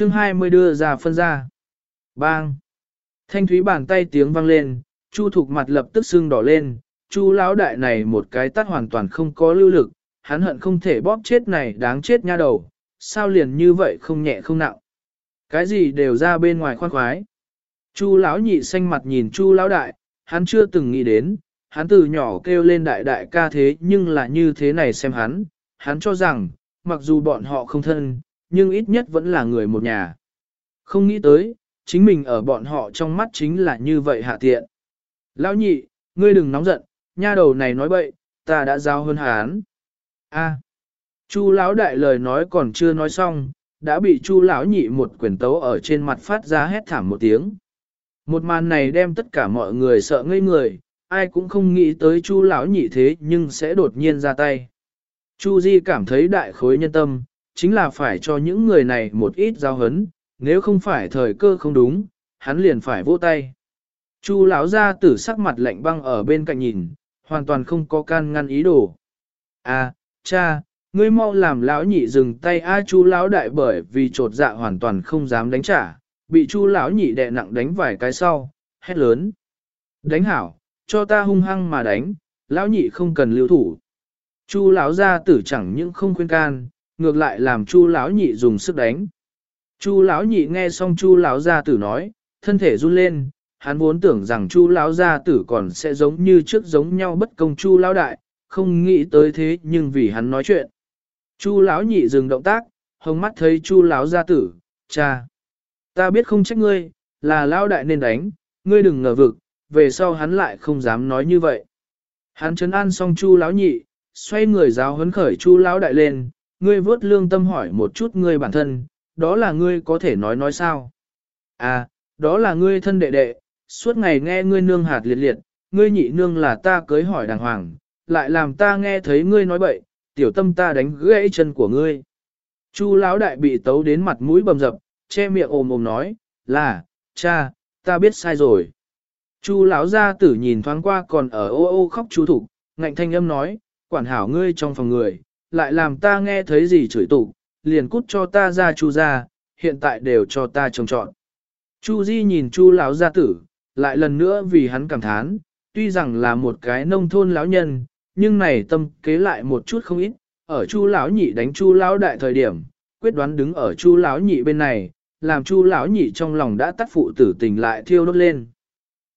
chương 20 đưa ra phân ra. Bang! Thanh thúy bàn tay tiếng vang lên, Chu Thục mặt lập tức sưng đỏ lên, Chu lão đại này một cái tắt hoàn toàn không có lưu lực, hắn hận không thể bóp chết này đáng chết nha đầu, sao liền như vậy không nhẹ không nặng. Cái gì đều ra bên ngoài khoan khoái. Chu lão nhị xanh mặt nhìn Chu lão đại, hắn chưa từng nghĩ đến, hắn từ nhỏ kêu lên đại đại ca thế nhưng là như thế này xem hắn, hắn cho rằng, mặc dù bọn họ không thân, nhưng ít nhất vẫn là người một nhà. Không nghĩ tới, chính mình ở bọn họ trong mắt chính là như vậy hạ tiện. Lão nhị, ngươi đừng nóng giận, nha đầu này nói bậy, ta đã giao hơn hán. A. Chu lão đại lời nói còn chưa nói xong, đã bị Chu lão nhị một quyển tấu ở trên mặt phát ra hét thảm một tiếng. Một màn này đem tất cả mọi người sợ ngây người, ai cũng không nghĩ tới Chu lão nhị thế nhưng sẽ đột nhiên ra tay. Chu Di cảm thấy đại khối nhân tâm, chính là phải cho những người này một ít giao hấn, nếu không phải thời cơ không đúng, hắn liền phải vỗ tay. Chu lão gia tử sắc mặt lạnh băng ở bên cạnh nhìn, hoàn toàn không có can ngăn ý đồ. À, cha, ngươi mau làm lão nhị dừng tay a chu lão đại bởi vì trột dạ hoàn toàn không dám đánh trả, bị chu lão nhị đè nặng đánh vài cái sau, hét lớn. Đánh hảo, cho ta hung hăng mà đánh, lão nhị không cần lưu thủ. Chu lão gia tử chẳng những không khuyên can, ngược lại làm chu lão nhị dùng sức đánh. Chu lão nhị nghe xong chu lão gia tử nói, thân thể run lên, hắn vốn tưởng rằng chu lão gia tử còn sẽ giống như trước giống nhau bất công chu lão đại, không nghĩ tới thế nhưng vì hắn nói chuyện. Chu lão nhị dừng động tác, hồng mắt thấy chu lão gia tử, cha. Ta biết không trách ngươi, là lão đại nên đánh, ngươi đừng ngờ vực, về sau hắn lại không dám nói như vậy. Hắn chấn an xong chu lão nhị, xoay người giáo huấn khởi chu lão đại lên, ngươi vớt lương tâm hỏi một chút ngươi bản thân, đó là ngươi có thể nói nói sao? À, đó là ngươi thân đệ đệ, suốt ngày nghe ngươi nương hạt liệt liệt, ngươi nhị nương là ta cưới hỏi đàng hoàng, lại làm ta nghe thấy ngươi nói bậy, tiểu tâm ta đánh gãy chân của ngươi. Chu lão đại bị tấu đến mặt mũi bầm dập, che miệng ồm ồm nói, là, cha, ta biết sai rồi. Chu lão gia tử nhìn thoáng qua còn ở ô ô khóc chú thục, ngạnh thanh âm nói, quản hảo ngươi trong phòng người, lại làm ta nghe thấy gì chửi tụ, liền cút cho ta ra chu ra, hiện tại đều cho ta trông trọn. Chu Di nhìn chu lão gia tử, lại lần nữa vì hắn cảm thán, tuy rằng là một cái nông thôn lão nhân, nhưng này tâm kế lại một chút không ít, ở chu lão nhị đánh chu lão đại thời điểm, quyết đoán đứng ở chu lão nhị bên này, làm chu lão nhị trong lòng đã tắt phụ tử tình lại thiêu đốt lên.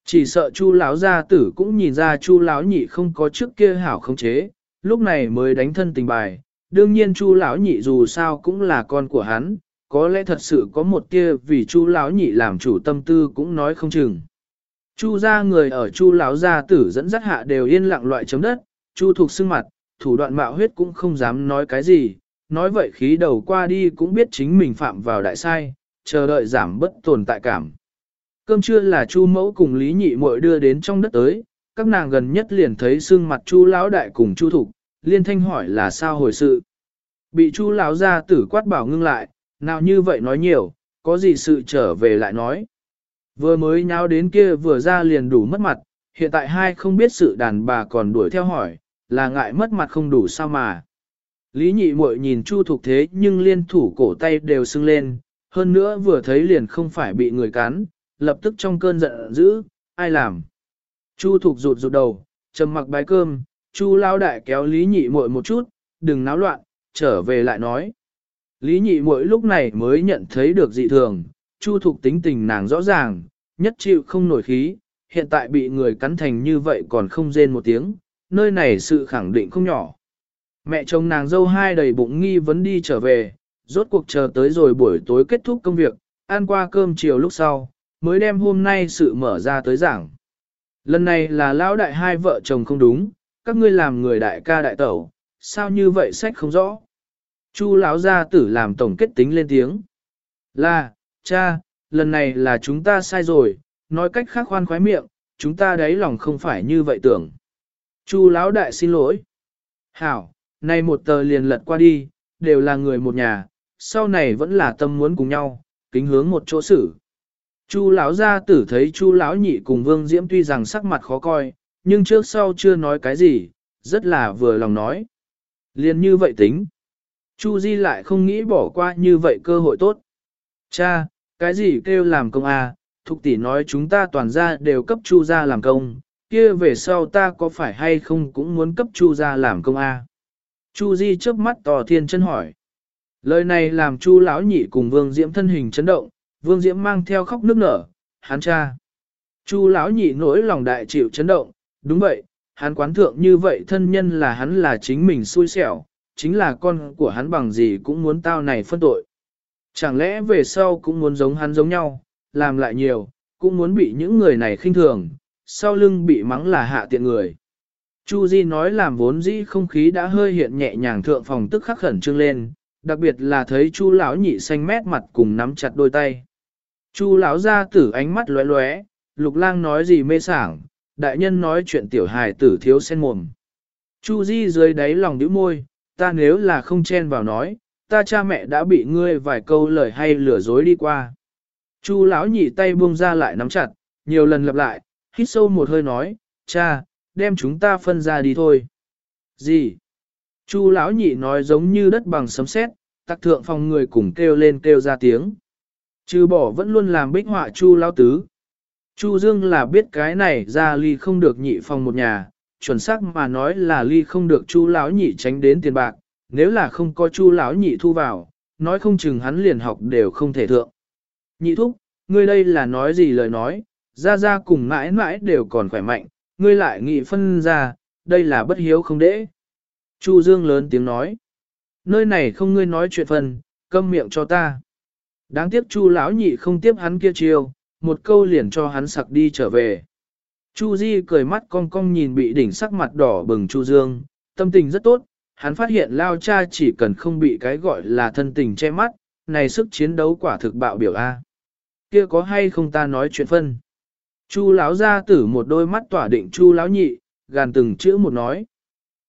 Chỉ sợ chu lão gia tử cũng nhìn ra chu lão nhị không có trước kia hảo không chế, lúc này mới đánh thân tình bài. Đương nhiên chu lão nhị dù sao cũng là con của hắn, có lẽ thật sự có một tia vì chu lão nhị làm chủ tâm tư cũng nói không chừng. Chu gia người ở chu lão gia tử dẫn dắt hạ đều yên lặng loại chấm đất, chu thuộc xương mặt, thủ đoạn mạo huyết cũng không dám nói cái gì, nói vậy khí đầu qua đi cũng biết chính mình phạm vào đại sai, chờ đợi giảm bất tồn tại cảm. Cơm trưa là chu mẫu cùng lý nhị muội đưa đến trong đất tới, các nàng gần nhất liền thấy xương mặt chu lão đại cùng chu thục, liên thanh hỏi là sao hồi sự. Bị chu lão gia tử quát bảo ngưng lại, nào như vậy nói nhiều, có gì sự trở về lại nói. Vừa mới nháo đến kia vừa ra liền đủ mất mặt, hiện tại hai không biết sự đàn bà còn đuổi theo hỏi, là ngại mất mặt không đủ sao mà. Lý nhị muội nhìn chu thục thế nhưng liên thủ cổ tay đều sưng lên, hơn nữa vừa thấy liền không phải bị người cắn, lập tức trong cơn giận dữ, ai làm. Chu thục rụt rụt đầu, trầm mặc bái cơm, chu lao đại kéo lý nhị muội một chút, đừng náo loạn, trở về lại nói. Lý nhị muội lúc này mới nhận thấy được dị thường, chu thục tính tình nàng rõ ràng, nhất chịu không nổi khí, hiện tại bị người cắn thành như vậy còn không rên một tiếng, nơi này sự khẳng định không nhỏ. Mẹ chồng nàng dâu hai đầy bụng nghi vấn đi trở về, rốt cuộc chờ tới rồi buổi tối kết thúc công việc, ăn qua cơm chiều lúc sau, mới đem hôm nay sự mở ra tới giảng. Lần này là lão đại hai vợ chồng không đúng, các ngươi làm người đại ca đại tẩu, sao như vậy sách không rõ. Chu lão gia tử làm tổng kết tính lên tiếng. Là, cha, lần này là chúng ta sai rồi, nói cách khác khoan khoái miệng, chúng ta đấy lòng không phải như vậy tưởng. Chu lão đại xin lỗi. Hảo, nay một tờ liền lật qua đi, đều là người một nhà, sau này vẫn là tâm muốn cùng nhau, kính hướng một chỗ xử. Chu lão gia tử thấy Chu lão nhị cùng Vương Diễm tuy rằng sắc mặt khó coi, nhưng trước sau chưa nói cái gì, rất là vừa lòng nói. Liên như vậy tính. Chu Di lại không nghĩ bỏ qua như vậy cơ hội tốt. Cha, cái gì kêu làm công à, thục tỷ nói chúng ta toàn gia đều cấp chu gia làm công, kia về sau ta có phải hay không cũng muốn cấp chu gia làm công à. Chu Di chớp mắt tò thiên chân hỏi. Lời này làm chu lão nhị cùng vương diễm thân hình chấn động, vương diễm mang theo khóc nước nở, hắn cha. Chu lão nhị nỗi lòng đại chịu chấn động, đúng vậy, hắn quán thượng như vậy thân nhân là hắn là chính mình xui xẻo, chính là con của hắn bằng gì cũng muốn tao này phân tội. Chẳng lẽ về sau cũng muốn giống hắn giống nhau, làm lại nhiều, cũng muốn bị những người này khinh thường, sau lưng bị mắng là hạ tiện người. Chu Di nói làm vốn dĩ không khí đã hơi hiện nhẹ nhàng thượng phòng tức khắc khẩn trương lên, đặc biệt là thấy Chu lão nhị xanh mét mặt cùng nắm chặt đôi tay. Chu lão ra tử ánh mắt lóe lóe, lục lang nói gì mê sảng, đại nhân nói chuyện tiểu hài tử thiếu sen mồm. Chu Di dưới đáy lòng đứa môi, ta nếu là không chen vào nói, ta cha mẹ đã bị ngươi vài câu lời hay lừa dối đi qua. Chu lão nhị tay buông ra lại nắm chặt, nhiều lần lặp lại, hít sâu một hơi nói, cha, đem chúng ta phân ra đi thôi. Gì? Chu lão nhị nói giống như đất bằng sấm sét, tắc thượng phòng người cùng kêu lên kêu ra tiếng. Trừ bỏ vẫn luôn làm bích họa chu lão tứ. Chu Dương là biết cái này ra ly không được nhị phòng một nhà, chuẩn xác mà nói là ly không được chu lão nhị tránh đến tiền bạc, nếu là không có chu lão nhị thu vào, nói không chừng hắn liền học đều không thể thượng. Nhị thúc, ngươi đây là nói gì lời nói, ra ra cùng mãi mãi đều còn khỏe mạnh, ngươi lại nghị phân ra, đây là bất hiếu không đễ. Chu Dương lớn tiếng nói, nơi này không ngươi nói chuyện phân, câm miệng cho ta. Đáng tiếc Chu lão nhị không tiếp hắn kia chiêu, một câu liền cho hắn sặc đi trở về. Chu Di cười mắt cong cong nhìn bị đỉnh sắc mặt đỏ bừng Chu Dương, tâm tình rất tốt, hắn phát hiện lao cha chỉ cần không bị cái gọi là thân tình che mắt, này sức chiến đấu quả thực bạo biểu A. Kia có hay không ta nói chuyện phân. Chu lão gia tử một đôi mắt tỏa định chu lão nhị, gàn từng chữ một nói.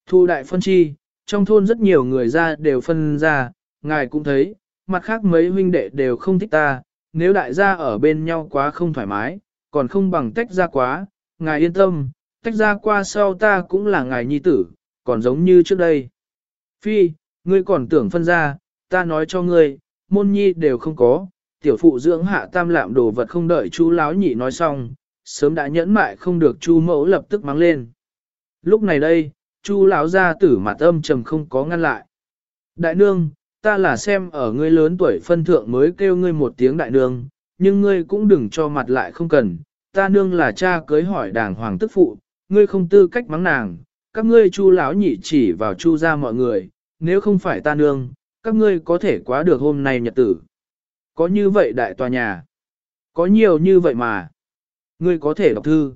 Thu đại phân chi, trong thôn rất nhiều người ra đều phân ra, ngài cũng thấy, mặt khác mấy huynh đệ đều không thích ta, nếu đại gia ở bên nhau quá không thoải mái, còn không bằng tách ra quá, ngài yên tâm, tách ra qua sau ta cũng là ngài nhi tử, còn giống như trước đây. Phi, ngươi còn tưởng phân ra, ta nói cho ngươi, môn nhi đều không có, tiểu phụ dưỡng hạ tam lạm đồ vật không đợi chú láo nhị nói xong, sớm đã nhẫn mại không được chu mẫu lập tức mắng lên. Lúc này đây, chu lão gia tử mặt âm trầm không có ngăn lại. Đại nương, ta là xem ở ngươi lớn tuổi phân thượng mới kêu ngươi một tiếng đại nương, nhưng ngươi cũng đừng cho mặt lại không cần, ta nương là cha cưới hỏi đàng hoàng tức phụ, ngươi không tư cách mắng nàng, các ngươi chu lão nhị chỉ vào chu ra mọi người, nếu không phải ta nương, các ngươi có thể quá được hôm nay nhật tử. Có như vậy đại tòa nhà, có nhiều như vậy mà, ngươi có thể đọc thư.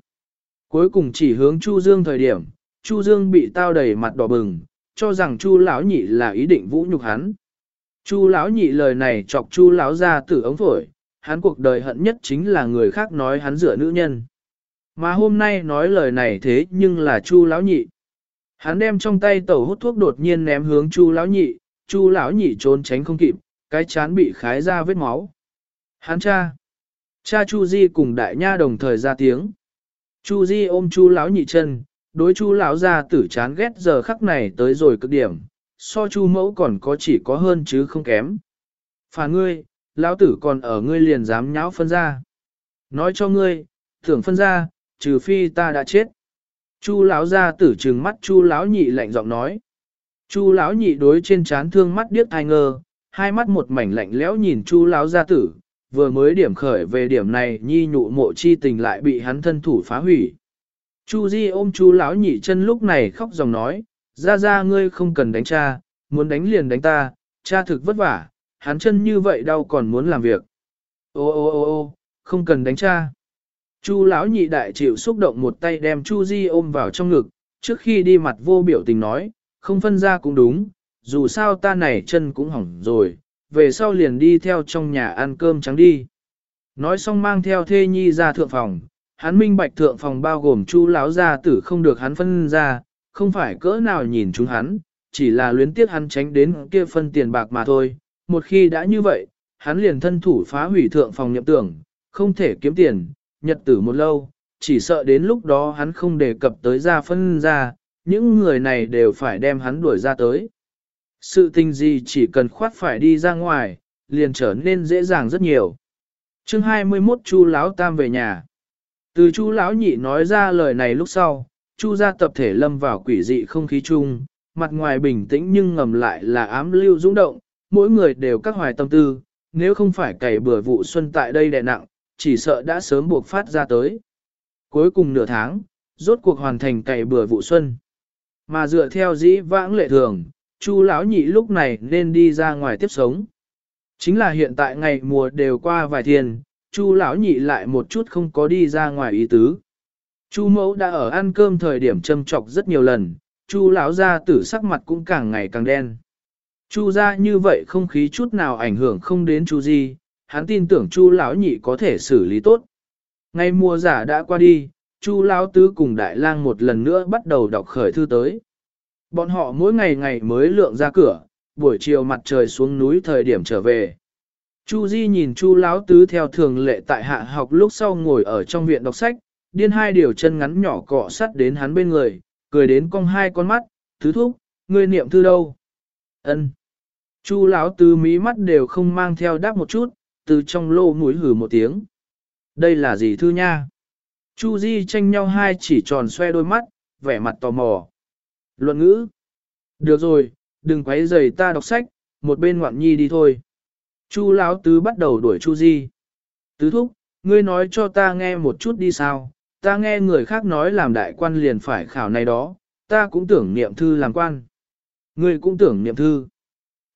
Cuối cùng chỉ hướng Chu Dương thời điểm, Chu Dương bị tao đầy mặt đỏ bừng, cho rằng Chu lão nhị là ý định vũ nhục hắn. Chu lão nhị lời này chọc Chu lão ra tử ống phổi, hắn cuộc đời hận nhất chính là người khác nói hắn dựa nữ nhân. Mà hôm nay nói lời này thế nhưng là Chu lão nhị. Hắn đem trong tay tẩu hút thuốc đột nhiên ném hướng Chu lão nhị, Chu lão nhị trốn tránh không kịp, cái chán bị khái ra vết máu. Hắn cha. Cha Chu Di cùng đại nha đồng thời ra tiếng. Chu Di ôm Chu lão nhị chân, đối Chu lão gia tử chán ghét giờ khắc này tới rồi cực điểm, so Chu mẫu còn có chỉ có hơn chứ không kém. Phà ngươi, lão tử còn ở ngươi liền dám nháo phân ra. Nói cho ngươi, tưởng phân ra, trừ phi ta đã chết. Chu lão gia tử trừng mắt Chu lão nhị lạnh giọng nói. Chu lão nhị đối trên trán thương mắt điếc thai ngơ, hai mắt một mảnh lạnh lẽo nhìn Chu lão gia tử, vừa mới điểm khởi về điểm này nhi nhụ mộ chi tình lại bị hắn thân thủ phá hủy. Chu Di ôm Chu lão nhị chân lúc này khóc dòng nói, ra ra ngươi không cần đánh cha, muốn đánh liền đánh ta, cha thực vất vả, hắn chân như vậy đau còn muốn làm việc. Ô ô ô ô, không cần đánh cha. Chu lão nhị đại chịu xúc động một tay đem Chu Di ôm vào trong ngực, trước khi đi mặt vô biểu tình nói, không phân ra cũng đúng, dù sao ta này chân cũng hỏng rồi, về sau liền đi theo trong nhà ăn cơm trắng đi. Nói xong mang theo thê nhi ra thượng phòng, hắn minh bạch thượng phòng bao gồm chu lão gia tử không được hắn phân ra, không phải cỡ nào nhìn chúng hắn, chỉ là luyến tiếc hắn tránh đến kia phân tiền bạc mà thôi. Một khi đã như vậy, hắn liền thân thủ phá hủy thượng phòng nhậm tưởng, không thể kiếm tiền, nhật tử một lâu, chỉ sợ đến lúc đó hắn không đề cập tới ra phân ra, những người này đều phải đem hắn đuổi ra tới. Sự tình gì chỉ cần khoát phải đi ra ngoài, liền trở nên dễ dàng rất nhiều. Chương 21 Chu lão tam về nhà. Từ Chu lão nhị nói ra lời này lúc sau, Chu gia tập thể lâm vào quỷ dị không khí chung, mặt ngoài bình tĩnh nhưng ngầm lại là ám lưu dũng động, mỗi người đều các hoài tâm tư, nếu không phải cày bừa vụ xuân tại đây đè nặng, chỉ sợ đã sớm buộc phát ra tới. Cuối cùng nửa tháng, rốt cuộc hoàn thành cày bừa vụ xuân. Mà dựa theo dĩ vãng lệ thường, Chu lão nhị lúc này nên đi ra ngoài tiếp sống. Chính là hiện tại ngày mùa đều qua vài thiên, Chu lão nhị lại một chút không có đi ra ngoài ý tứ. Chu mẫu đã ở ăn cơm thời điểm châm chọc rất nhiều lần, Chu lão gia tử sắc mặt cũng càng ngày càng đen. Chu gia như vậy không khí chút nào ảnh hưởng không đến Chu Di, hắn tin tưởng Chu lão nhị có thể xử lý tốt. Ngày mùa giả đã qua đi, Chu lão tứ cùng đại lang một lần nữa bắt đầu đọc khởi thư tới. Bọn họ mỗi ngày ngày mới lượng ra cửa, buổi chiều mặt trời xuống núi thời điểm trở về. Chu Di nhìn Chu lão tứ theo thường lệ tại hạ học lúc sau ngồi ở trong viện đọc sách, điên hai điều chân ngắn nhỏ cọ sắt đến hắn bên người, cười đến cong hai con mắt, Thứ thúc, ngươi niệm thư đâu? Ân. Chu lão tứ mí mắt đều không mang theo đáp một chút, từ trong lô mũi hử một tiếng. Đây là gì thư nha? Chu Di tranh nhau hai chỉ tròn xoe đôi mắt, vẻ mặt tò mò. Luận ngữ. Được rồi, đừng quấy rầy ta đọc sách, một bên ngoạn nhi đi thôi. Chu Lão Tứ bắt đầu đuổi Chu Di. Tứ thúc, ngươi nói cho ta nghe một chút đi sao, ta nghe người khác nói làm đại quan liền phải khảo này đó, ta cũng tưởng niệm thư làm quan. Ngươi cũng tưởng niệm thư.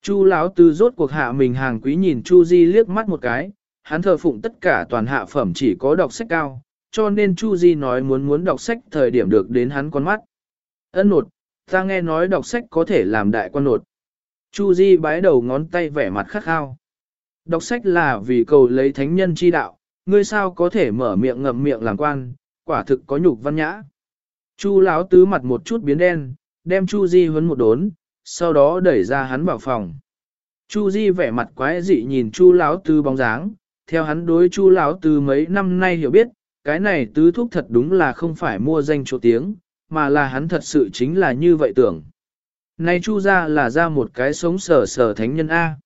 Chu Lão tư rốt cuộc hạ mình hàng quý nhìn Chu Di liếc mắt một cái, hắn thờ phụng tất cả toàn hạ phẩm chỉ có đọc sách cao, cho nên Chu Di nói muốn muốn đọc sách thời điểm được đến hắn con mắt. Ân nột, ta nghe nói đọc sách có thể làm đại quan nột. Chu Di bái đầu ngón tay vẻ mặt khắc khao. Đọc sách là vì cầu lấy thánh nhân chi đạo, ngươi sao có thể mở miệng ngậm miệng làm quan, quả thực có nhục văn nhã. Chu lão tứ mặt một chút biến đen, đem Chu Di huấn một đốn, sau đó đẩy ra hắn vào phòng. Chu Di vẻ mặt quái dị nhìn Chu lão tứ bóng dáng, theo hắn đối Chu lão tứ mấy năm nay hiểu biết, cái này tứ thúc thật đúng là không phải mua danh chỗ tiếng, mà là hắn thật sự chính là như vậy tưởng. Này Chu gia là ra một cái sống sờ sờ thánh nhân A.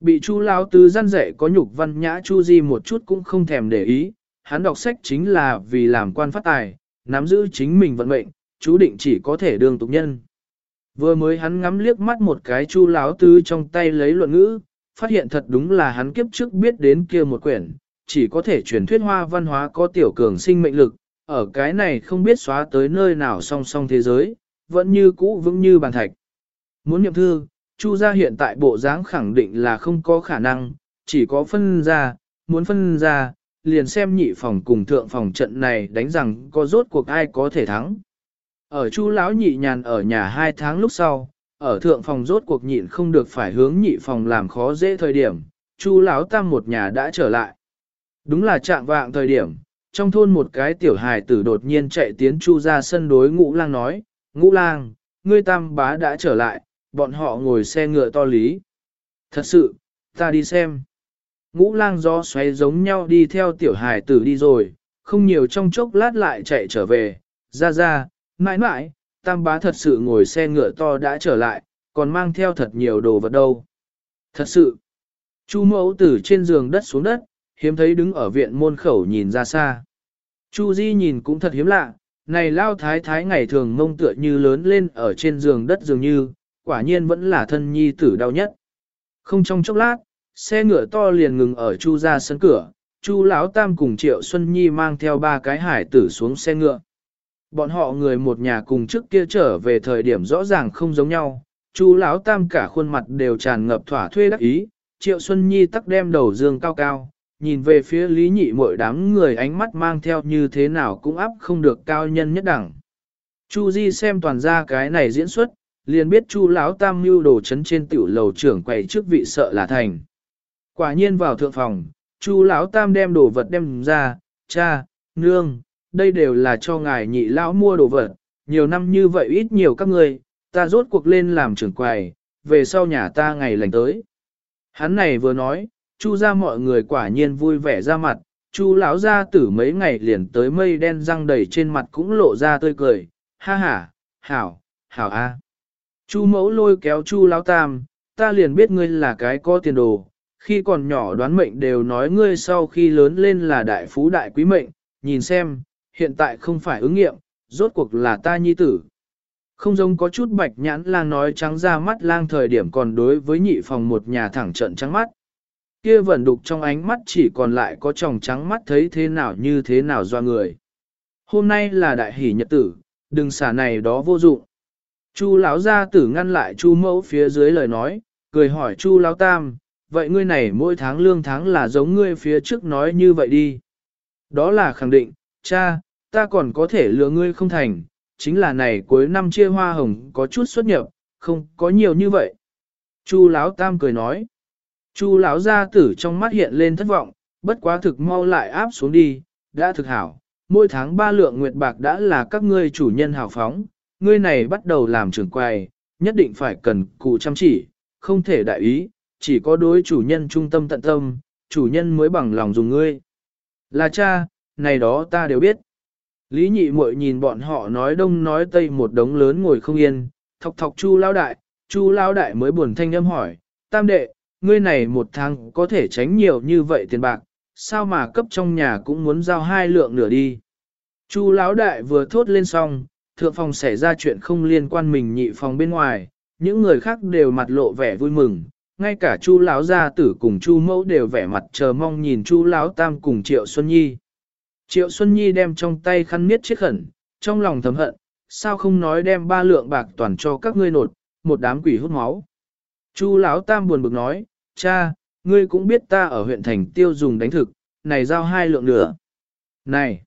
Bị Chu Lão Tứ gian dạy có nhục văn nhã Chu Di một chút cũng không thèm để ý, hắn đọc sách chính là vì làm quan phát tài, nắm giữ chính mình vận mệnh, chú định chỉ có thể đương tục nhân. Vừa mới hắn ngắm liếc mắt một cái Chu láo Tứ trong tay lấy luận ngữ, phát hiện thật đúng là hắn kiếp trước biết đến kia một quyển, chỉ có thể truyền thuyết hoa văn hóa có tiểu cường sinh mệnh lực, ở cái này không biết xóa tới nơi nào song song thế giới, vẫn như cũ vững như bàn thạch. Muốn niệm thư, Chu gia hiện tại bộ dáng khẳng định là không có khả năng, chỉ có phân ra, muốn phân ra, liền xem nhị phòng cùng thượng phòng trận này đánh rằng có rốt cuộc ai có thể thắng. Ở Chu lão nhị nhàn ở nhà hai tháng lúc sau, ở thượng phòng rốt cuộc nhịn không được phải hướng nhị phòng làm khó dễ thời điểm, Chu lão tam một nhà đã trở lại. Đúng là trạng vạng thời điểm, trong thôn một cái tiểu hài tử đột nhiên chạy tiến chu ra sân đối ngũ lang nói, ngũ lang, ngươi tam bá đã trở lại, bọn họ ngồi xe ngựa to lý. Thật sự, ta đi xem. Ngũ lang gió xoáy giống nhau đi theo tiểu hài tử đi rồi, không nhiều trong chốc lát lại chạy trở về, ra ra, mãi mãi, tam bá thật sự ngồi xe ngựa to đã trở lại, còn mang theo thật nhiều đồ vật đâu. Thật sự, chu mẫu Tử trên giường đất xuống đất, hiếm thấy đứng ở viện môn khẩu nhìn ra xa. Chu Di nhìn cũng thật hiếm lạ, này lao thái thái ngày thường mông tựa như lớn lên ở trên giường đất dường như, quả nhiên vẫn là thân nhi tử đau nhất. Không trong chốc lát, xe ngựa to liền ngừng ở Chu ra sân cửa, Chu Lão Tam cùng Triệu Xuân Nhi mang theo ba cái hải tử xuống xe ngựa. Bọn họ người một nhà cùng trước kia trở về thời điểm rõ ràng không giống nhau, Chu Lão Tam cả khuôn mặt đều tràn ngập thỏa thuê đắc ý, Triệu Xuân Nhi tắc đem đầu dương cao cao, nhìn về phía lý nhị mỗi đám người ánh mắt mang theo như thế nào cũng áp không được cao nhân nhất đẳng. Chu Di xem toàn ra cái này diễn xuất, liền biết Chu lão tam mưu đồ chấn trên tiểu lầu trưởng quầy trước vị sợ là thành. Quả nhiên vào thượng phòng, Chu lão tam đem đồ vật đem ra, cha, nương, đây đều là cho ngài nhị lão mua đồ vật, nhiều năm như vậy ít nhiều các người, ta rốt cuộc lên làm trưởng quầy, về sau nhà ta ngày lành tới. Hắn này vừa nói, Chu ra mọi người quả nhiên vui vẻ ra mặt, Chu lão gia tử mấy ngày liền tới mây đen răng đầy trên mặt cũng lộ ra tươi cười, ha ha, hảo, hảo a. Chu mẫu lôi kéo Chu lão tam, ta liền biết ngươi là cái có tiền đồ, khi còn nhỏ đoán mệnh đều nói ngươi sau khi lớn lên là đại phú đại quý mệnh, nhìn xem, hiện tại không phải ứng nghiệm, rốt cuộc là ta nhi tử. Không giống có chút bạch nhãn lang nói trắng ra mắt lang thời điểm còn đối với nhị phòng một nhà thẳng trận trắng mắt. Kia vẫn đục trong ánh mắt chỉ còn lại có tròng trắng mắt thấy thế nào như thế nào do người. Hôm nay là đại hỷ nhật tử, đừng xả này đó vô dụng. Chu lão gia tử ngăn lại chu mẫu phía dưới lời nói, cười hỏi chu lão tam, vậy ngươi này mỗi tháng lương tháng là giống ngươi phía trước nói như vậy đi. Đó là khẳng định, cha, ta còn có thể lừa ngươi không thành, chính là này cuối năm chia hoa hồng có chút xuất nhập, không có nhiều như vậy. Chu Lão Tam cười nói. Chu Lão gia tử trong mắt hiện lên thất vọng, bất quá thực mau lại áp xuống đi, đã thực hảo, mỗi tháng ba lượng nguyệt bạc đã là các ngươi chủ nhân hào phóng, ngươi này bắt đầu làm trưởng quầy, nhất định phải cần cụ chăm chỉ, không thể đại ý, chỉ có đối chủ nhân trung tâm tận tâm, chủ nhân mới bằng lòng dùng ngươi. Là cha, này đó ta đều biết. Lý nhị muội nhìn bọn họ nói đông nói tây một đống lớn ngồi không yên, thọc thọc chu lao đại, chu lao đại mới buồn thanh âm hỏi, tam đệ, ngươi này một tháng có thể tránh nhiều như vậy tiền bạc, sao mà cấp trong nhà cũng muốn giao hai lượng nửa đi. Chu lão đại vừa thốt lên xong, thượng phòng xảy ra chuyện không liên quan mình nhị phòng bên ngoài, những người khác đều mặt lộ vẻ vui mừng, ngay cả Chu lão gia tử cùng Chu mẫu đều vẻ mặt chờ mong nhìn Chu lão tam cùng Triệu Xuân Nhi. Triệu Xuân Nhi đem trong tay khăn miết chiếc khẩn, trong lòng thầm hận, sao không nói đem ba lượng bạc toàn cho các ngươi nột, một đám quỷ hút máu. Chu Lão Tam buồn bực nói, cha, ngươi cũng biết ta ở huyện thành tiêu dùng đánh thực, này giao hai lượng nữa. Này,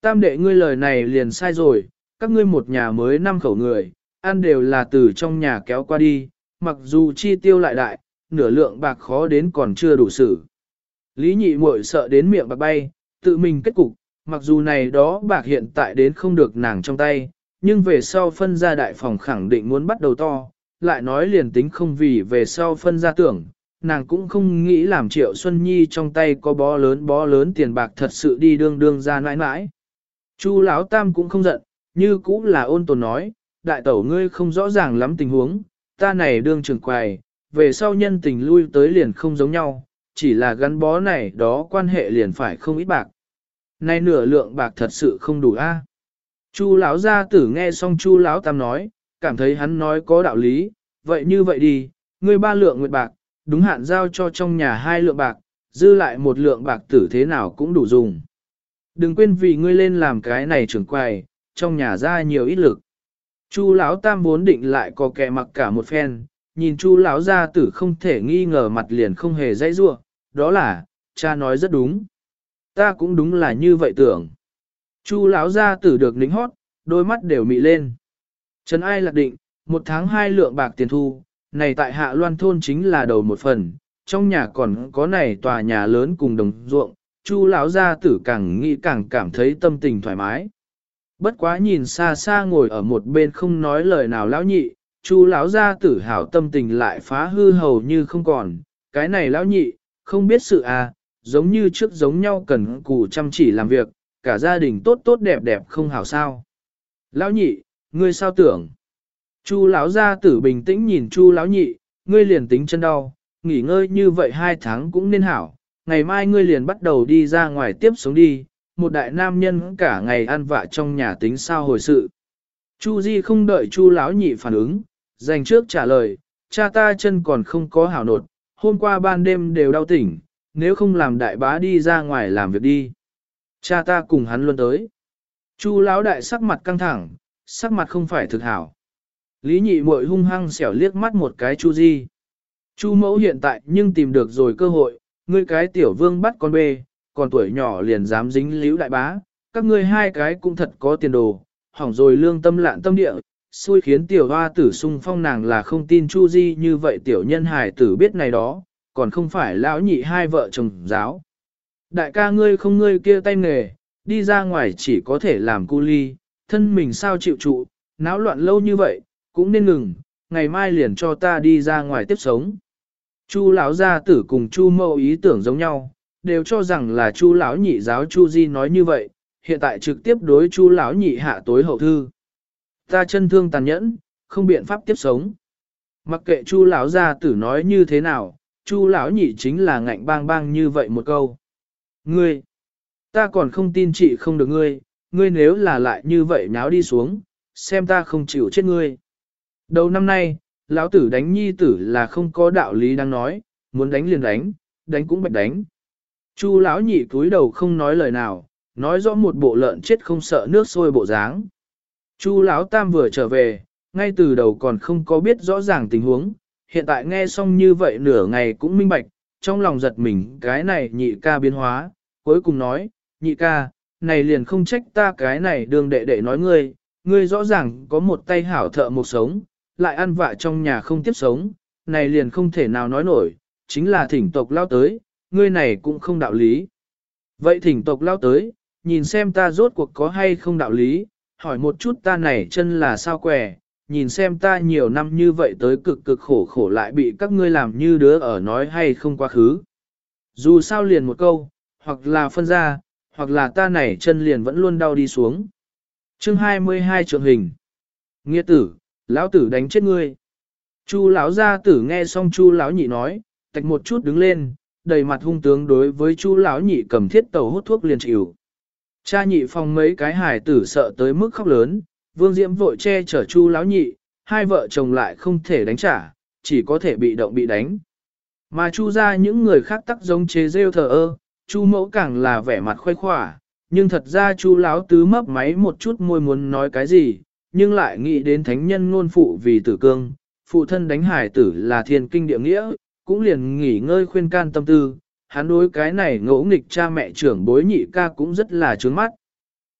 Tam đệ ngươi lời này liền sai rồi, các ngươi một nhà mới năm khẩu người, ăn đều là từ trong nhà kéo qua đi, mặc dù chi tiêu lại đại, nửa lượng bạc khó đến còn chưa đủ xử. Lý nhị muội sợ đến miệng bạc bay, tự mình kết cục, mặc dù này đó bạc hiện tại đến không được nàng trong tay, nhưng về sau phân ra đại phòng khẳng định muốn bắt đầu to, lại nói liền tính không vì về sau phân ra tưởng, nàng cũng không nghĩ làm triệu Xuân Nhi trong tay có bó lớn bó lớn tiền bạc thật sự đi đương đương ra nãi nãi. Chu Lão Tam cũng không giận, như cũng là ôn tồn nói, đại tẩu ngươi không rõ ràng lắm tình huống, ta này đương trưởng quầy, về sau nhân tình lui tới liền không giống nhau, chỉ là gắn bó này đó quan hệ liền phải không ít bạc. Nay nửa lượng bạc thật sự không đủ a. Chu lão gia tử nghe xong Chu lão tam nói, cảm thấy hắn nói có đạo lý, vậy như vậy đi, ngươi ba lượng nguyệt bạc, đúng hạn giao cho trong nhà hai lượng bạc, dư lại một lượng bạc tử thế nào cũng đủ dùng. Đừng quên vì ngươi lên làm cái này trưởng quầy, trong nhà ra nhiều ít lực. Chu lão tam vốn định lại có kẻ mặc cả một phen, nhìn Chu lão gia tử không thể nghi ngờ mặt liền không hề dãy rủa, đó là, cha nói rất đúng. Ta cũng đúng là như vậy tưởng. Chu lão gia tử được lính hót, đôi mắt đều mị lên. Trần ai lạc định, một tháng hai lượng bạc tiền thu, này tại hạ loan thôn chính là đầu một phần, trong nhà còn có này tòa nhà lớn cùng đồng ruộng, chu lão gia tử càng nghĩ càng cảm thấy tâm tình thoải mái. Bất quá nhìn xa xa ngồi ở một bên không nói lời nào lão nhị, chu lão gia tử hảo tâm tình lại phá hư hầu như không còn, cái này lão nhị, không biết sự à, giống như trước giống nhau cần cù chăm chỉ làm việc, cả gia đình tốt tốt đẹp đẹp không hảo sao. Lão nhị, ngươi sao tưởng? Chu lão gia tử bình tĩnh nhìn Chu lão nhị, ngươi liền tính chân đau, nghỉ ngơi như vậy hai tháng cũng nên hảo, ngày mai ngươi liền bắt đầu đi ra ngoài tiếp sống đi, một đại nam nhân cả ngày ăn vạ trong nhà tính sao hồi sự. Chu Di không đợi Chu lão nhị phản ứng, dành trước trả lời, cha ta chân còn không có hảo nột, hôm qua ban đêm đều đau tỉnh, nếu không làm đại bá đi ra ngoài làm việc đi. Cha ta cùng hắn luôn tới. Chu lão đại sắc mặt căng thẳng, sắc mặt không phải thực hảo. Lý nhị muội hung hăng xẻo liếc mắt một cái Chu Di. Chu mẫu hiện tại nhưng tìm được rồi cơ hội, ngươi cái tiểu vương bắt con bê, còn tuổi nhỏ liền dám dính liễu đại bá, các ngươi hai cái cũng thật có tiền đồ, hỏng rồi lương tâm lạn tâm địa, xui khiến tiểu hoa tử sung phong nàng là không tin Chu Di như vậy tiểu nhân hài tử biết này đó, còn không phải lão nhị hai vợ chồng giáo. Đại ca ngươi không ngươi kia tay nghề, đi ra ngoài chỉ có thể làm cu ly, thân mình sao chịu trụ, náo loạn lâu như vậy, cũng nên ngừng, ngày mai liền cho ta đi ra ngoài tiếp sống. Chu lão gia tử cùng Chu mâu ý tưởng giống nhau, đều cho rằng là Chu lão nhị giáo Chu Di nói như vậy, hiện tại trực tiếp đối Chu lão nhị hạ tối hậu thư. Ta chân thương tàn nhẫn, không biện pháp tiếp sống. Mặc kệ Chu lão gia tử nói như thế nào, Chu lão nhị chính là ngạnh bang bang như vậy một câu. Ngươi, ta còn không tin chị không được ngươi, ngươi nếu là lại như vậy náo đi xuống, xem ta không chịu chết ngươi. Đầu năm nay, lão tử đánh nhi tử là không có đạo lý đang nói, muốn đánh liền đánh, đánh cũng bạch đánh. Chu lão nhị cúi đầu không nói lời nào, nói rõ một bộ lợn chết không sợ nước sôi bộ dáng. Chu lão tam vừa trở về, ngay từ đầu còn không có biết rõ ràng tình huống, hiện tại nghe xong như vậy nửa ngày cũng minh bạch, trong lòng giật mình cái này nhị ca biến hóa, cuối cùng nói, nhị ca, này liền không trách ta cái này đường đệ đệ nói ngươi, ngươi rõ ràng có một tay hảo thợ một sống, lại ăn vạ trong nhà không tiếp sống, này liền không thể nào nói nổi, chính là thỉnh tộc lao tới, ngươi này cũng không đạo lý. Vậy thỉnh tộc lao tới, nhìn xem ta rốt cuộc có hay không đạo lý, hỏi một chút ta này chân là sao quẻ, nhìn xem ta nhiều năm như vậy tới cực cực khổ khổ lại bị các ngươi làm như đứa ở nói hay không quá khứ. Dù sao liền một câu, hoặc là phân ra, hoặc là ta này chân liền vẫn luôn đau đi xuống. Chương 22 trường hình. Nghĩa tử, lão tử đánh chết ngươi. Chu lão gia tử nghe xong Chu lão nhị nói, tạch một chút đứng lên, đầy mặt hung tướng đối với Chu lão nhị cầm thiết tàu hút thuốc liền chịu. Cha nhị phòng mấy cái hài tử sợ tới mức khóc lớn, Vương Diễm vội che chở Chu lão nhị, hai vợ chồng lại không thể đánh trả, chỉ có thể bị động bị đánh. Mà Chu ra những người khác tắc giống chế rêu thờ ơ, Chu mẫu càng là vẻ mặt khoe khỏa, nhưng thật ra Chu lão tứ mấp máy một chút môi muốn nói cái gì, nhưng lại nghĩ đến thánh nhân ngôn phụ vì tử cương, phụ thân đánh hải tử là thiên kinh địa nghĩa, cũng liền nghỉ ngơi khuyên can tâm tư, hắn đối cái này ngỗ nghịch cha mẹ trưởng bối nhị ca cũng rất là trướng mắt.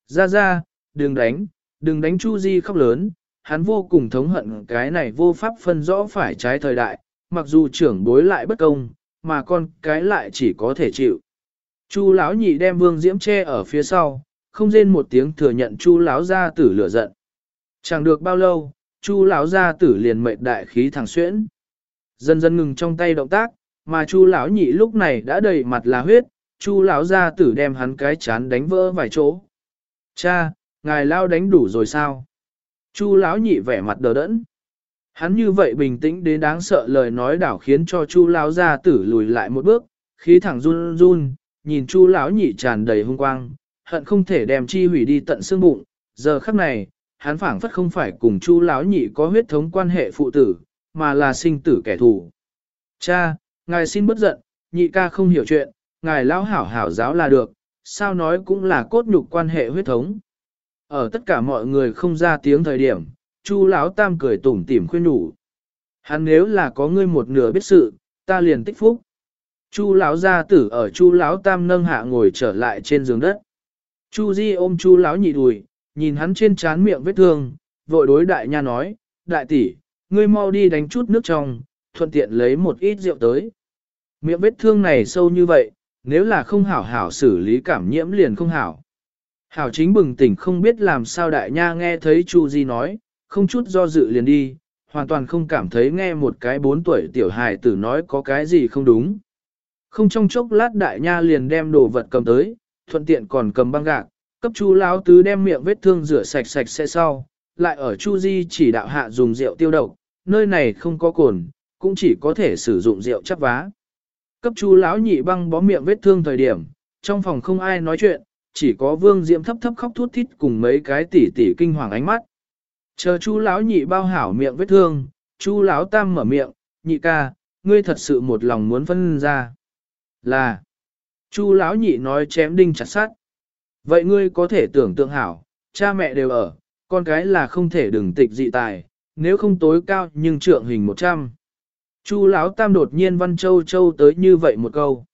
Ra ra, đừng đánh, đừng đánh Chu Di khóc lớn, hắn vô cùng thống hận cái này vô pháp phân rõ phải trái thời đại, mặc dù trưởng bối lại bất công, mà con cái lại chỉ có thể chịu. Chu lão nhị đem Vương Diễm che ở phía sau, không rên một tiếng thừa nhận Chu lão gia tử lửa giận. Chẳng được bao lâu, Chu lão gia tử liền mệt đại khí thẳng xuyễn. Dần dần ngừng trong tay động tác, mà Chu lão nhị lúc này đã đầy mặt là huyết, Chu lão gia tử đem hắn cái chán đánh vỡ vài chỗ. Cha, ngài lao đánh đủ rồi sao? Chu lão nhị vẻ mặt đờ đẫn. Hắn như vậy bình tĩnh đến đáng sợ lời nói đảo khiến cho Chu lão gia tử lùi lại một bước, khí thẳng run run, nhìn Chu lão nhị tràn đầy hung quang, hận không thể đem chi hủy đi tận xương bụng. Giờ khắc này, hắn phảng phất không phải cùng Chu lão nhị có huyết thống quan hệ phụ tử, mà là sinh tử kẻ thù. Cha, ngài xin bất giận, nhị ca không hiểu chuyện, ngài lão hảo hảo giáo là được, sao nói cũng là cốt nhục quan hệ huyết thống. Ở tất cả mọi người không ra tiếng thời điểm, Chu lão tam cười tủm tỉm khuyên nhủ. Hắn nếu là có ngươi một nửa biết sự, ta liền tích phúc. Chu lão gia tử ở Chu lão tam nâng hạ ngồi trở lại trên giường đất. Chu Di ôm Chu lão nhị đùi, nhìn hắn trên trán miệng vết thương, vội đối đại nha nói, đại tỷ, ngươi mau đi đánh chút nước trong, thuận tiện lấy một ít rượu tới. Miệng vết thương này sâu như vậy, nếu là không hảo hảo xử lý cảm nhiễm liền không hảo. Hảo chính bừng tỉnh không biết làm sao đại nha nghe thấy Chu Di nói, không chút do dự liền đi, hoàn toàn không cảm thấy nghe một cái bốn tuổi tiểu hài tử nói có cái gì không đúng. Không trong chốc lát đại nha liền đem đồ vật cầm tới, thuận tiện còn cầm băng gạc, cấp Chu lão tứ đem miệng vết thương rửa sạch sạch sẽ sau, lại ở Chu Di chỉ đạo hạ dùng rượu tiêu độc, nơi này không có cồn, cũng chỉ có thể sử dụng rượu chắp vá. Cấp Chu lão nhị băng bó miệng vết thương thời điểm, trong phòng không ai nói chuyện, chỉ có Vương Diễm thấp thấp khóc thút thít cùng mấy cái tỉ tỉ kinh hoàng ánh mắt. Chờ Chu lão nhị bao hảo miệng vết thương, Chu lão tam mở miệng, "Nhị ca, ngươi thật sự một lòng muốn phân ra." Là Chu lão nhị nói chém đinh chặt sắt. Vậy ngươi có thể tưởng tượng hảo, cha mẹ đều ở, con cái là không thể đừng tịch dị tài, nếu không tối cao nhưng trượng hình 100. Chu lão tam đột nhiên văn châu châu tới như vậy một câu.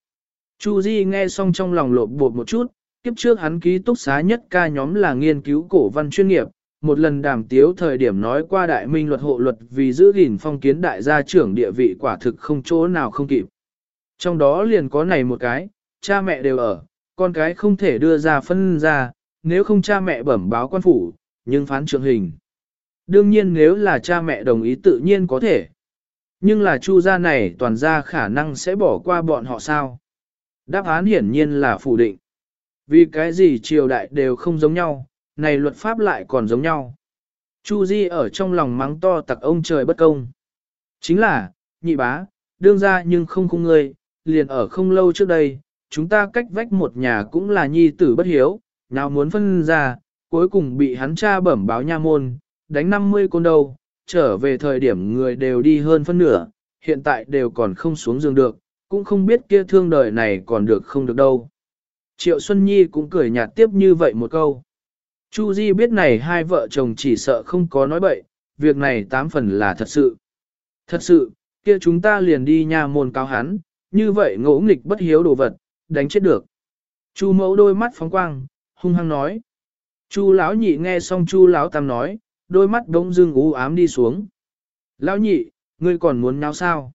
Chu Di nghe xong trong lòng lộp bột một chút, kiếp trước hắn ký túc xá nhất ca nhóm là nghiên cứu cổ văn chuyên nghiệp, một lần đàm tiếu thời điểm nói qua đại minh luật hộ luật vì giữ gìn phong kiến đại gia trưởng địa vị quả thực không chỗ nào không kịp. Trong đó liền có này một cái, cha mẹ đều ở, con cái không thể đưa ra phân ra, nếu không cha mẹ bẩm báo quan phủ, nhưng phán trưởng hình. Đương nhiên nếu là cha mẹ đồng ý tự nhiên có thể. Nhưng là chu gia này toàn ra khả năng sẽ bỏ qua bọn họ sao? Đáp án hiển nhiên là phủ định. Vì cái gì triều đại đều không giống nhau, này luật pháp lại còn giống nhau. Chu Di ở trong lòng mắng to tặc ông trời bất công. Chính là, nhị bá, đương ra nhưng không khung ngươi, liền ở không lâu trước đây, chúng ta cách vách một nhà cũng là nhi tử bất hiếu, nào muốn phân ra, cuối cùng bị hắn cha bẩm báo nha môn, đánh 50 con đầu, trở về thời điểm người đều đi hơn phân nửa, hiện tại đều còn không xuống giường được, cũng không biết kia thương đời này còn được không được đâu. Triệu Xuân Nhi cũng cười nhạt tiếp như vậy một câu. Chu Di biết này hai vợ chồng chỉ sợ không có nói bậy, việc này tám phần là thật sự. Thật sự, kia chúng ta liền đi nhà môn cáo hắn, như vậy ngỗ nghịch bất hiếu đồ vật, đánh chết được. Chu mẫu đôi mắt phóng quang, hung hăng nói. Chu lão nhị nghe xong chu lão tam nói, đôi mắt đống dưng u ám đi xuống. Lão nhị, ngươi còn muốn nháo sao?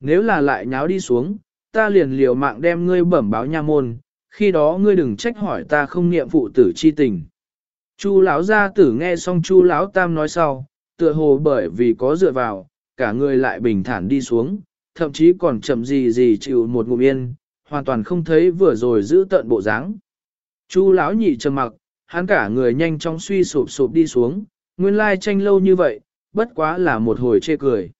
Nếu là lại nháo đi xuống, ta liền liều mạng đem ngươi bẩm báo nha môn, khi đó ngươi đừng trách hỏi ta không niệm phụ tử chi tình. Chu lão gia tử nghe xong chu lão tam nói sau, tựa hồ bởi vì có dựa vào, cả người lại bình thản đi xuống, thậm chí còn chậm gì gì chịu một ngụm yên, hoàn toàn không thấy vừa rồi giữ tận bộ dáng. Chu lão nhị trầm mặc, hắn cả người nhanh chóng suy sụp sụp đi xuống, nguyên lai tranh lâu như vậy, bất quá là một hồi chê cười.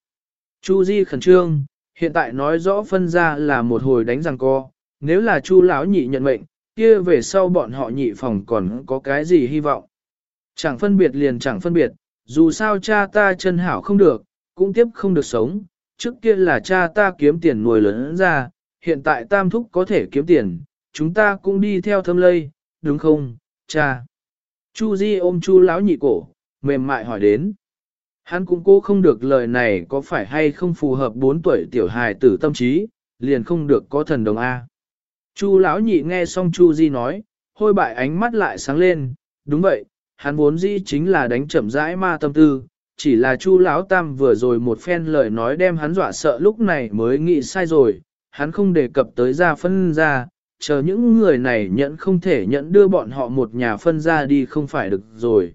Chu Di khẩn trương, hiện tại nói rõ phân ra là một hồi đánh răng co, nếu là Chu lão nhị nhận mệnh, kia về sau bọn họ nhị phòng còn có cái gì hy vọng. Chẳng phân biệt liền chẳng phân biệt, dù sao cha ta chân hảo không được, cũng tiếp không được sống, trước kia là cha ta kiếm tiền nuôi lớn ra, hiện tại tam thúc có thể kiếm tiền, chúng ta cũng đi theo thâm lây, đúng không, cha. Chu Di ôm Chu lão nhị cổ, mềm mại hỏi đến. Hắn cũng cố không được lời này có phải hay không phù hợp 4 tuổi tiểu hài tử tâm trí, liền không được có thần đồng A. Chu lão nhị nghe xong Chu Di nói, hôi bại ánh mắt lại sáng lên, đúng vậy, hắn vốn dĩ chính là đánh chậm rãi ma tâm tư, chỉ là Chu lão tam vừa rồi một phen lời nói đem hắn dọa sợ lúc này mới nghĩ sai rồi, hắn không đề cập tới ra phân ra, chờ những người này nhận không thể nhận đưa bọn họ một nhà phân ra đi không phải được rồi.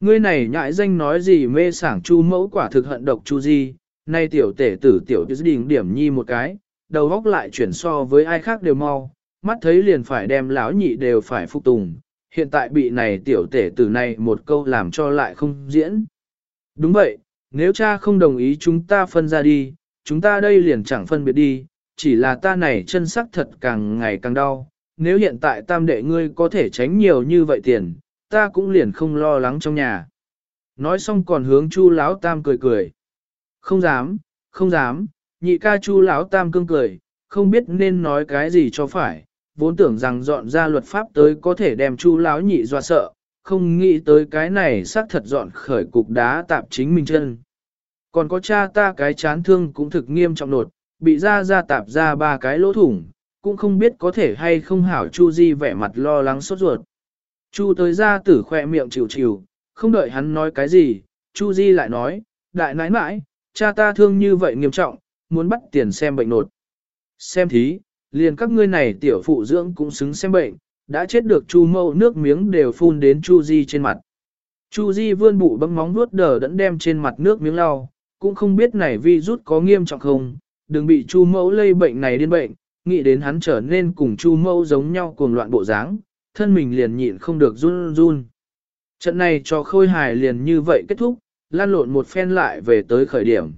Ngươi này nhãi danh nói gì mê sảng chu mẫu quả thực hận độc chu di, nay tiểu tể tử tiểu tiết đình điểm nhi một cái, đầu góc lại chuyển so với ai khác đều mau, mắt thấy liền phải đem lão nhị đều phải phục tùng, hiện tại bị này tiểu tể tử này một câu làm cho lại không diễn. Đúng vậy, nếu cha không đồng ý chúng ta phân ra đi, chúng ta đây liền chẳng phân biệt đi, chỉ là ta này chân sắc thật càng ngày càng đau, nếu hiện tại tam đệ ngươi có thể tránh nhiều như vậy tiền, ta cũng liền không lo lắng trong nhà. Nói xong còn hướng chu lão tam cười cười. Không dám, không dám, nhị ca chu lão tam cương cười, không biết nên nói cái gì cho phải, vốn tưởng rằng dọn ra luật pháp tới có thể đem chu lão nhị dọa sợ, không nghĩ tới cái này xác thật dọn khởi cục đá tạp chính mình chân. Còn có cha ta cái chán thương cũng thực nghiêm trọng nột, bị ra ra tạp ra ba cái lỗ thủng, cũng không biết có thể hay không hảo Chu Di vẻ mặt lo lắng sốt ruột. Chu tới ra tử khoe miệng chịu chịu, không đợi hắn nói cái gì, Chu Di lại nói, đại nãi nãi, cha ta thương như vậy nghiêm trọng, muốn bắt tiền xem bệnh nột. Xem thí, liền các ngươi này tiểu phụ dưỡng cũng xứng xem bệnh, đã chết được Chu mâu nước miếng đều phun đến Chu Di trên mặt. Chu Di vươn bụ bấm móng vuốt đờ đẫn đem trên mặt nước miếng lau, cũng không biết này vi rút có nghiêm trọng không, đừng bị Chu mẫu lây bệnh này điên bệnh, nghĩ đến hắn trở nên cùng Chu mẫu giống nhau cuồng loạn bộ dáng, thân mình liền nhịn không được run run. Trận này cho khôi hài liền như vậy kết thúc, lan lộn một phen lại về tới khởi điểm.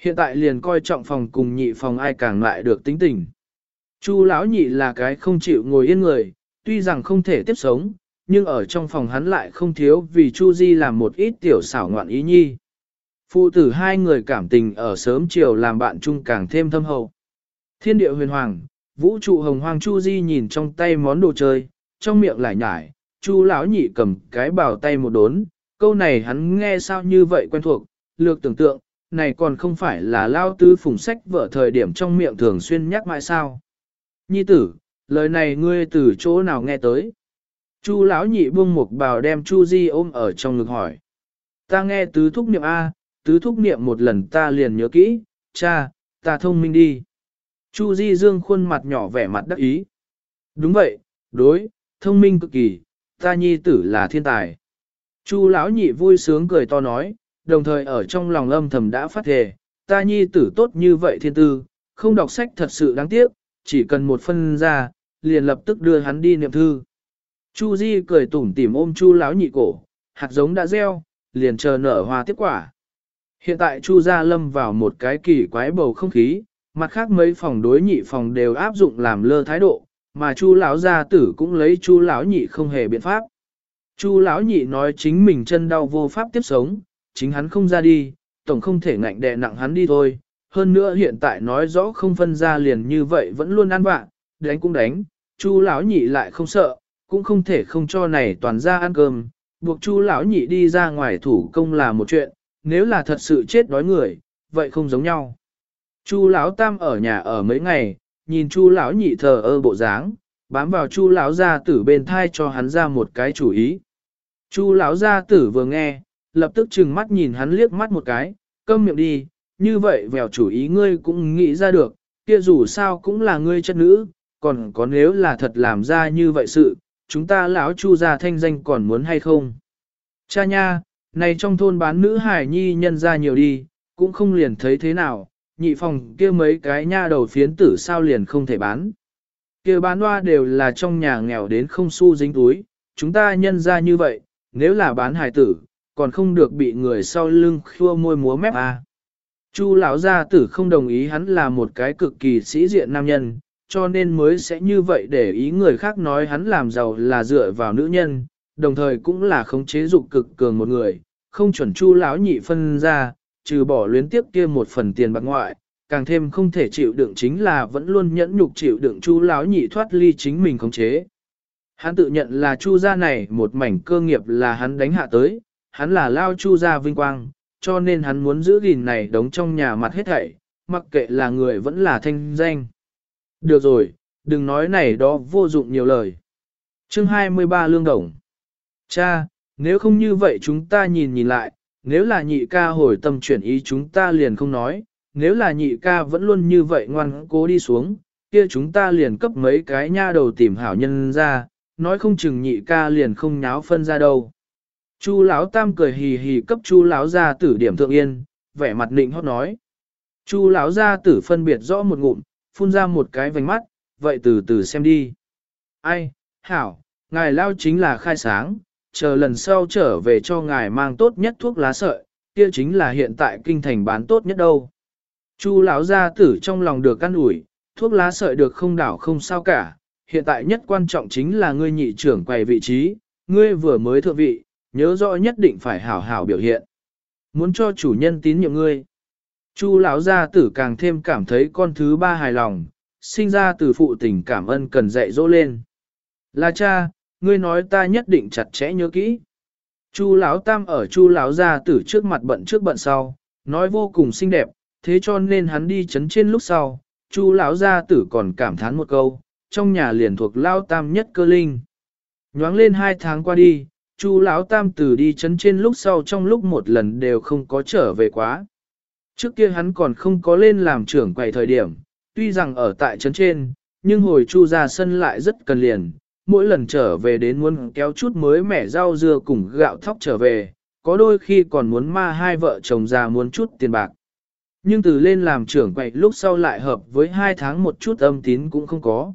Hiện tại liền coi trọng phòng cùng nhị phòng ai càng lại được tính tình. Chu lão nhị là cái không chịu ngồi yên người, tuy rằng không thể tiếp sống, nhưng ở trong phòng hắn lại không thiếu vì Chu Di làm một ít tiểu xảo ngoạn ý nhi. Phụ tử hai người cảm tình ở sớm chiều làm bạn chung càng thêm thâm hậu. Thiên địa huyền hoàng, vũ trụ hồng hoàng Chu Di nhìn trong tay món đồ chơi, trong miệng lại nhải, Chu lão nhị cầm cái bảo tay một đốn, câu này hắn nghe sao như vậy quen thuộc, lược tưởng tượng, này còn không phải là lao tư phùng sách vợ thời điểm trong miệng thường xuyên nhắc mãi sao. Nhi tử, lời này ngươi từ chỗ nào nghe tới? Chu lão nhị buông một bào đem Chu Di ôm ở trong ngực hỏi. Ta nghe tứ thúc niệm A, tứ thúc niệm một lần ta liền nhớ kỹ, cha, ta thông minh đi. Chu Di dương khuôn mặt nhỏ vẻ mặt đắc ý. Đúng vậy, đối, thông minh cực kỳ, ta nhi tử là thiên tài. Chu lão nhị vui sướng cười to nói, đồng thời ở trong lòng âm thầm đã phát thề, ta nhi tử tốt như vậy thiên tư, không đọc sách thật sự đáng tiếc, chỉ cần một phân ra, liền lập tức đưa hắn đi niệm thư. Chu Di cười tủm tỉm ôm Chu lão nhị cổ, hạt giống đã gieo, liền chờ nở hoa tiếp quả. Hiện tại Chu Gia lâm vào một cái kỳ quái bầu không khí, mặt khác mấy phòng đối nhị phòng đều áp dụng làm lơ thái độ, mà Chu lão gia tử cũng lấy Chu lão nhị không hề biện pháp. Chu lão nhị nói chính mình chân đau vô pháp tiếp sống, chính hắn không ra đi, tổng không thể ngạnh đè nặng hắn đi thôi. Hơn nữa hiện tại nói rõ không phân ra liền như vậy vẫn luôn ăn vạ, đánh cũng đánh, Chu lão nhị lại không sợ, cũng không thể không cho này toàn ra ăn cơm, buộc Chu lão nhị đi ra ngoài thủ công là một chuyện, nếu là thật sự chết đói người, vậy không giống nhau. Chu lão tam ở nhà ở mấy ngày, nhìn Chu lão nhị thờ ơ bộ dáng, bám vào Chu lão gia tử bên thai cho hắn ra một cái chủ ý. Chu lão gia tử vừa nghe, lập tức trừng mắt nhìn hắn liếc mắt một cái, câm miệng đi, như vậy vèo chủ ý ngươi cũng nghĩ ra được, kia dù sao cũng là ngươi chất nữ, còn có nếu là thật làm ra như vậy sự, chúng ta lão chu gia thanh danh còn muốn hay không? Cha nha, này trong thôn bán nữ hải nhi nhân ra nhiều đi, cũng không liền thấy thế nào, nhị phòng kia mấy cái nha đầu phiến tử sao liền không thể bán. kia bán hoa đều là trong nhà nghèo đến không xu dính túi, chúng ta nhân ra như vậy, nếu là bán hải tử, còn không được bị người sau lưng khua môi múa mép à. Chu lão gia tử không đồng ý hắn là một cái cực kỳ sĩ diện nam nhân, cho nên mới sẽ như vậy để ý người khác nói hắn làm giàu là dựa vào nữ nhân, đồng thời cũng là khống chế dục cực cường một người, không chuẩn chu lão nhị phân ra, trừ bỏ luyến tiếp kia một phần tiền bạc ngoại, càng thêm không thể chịu đựng chính là vẫn luôn nhẫn nhục chịu đựng chu lão nhị thoát ly chính mình khống chế. Hắn tự nhận là chu gia này một mảnh cơ nghiệp là hắn đánh hạ tới, hắn là lao chu gia vinh quang, cho nên hắn muốn giữ gìn này đóng trong nhà mặt hết thảy, mặc kệ là người vẫn là thanh danh. Được rồi, đừng nói này đó vô dụng nhiều lời. Chương 23 Lương Đồng Cha, nếu không như vậy chúng ta nhìn nhìn lại, nếu là nhị ca hồi tâm chuyển ý chúng ta liền không nói, nếu là nhị ca vẫn luôn như vậy ngoan cố đi xuống, kia chúng ta liền cấp mấy cái nha đầu tìm hảo nhân ra, nói không chừng nhị ca liền không nháo phân ra đâu. Chu lão tam cười hì hì cấp chu lão gia tử điểm thượng yên, vẻ mặt định hót nói. Chu lão gia tử phân biệt rõ một ngụm, phun ra một cái vành mắt, vậy từ từ xem đi. Ai, hảo, ngài lao chính là khai sáng, chờ lần sau trở về cho ngài mang tốt nhất thuốc lá sợi, kia chính là hiện tại kinh thành bán tốt nhất đâu. Chu lão gia tử trong lòng được căn ủi, thuốc lá sợi được không đảo không sao cả, hiện tại nhất quan trọng chính là ngươi nhị trưởng quầy vị trí, ngươi vừa mới thượng vị, nhớ rõ nhất định phải hảo hảo biểu hiện. Muốn cho chủ nhân tín nhiệm ngươi. Chu lão gia tử càng thêm cảm thấy con thứ ba hài lòng, sinh ra từ phụ tình cảm ơn cần dạy dỗ lên. Là cha, ngươi nói ta nhất định chặt chẽ nhớ kỹ. Chu lão tam ở chu lão gia tử trước mặt bận trước bận sau, nói vô cùng xinh đẹp, thế cho nên hắn đi chấn trên lúc sau, chu lão gia tử còn cảm thán một câu, trong nhà liền thuộc lão tam nhất cơ linh. Nhoáng lên hai tháng qua đi, chu lão tam tử đi chấn trên lúc sau trong lúc một lần đều không có trở về quá. Trước kia hắn còn không có lên làm trưởng quầy thời điểm, tuy rằng ở tại chấn trên, nhưng hồi chu ra sân lại rất cần liền, mỗi lần trở về đến muốn kéo chút mới mẻ rau dưa cùng gạo thóc trở về, có đôi khi còn muốn ma hai vợ chồng già muốn chút tiền bạc. Nhưng từ lên làm trưởng quậy lúc sau lại hợp với hai tháng một chút âm tín cũng không có.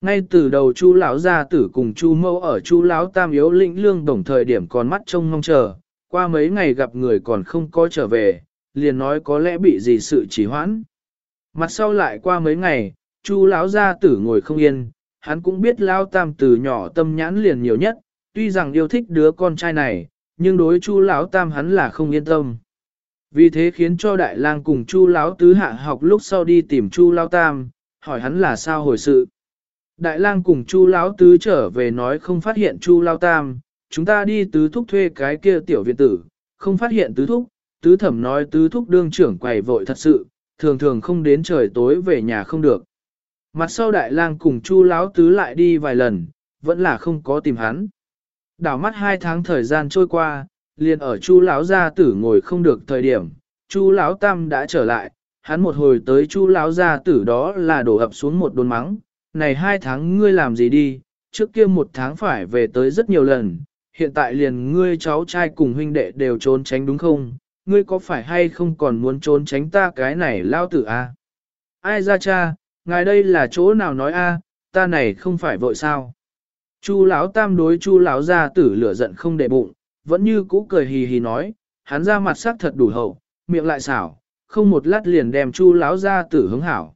Ngay từ đầu chu lão gia tử cùng chu mẫu ở chu lão tam yếu lĩnh lương đồng thời điểm còn mắt trông mong chờ, qua mấy ngày gặp người còn không có trở về, liền nói có lẽ bị gì sự trì hoãn. Mặt sau lại qua mấy ngày, chu lão gia tử ngồi không yên, hắn cũng biết lão tam từ nhỏ tâm nhãn liền nhiều nhất, tuy rằng yêu thích đứa con trai này, nhưng đối chu lão tam hắn là không yên tâm. Vì thế khiến cho đại lang cùng chu lão tứ hạ học lúc sau đi tìm chu lão tam, hỏi hắn là sao hồi sự. Đại lang cùng chu lão tứ trở về nói không phát hiện chu lão tam, chúng ta đi tứ thúc thuê cái kia tiểu viện tử, không phát hiện tứ thúc, tứ thẩm nói tứ thúc đương trưởng quầy vội thật sự, thường thường không đến trời tối về nhà không được. Mặt sau đại lang cùng chu lão tứ lại đi vài lần, vẫn là không có tìm hắn. Đảo mắt hai tháng thời gian trôi qua, liền ở chu lão gia tử ngồi không được thời điểm, chu lão tam đã trở lại, hắn một hồi tới chu lão gia tử đó là đổ ập xuống một đồn mắng, này hai tháng ngươi làm gì đi, trước kia một tháng phải về tới rất nhiều lần, hiện tại liền ngươi cháu trai cùng huynh đệ đều trốn tránh đúng không, ngươi có phải hay không còn muốn trốn tránh ta cái này lao tử a? À? Ai ra cha, ngài đây là chỗ nào nói a, ta này không phải vội sao? Chu lão tam đối chu lão gia tử lửa giận không để bụng, vẫn như cũ cười hì hì nói, hắn ra mặt sắc thật đủ hậu, miệng lại xảo, không một lát liền đem chu lão gia tử hứng hảo.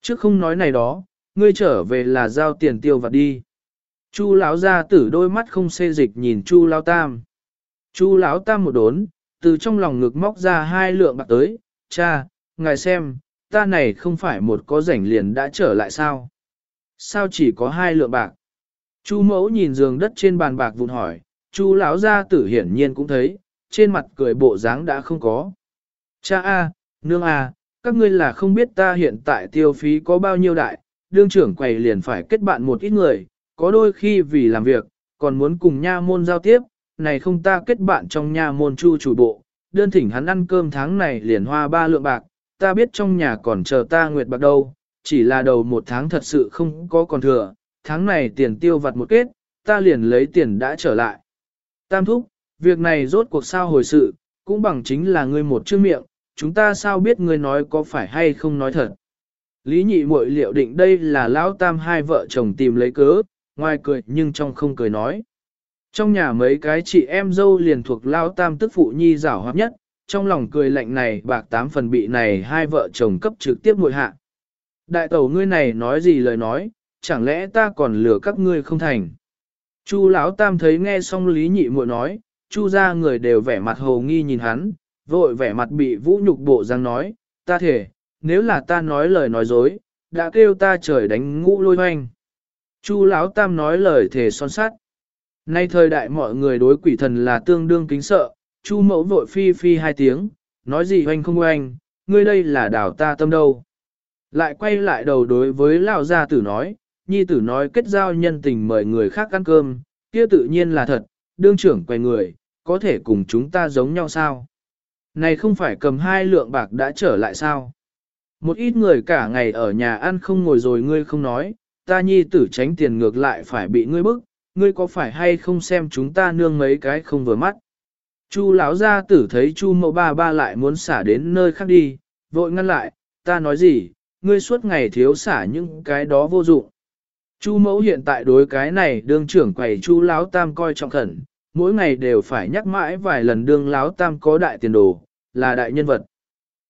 Trước không nói này đó, ngươi trở về là giao tiền tiêu vặt đi. Chu lão gia tử đôi mắt không xê dịch nhìn chu lão tam. Chu lão tam một đốn, từ trong lòng ngực móc ra hai lượng bạc tới, cha, ngài xem, ta này không phải một có rảnh liền đã trở lại sao? Sao chỉ có hai lượng bạc? Chu mẫu nhìn giường đất trên bàn bạc vụn hỏi, chu lão gia tử hiển nhiên cũng thấy, trên mặt cười bộ dáng đã không có. Cha a, nương a, các ngươi là không biết ta hiện tại tiêu phí có bao nhiêu đại, đương trưởng quầy liền phải kết bạn một ít người, có đôi khi vì làm việc, còn muốn cùng nha môn giao tiếp, này không ta kết bạn trong nha môn chu chủ bộ, đơn thỉnh hắn ăn cơm tháng này liền hoa ba lượng bạc, ta biết trong nhà còn chờ ta nguyệt bạc đâu, chỉ là đầu một tháng thật sự không có còn thừa, tháng này tiền tiêu vặt một kết, ta liền lấy tiền đã trở lại. Tam thúc, việc này rốt cuộc sao hồi sự, cũng bằng chính là ngươi một chữ miệng, chúng ta sao biết ngươi nói có phải hay không nói thật. Lý nhị muội liệu định đây là lão tam hai vợ chồng tìm lấy cớ, ngoài cười nhưng trong không cười nói. Trong nhà mấy cái chị em dâu liền thuộc lão tam tức phụ nhi rảo hoạt nhất, trong lòng cười lạnh này bạc tám phần bị này hai vợ chồng cấp trực tiếp muội hạ. Đại tẩu ngươi này nói gì lời nói, chẳng lẽ ta còn lừa các ngươi không thành. Chu lão tam thấy nghe xong lý nhị muội nói, chu ra người đều vẻ mặt hồ nghi nhìn hắn, vội vẻ mặt bị vũ nhục bộ răng nói, ta thể, nếu là ta nói lời nói dối, đã kêu ta trời đánh ngũ lôi hoanh. Chu lão tam nói lời thể son sát. Nay thời đại mọi người đối quỷ thần là tương đương kính sợ, chu mẫu vội phi phi hai tiếng, nói gì hoanh không hoanh, ngươi đây là đảo ta tâm đâu. Lại quay lại đầu đối với lão gia tử nói, nhi tử nói kết giao nhân tình mời người khác ăn cơm, kia tự nhiên là thật, đương trưởng quay người, có thể cùng chúng ta giống nhau sao? Này không phải cầm hai lượng bạc đã trở lại sao? Một ít người cả ngày ở nhà ăn không ngồi rồi ngươi không nói, ta nhi tử tránh tiền ngược lại phải bị ngươi bức, ngươi có phải hay không xem chúng ta nương mấy cái không vừa mắt? Chu lão gia tử thấy Chu mẫu ba ba lại muốn xả đến nơi khác đi, vội ngăn lại, ta nói gì, ngươi suốt ngày thiếu xả những cái đó vô dụng. Chu mẫu hiện tại đối cái này đương trưởng quầy chu lão tam coi trọng khẩn, mỗi ngày đều phải nhắc mãi vài lần đương lão tam có đại tiền đồ, là đại nhân vật.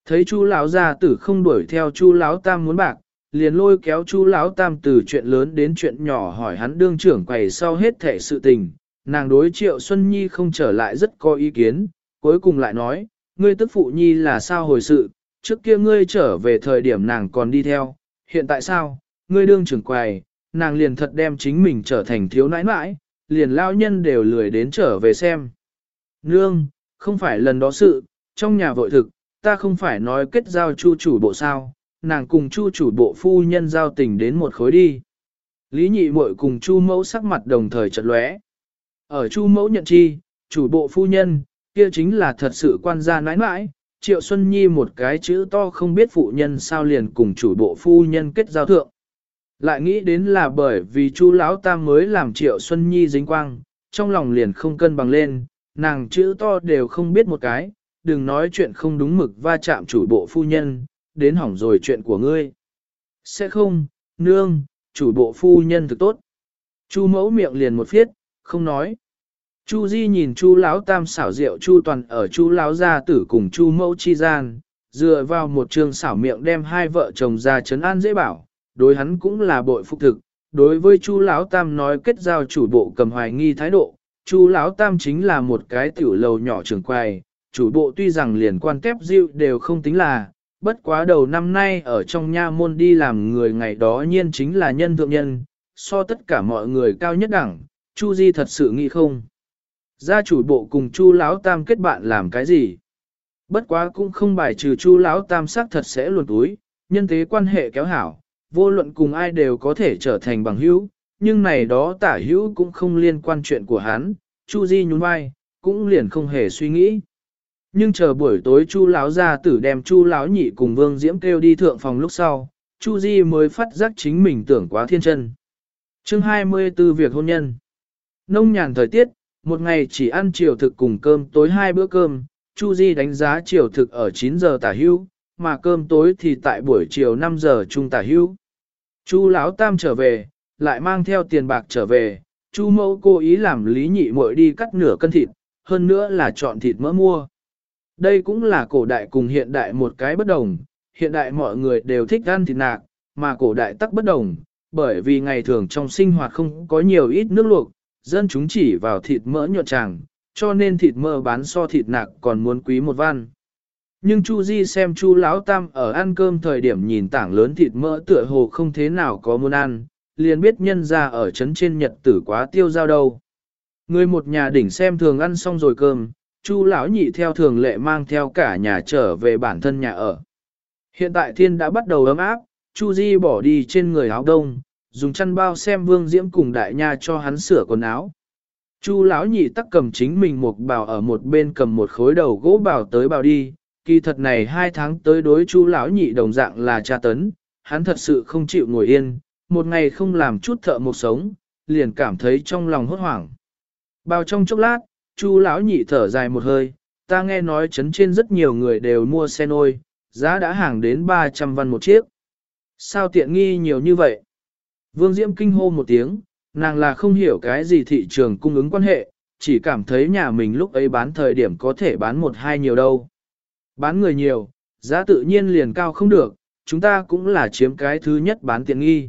Thấy chu lão gia tử không đuổi theo chu lão tam muốn bạc, liền lôi kéo chu lão tam từ chuyện lớn đến chuyện nhỏ hỏi hắn đương trưởng quầy sau hết thể sự tình. Nàng đối triệu Xuân Nhi không trở lại rất có ý kiến, cuối cùng lại nói, ngươi tức phụ Nhi là sao hồi sự, trước kia ngươi trở về thời điểm nàng còn đi theo, hiện tại sao, ngươi đương trưởng quầy, nàng liền thật đem chính mình trở thành thiếu nãi nãi, liền lao nhân đều lười đến trở về xem. Nương, không phải lần đó sự, trong nhà vội thực, ta không phải nói kết giao chu chủ bộ sao, nàng cùng chu chủ bộ phu nhân giao tình đến một khối đi. Lý nhị muội cùng chu mẫu sắc mặt đồng thời chợt lóe. Ở chu mẫu nhận chi, chủ bộ phu nhân, kia chính là thật sự quan gia nãi nãi, triệu xuân nhi một cái chữ to không biết phụ nhân sao liền cùng chủ bộ phu nhân kết giao thượng. Lại nghĩ đến là bởi vì chu lão tam mới làm triệu Xuân Nhi dính quang, trong lòng liền không cân bằng lên, nàng chữ to đều không biết một cái, đừng nói chuyện không đúng mực va chạm chủ bộ phu nhân, đến hỏng rồi chuyện của ngươi. Sẽ không, nương, chủ bộ phu nhân thực tốt. Chu mẫu miệng liền một phiết, không nói. Chu Di nhìn Chu lão tam xảo rượu Chu toàn ở Chu lão gia tử cùng Chu mẫu chi gian, dựa vào một trường xảo miệng đem hai vợ chồng ra chấn an dễ bảo, đối hắn cũng là bội phục thực. Đối với Chu Lão Tam nói kết giao chủ bộ cầm hoài nghi thái độ, Chu Lão Tam chính là một cái tiểu lầu nhỏ trường quầy, chủ bộ tuy rằng liền quan tép diệu đều không tính là, bất quá đầu năm nay ở trong nha môn đi làm người ngày đó nhiên chính là nhân thượng nhân, so tất cả mọi người cao nhất đẳng, Chu Di thật sự nghĩ không. Gia chủ bộ cùng Chu Lão Tam kết bạn làm cái gì? Bất quá cũng không bài trừ Chu Lão Tam sắc thật sẽ luồn túi, nhân tế quan hệ kéo hảo, vô luận cùng ai đều có thể trở thành bằng hữu, nhưng này đó tả hữu cũng không liên quan chuyện của hắn, Chu Di nhún vai, cũng liền không hề suy nghĩ. Nhưng chờ buổi tối Chu lão gia tử đem Chu lão nhị cùng Vương Diễm kêu đi thượng phòng lúc sau, Chu Di mới phát giác chính mình tưởng quá thiên chân. Chương 24 việc hôn nhân. Nông nhàn thời tiết, một ngày chỉ ăn chiều thực cùng cơm tối hai bữa cơm, Chu Di đánh giá chiều thực ở 9 giờ tả hưu, mà cơm tối thì tại buổi chiều 5 giờ trung tả hưu. Chu lão tam trở về, lại mang theo tiền bạc trở về, Chu mẫu cố ý làm lý nhị muội đi cắt nửa cân thịt, hơn nữa là chọn thịt mỡ mua. Đây cũng là cổ đại cùng hiện đại một cái bất đồng, hiện đại mọi người đều thích ăn thịt nạc, mà cổ đại tắc bất đồng, bởi vì ngày thường trong sinh hoạt không có nhiều ít nước luộc, dân chúng chỉ vào thịt mỡ nhuận tràng, cho nên thịt mỡ bán so thịt nạc còn muốn quý một văn. Nhưng Chu Di xem Chu Lão Tam ở ăn cơm thời điểm nhìn tảng lớn thịt mỡ tựa hồ không thế nào có muốn ăn, liền biết nhân ra ở trấn trên nhật tử quá tiêu giao đâu. Người một nhà đỉnh xem thường ăn xong rồi cơm, Chu lão nhị theo thường lệ mang theo cả nhà trở về bản thân nhà ở. Hiện tại thiên đã bắt đầu ấm áp, Chu Di bỏ đi trên người áo đông, dùng chăn bao xem Vương Diễm cùng đại nha cho hắn sửa quần áo. Chu lão nhị tắc cầm chính mình một bào ở một bên cầm một khối đầu gỗ bào tới bào đi, kỳ thật này hai tháng tới đối Chu lão nhị đồng dạng là tra tấn, hắn thật sự không chịu ngồi yên, một ngày không làm chút thợ một sống, liền cảm thấy trong lòng hốt hoảng. Bao trong chốc lát, Chu lão nhị thở dài một hơi, ta nghe nói chấn trên rất nhiều người đều mua xe nôi, giá đã hàng đến 300 văn một chiếc. Sao tiện nghi nhiều như vậy? Vương Diễm kinh hô một tiếng, nàng là không hiểu cái gì thị trường cung ứng quan hệ, chỉ cảm thấy nhà mình lúc ấy bán thời điểm có thể bán một hai nhiều đâu. Bán người nhiều, giá tự nhiên liền cao không được, chúng ta cũng là chiếm cái thứ nhất bán tiện nghi.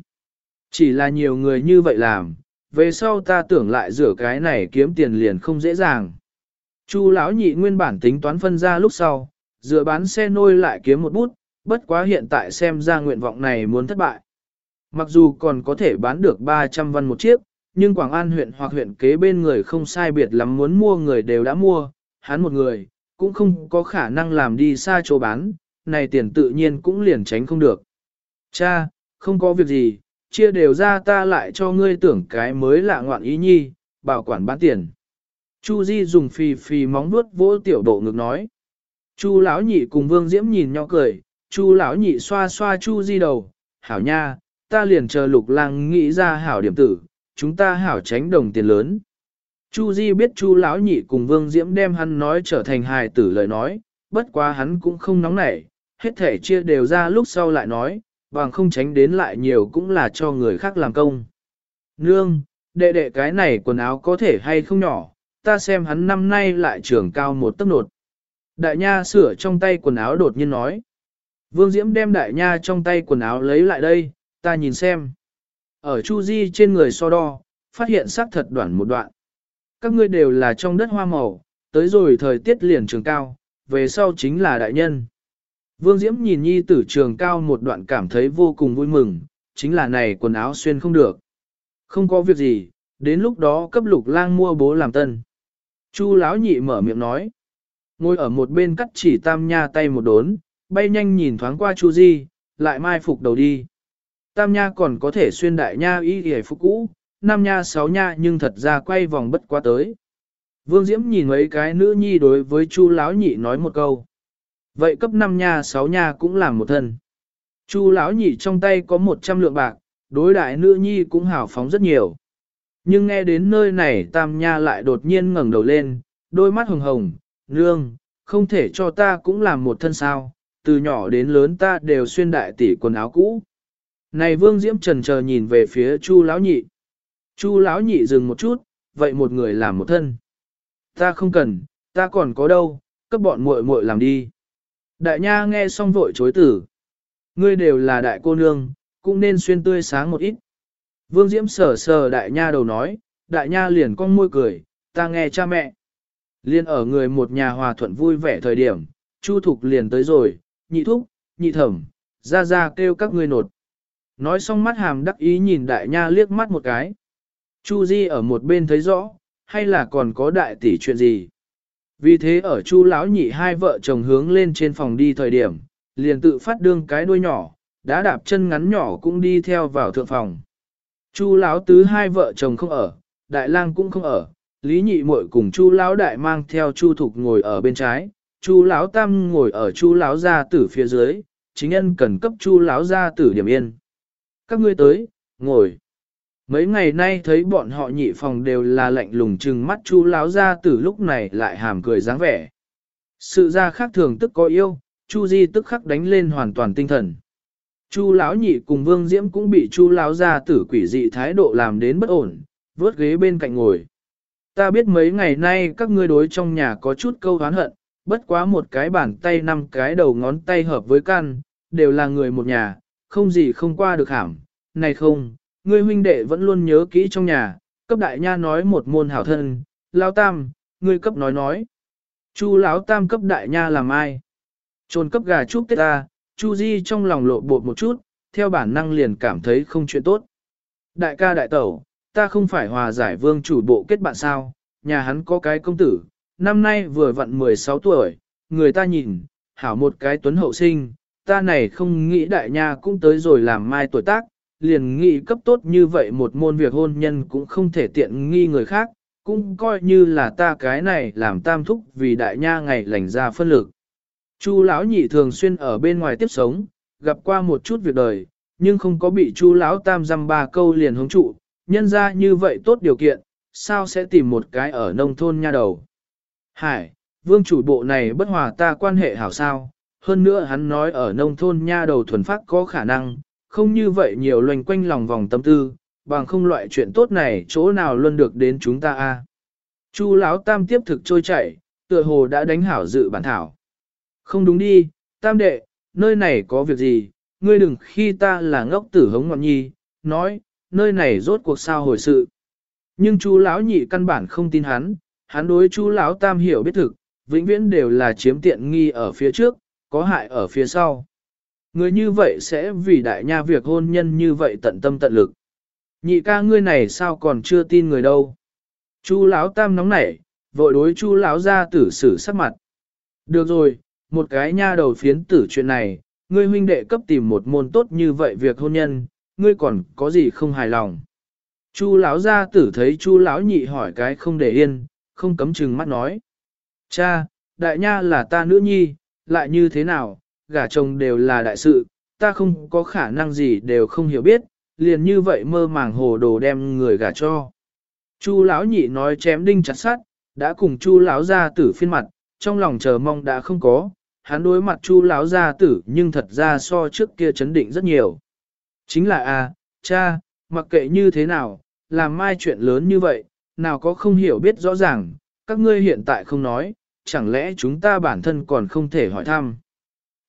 Chỉ là nhiều người như vậy làm, về sau ta tưởng lại rửa cái này kiếm tiền liền không dễ dàng. Chu lão nhị nguyên bản tính toán phân ra lúc sau, dựa bán xe nôi lại kiếm một bút, bất quá hiện tại xem ra nguyện vọng này muốn thất bại. Mặc dù còn có thể bán được 300 văn một chiếc, nhưng Quảng An huyện hoặc huyện kế bên người không sai biệt lắm muốn mua người đều đã mua, hắn một người, cũng không có khả năng làm đi xa chỗ bán, này tiền tự nhiên cũng liền tránh không được. Cha, không có việc gì, chia đều ra ta lại cho ngươi tưởng cái mới lạ ngoạn ý nhi, bảo quản bán tiền. Chu Di dùng phì phì móng vuốt vỗ tiểu độ ngực nói. Chu lão nhị cùng Vương Diễm nhìn nhau cười, Chu lão nhị xoa xoa Chu Di đầu, hảo nha, ta liền chờ lục lang nghĩ ra hảo điểm tử, chúng ta hảo tránh đồng tiền lớn. Chu Di biết Chu lão nhị cùng Vương Diễm đem hắn nói trở thành hài tử lời nói, bất quá hắn cũng không nóng nảy, hết thể chia đều ra lúc sau lại nói, bằng không tránh đến lại nhiều cũng là cho người khác làm công. Nương, đệ đệ cái này quần áo có thể hay không nhỏ, ta xem hắn năm nay lại trưởng cao một tấc nột. Đại nha sửa trong tay quần áo đột nhiên nói. Vương Diễm đem đại nha trong tay quần áo lấy lại đây, ta nhìn xem. Ở Chu Di trên người so đo, phát hiện xác thật đoạn một đoạn. Các ngươi đều là trong đất hoa màu, tới rồi thời tiết liền trường cao, về sau chính là đại nhân. Vương Diễm nhìn nhi tử trường cao một đoạn cảm thấy vô cùng vui mừng, chính là này quần áo xuyên không được. Không có việc gì, đến lúc đó cấp lục lang mua bố làm tân. Chu lão nhị mở miệng nói. Ngồi ở một bên cắt chỉ tam nha tay một đốn, bay nhanh nhìn thoáng qua Chu Di, lại mai phục đầu đi. Tam nha còn có thể xuyên đại nha y y phục cũ, năm nha sáu nha nhưng thật ra quay vòng bất quá tới. Vương Diễm nhìn mấy cái nữ nhi đối với Chu lão nhị nói một câu. Vậy cấp 5 nha 6 nha cũng làm một thân. Chu lão nhị trong tay có 100 lượng bạc, đối đại nữ nhi cũng hào phóng rất nhiều. Nhưng nghe đến nơi này tam nha lại đột nhiên ngẩng đầu lên, đôi mắt hồng hồng, nương, không thể cho ta cũng làm một thân sao, từ nhỏ đến lớn ta đều xuyên đại tỷ quần áo cũ. Này vương diễm trần chờ nhìn về phía chu lão nhị. Chu lão nhị dừng một chút, vậy một người làm một thân. Ta không cần, ta còn có đâu, cấp bọn muội muội làm đi. Đại nha nghe xong vội chối tử. Ngươi đều là đại cô nương, cũng nên xuyên tươi sáng một ít. Vương Diễm sờ sờ đại nha đầu nói, đại nha liền cong môi cười, ta nghe cha mẹ. Liên ở người một nhà hòa thuận vui vẻ thời điểm, Chu Thục liền tới rồi, nhị thúc, nhị thẩm, ra ra kêu các ngươi nột. Nói xong mắt hàm đắc ý nhìn đại nha liếc mắt một cái. Chu Di ở một bên thấy rõ, hay là còn có đại tỷ chuyện gì. Vì thế ở chu lão nhị hai vợ chồng hướng lên trên phòng đi thời điểm, liền tự phát đương cái đuôi nhỏ, đã đạp chân ngắn nhỏ cũng đi theo vào thượng phòng. Chu lão tứ hai vợ chồng không ở, đại lang cũng không ở, lý nhị muội cùng chu lão đại mang theo chu thục ngồi ở bên trái, chu lão tam ngồi ở chu lão gia tử phía dưới, chính nhân cần cấp chu lão gia tử điểm yên. Các ngươi tới, ngồi. Mấy ngày nay thấy bọn họ nhị phòng đều là lạnh lùng chừng mắt chu láo ra từ lúc này lại hàm cười dáng vẻ. Sự ra khác thường tức có yêu, chu di tức khắc đánh lên hoàn toàn tinh thần. Chu lão nhị cùng Vương Diễm cũng bị Chu lão gia tử quỷ dị thái độ làm đến bất ổn, vớt ghế bên cạnh ngồi. Ta biết mấy ngày nay các ngươi đối trong nhà có chút câu oán hận, bất quá một cái bàn tay năm cái đầu ngón tay hợp với căn, đều là người một nhà, không gì không qua được hàm. Này không, ngươi huynh đệ vẫn luôn nhớ kỹ trong nhà, cấp đại nha nói một môn hảo thân, lao tam, ngươi cấp nói nói. Chu lão tam cấp đại nha làm ai? Trồn cấp gà chúc tết ta, Chu Di trong lòng lộ bột một chút, theo bản năng liền cảm thấy không chuyện tốt. Đại ca đại tẩu, ta không phải hòa giải vương chủ bộ kết bạn sao, nhà hắn có cái công tử, năm nay vừa vặn 16 tuổi, người ta nhìn, hảo một cái tuấn hậu sinh, ta này không nghĩ đại nha cũng tới rồi làm mai tuổi tác, liền nghĩ cấp tốt như vậy một môn việc hôn nhân cũng không thể tiện nghi người khác, cũng coi như là ta cái này làm tam thúc vì đại nha ngày lành ra phân lực. Chu lão nhị thường xuyên ở bên ngoài tiếp sống, gặp qua một chút việc đời, nhưng không có bị chu lão tam dăm ba câu liền hống trụ, nhân ra như vậy tốt điều kiện, sao sẽ tìm một cái ở nông thôn nha đầu. Hải, vương chủ bộ này bất hòa ta quan hệ hảo sao, hơn nữa hắn nói ở nông thôn nha đầu thuần phát có khả năng, không như vậy nhiều loành quanh lòng vòng tâm tư, bằng không loại chuyện tốt này chỗ nào luôn được đến chúng ta a. Chu lão tam tiếp thực trôi chảy, tựa hồ đã đánh hảo dự bản thảo. Không đúng đi, tam đệ, nơi này có việc gì, ngươi đừng khi ta là ngốc tử hống ngọn nhi, nói, nơi này rốt cuộc sao hồi sự. Nhưng chú lão nhị căn bản không tin hắn, hắn đối chú lão tam hiểu biết thực, vĩnh viễn đều là chiếm tiện nghi ở phía trước, có hại ở phía sau. Người như vậy sẽ vì đại nha việc hôn nhân như vậy tận tâm tận lực. Nhị ca ngươi này sao còn chưa tin người đâu. Chu lão tam nóng nảy, vội đối chu lão ra tử xử sắc mặt. Được rồi, một cái nha đầu phiến tử chuyện này, ngươi huynh đệ cấp tìm một môn tốt như vậy việc hôn nhân, ngươi còn có gì không hài lòng. Chu lão gia tử thấy chu lão nhị hỏi cái không để yên, không cấm chừng mắt nói. Cha, đại nha là ta nữ nhi, lại như thế nào, gả chồng đều là đại sự, ta không có khả năng gì đều không hiểu biết, liền như vậy mơ màng hồ đồ đem người gả cho. Chu lão nhị nói chém đinh chặt sắt, đã cùng chu lão gia tử phiên mặt, trong lòng chờ mong đã không có, hắn đối mặt chu lão gia tử nhưng thật ra so trước kia chấn định rất nhiều. Chính là a, cha, mặc kệ như thế nào, làm mai chuyện lớn như vậy, nào có không hiểu biết rõ ràng, các ngươi hiện tại không nói, chẳng lẽ chúng ta bản thân còn không thể hỏi thăm.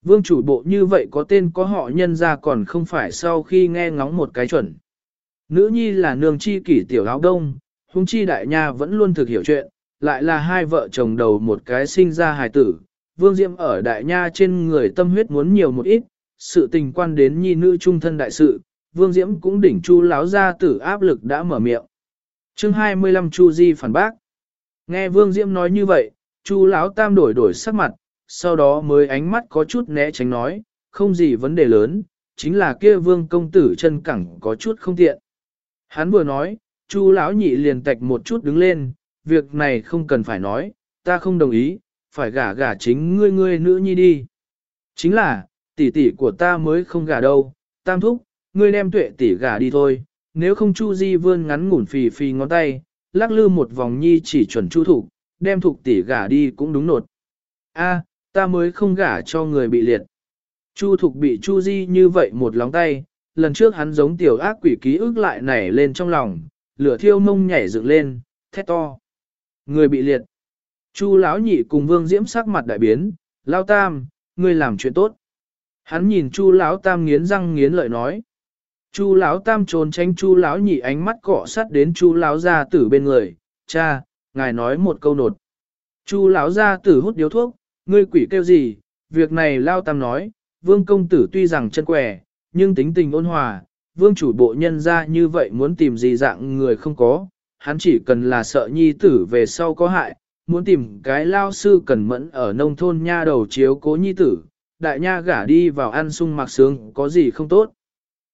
Vương chủ bộ như vậy có tên có họ nhân ra còn không phải sau khi nghe ngóng một cái chuẩn. Nữ nhi là nương chi kỷ tiểu áo đông, hung chi đại nha vẫn luôn thực hiểu chuyện, lại là hai vợ chồng đầu một cái sinh ra hài tử. Vương Diệm ở đại nha trên người tâm huyết muốn nhiều một ít, sự tình quan đến nhi nữ trung thân đại sự, Vương Diễm cũng đỉnh Chu láo ra tử áp lực đã mở miệng. Chương 25 Chu Di phản bác. Nghe Vương Diễm nói như vậy, Chu lão tam đổi đổi sắc mặt, sau đó mới ánh mắt có chút né tránh nói, không gì vấn đề lớn, chính là kia Vương công tử chân cẳng có chút không tiện. Hắn vừa nói, Chu lão nhị liền tạch một chút đứng lên, việc này không cần phải nói, ta không đồng ý, phải gả gả chính ngươi ngươi nữ nhi đi. Chính là, tỷ tỷ của ta mới không gả đâu, tam thúc, ngươi đem tuệ tỷ gả đi thôi, nếu không Chu Di vươn ngắn ngủn phì phì ngón tay, lắc lư một vòng nhi chỉ chuẩn Chu thủ đem Thục tỷ gả đi cũng đúng nột. A, ta mới không gả cho người bị liệt. Chu Thục bị Chu Di như vậy một lóng tay, lần trước hắn giống tiểu ác quỷ ký ức lại nảy lên trong lòng, lửa thiêu mông nhảy dựng lên, thét to. Người bị liệt. Chu lão nhị cùng Vương Diễm sắc mặt đại biến, lao tam, ngươi làm chuyện tốt. Hắn nhìn Chu lão tam nghiến răng nghiến lợi nói. Chu lão tam trốn tránh Chu lão nhị ánh mắt cọ sát đến Chu lão gia tử bên người, "Cha, ngài nói một câu nột." Chu lão gia tử hút điếu thuốc, "Ngươi quỷ kêu gì? Việc này lao tam nói, Vương công tử tuy rằng chân quẻ, nhưng tính tình ôn hòa, Vương chủ bộ nhân ra như vậy muốn tìm gì dạng người không có, hắn chỉ cần là sợ nhi tử về sau có hại, muốn tìm cái lao sư cần mẫn ở nông thôn nha đầu chiếu cố nhi tử, đại nha gả đi vào ăn sung mặc sướng có gì không tốt.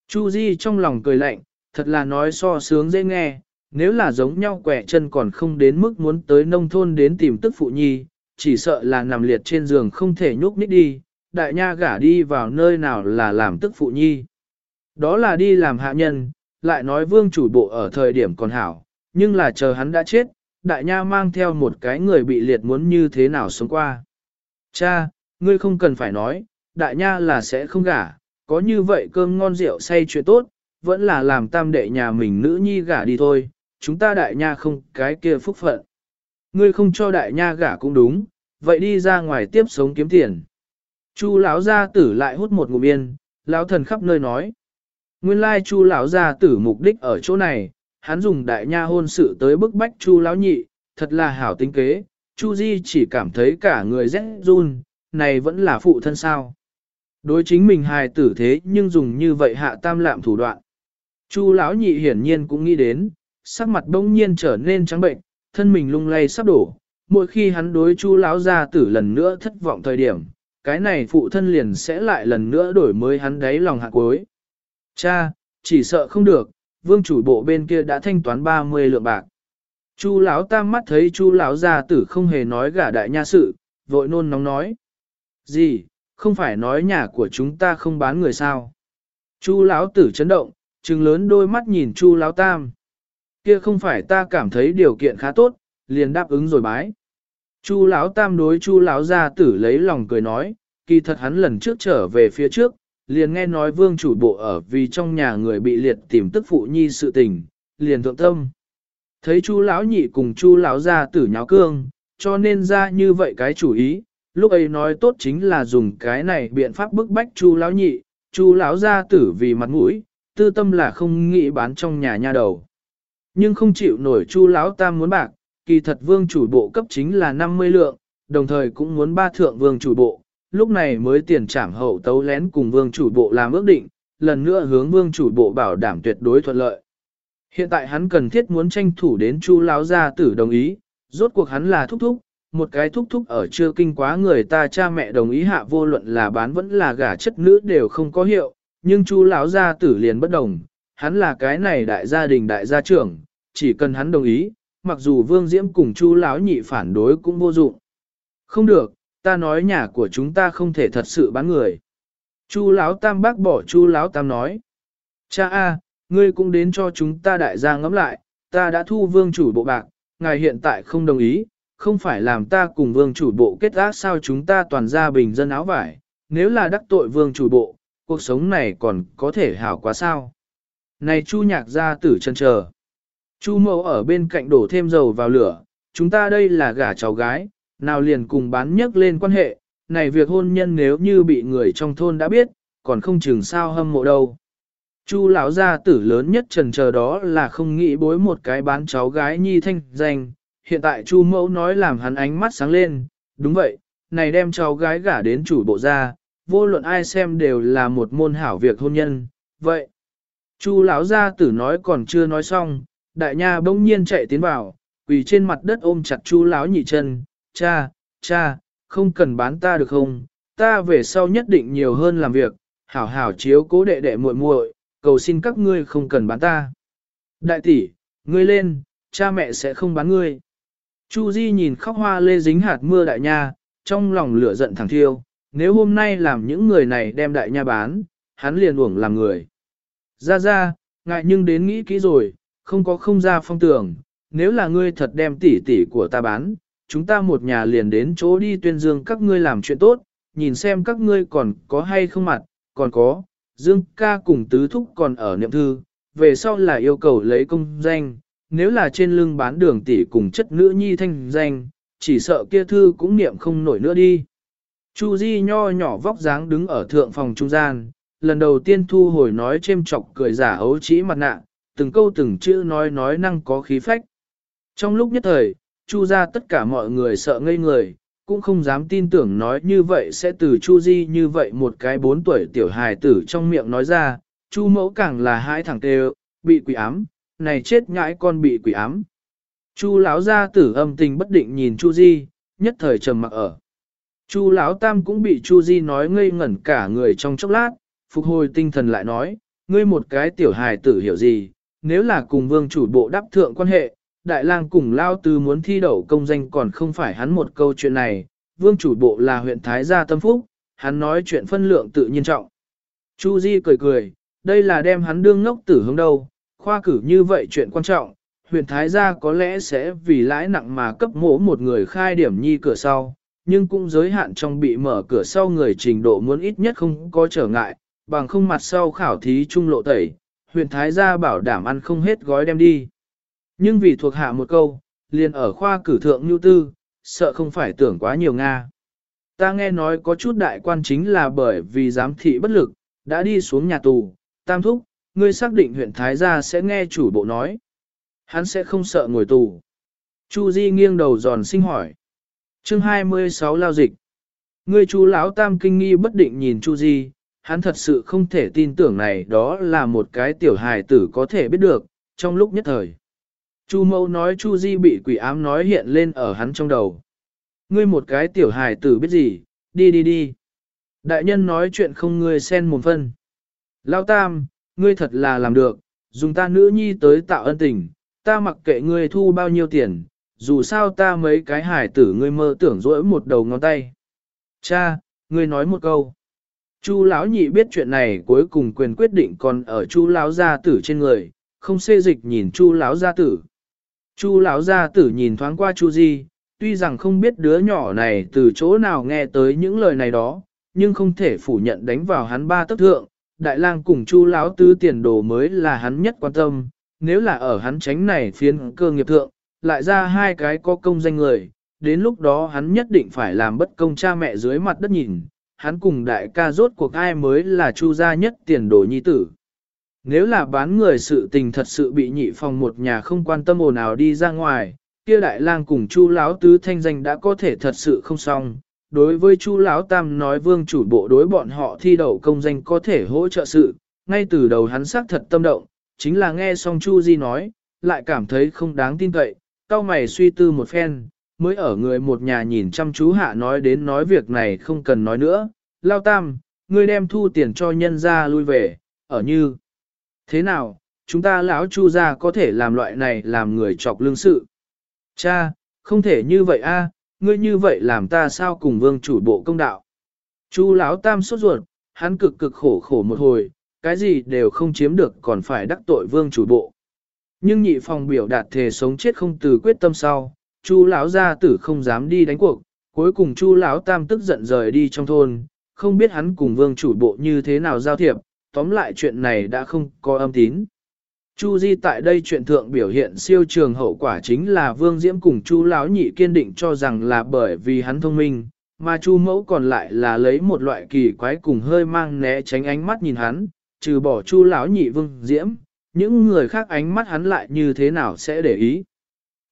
Chu Di trong lòng cười lạnh, thật là nói so sướng dễ nghe, nếu là giống nhau quẻ chân còn không đến mức muốn tới nông thôn đến tìm tức phụ nhi, chỉ sợ là nằm liệt trên giường không thể nhúc nhích đi, đại nha gả đi vào nơi nào là làm tức phụ nhi. Đó là đi làm hạ nhân, lại nói vương chủ bộ ở thời điểm còn hảo, nhưng là chờ hắn đã chết, đại nha mang theo một cái người bị liệt muốn như thế nào sống qua. Cha, ngươi không cần phải nói, đại nha là sẽ không gả, có như vậy cơm ngon rượu say chuyện tốt, vẫn là làm tam đệ nhà mình nữ nhi gả đi thôi, chúng ta đại nha không cái kia phúc phận. Ngươi không cho đại nha gả cũng đúng, vậy đi ra ngoài tiếp sống kiếm tiền. Chu lão gia tử lại hút một ngụm yên, lão thần khắp nơi nói. Nguyên lai chu lão gia tử mục đích ở chỗ này, hắn dùng đại nha hôn sự tới bức bách chu lão nhị, thật là hảo tính kế, chu di chỉ cảm thấy cả người rét run, này vẫn là phụ thân sao. Đối chính mình hài tử thế nhưng dùng như vậy hạ tam lạm thủ đoạn. Chu lão nhị hiển nhiên cũng nghĩ đến, sắc mặt bỗng nhiên trở nên trắng bệnh, thân mình lung lay sắp đổ. Mỗi khi hắn đối chu lão gia tử lần nữa thất vọng thời điểm, cái này phụ thân liền sẽ lại lần nữa đổi mới hắn đáy lòng hạ cuối. Cha, chỉ sợ không được, vương chủ bộ bên kia đã thanh toán 30 lượng bạc. Chu lão tam mắt thấy chu lão gia tử không hề nói gả đại nha sự, vội nôn nóng nói. Gì, không phải nói nhà của chúng ta không bán người sao? Chu lão tử chấn động, trừng lớn đôi mắt nhìn chu lão tam. Kia không phải ta cảm thấy điều kiện khá tốt, liền đáp ứng rồi bái. Chu lão tam đối chu lão gia tử lấy lòng cười nói, kỳ thật hắn lần trước trở về phía trước, liền nghe nói vương chủ bộ ở vì trong nhà người bị liệt tìm tức phụ nhi sự tình, liền thượng tâm. Thấy chu lão nhị cùng chu lão gia tử nháo cương, cho nên ra như vậy cái chủ ý, lúc ấy nói tốt chính là dùng cái này biện pháp bức bách chu lão nhị, chu lão gia tử vì mặt mũi, tư tâm là không nghĩ bán trong nhà nha đầu. Nhưng không chịu nổi chu lão tam muốn bạc, kỳ thật vương chủ bộ cấp chính là 50 lượng, đồng thời cũng muốn ba thượng vương chủ bộ, lúc này mới tiền trảm hậu tấu lén cùng vương chủ bộ làm ước định, lần nữa hướng vương chủ bộ bảo đảm tuyệt đối thuận lợi. Hiện tại hắn cần thiết muốn tranh thủ đến chu lão gia tử đồng ý, rốt cuộc hắn là thúc thúc, một cái thúc thúc ở chưa kinh quá người ta cha mẹ đồng ý hạ vô luận là bán vẫn là gả chất nữ đều không có hiệu, nhưng chu lão gia tử liền bất đồng, hắn là cái này đại gia đình đại gia trưởng, chỉ cần hắn đồng ý, mặc dù Vương Diễm cùng chu lão nhị phản đối cũng vô dụng. Không được, ta nói nhà của chúng ta không thể thật sự bán người. Chu lão tam bác bỏ chu lão tam nói. Cha a, ngươi cũng đến cho chúng ta đại gia ngẫm lại, ta đã thu vương chủ bộ bạc, ngài hiện tại không đồng ý, không phải làm ta cùng vương chủ bộ kết ác sao chúng ta toàn gia bình dân áo vải, nếu là đắc tội vương chủ bộ, cuộc sống này còn có thể hảo quá sao. Này chu nhạc gia tử chân chờ. Chu mẫu ở bên cạnh đổ thêm dầu vào lửa, chúng ta đây là gả cháu gái, nào liền cùng bán nhắc lên quan hệ, này việc hôn nhân nếu như bị người trong thôn đã biết, còn không chừng sao hâm mộ đâu. Chu lão gia tử lớn nhất trần chờ đó là không nghĩ bối một cái bán cháu gái nhi thanh danh, hiện tại Chu mẫu nói làm hắn ánh mắt sáng lên, đúng vậy, này đem cháu gái gả đến chủ bộ gia, vô luận ai xem đều là một môn hảo việc hôn nhân, vậy. Chu lão gia tử nói còn chưa nói xong, đại nha bỗng nhiên chạy tiến vào, quỳ trên mặt đất ôm chặt chu lão nhị chân, cha, cha, không cần bán ta được không, ta về sau nhất định nhiều hơn làm việc, hảo hảo chiếu cố đệ đệ muội muội, cầu xin các ngươi không cần bán ta. Đại tỷ, ngươi lên, cha mẹ sẽ không bán ngươi. Chu Di nhìn khóc hoa lê dính hạt mưa đại nha, trong lòng lửa giận thẳng thiêu, nếu hôm nay làm những người này đem đại nha bán, hắn liền uổng làm người. Ra ra, ngại nhưng đến nghĩ kỹ rồi, không có không ra phong tưởng, nếu là ngươi thật đem tỷ tỷ của ta bán, chúng ta một nhà liền đến chỗ đi tuyên dương các ngươi làm chuyện tốt, nhìn xem các ngươi còn có hay không mặt, còn có, dương ca cùng tứ thúc còn ở niệm thư, về sau là yêu cầu lấy công danh, nếu là trên lưng bán đường tỷ cùng chất nữ nhi thanh danh, chỉ sợ kia thư cũng niệm không nổi nữa đi. Chu Di nho nhỏ vóc dáng đứng ở thượng phòng trung gian, lần đầu tiên thu hồi nói chêm chọc cười giả ấu trĩ mặt nạ, từng câu từng chữ nói nói năng có khí phách. Trong lúc nhất thời, Chu ra tất cả mọi người sợ ngây người, cũng không dám tin tưởng nói như vậy sẽ từ Chu Di như vậy một cái bốn tuổi tiểu hài tử trong miệng nói ra, Chu mẫu càng là hai thằng tê bị quỷ ám, này chết nhãi con bị quỷ ám. Chu lão gia tử âm tình bất định nhìn Chu Di, nhất thời trầm mặc ở. Chu lão tam cũng bị Chu Di nói ngây ngẩn cả người trong chốc lát, phục hồi tinh thần lại nói, ngươi một cái tiểu hài tử hiểu gì, nếu là cùng vương chủ bộ đáp thượng quan hệ, đại lang cùng lao tư muốn thi đậu công danh còn không phải hắn một câu chuyện này, vương chủ bộ là huyện Thái gia tâm phúc, hắn nói chuyện phân lượng tự nhiên trọng. Chu Di cười cười, đây là đem hắn đương ngốc tử hướng đâu, khoa cử như vậy chuyện quan trọng, huyện Thái gia có lẽ sẽ vì lãi nặng mà cấp mổ một người khai điểm nhi cửa sau, nhưng cũng giới hạn trong bị mở cửa sau người trình độ muốn ít nhất không có trở ngại, bằng không mặt sau khảo thí trung lộ tẩy, huyện Thái gia bảo đảm ăn không hết gói đem đi. Nhưng vì thuộc hạ một câu, liền ở khoa cử thượng nhu tư, sợ không phải tưởng quá nhiều Nga. Ta nghe nói có chút đại quan chính là bởi vì giám thị bất lực, đã đi xuống nhà tù, tam thúc, ngươi xác định huyện Thái Gia sẽ nghe chủ bộ nói. Hắn sẽ không sợ ngồi tù. Chu Di nghiêng đầu giòn sinh hỏi. Chương 26 lao dịch. Ngươi chú lão tam kinh nghi bất định nhìn Chu Di, hắn thật sự không thể tin tưởng này đó là một cái tiểu hài tử có thể biết được, trong lúc nhất thời. Chu mẫu nói Chu Di bị quỷ ám nói hiện lên ở hắn trong đầu. Ngươi một cái tiểu hài tử biết gì, đi đi đi. Đại nhân nói chuyện không ngươi xen một phân. Lão tam, ngươi thật là làm được, dùng ta nữ nhi tới tạo ân tình, ta mặc kệ ngươi thu bao nhiêu tiền, dù sao ta mấy cái hài tử ngươi mơ tưởng rỗi một đầu ngón tay. Cha, ngươi nói một câu. Chu lão nhị biết chuyện này cuối cùng quyền quyết định còn ở chu lão gia tử trên người, không xê dịch nhìn chu lão gia tử. Chu lão gia tử nhìn thoáng qua chu di, tuy rằng không biết đứa nhỏ này từ chỗ nào nghe tới những lời này đó, nhưng không thể phủ nhận đánh vào hắn ba tấc thượng, đại lang cùng chu lão tứ tiền đồ mới là hắn nhất quan tâm, nếu là ở hắn tránh này phiến cơ nghiệp thượng, lại ra hai cái có công danh người, đến lúc đó hắn nhất định phải làm bất công cha mẹ dưới mặt đất nhìn, hắn cùng đại ca rốt cuộc ai mới là chu gia nhất tiền đồ nhi tử. Nếu là bán người sự tình thật sự bị nhị phòng một nhà không quan tâm ồn nào đi ra ngoài, kia đại lang cùng chu lão tứ thanh danh đã có thể thật sự không xong. Đối với chu lão tam nói vương chủ bộ đối bọn họ thi đậu công danh có thể hỗ trợ sự, ngay từ đầu hắn xác thật tâm động, chính là nghe xong chu di nói, lại cảm thấy không đáng tin cậy, cao mày suy tư một phen, mới ở người một nhà nhìn chăm chú hạ nói đến nói việc này không cần nói nữa. Lao tam, ngươi đem thu tiền cho nhân ra lui về, ở như. Thế nào, chúng ta lão chu gia có thể làm loại này làm người chọc lương sự. Cha, không thể như vậy a, ngươi như vậy làm ta sao cùng vương chủ bộ công đạo. Chu lão tam sốt ruột, hắn cực cực khổ khổ một hồi, cái gì đều không chiếm được còn phải đắc tội vương chủ bộ. Nhưng nhị phòng biểu đạt thể sống chết không từ quyết tâm sau, Chu lão gia tử không dám đi đánh cuộc, cuối cùng Chu lão tam tức giận rời đi trong thôn, không biết hắn cùng vương chủ bộ như thế nào giao thiệp, tóm lại chuyện này đã không có âm tín. Chu Di tại đây chuyện thượng biểu hiện siêu trường hậu quả chính là Vương Diễm cùng Chu lão nhị kiên định cho rằng là bởi vì hắn thông minh, mà Chu mẫu còn lại là lấy một loại kỳ quái cùng hơi mang né tránh ánh mắt nhìn hắn, trừ bỏ Chu lão nhị Vương Diễm, những người khác ánh mắt hắn lại như thế nào sẽ để ý.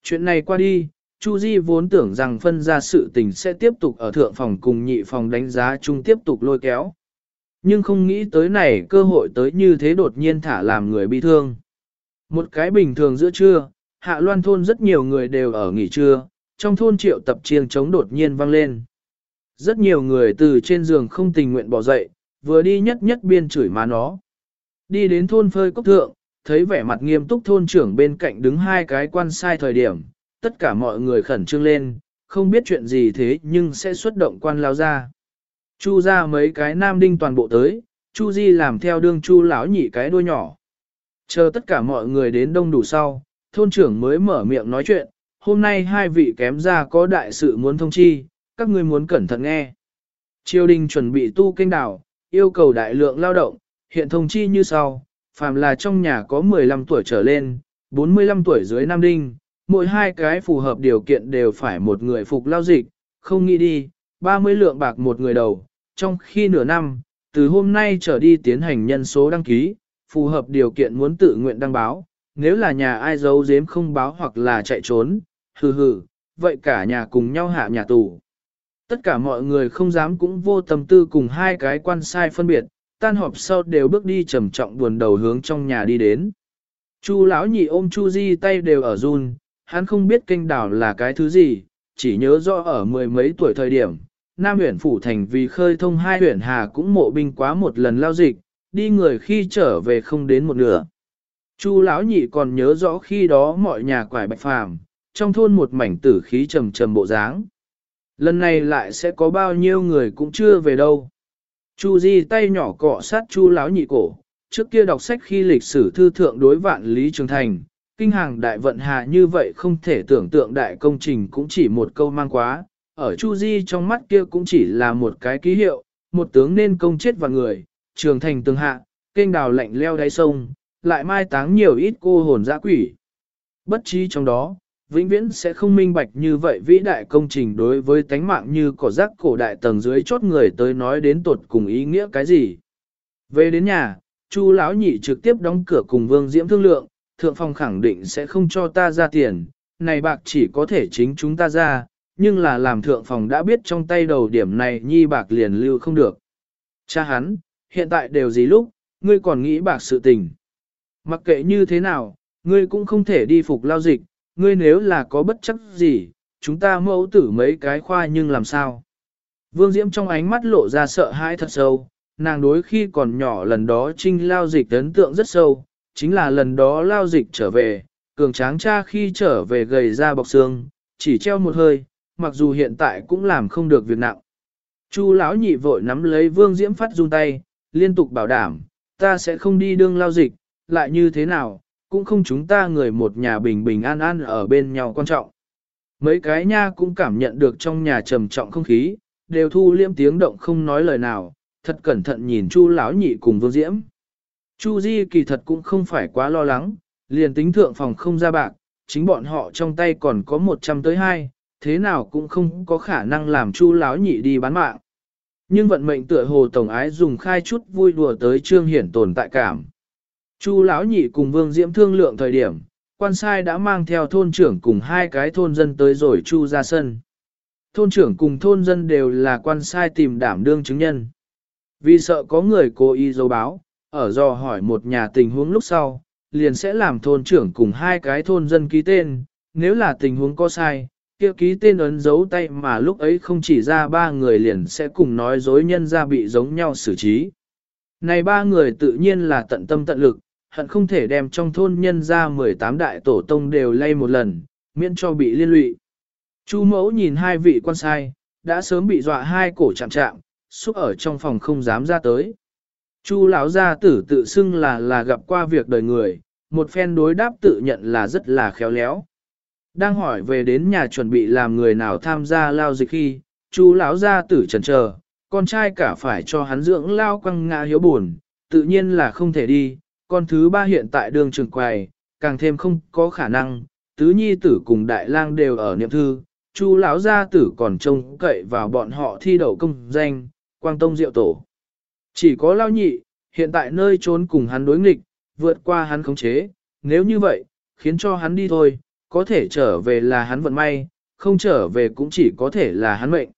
Chuyện này qua đi, Chu Di vốn tưởng rằng phân ra sự tình sẽ tiếp tục ở thượng phòng cùng nhị phòng đánh giá chung tiếp tục lôi kéo. Nhưng không nghĩ tới này cơ hội tới như thế đột nhiên thả làm người bị thương. Một cái bình thường giữa trưa, hạ loan thôn rất nhiều người đều ở nghỉ trưa, trong thôn triệu tập chiêng trống đột nhiên vang lên. Rất nhiều người từ trên giường không tình nguyện bỏ dậy, vừa đi nhất nhất biên chửi má nó. Đi đến thôn phơi cốc thượng, thấy vẻ mặt nghiêm túc thôn trưởng bên cạnh đứng hai cái quan sai thời điểm, tất cả mọi người khẩn trương lên, không biết chuyện gì thế nhưng sẽ xuất động quan lao ra. Chu ra mấy cái nam đinh toàn bộ tới, Chu Di làm theo đương Chu lão nhị cái đuôi nhỏ. Chờ tất cả mọi người đến đông đủ sau, thôn trưởng mới mở miệng nói chuyện, hôm nay hai vị kém ra có đại sự muốn thông chi, các ngươi muốn cẩn thận nghe. Triều đình chuẩn bị tu kênh đảo, yêu cầu đại lượng lao động, hiện thông chi như sau, phàm là trong nhà có 15 tuổi trở lên, 45 tuổi dưới nam đinh, mỗi hai cái phù hợp điều kiện đều phải một người phục lao dịch, không nghĩ đi, 30 lượng bạc một người đầu, trong khi nửa năm, từ hôm nay trở đi tiến hành nhân số đăng ký, phù hợp điều kiện muốn tự nguyện đăng báo, nếu là nhà ai giấu giếm không báo hoặc là chạy trốn, hừ hừ, vậy cả nhà cùng nhau hạ nhà tù. Tất cả mọi người không dám cũng vô tâm tư cùng hai cái quan sai phân biệt, tan họp sau đều bước đi trầm trọng buồn đầu hướng trong nhà đi đến. Chu lão nhị ôm Chu Di tay đều ở run, hắn không biết kênh đảo là cái thứ gì, chỉ nhớ rõ ở mười mấy tuổi thời điểm, Nam huyện phủ thành vì khơi thông hai huyện hà cũng mộ binh quá một lần lao dịch, đi người khi trở về không đến một nửa. Chu lão nhị còn nhớ rõ khi đó mọi nhà quải bạch phàm, trong thôn một mảnh tử khí trầm trầm bộ dáng. Lần này lại sẽ có bao nhiêu người cũng chưa về đâu. Chu Di tay nhỏ cọ sát Chu lão nhị cổ, trước kia đọc sách khi lịch sử thư thượng đối vạn lý trường thành, kinh hàng đại vận hạ như vậy không thể tưởng tượng đại công trình cũng chỉ một câu mang quá, ở Chu Di trong mắt kia cũng chỉ là một cái ký hiệu, một tướng nên công chết và người, trường thành tương hạ, kênh đào lạnh leo đáy sông, lại mai táng nhiều ít cô hồn dã quỷ. Bất trí trong đó, vĩnh viễn sẽ không minh bạch như vậy vĩ đại công trình đối với tánh mạng như cỏ rác cổ đại tầng dưới chốt người tới nói đến tột cùng ý nghĩa cái gì. Về đến nhà, Chu lão nhị trực tiếp đóng cửa cùng Vương Diễm thương lượng, thượng phòng khẳng định sẽ không cho ta ra tiền, này bạc chỉ có thể chính chúng ta ra, nhưng là làm thượng phòng đã biết trong tay đầu điểm này nhi bạc liền lưu không được. Cha hắn, hiện tại đều gì lúc, ngươi còn nghĩ bạc sự tình. Mặc kệ như thế nào, ngươi cũng không thể đi phục lao dịch, ngươi nếu là có bất chấp gì, chúng ta mẫu tử mấy cái khoa nhưng làm sao. Vương Diễm trong ánh mắt lộ ra sợ hãi thật sâu, nàng đối khi còn nhỏ lần đó trinh lao dịch ấn tượng rất sâu, chính là lần đó lao dịch trở về, cường tráng cha khi trở về gầy ra bọc xương, chỉ treo một hơi, mặc dù hiện tại cũng làm không được việc nặng. Chu lão nhị vội nắm lấy Vương Diễm phát run tay, liên tục bảo đảm, ta sẽ không đi đương lao dịch, lại như thế nào, cũng không chúng ta người một nhà bình bình an an ở bên nhau quan trọng. Mấy cái nha cũng cảm nhận được trong nhà trầm trọng không khí, đều thu liêm tiếng động không nói lời nào, thật cẩn thận nhìn Chu lão nhị cùng Vương Diễm. Chu Di kỳ thật cũng không phải quá lo lắng, liền tính thượng phòng không ra bạc, chính bọn họ trong tay còn có 100 tới 2, thế nào cũng không có khả năng làm Chu lão nhị đi bán mạng. Nhưng vận mệnh tựa hồ tổng ái dùng khai chút vui đùa tới trương hiển tồn tại cảm. Chu lão nhị cùng Vương Diễm thương lượng thời điểm, quan sai đã mang theo thôn trưởng cùng hai cái thôn dân tới rồi Chu ra sân. Thôn trưởng cùng thôn dân đều là quan sai tìm đảm đương chứng nhân. Vì sợ có người cố ý dấu báo, ở do hỏi một nhà tình huống lúc sau, liền sẽ làm thôn trưởng cùng hai cái thôn dân ký tên, nếu là tình huống có sai, kia ký tên ấn dấu tay mà lúc ấy không chỉ ra ba người liền sẽ cùng nói dối nhân ra bị giống nhau xử trí. Này ba người tự nhiên là tận tâm tận lực, hận không thể đem trong thôn nhân ra 18 đại tổ tông đều lay một lần, miễn cho bị liên lụy. Chu mẫu nhìn hai vị quan sai, đã sớm bị dọa hai cổ chạm chạm, xúc ở trong phòng không dám ra tới. Chu lão gia tử tự xưng là là gặp qua việc đời người, một phen đối đáp tự nhận là rất là khéo léo. Đang hỏi về đến nhà chuẩn bị làm người nào tham gia lao dịch khi, chu lão gia tử chần chờ, con trai cả phải cho hắn dưỡng lao quăng ngã hiếu buồn, tự nhiên là không thể đi, con thứ ba hiện tại đường trường quầy, càng thêm không có khả năng, tứ nhi tử cùng đại lang đều ở niệm thư, chu lão gia tử còn trông cậy vào bọn họ thi đậu công danh, quang tông diệu tổ. Chỉ có lao nhị, hiện tại nơi trốn cùng hắn đối nghịch, vượt qua hắn khống chế, nếu như vậy, khiến cho hắn đi thôi, có thể trở về là hắn vận may, không trở về cũng chỉ có thể là hắn mệnh.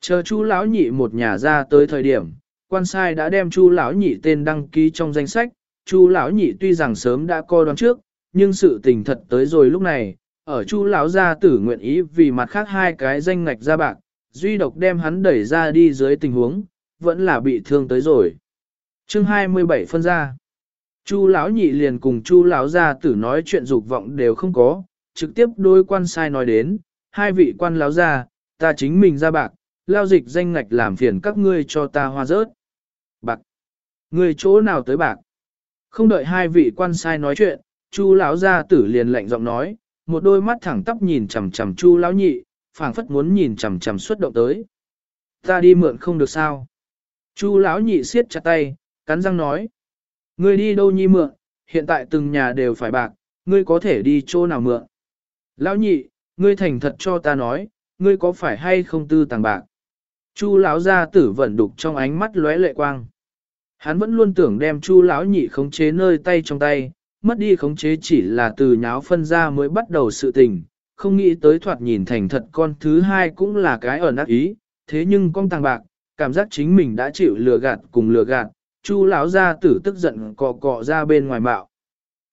Chờ chu lão nhị một nhà ra tới thời điểm, quan sai đã đem chu lão nhị tên đăng ký trong danh sách, chu lão nhị tuy rằng sớm đã coi đoán trước, nhưng sự tình thật tới rồi lúc này, ở chu lão gia tử nguyện ý vì mặt khác hai cái danh ngạch ra bạc, duy độc đem hắn đẩy ra đi dưới tình huống, vẫn là bị thương tới rồi. Chương 27 phân ra. Chu lão nhị liền cùng Chu lão gia tử nói chuyện dục vọng đều không có, trực tiếp đôi quan sai nói đến, hai vị quan lão gia, ta chính mình ra bạc, lao dịch danh ngạch làm phiền các ngươi cho ta hoa rớt. Bạc. Người chỗ nào tới bạc? Không đợi hai vị quan sai nói chuyện, Chu lão gia tử liền lạnh giọng nói, một đôi mắt thẳng tắp nhìn chằm chằm Chu lão nhị, phảng phất muốn nhìn chằm chằm xuất động tới. Ta đi mượn không được sao? Chu lão nhị siết chặt tay, cắn răng nói. Ngươi đi đâu nhi mượn, hiện tại từng nhà đều phải bạc, ngươi có thể đi chỗ nào mượn. Lão nhị, ngươi thành thật cho ta nói, ngươi có phải hay không tư tàng bạc. Chu lão gia tử vận đục trong ánh mắt lóe lệ quang. Hắn vẫn luôn tưởng đem chu lão nhị khống chế nơi tay trong tay, mất đi khống chế chỉ là từ nháo phân ra mới bắt đầu sự tình, không nghĩ tới thoạt nhìn thành thật con thứ hai cũng là cái ở nát ý, thế nhưng con tàng bạc, cảm giác chính mình đã chịu lừa gạt cùng lừa gạt, chu lão gia tử tức giận cọ cọ ra bên ngoài mạo.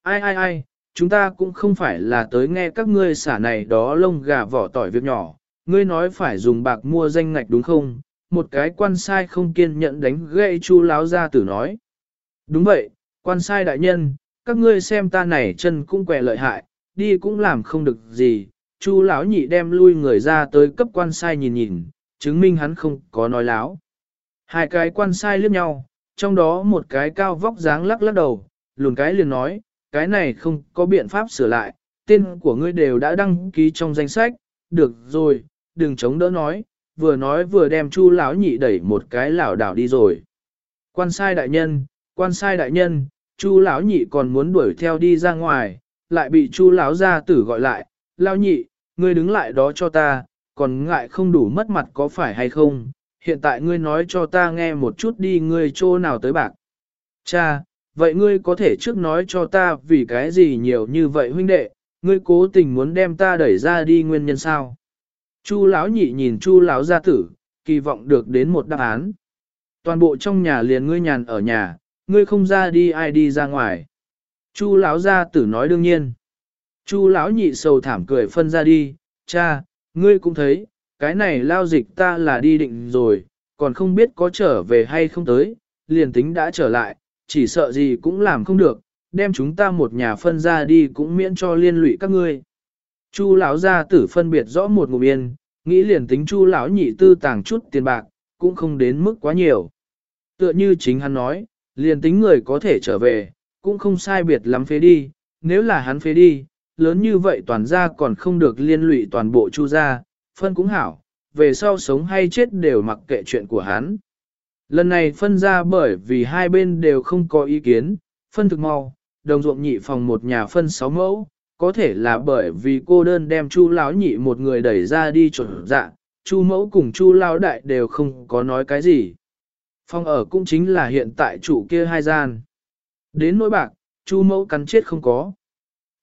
Ai ai ai, chúng ta cũng không phải là tới nghe các ngươi xả này đó lông gà vỏ tỏi việc nhỏ, ngươi nói phải dùng bạc mua danh ngạch đúng không? Một cái quan sai không kiên nhẫn đánh gậy chu lão gia tử nói. Đúng vậy, quan sai đại nhân, các ngươi xem ta này chân cũng quẹ lợi hại, đi cũng làm không được gì. Chu lão nhị đem lui người ra tới cấp quan sai nhìn nhìn, chứng minh hắn không có nói láo. Hai cái quan sai liếc nhau, trong đó một cái cao vóc dáng lắc lắc đầu, lùn cái liền nói, cái này không có biện pháp sửa lại, tên của ngươi đều đã đăng ký trong danh sách, được rồi, đừng chống đỡ nói, vừa nói vừa đem chu lão nhị đẩy một cái lảo đảo đi rồi. Quan sai đại nhân, quan sai đại nhân, chu lão nhị còn muốn đuổi theo đi ra ngoài, lại bị chu lão gia tử gọi lại, lao nhị, ngươi đứng lại đó cho ta, còn ngại không đủ mất mặt có phải hay không, hiện tại ngươi nói cho ta nghe một chút đi ngươi chỗ nào tới bạc. Cha, vậy ngươi có thể trước nói cho ta vì cái gì nhiều như vậy huynh đệ, ngươi cố tình muốn đem ta đẩy ra đi nguyên nhân sao? Chu lão nhị nhìn Chu lão gia tử, kỳ vọng được đến một đáp án. Toàn bộ trong nhà liền ngươi nhàn ở nhà, ngươi không ra đi ai đi ra ngoài. Chu lão gia tử nói đương nhiên. Chu lão nhị sầu thảm cười phân ra đi, cha, ngươi cũng thấy, cái này lao dịch ta là đi định rồi, còn không biết có trở về hay không tới, liền tính đã trở lại, chỉ sợ gì cũng làm không được, đem chúng ta một nhà phân ra đi cũng miễn cho liên lụy các ngươi. Chu lão gia tử phân biệt rõ một ngụm yên, nghĩ liền tính chu lão nhị tư tàng chút tiền bạc, cũng không đến mức quá nhiều. Tựa như chính hắn nói, liền tính người có thể trở về, cũng không sai biệt lắm phế đi, nếu là hắn phế đi, lớn như vậy toàn gia còn không được liên lụy toàn bộ chu gia, phân cũng hảo, về sau sống hay chết đều mặc kệ chuyện của hắn. Lần này phân ra bởi vì hai bên đều không có ý kiến, phân thực mau, đồng ruộng nhị phòng một nhà phân sáu mẫu, có thể là bởi vì cô đơn đem chu lão nhị một người đẩy ra đi chuẩn dạ, chu mẫu cùng chu lão đại đều không có nói cái gì. Phòng ở cũng chính là hiện tại chủ kia hai gian. Đến nỗi bạc, chu mẫu cắn chết không có.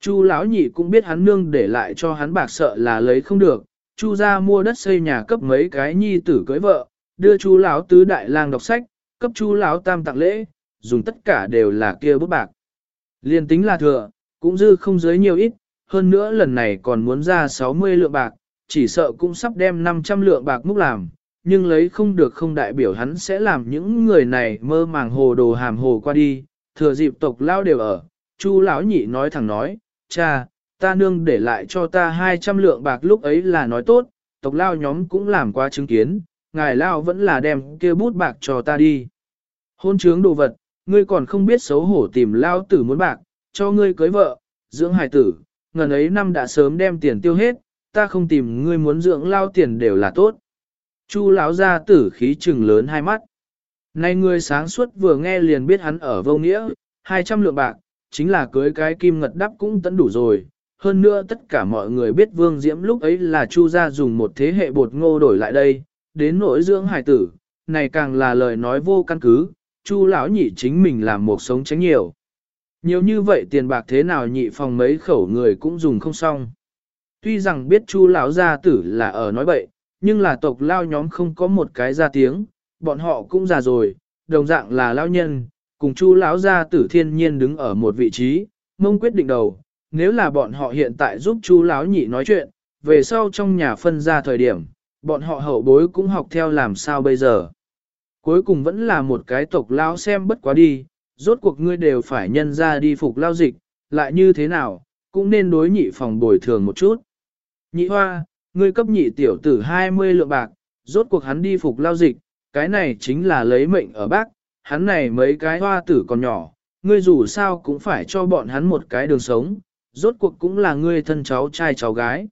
Chu lão nhị cũng biết hắn nương để lại cho hắn bạc sợ là lấy không được, chu ra mua đất xây nhà cấp mấy cái nhi tử cưới vợ, đưa chu lão tứ đại lang đọc sách, cấp chu lão tam tặng lễ, dùng tất cả đều là kia bút bạc. Liên tính là thừa, cũng dư không dưới nhiều ít, hơn nữa lần này còn muốn ra 60 lượng bạc, chỉ sợ cũng sắp đem 500 lượng bạc múc làm, nhưng lấy không được không đại biểu hắn sẽ làm những người này mơ màng hồ đồ hàm hồ qua đi, thừa dịp tộc lao đều ở, chu lão nhị nói thẳng nói, cha, ta nương để lại cho ta 200 lượng bạc lúc ấy là nói tốt, tộc lao nhóm cũng làm qua chứng kiến, ngài lao vẫn là đem kia bút bạc cho ta đi. Hôn trướng đồ vật, ngươi còn không biết xấu hổ tìm lao tử muốn bạc, cho ngươi cưới vợ, dưỡng hài tử, ngần ấy năm đã sớm đem tiền tiêu hết, ta không tìm ngươi muốn dưỡng lao tiền đều là tốt. Chu lão ra tử khí trừng lớn hai mắt. Nay ngươi sáng suốt vừa nghe liền biết hắn ở vô nghĩa, 200 lượng bạc, chính là cưới cái kim ngật đắp cũng tẫn đủ rồi. Hơn nữa tất cả mọi người biết Vương Diễm lúc ấy là Chu gia dùng một thế hệ bột ngô đổi lại đây, đến nỗi dưỡng hải tử, này càng là lời nói vô căn cứ, Chu lão nhị chính mình làm một sống tránh nhiều. Nhiều như vậy tiền bạc thế nào nhị phòng mấy khẩu người cũng dùng không xong. Tuy rằng biết Chu lão gia tử là ở nói bậy, nhưng là tộc lao nhóm không có một cái ra tiếng, bọn họ cũng già rồi, đồng dạng là lao nhân, cùng Chu lão gia tử thiên nhiên đứng ở một vị trí, mông quyết định đầu, nếu là bọn họ hiện tại giúp Chu lão nhị nói chuyện, về sau trong nhà phân ra thời điểm, bọn họ hậu bối cũng học theo làm sao bây giờ. Cuối cùng vẫn là một cái tộc lão xem bất quá đi, rốt cuộc ngươi đều phải nhân ra đi phục lao dịch, lại như thế nào, cũng nên đối nhị phòng bồi thường một chút. Nhị hoa, ngươi cấp nhị tiểu tử 20 lượng bạc, rốt cuộc hắn đi phục lao dịch, cái này chính là lấy mệnh ở bác, hắn này mấy cái hoa tử còn nhỏ, ngươi dù sao cũng phải cho bọn hắn một cái đường sống, rốt cuộc cũng là ngươi thân cháu trai cháu gái.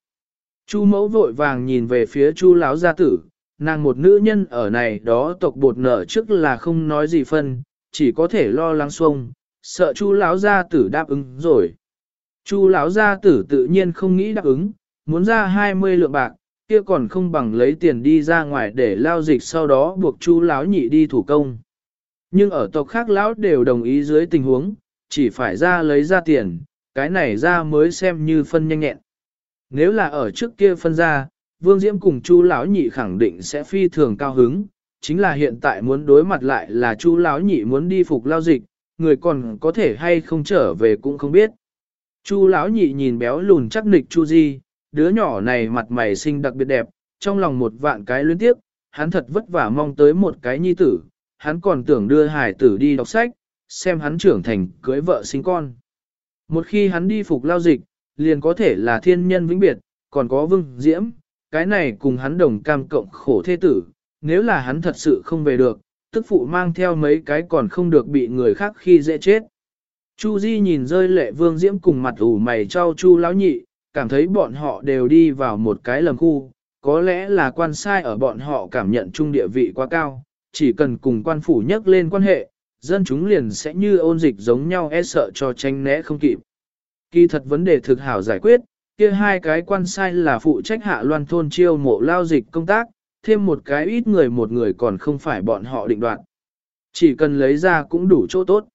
Chu mẫu vội vàng nhìn về phía chu lão gia tử, nàng một nữ nhân ở này đó tộc bột nở trước là không nói gì phân, chỉ có thể lo lắng xuông, sợ chu lão gia tử đáp ứng rồi. Chu lão gia tử tự nhiên không nghĩ đáp ứng, muốn ra 20 lượng bạc, kia còn không bằng lấy tiền đi ra ngoài để lao dịch sau đó buộc chu lão nhị đi thủ công. Nhưng ở tộc khác lão đều đồng ý dưới tình huống, chỉ phải ra lấy ra tiền, cái này ra mới xem như phân nhanh nhẹn. Nếu là ở trước kia phân ra, Vương Diễm cùng Chu lão nhị khẳng định sẽ phi thường cao hứng, chính là hiện tại muốn đối mặt lại là Chu lão nhị muốn đi phục lao dịch, người còn có thể hay không trở về cũng không biết. Chu lão nhị nhìn béo lùn chắc nịch Chu Di, đứa nhỏ này mặt mày xinh đặc biệt đẹp, trong lòng một vạn cái luyến tiếc hắn thật vất vả mong tới một cái nhi tử, hắn còn tưởng đưa hải tử đi đọc sách, xem hắn trưởng thành cưới vợ sinh con. Một khi hắn đi phục lao dịch, liền có thể là thiên nhân vĩnh biệt, còn có vương diễm, cái này cùng hắn đồng cam cộng khổ thế tử, nếu là hắn thật sự không về được, tức phụ mang theo mấy cái còn không được bị người khác khi dễ chết. Chu Di nhìn rơi lệ vương diễm cùng mặt ủ mày trao chu lão nhị, cảm thấy bọn họ đều đi vào một cái lầm khu, có lẽ là quan sai ở bọn họ cảm nhận trung địa vị quá cao, chỉ cần cùng quan phủ nhắc lên quan hệ, dân chúng liền sẽ như ôn dịch giống nhau e sợ cho tranh né không kịp. Kỳ thật vấn đề thực hảo giải quyết, kia hai cái quan sai là phụ trách hạ loan thôn chiêu mộ lao dịch công tác, thêm một cái ít người một người còn không phải bọn họ định đoạt. Chỉ cần lấy ra cũng đủ chỗ tốt.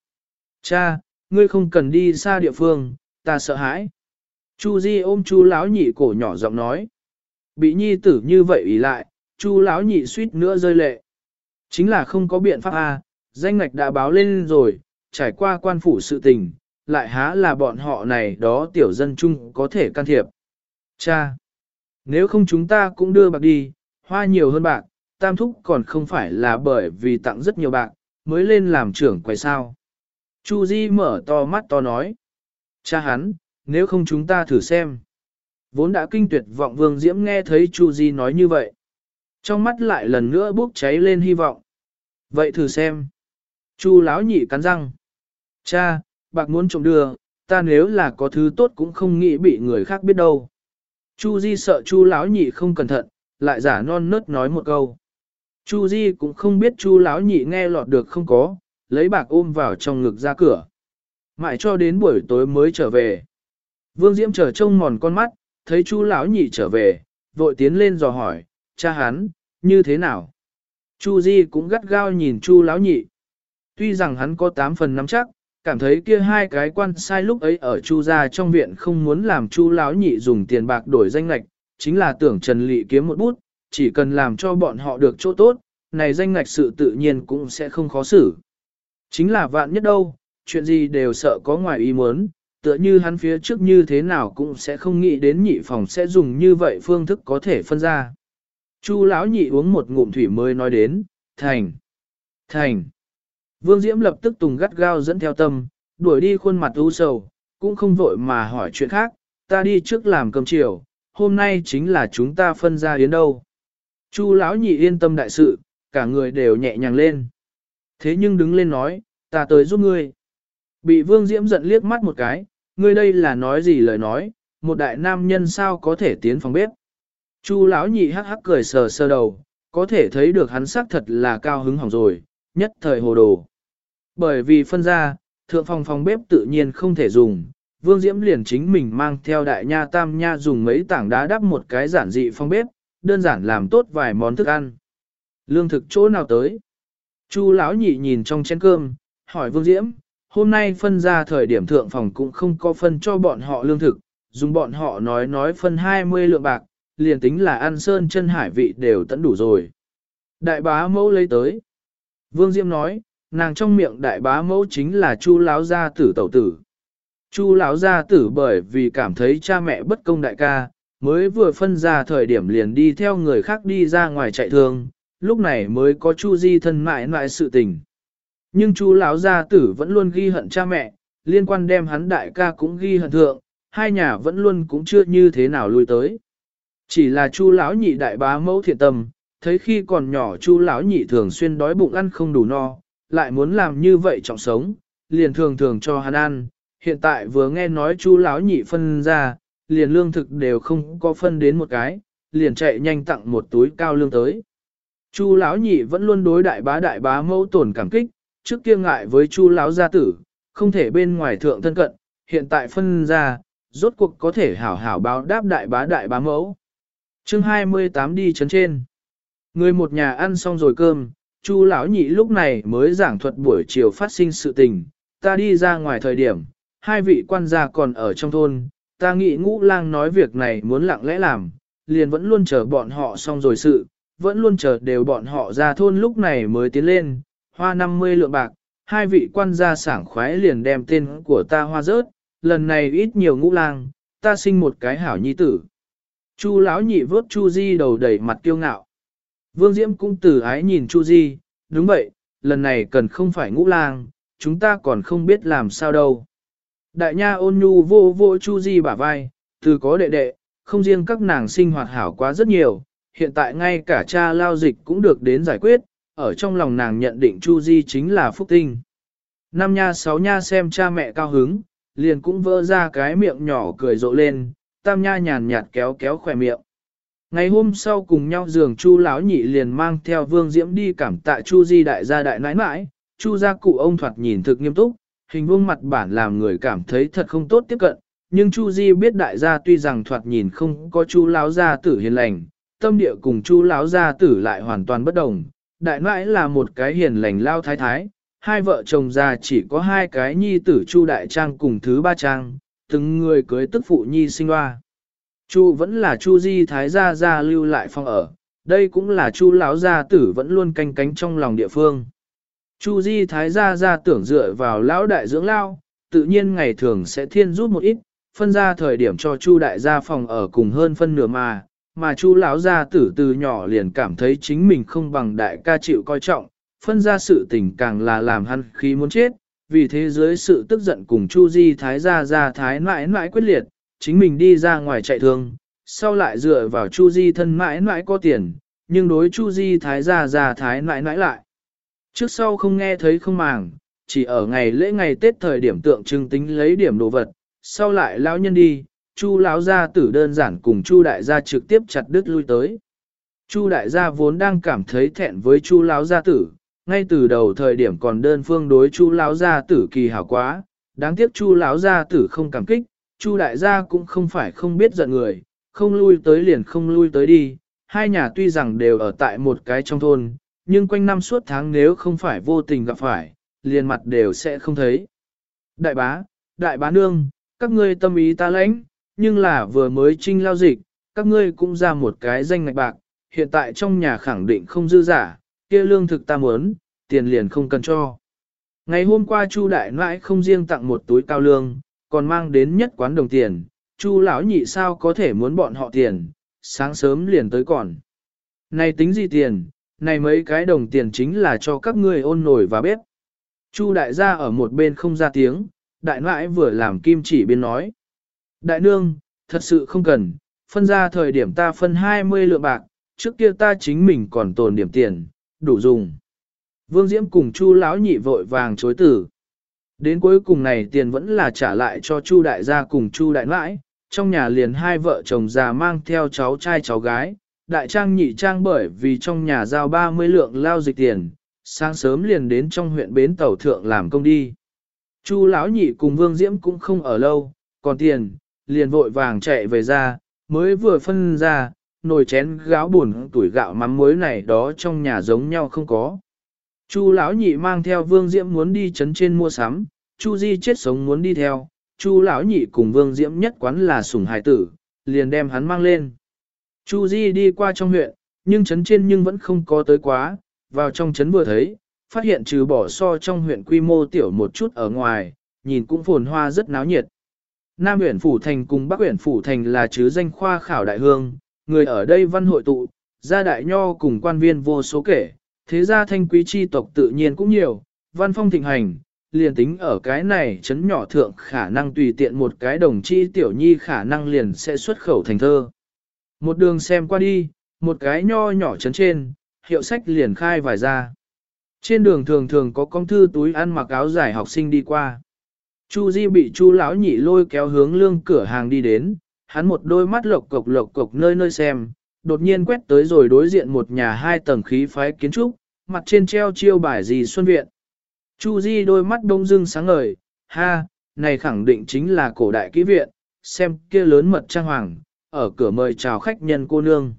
Cha, ngươi không cần đi xa địa phương, ta sợ hãi. Chu Di ôm Chu lão nhị cổ nhỏ giọng nói. Bị nhi tử như vậy ý lại, Chu lão nhị suýt nữa rơi lệ. Chính là không có biện pháp a, danh ngạch đã báo lên rồi, trải qua quan phủ sự tình, lại há là bọn họ này đó tiểu dân chung có thể can thiệp. Cha, nếu không chúng ta cũng đưa bạc đi, hoa nhiều hơn bạc, tam thúc còn không phải là bởi vì tặng rất nhiều bạc, mới lên làm trưởng quay sao. Chu Di mở to mắt to nói. Cha hắn, nếu không chúng ta thử xem. Vốn đã kinh tuyệt vọng Vương Diễm nghe thấy Chu Di nói như vậy. Trong mắt lại lần nữa bốc cháy lên hy vọng. Vậy thử xem. Chu lão nhị cắn răng. Cha, bạc muốn trộm đưa, ta nếu là có thứ tốt cũng không nghĩ bị người khác biết đâu. Chu Di sợ Chu lão nhị không cẩn thận, lại giả non nớt nói một câu. Chu Di cũng không biết Chu lão nhị nghe lọt được không có, lấy bạc ôm vào trong ngực ra cửa. Mãi cho đến buổi tối mới trở về. Vương Diễm chờ trông mòn con mắt, thấy Chu lão nhị trở về, vội tiến lên dò hỏi, cha hắn, như thế nào? Chu Di cũng gắt gao nhìn Chu lão nhị. Tuy rằng hắn có tám phần nắm chắc, cảm thấy kia hai cái quan sai lúc ấy ở Chu gia trong viện không muốn làm Chu lão nhị dùng tiền bạc đổi danh lệch, chính là tưởng Trần Lệ kiếm một bút, chỉ cần làm cho bọn họ được chỗ tốt, này danh ngạch sự tự nhiên cũng sẽ không khó xử. Chính là vạn nhất đâu, chuyện gì đều sợ có ngoài ý muốn, tựa như hắn phía trước như thế nào cũng sẽ không nghĩ đến nhị phòng sẽ dùng như vậy phương thức có thể phân ra. Chu lão nhị uống một ngụm thủy mới nói đến, thành, thành. Vương Diễm lập tức tùng gắt gao dẫn theo tâm, đuổi đi khuôn mặt u sầu, cũng không vội mà hỏi chuyện khác, ta đi trước làm cơm chiều, hôm nay chính là chúng ta phân ra yến đâu. Chu lão nhị yên tâm đại sự, cả người đều nhẹ nhàng lên. Thế nhưng đứng lên nói, ta tới giúp ngươi. Bị Vương Diễm giận liếc mắt một cái, ngươi đây là nói gì lời nói, một đại nam nhân sao có thể tiến phòng bếp. Chu lão nhị hắc hắc cười sờ sơ đầu, có thể thấy được hắn xác thật là cao hứng hỏng rồi, nhất thời hồ đồ. Bởi vì phân ra, thượng phòng phòng bếp tự nhiên không thể dùng, Vương Diễm liền chính mình mang theo đại nha tam nha dùng mấy tảng đá đắp một cái giản dị phòng bếp, đơn giản làm tốt vài món thức ăn. Lương thực chỗ nào tới? Chu lão nhị nhìn trong chén cơm, hỏi Vương Diễm, hôm nay phân ra thời điểm thượng phòng cũng không có phân cho bọn họ lương thực, dùng bọn họ nói nói phân 20 lượng bạc, liền tính là ăn sơn chân hải vị đều tận đủ rồi. Đại bá mẫu lấy tới. Vương Diễm nói, nàng trong miệng đại bá mẫu chính là Chu lão gia tử tẩu tử. Chu lão gia tử bởi vì cảm thấy cha mẹ bất công đại ca, mới vừa phân ra thời điểm liền đi theo người khác đi ra ngoài chạy thương, lúc này mới có Chu Di thân mại mại sự tình. Nhưng Chu lão gia tử vẫn luôn ghi hận cha mẹ, liên quan đem hắn đại ca cũng ghi hận thượng, hai nhà vẫn luôn cũng chưa như thế nào lui tới. Chỉ là Chu lão nhị đại bá mẫu thiện tâm, thấy khi còn nhỏ Chu lão nhị thường xuyên đói bụng ăn không đủ no, lại muốn làm như vậy trọng sống, liền thường thường cho hắn ăn. Hiện tại vừa nghe nói Chu lão nhị phân ra, liền lương thực đều không có phân đến một cái, liền chạy nhanh tặng một túi cao lương tới. Chu lão nhị vẫn luôn đối đại bá đại bá mẫu tổn cảm kích, trước kia ngại với Chu lão gia tử, không thể bên ngoài thượng thân cận, hiện tại phân ra, rốt cuộc có thể hảo hảo báo đáp đại bá đại bá mẫu. Chương 28 đi chấn trên. Người một nhà ăn xong rồi cơm, Chu lão nhị lúc này mới giảng thuật buổi chiều phát sinh sự tình, ta đi ra ngoài thời điểm, hai vị quan gia còn ở trong thôn, ta nghĩ ngũ lang nói việc này muốn lặng lẽ làm, liền vẫn luôn chờ bọn họ xong rồi sự, vẫn luôn chờ đều bọn họ ra thôn lúc này mới tiến lên, hoa 50 lượng bạc, hai vị quan gia sảng khoái liền đem tên của ta hoa rớt, lần này ít nhiều ngũ lang, ta sinh một cái hảo nhi tử. Chu lão nhị vớt Chu Di đầu đầy mặt kiêu ngạo. Vương Diễm cũng từ ái nhìn Chu Di, đúng vậy, lần này cần không phải ngũ lang, chúng ta còn không biết làm sao đâu. Đại nha ôn nhu vô vô Chu Di bả vai, từ có đệ đệ, không riêng các nàng sinh hoạt hảo quá rất nhiều, hiện tại ngay cả cha lao dịch cũng được đến giải quyết, ở trong lòng nàng nhận định Chu Di chính là phúc tinh. Năm nha sáu nha xem cha mẹ cao hứng, liền cũng vỡ ra cái miệng nhỏ cười rộ lên, tam nha nhàn nhạt kéo kéo khỏe miệng. Ngày hôm sau cùng nhau giường Chu lão nhị liền mang theo Vương Diễm đi cảm tạ Chu Di đại gia đại nãi nãi, Chu gia cụ ông thoạt nhìn thực nghiêm túc, hình vuông mặt bản làm người cảm thấy thật không tốt tiếp cận, nhưng Chu Di biết đại gia tuy rằng thoạt nhìn không có Chu lão gia tử hiền lành, tâm địa cùng Chu lão gia tử lại hoàn toàn bất đồng. Đại nãi là một cái hiền lành lao thái thái, hai vợ chồng già chỉ có hai cái nhi tử Chu đại trang cùng thứ ba trang, từng người cưới tức phụ nhi sinh hoa. Chu vẫn là Chu Di thái gia gia lưu lại phòng ở, đây cũng là Chu lão gia tử vẫn luôn canh cánh trong lòng địa phương. Chu Di thái gia gia tưởng dựa vào lão đại dưỡng lao, tự nhiên ngày thường sẽ thiên rút một ít, phân ra thời điểm cho Chu đại gia phòng ở cùng hơn phân nửa mà, mà Chu lão gia tử từ nhỏ liền cảm thấy chính mình không bằng đại ca chịu coi trọng, phân ra sự tình càng là làm hắn khí muốn chết, vì thế dưới sự tức giận cùng Chu Di thái gia gia thái mãi mãi quyết liệt, chính mình đi ra ngoài chạy thương, sau lại dựa vào Chu Di thân mãi mãi có tiền, nhưng đối Chu Di thái gia gia thái mãi mãi lại. Trước sau không nghe thấy không màng, chỉ ở ngày lễ ngày Tết thời điểm tượng trưng tính lấy điểm đồ vật, sau lại lão nhân đi, Chu lão gia tử đơn giản cùng Chu đại gia trực tiếp chặt đứt lui tới. Chu đại gia vốn đang cảm thấy thẹn với Chu lão gia tử, ngay từ đầu thời điểm còn đơn phương đối Chu lão gia tử kỳ hảo quá, đáng tiếc Chu lão gia tử không cảm kích, Chu đại gia cũng không phải không biết giận người, không lui tới liền không lui tới đi, hai nhà tuy rằng đều ở tại một cái trong thôn, nhưng quanh năm suốt tháng nếu không phải vô tình gặp phải, liền mặt đều sẽ không thấy. Đại bá, đại bá nương, các ngươi tâm ý ta lãnh, nhưng là vừa mới trinh lao dịch, các ngươi cũng ra một cái danh ngạch bạc, hiện tại trong nhà khẳng định không dư giả, kia lương thực ta muốn, tiền liền không cần cho. Ngày hôm qua Chu đại nãi không riêng tặng một túi cao lương, còn mang đến nhất quán đồng tiền, Chu lão nhị sao có thể muốn bọn họ tiền, sáng sớm liền tới còn. Này tính gì tiền, này mấy cái đồng tiền chính là cho các ngươi ôn nổi và bếp. Chu đại gia ở một bên không ra tiếng, đại nãi vừa làm kim chỉ biên nói. Đại nương, thật sự không cần, phân ra thời điểm ta phân 20 lượng bạc, trước kia ta chính mình còn tồn điểm tiền, đủ dùng. Vương Diễm cùng Chu lão nhị vội vàng chối tử. Đến cuối cùng này tiền vẫn là trả lại cho Chu đại gia cùng Chu đại nãi, trong nhà liền hai vợ chồng già mang theo cháu trai cháu gái, đại trang nhị trang bởi vì trong nhà giao 30 lượng lao dịch tiền, sáng sớm liền đến trong huyện bến tàu thượng làm công đi. Chu lão nhị cùng Vương Diễm cũng không ở lâu, còn tiền, liền vội vàng chạy về ra, mới vừa phân ra, nồi chén gáo buồn tuổi gạo mắm muối này đó trong nhà giống nhau không có. Chu lão nhị mang theo Vương Diễm muốn đi chấn trên mua sắm, Chu Di chết sống muốn đi theo, Chu lão nhị cùng Vương Diễm nhất quán là sủng hài tử, liền đem hắn mang lên. Chu Di đi qua trong huyện, nhưng chấn trên nhưng vẫn không có tới quá, vào trong chấn vừa thấy, phát hiện trừ bỏ so trong huyện quy mô tiểu một chút ở ngoài, nhìn cũng phồn hoa rất náo nhiệt. Nam huyện Phủ Thành cùng Bắc huyện Phủ Thành là chứ danh khoa khảo đại hương, người ở đây văn hội tụ, gia đại nho cùng quan viên vô số kể, thế gia thanh quý chi tộc tự nhiên cũng nhiều, văn phong thịnh hành, liền tính ở cái này chấn nhỏ thượng khả năng tùy tiện một cái đồng chi tiểu nhi khả năng liền sẽ xuất khẩu thành thơ. Một đường xem qua đi, một cái nho nhỏ chấn trên, hiệu sách liền khai vài ra. Trên đường thường thường có công thư túi ăn mặc áo dài học sinh đi qua. Chu Di bị Chu lão nhị lôi kéo hướng lương cửa hàng đi đến, hắn một đôi mắt lộc cộc lộc cộc nơi nơi xem, đột nhiên quét tới rồi đối diện một nhà hai tầng khí phái kiến trúc, mặt trên treo chiêu bài gì xuân viện. Chu Di đôi mắt đông dưng sáng ngời, ha, này khẳng định chính là cổ đại kỹ viện, xem kia lớn mật trang hoàng, ở cửa mời chào khách nhân cô nương.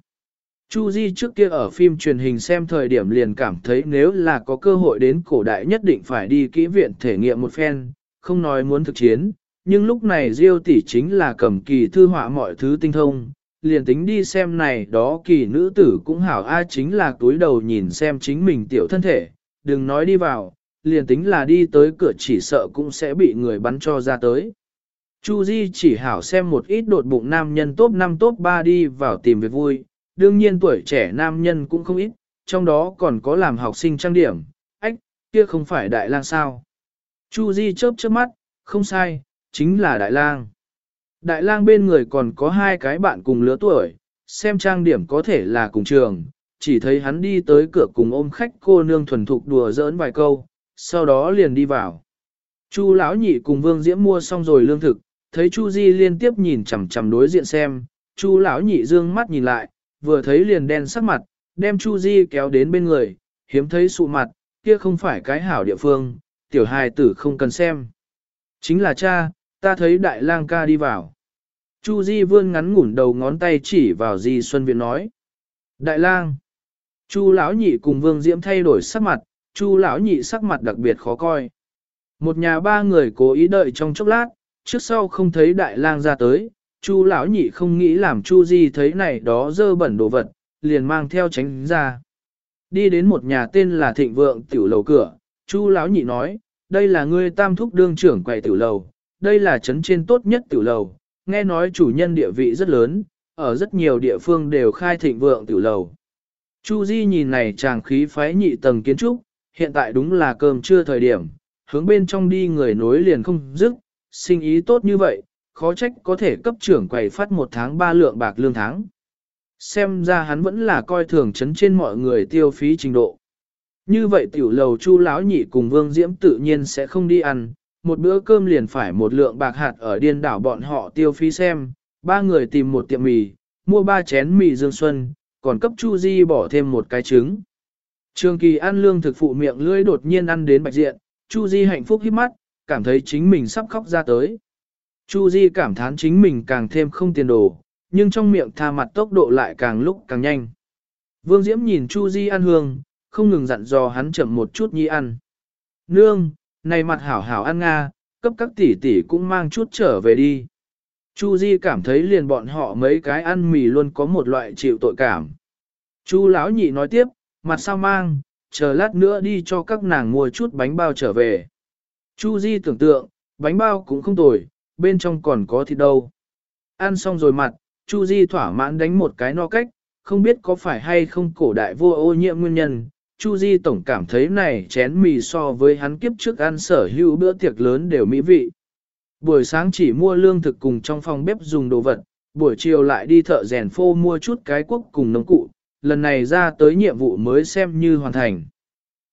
Chu Di trước kia ở phim truyền hình xem thời điểm liền cảm thấy nếu là có cơ hội đến cổ đại nhất định phải đi kỹ viện thể nghiệm một phen, không nói muốn thực chiến, nhưng lúc này Diêu tỷ chính là cầm kỳ thư họa mọi thứ tinh thông, liền tính đi xem này đó kỳ nữ tử cũng hảo a chính là túi đầu nhìn xem chính mình tiểu thân thể, đừng nói đi vào, liền tính là đi tới cửa chỉ sợ cũng sẽ bị người bắn cho ra tới. Chu Di chỉ hảo xem một ít đột bụng nam nhân top 5 top 3 đi vào tìm việc vui, đương nhiên tuổi trẻ nam nhân cũng không ít, trong đó còn có làm học sinh trang điểm, ách, kia không phải đại lang sao. Chu Di chớp chớp mắt, không sai, chính là đại lang. Đại lang bên người còn có hai cái bạn cùng lứa tuổi, xem trang điểm có thể là cùng trường, chỉ thấy hắn đi tới cửa cùng ôm khách cô nương thuần thục đùa giỡn vài câu, sau đó liền đi vào. Chu lão nhị cùng Vương Diễm mua xong rồi lương thực, thấy Chu Di liên tiếp nhìn chằm chằm đối diện xem, Chu lão nhị dương mắt nhìn lại, vừa thấy liền đen sắc mặt, đem Chu Di kéo đến bên người, hiếm thấy sụ mặt, kia không phải cái hảo địa phương, tiểu hài tử không cần xem. Chính là cha, Ta thấy đại lang ca đi vào. Chu Di vươn ngắn ngủn đầu ngón tay chỉ vào Di Xuân Viện nói. Đại lang. Chu lão nhị cùng Vương Diễm thay đổi sắc mặt, Chu lão nhị sắc mặt đặc biệt khó coi. Một nhà ba người cố ý đợi trong chốc lát, trước sau không thấy đại lang ra tới, Chu lão nhị không nghĩ làm Chu Di thấy này đó dơ bẩn đồ vật, liền mang theo tránh ra. Đi đến một nhà tên là Thịnh Vượng tiểu lầu cửa, Chu lão nhị nói, đây là ngươi tam thúc đương trưởng quầy tiểu lầu, đây là trấn trên tốt nhất tiểu lầu, nghe nói chủ nhân địa vị rất lớn, ở rất nhiều địa phương đều khai thịnh vượng tiểu lầu. Chu Di nhìn này chàng khí phái nhị tầng kiến trúc, hiện tại đúng là cơm trưa thời điểm, hướng bên trong đi người nối liền không dứt, sinh ý tốt như vậy, khó trách có thể cấp trưởng quầy phát một tháng ba lượng bạc lương tháng. Xem ra hắn vẫn là coi thường chấn trên mọi người tiêu phí trình độ. Như vậy tiểu lầu chu lão nhị cùng vương diễm tự nhiên sẽ không đi ăn, một bữa cơm liền phải một lượng bạc hạt ở điên đảo bọn họ tiêu phí xem, ba người tìm một tiệm mì, mua ba chén mì dương xuân, còn cấp chu di bỏ thêm một cái trứng. Trường kỳ ăn lương thực phụ miệng lưỡi đột nhiên ăn đến bạch diện, chu di hạnh phúc hít mắt, cảm thấy chính mình sắp khóc ra tới. Chu di cảm thán chính mình càng thêm không tiền đồ, nhưng trong miệng tha mặt tốc độ lại càng lúc càng nhanh. Vương Diễm nhìn Chu Di ăn hương, không ngừng dặn dò hắn chậm một chút nhi ăn. Nương, này mặt hảo hảo ăn nga, cấp các tỷ tỷ cũng mang chút trở về đi. Chu Di cảm thấy liền bọn họ mấy cái ăn mì luôn có một loại chịu tội cảm. Chu lão nhị nói tiếp, mặt sao mang, chờ lát nữa đi cho các nàng mua chút bánh bao trở về. Chu Di tưởng tượng, bánh bao cũng không tồi, bên trong còn có thịt đâu. Ăn xong rồi mặt, Chu Di thỏa mãn đánh một cái no cách, không biết có phải hay không cổ đại vô ô nhiễm nguyên nhân, Chu Di tổng cảm thấy này chén mì so với hắn kiếp trước ăn sở hữu bữa tiệc lớn đều mỹ vị. Buổi sáng chỉ mua lương thực cùng trong phòng bếp dùng đồ vật, buổi chiều lại đi thợ rèn phô mua chút cái quốc cùng nông cụ, lần này ra tới nhiệm vụ mới xem như hoàn thành.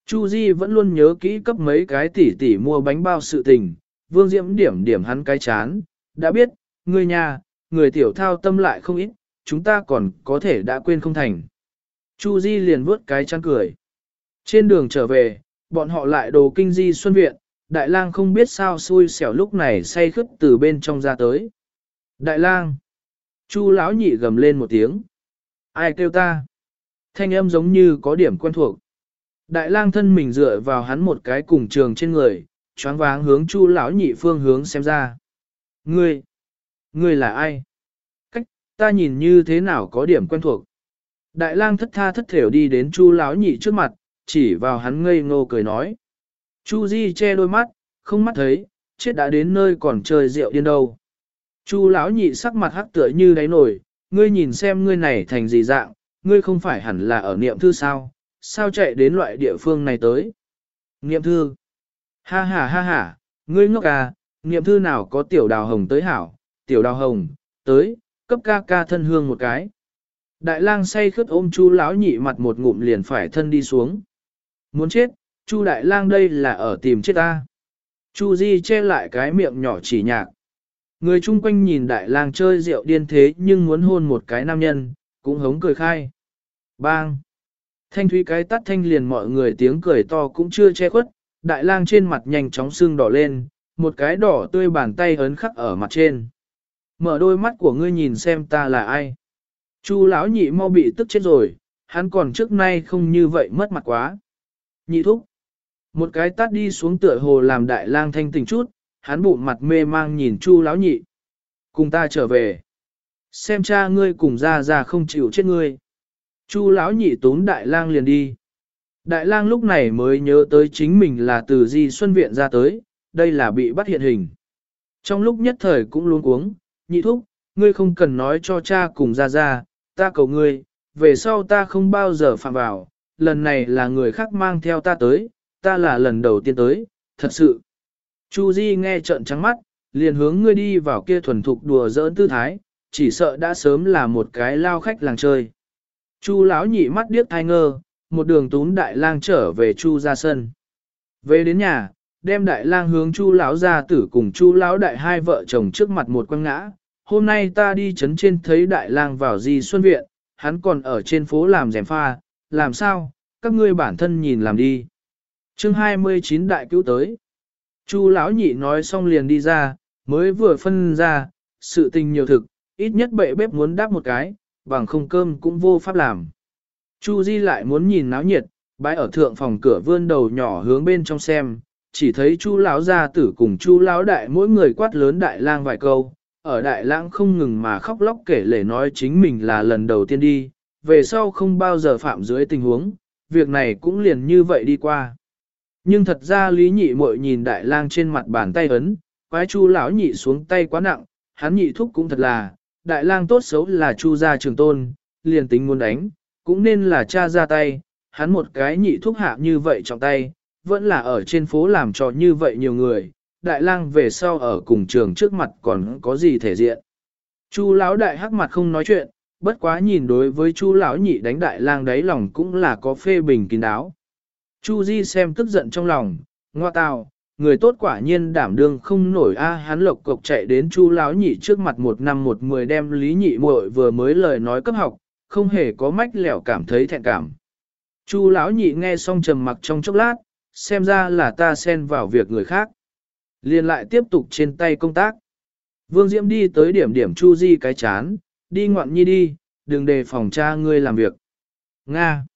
Chu Di vẫn luôn nhớ kỹ cấp mấy cái tỷ tỷ mua bánh bao sự tình, Vương Diễm điểm điểm hắn cái chán, đã biết, người nhà, người tiểu thao tâm lại không ít, chúng ta còn có thể đã quên không thành. Chu Di liền vớt cái chán cười. Trên đường trở về, bọn họ lại đồ kinh di xuân viện, đại lang không biết sao xui xẻo lúc này say khướt từ bên trong ra tới. Đại lang! Chu lão nhị gầm lên một tiếng. Ai kêu ta? Thanh âm giống như có điểm quen thuộc. Đại lang thân mình dựa vào hắn một cái cùng trường trên người, choáng váng hướng chu lão nhị phương hướng xem ra. Ngươi! Ngươi là ai? Cách, ta nhìn như thế nào có điểm quen thuộc. Đại lang thất tha thất thểu đi đến chu lão nhị trước mặt, chỉ vào hắn ngây ngô cười nói. Chu Di che đôi mắt, không mắt thấy, chết đã đến nơi còn chơi rượu điên đâu. Chu lão nhị sắc mặt hắc tựa như đáy nổi, ngươi nhìn xem ngươi này thành gì dạng, ngươi không phải hẳn là ở niệm thư sao, sao chạy đến loại địa phương này tới. Niệm thư. Ha ha ha ha, ngươi ngốc à, niệm thư nào có tiểu đào hồng tới hảo, tiểu đào hồng, tới, cấp ca ca thân hương một cái. Đại lang say khướt ôm chu lão nhị mặt một ngụm liền phải thân đi xuống. Muốn chết, Chu Đại Lang đây là ở tìm chết ta. Chu Di che lại cái miệng nhỏ chỉ nhạc. Người chung quanh nhìn Đại Lang chơi rượu điên thế nhưng muốn hôn một cái nam nhân, cũng hống cười khai. Bang! Thanh thúy cái tắt thanh liền mọi người tiếng cười to cũng chưa che khuất, Đại Lang trên mặt nhanh chóng sưng đỏ lên, một cái đỏ tươi bàn tay ấn khắc ở mặt trên. Mở đôi mắt của ngươi nhìn xem ta là ai. Chu lão nhị mau bị tức chết rồi, hắn còn trước nay không như vậy mất mặt quá. Nhị thúc. Một cái tát đi xuống tựa hồ làm đại lang thanh tỉnh chút, hắn bụng mặt mê mang nhìn chu lão nhị. Cùng ta trở về. Xem cha ngươi cùng ra ra không chịu chết ngươi. Chu lão nhị tốn đại lang liền đi. Đại lang lúc này mới nhớ tới chính mình là từ di xuân viện ra tới, đây là bị bắt hiện hình. Trong lúc nhất thời cũng luôn cuống, nhị thúc, ngươi không cần nói cho cha cùng ra ra, ta cầu ngươi, về sau ta không bao giờ phạm vào, lần này là người khác mang theo ta tới, ta là lần đầu tiên tới, thật sự. Chu Di nghe trợn trắng mắt, liền hướng ngươi đi vào kia thuần thục đùa giỡn tư thái, chỉ sợ đã sớm là một cái lao khách làng chơi. Chu lão nhị mắt điếc thai ngơ, một đường tún đại lang trở về Chu ra sân. Về đến nhà, đem đại lang hướng Chu lão gia tử cùng Chu lão đại hai vợ chồng trước mặt một quăng ngã. Hôm nay ta đi chấn trên thấy đại lang vào di xuân viện, hắn còn ở trên phố làm rèm pha, làm sao, các ngươi bản thân nhìn làm đi. chương 29 đại cứu tới. Chu lão nhị nói xong liền đi ra, mới vừa phân ra, sự tình nhiều thực, ít nhất bệ bếp muốn đáp một cái, bằng không cơm cũng vô pháp làm. Chu Di lại muốn nhìn náo nhiệt, bãi ở thượng phòng cửa vươn đầu nhỏ hướng bên trong xem, chỉ thấy Chu lão gia tử cùng Chu lão đại mỗi người quát lớn đại lang vài câu, ở đại lang không ngừng mà khóc lóc kể lể nói chính mình là lần đầu tiên đi, về sau không bao giờ phạm dưới tình huống, việc này cũng liền như vậy đi qua. Nhưng thật ra Lý Nhị muội nhìn đại lang trên mặt bàn tay ấn, quái Chu lão nhị xuống tay quá nặng, hắn nhị thúc cũng thật là, đại lang tốt xấu là Chu gia trường tôn, liền tính muốn đánh, cũng nên là cha ra tay, hắn một cái nhị thúc hạ như vậy trong tay, vẫn là ở trên phố làm trò như vậy nhiều người, đại lang về sau ở cùng trường trước mặt còn có gì thể diện. Chu lão đại hắc mặt không nói chuyện, bất quá nhìn đối với chu lão nhị đánh đại lang đấy lòng cũng là có phê bình kín đáo. Chu Di xem tức giận trong lòng, ngoa tào, người tốt quả nhiên đảm đương không nổi a hắn lộc cộc chạy đến chu lão nhị trước mặt một năm một mười đem lý nhị muội vừa mới lời nói cấp học, không hề có mách lẻo cảm thấy thẹn cảm. Chu lão nhị nghe xong trầm mặc trong chốc lát, xem ra là ta xen vào việc người khác. Liên lại tiếp tục trên tay công tác. Vương Diễm đi tới điểm điểm Chu Di cái chán, đi ngoạn nhi đi, đừng để phòng cha ngươi làm việc. Nga.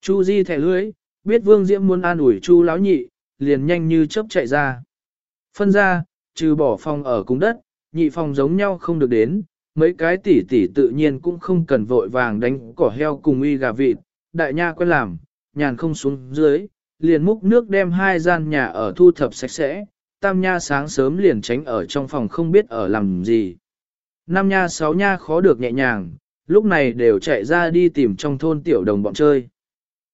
Chu Di thẻ lưỡi, biết Vương Diễm muốn an ủi Chu lão nhị, liền nhanh như chớp chạy ra. Phân ra, trừ bỏ phòng ở cung đất, nhị phòng giống nhau không được đến, mấy cái tỷ tỷ tự nhiên cũng không cần vội vàng đánh cỏ heo cùng uy gà vịt, đại nha quen làm, nhàn không xuống dưới, liền múc nước đem hai gian nhà ở thu thập sạch sẽ, tam nha sáng sớm liền tránh ở trong phòng không biết ở làm gì. Năm nha sáu nha khó được nhẹ nhàng, lúc này đều chạy ra đi tìm trong thôn tiểu đồng bọn chơi.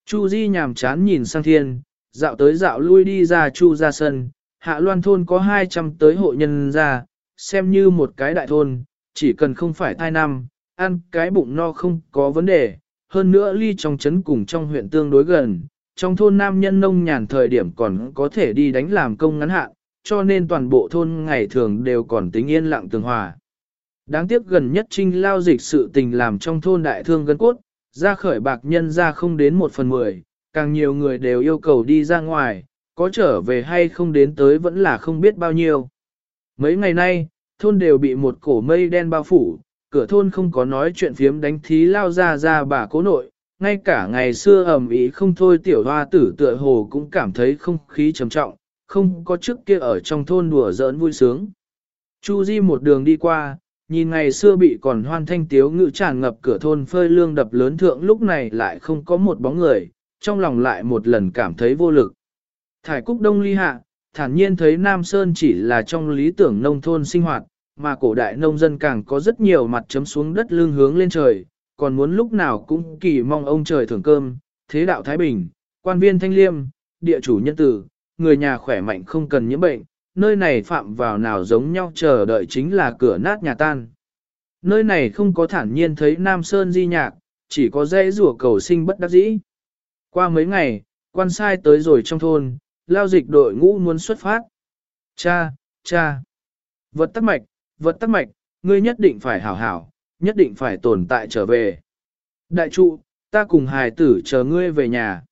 Chu Di nhàm chán nhìn sang thiên, dạo tới dạo lui đi ra chu ra sân, hạ loan thôn có 200 tới hộ nhân ra, xem như một cái đại thôn, chỉ cần không phải thai năm, ăn cái bụng no không có vấn đề, hơn nữa ly trong trấn cùng trong huyện tương đối gần, trong thôn nam nhân nông nhàn thời điểm còn có thể đi đánh làm công ngắn hạn, cho nên toàn bộ thôn ngày thường đều còn tính yên lặng tường hòa. Đáng tiếc gần nhất trinh lao dịch sự tình làm trong thôn đại thương gân cốt, ra khởi bạc nhân ra không đến một phần mười, càng nhiều người đều yêu cầu đi ra ngoài, có trở về hay không đến tới vẫn là không biết bao nhiêu. Mấy ngày nay, thôn đều bị một cổ mây đen bao phủ, cửa thôn không có nói chuyện phiếm đánh thí lao ra ra bà cố nội, ngay cả ngày xưa ẩm ý không thôi tiểu hoa tử tựa hồ cũng cảm thấy không khí trầm trọng, không có trước kia ở trong thôn đùa giỡn vui sướng. Chu Di một đường đi qua, nhìn ngày xưa bị còn hoan thanh tiếu ngự tràn ngập cửa thôn phơi lương đập lớn thượng lúc này lại không có một bóng người, trong lòng lại một lần cảm thấy vô lực. Thải Cúc Đông ly hạ, thản nhiên thấy Nam Sơn chỉ là trong lý tưởng nông thôn sinh hoạt, mà cổ đại nông dân càng có rất nhiều mặt chấm xuống đất lương hướng lên trời, còn muốn lúc nào cũng kỳ mong ông trời thưởng cơm, thế đạo Thái Bình, quan viên thanh liêm, địa chủ nhân tử, người nhà khỏe mạnh không cần nhiễm bệnh, nơi này phạm vào nào giống nhau chờ đợi chính là cửa nát nhà tan. Nơi này không có thản nhiên thấy Nam Sơn di nhạc, chỉ có dây rùa cầu sinh bất đắc dĩ. Qua mấy ngày, quan sai tới rồi trong thôn, lao dịch đội ngũ muốn xuất phát. Cha, cha, vật tắc mạch, vật tắc mạch, ngươi nhất định phải hảo hảo, nhất định phải tồn tại trở về. Đại trụ, ta cùng hài tử chờ ngươi về nhà.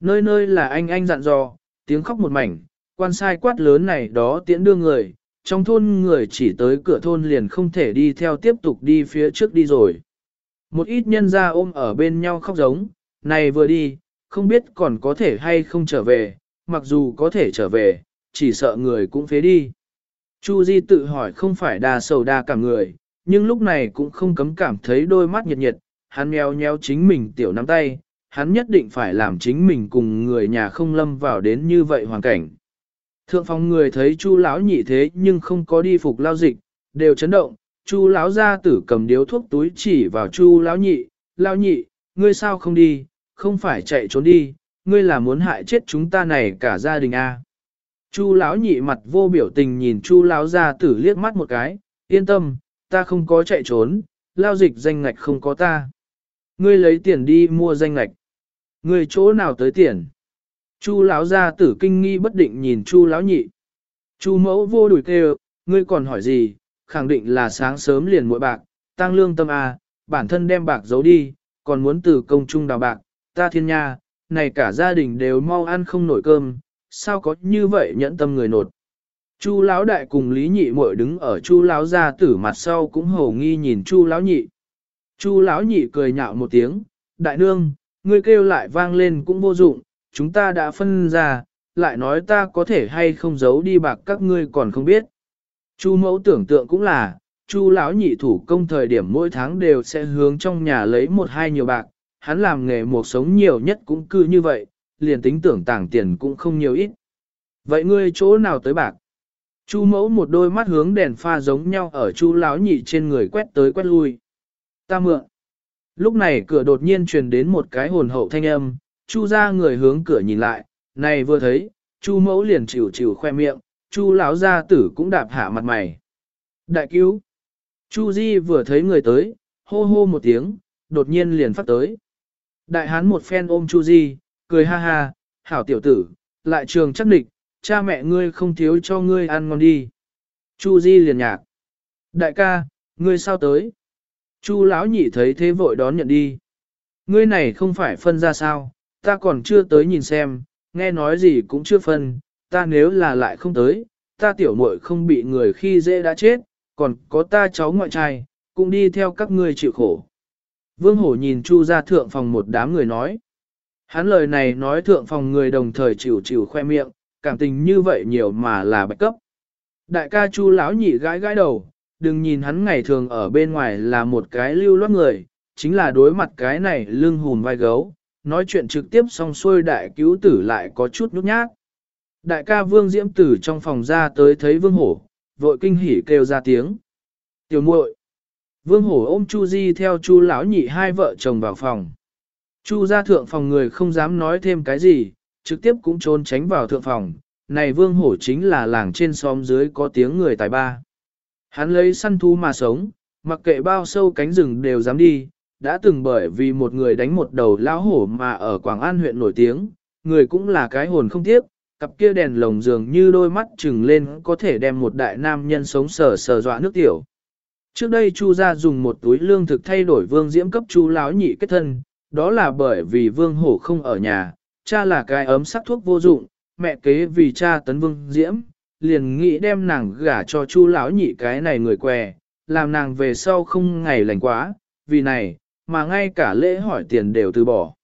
Nơi nơi là anh anh dặn dò, tiếng khóc một mảnh, quan sai quát lớn này đó tiễn đưa người, trong thôn người chỉ tới cửa thôn liền không thể đi theo tiếp tục đi phía trước đi rồi. Một ít nhân ra ôm ở bên nhau khóc giống, này vừa đi, không biết còn có thể hay không trở về, mặc dù có thể trở về, chỉ sợ người cũng phế đi. Chu Di tự hỏi không phải đa sầu đa cả người, nhưng lúc này cũng không cấm cảm thấy đôi mắt nhiệt nhiệt, hắn nheo nheo chính mình tiểu nắm tay, hắn nhất định phải làm chính mình cùng người nhà không lâm vào đến như vậy hoàn cảnh. Thượng phòng người thấy Chu lão nhị thế nhưng không có đi phục lao dịch, đều chấn động, Chu lão gia tử cầm điếu thuốc túi chỉ vào Chu lão nhị, "Lão nhị, ngươi sao không đi, không phải chạy trốn đi, ngươi là muốn hại chết chúng ta này cả gia đình a?" Chu lão nhị mặt vô biểu tình nhìn Chu lão gia tử liếc mắt một cái, "Yên tâm, ta không có chạy trốn, lao dịch danh ngạch không có ta. Ngươi lấy tiền đi mua danh ngạch. Ngươi chỗ nào tới tiền?" Chu lão gia tử kinh nghi bất định nhìn Chu lão nhị. Chu mẫu vô đuổi kêu, ngươi còn hỏi gì, khẳng định là sáng sớm liền muội bạc, tăng lương tâm à, bản thân đem bạc giấu đi, còn muốn từ công trung đào bạc, ta thiên nha, này cả gia đình đều mau ăn không nổi cơm, sao có như vậy nhẫn tâm người nột. Chu lão đại cùng Lý Nhị muội đứng ở Chu lão gia tử mặt sau cũng hầu nghi nhìn Chu lão nhị. Chu lão nhị cười nhạo một tiếng, "Đại nương, ngươi kêu lại vang lên cũng vô dụng, chúng ta đã phân ra, lại nói ta có thể hay không giấu đi bạc các ngươi còn không biết." Chu mẫu tưởng tượng cũng là, Chu lão nhị thủ công thời điểm mỗi tháng đều sẽ hướng trong nhà lấy một hai nhiều bạc, hắn làm nghề một sống nhiều nhất cũng cứ như vậy, liền tính tưởng tàng tiền cũng không nhiều ít. Vậy ngươi chỗ nào tới bạc? Chu mẫu một đôi mắt hướng đèn pha giống nhau ở chu lão nhị trên người quét tới quét lui. Ta mượn. Lúc này cửa đột nhiên truyền đến một cái hồn hậu thanh âm, chu ra người hướng cửa nhìn lại, này vừa thấy, chu mẫu liền chịu chịu khoe miệng, chu lão gia tử cũng đạp hạ mặt mày. Đại cứu. Chu Di vừa thấy người tới, hô hô một tiếng, đột nhiên liền phát tới. Đại hán một phen ôm Chu Di, cười ha ha, hảo tiểu tử, lại trường chắc địch, cha mẹ ngươi không thiếu cho ngươi ăn ngon đi. Chu Di liền nhạc. Đại ca, ngươi sao tới? Chu lão nhị thấy thế vội đón nhận đi. Ngươi này không phải phân ra sao, ta còn chưa tới nhìn xem, nghe nói gì cũng chưa phân, ta nếu là lại không tới, ta tiểu muội không bị người khi dễ đã chết, còn có ta cháu ngoại trai, cũng đi theo các ngươi chịu khổ. Vương Hổ nhìn Chu ra thượng phòng một đám người nói. Hắn lời này nói thượng phòng người đồng thời chịu chịu khoe miệng, cảm tình như vậy nhiều mà là bạch cấp. Đại ca Chu lão nhị gãi gãi đầu, đừng nhìn hắn ngày thường ở bên ngoài là một cái lưu loát người, chính là đối mặt cái này lưng hùn vai gấu, nói chuyện trực tiếp xong xuôi đại cứu tử lại có chút nhút nhát. Đại ca Vương Diễm Tử trong phòng ra tới thấy Vương Hổ, vội kinh hỉ kêu ra tiếng. Tiểu muội. Vương Hổ ôm Chu Di theo Chu lão nhị hai vợ chồng vào phòng. Chu ra thượng phòng người không dám nói thêm cái gì, trực tiếp cũng trốn tránh vào thượng phòng. Này Vương Hổ chính là làng trên xóm dưới có tiếng người tài ba. Hắn lấy săn thú mà sống, mặc kệ bao sâu cánh rừng đều dám đi, đã từng bởi vì một người đánh một đầu lão hổ mà ở Quảng An huyện nổi tiếng, người cũng là cái hồn không tiếc, cặp kia đèn lồng dường như đôi mắt trừng lên có thể đem một đại nam nhân sống sờ sờ dọa nước tiểu. Trước đây Chu gia dùng một túi lương thực thay đổi Vương Diễm cấp Chu lão nhị kết thân, đó là bởi vì Vương Hổ không ở nhà, cha là cái ấm sắc thuốc vô dụng, mẹ kế vì cha tấn Vương Diễm, liền nghĩ đem nàng gả cho Chu lão nhị cái này người què, làm nàng về sau không ngày lành quá, vì này, mà ngay cả lễ hỏi tiền đều từ bỏ.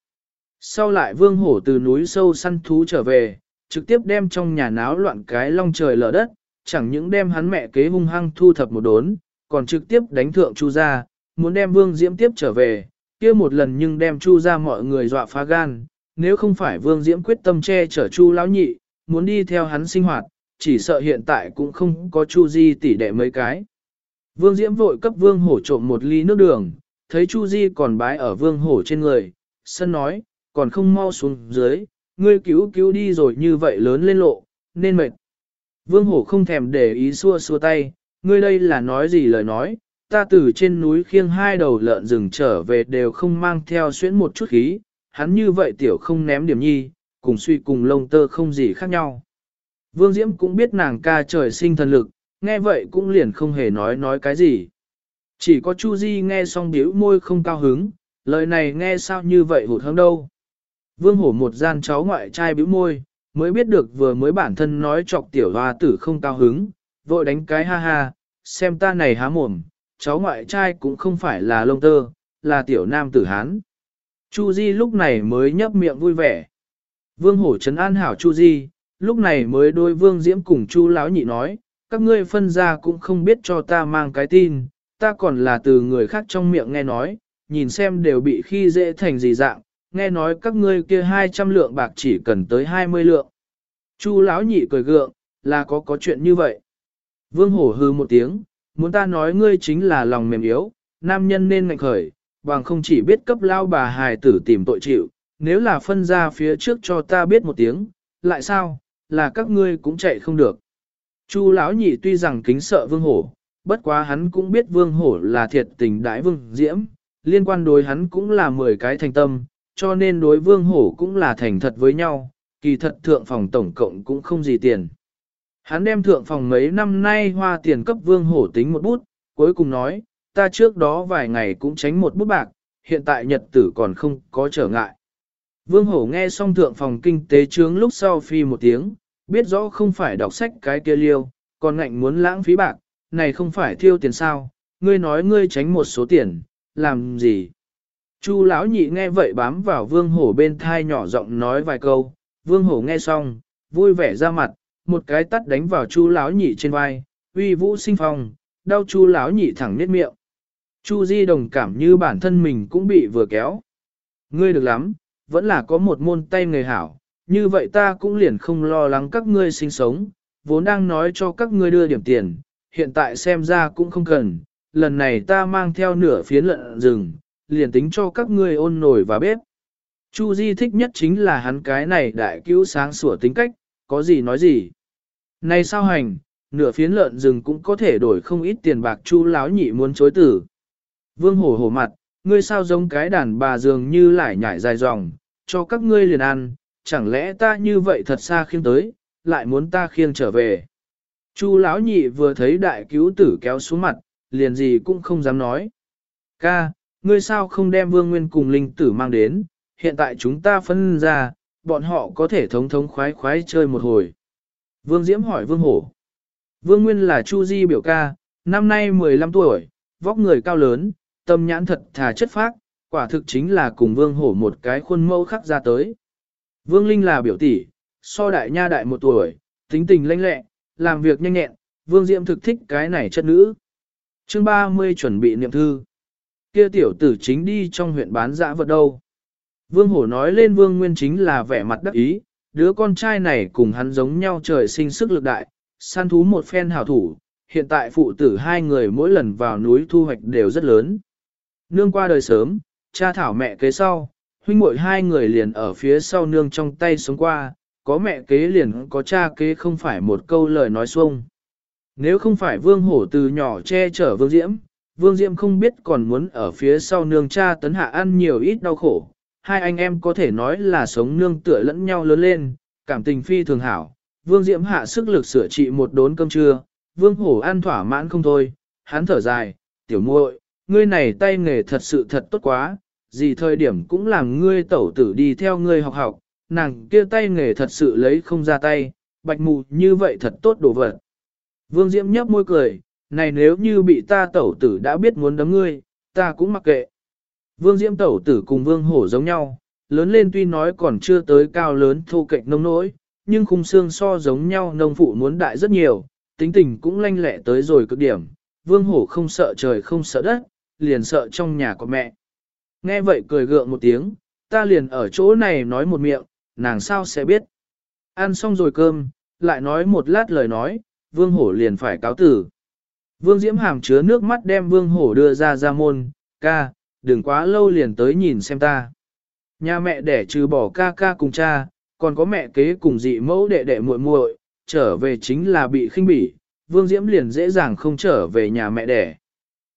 Sau lại Vương Hổ từ núi sâu săn thú trở về, trực tiếp đem trong nhà náo loạn cái long trời lở đất, chẳng những đem hắn mẹ kế hung hăng thu thập một đốn, còn trực tiếp đánh thượng Chu gia, muốn đem Vương Diễm tiếp trở về, kia một lần nhưng đem Chu gia mọi người dọa phá gan, nếu không phải Vương Diễm quyết tâm che chở Chu lão nhị, muốn đi theo hắn sinh hoạt, chỉ sợ hiện tại cũng không có Chu Di tỷ đệ mấy cái. Vương Diễm vội cấp Vương Hổ trộm một ly nước đường, thấy Chu Di còn bái ở Vương Hổ trên người, sân nói, còn không mau xuống dưới, ngươi cứu cứu đi rồi như vậy lớn lên lộ, nên mệt. Vương hổ không thèm để ý xua xua tay, ngươi đây là nói gì lời nói, ta từ trên núi khiêng hai đầu lợn rừng trở về đều không mang theo xuyễn một chút khí, hắn như vậy tiểu không ném điểm nhi, cùng suy cùng lông tơ không gì khác nhau. Vương Diễm cũng biết nàng ca trời sinh thần lực, nghe vậy cũng liền không hề nói nói cái gì. Chỉ có Chu Di nghe xong biểu môi không cao hứng, lời này nghe sao như vậy hụt hẫng đâu. Vương hổ một gian cháu ngoại trai bĩu môi, mới biết được vừa mới bản thân nói chọc tiểu hoa tử không cao hứng, vội đánh cái ha ha, xem ta này há mồm, cháu ngoại trai cũng không phải là lông tơ, là tiểu nam tử hán. Chu Di lúc này mới nhấp miệng vui vẻ. Vương hổ trấn an hảo Chu Di, lúc này mới đôi vương diễm cùng Chu lão nhị nói, các ngươi phân ra cũng không biết cho ta mang cái tin, ta còn là từ người khác trong miệng nghe nói, nhìn xem đều bị khi dễ thành gì dạng, nghe nói các ngươi kia 200 lượng bạc chỉ cần tới 20 lượng. Chu lão nhị cười gượng, là có có chuyện như vậy. Vương hổ hư một tiếng, muốn ta nói ngươi chính là lòng mềm yếu, nam nhân nên ngạnh khởi, bằng không chỉ biết cấp lao bà hài tử tìm tội chịu, nếu là phân ra phía trước cho ta biết một tiếng, lại sao, là các ngươi cũng chạy không được. Chu lão nhị tuy rằng kính sợ vương hổ, bất quá hắn cũng biết vương hổ là thiệt tình đại vương diễm, liên quan đối hắn cũng là 10 cái thành tâm, cho nên đối vương hổ cũng là thành thật với nhau, kỳ thật thượng phòng tổng cộng cũng không gì tiền. Hắn đem thượng phòng mấy năm nay hoa tiền cấp vương hổ tính một bút, cuối cùng nói, ta trước đó vài ngày cũng tránh một bút bạc, hiện tại nhật tử còn không có trở ngại. Vương hổ nghe xong thượng phòng kinh tế trướng lúc sau phi một tiếng, biết rõ không phải đọc sách cái kia liêu, còn ngạnh muốn lãng phí bạc, này không phải thiêu tiền sao, ngươi nói ngươi tránh một số tiền, làm gì? Chu lão nhị nghe vậy bám vào vương hổ bên thai nhỏ giọng nói vài câu, vương hổ nghe xong, vui vẻ ra mặt, một cái tắt đánh vào chu lão nhị trên vai, uy vũ sinh phong, đau chu lão nhị thẳng nết miệng. Chu di đồng cảm như bản thân mình cũng bị vừa kéo. Ngươi được lắm, vẫn là có một môn tay người hảo, như vậy ta cũng liền không lo lắng các ngươi sinh sống, vốn đang nói cho các ngươi đưa điểm tiền, hiện tại xem ra cũng không cần, lần này ta mang theo nửa phiến lợn rừng, liền tính cho các ngươi ôn nổi và bếp. Chu Di thích nhất chính là hắn cái này đại cứu sáng sủa tính cách, có gì nói gì. Này sao hành, nửa phiến lợn rừng cũng có thể đổi không ít tiền bạc chu láo nhị muốn chối tử. Vương hổ hổ mặt, ngươi sao giống cái đàn bà dường như lại nhảy dài dòng, cho các ngươi liền ăn, chẳng lẽ ta như vậy thật xa khiêng tới, lại muốn ta khiêng trở về. Chu lão nhị vừa thấy đại cứu tử kéo xuống mặt, liền gì cũng không dám nói. Ca, ngươi sao không đem vương nguyên cùng linh tử mang đến, hiện tại chúng ta phân ra, bọn họ có thể thống thống khoái khoái chơi một hồi. Vương Diễm hỏi Vương Hổ. Vương Nguyên là Chu Di biểu ca, năm nay 15 tuổi, vóc người cao lớn, tâm nhãn thật thà chất phác, quả thực chính là cùng Vương Hổ một cái khuôn mẫu khắc ra tới. Vương Linh là biểu tỷ, so đại nha đại một tuổi, tính tình lanh lẹ, làm việc nhanh nhẹn, Vương Diễm thực thích cái này chất nữ. Chương 30 chuẩn bị niệm thư. Kia tiểu tử chính đi trong huyện bán dã vật đâu. Vương Hổ nói lên Vương Nguyên chính là vẻ mặt đắc ý, đứa con trai này cùng hắn giống nhau trời sinh sức lực đại, săn thú một phen hảo thủ, hiện tại phụ tử hai người mỗi lần vào núi thu hoạch đều rất lớn. Nương qua đời sớm, cha thảo mẹ kế sau, huynh muội hai người liền ở phía sau nương trong tay sống qua, có mẹ kế liền có cha kế không phải một câu lời nói xuông. Nếu không phải vương hổ từ nhỏ che chở vương diễm, vương diễm không biết còn muốn ở phía sau nương cha tấn hạ ăn nhiều ít đau khổ. Hai anh em có thể nói là sống nương tựa lẫn nhau lớn lên, cảm tình phi thường hảo. Vương Diễm hạ sức lực sửa trị một đốn cơm trưa, Vương Hổ ăn thỏa mãn không thôi, hắn thở dài, tiểu muội, ngươi này tay nghề thật sự thật tốt quá, gì thời điểm cũng làm ngươi tẩu tử đi theo ngươi học học, nàng kia tay nghề thật sự lấy không ra tay, bạch mù như vậy thật tốt đồ vật. Vương Diễm nhấp môi cười, này nếu như bị ta tẩu tử đã biết muốn đấm ngươi, ta cũng mặc kệ. Vương Diễm tẩu tử cùng Vương Hổ giống nhau, lớn lên tuy nói còn chưa tới cao lớn thô kệch nông nỗi, nhưng khung xương so giống nhau nông phụ muốn đại rất nhiều, tính tình cũng lanh lẹ tới rồi cực điểm. Vương Hổ không sợ trời không sợ đất, liền sợ trong nhà của mẹ. Nghe vậy cười gượng một tiếng, ta liền ở chỗ này nói một miệng, nàng sao sẽ biết. Ăn xong rồi cơm, lại nói một lát lời nói, vương hổ liền phải cáo tử. Vương Diễm hàm chứa nước mắt đem vương hổ đưa ra ra môn, ca, đừng quá lâu liền tới nhìn xem ta. Nhà mẹ đẻ trừ bỏ ca ca cùng cha, còn có mẹ kế cùng dị mẫu đệ đệ muội muội, trở về chính là bị khinh bỉ, Vương Diễm liền dễ dàng không trở về nhà mẹ đẻ.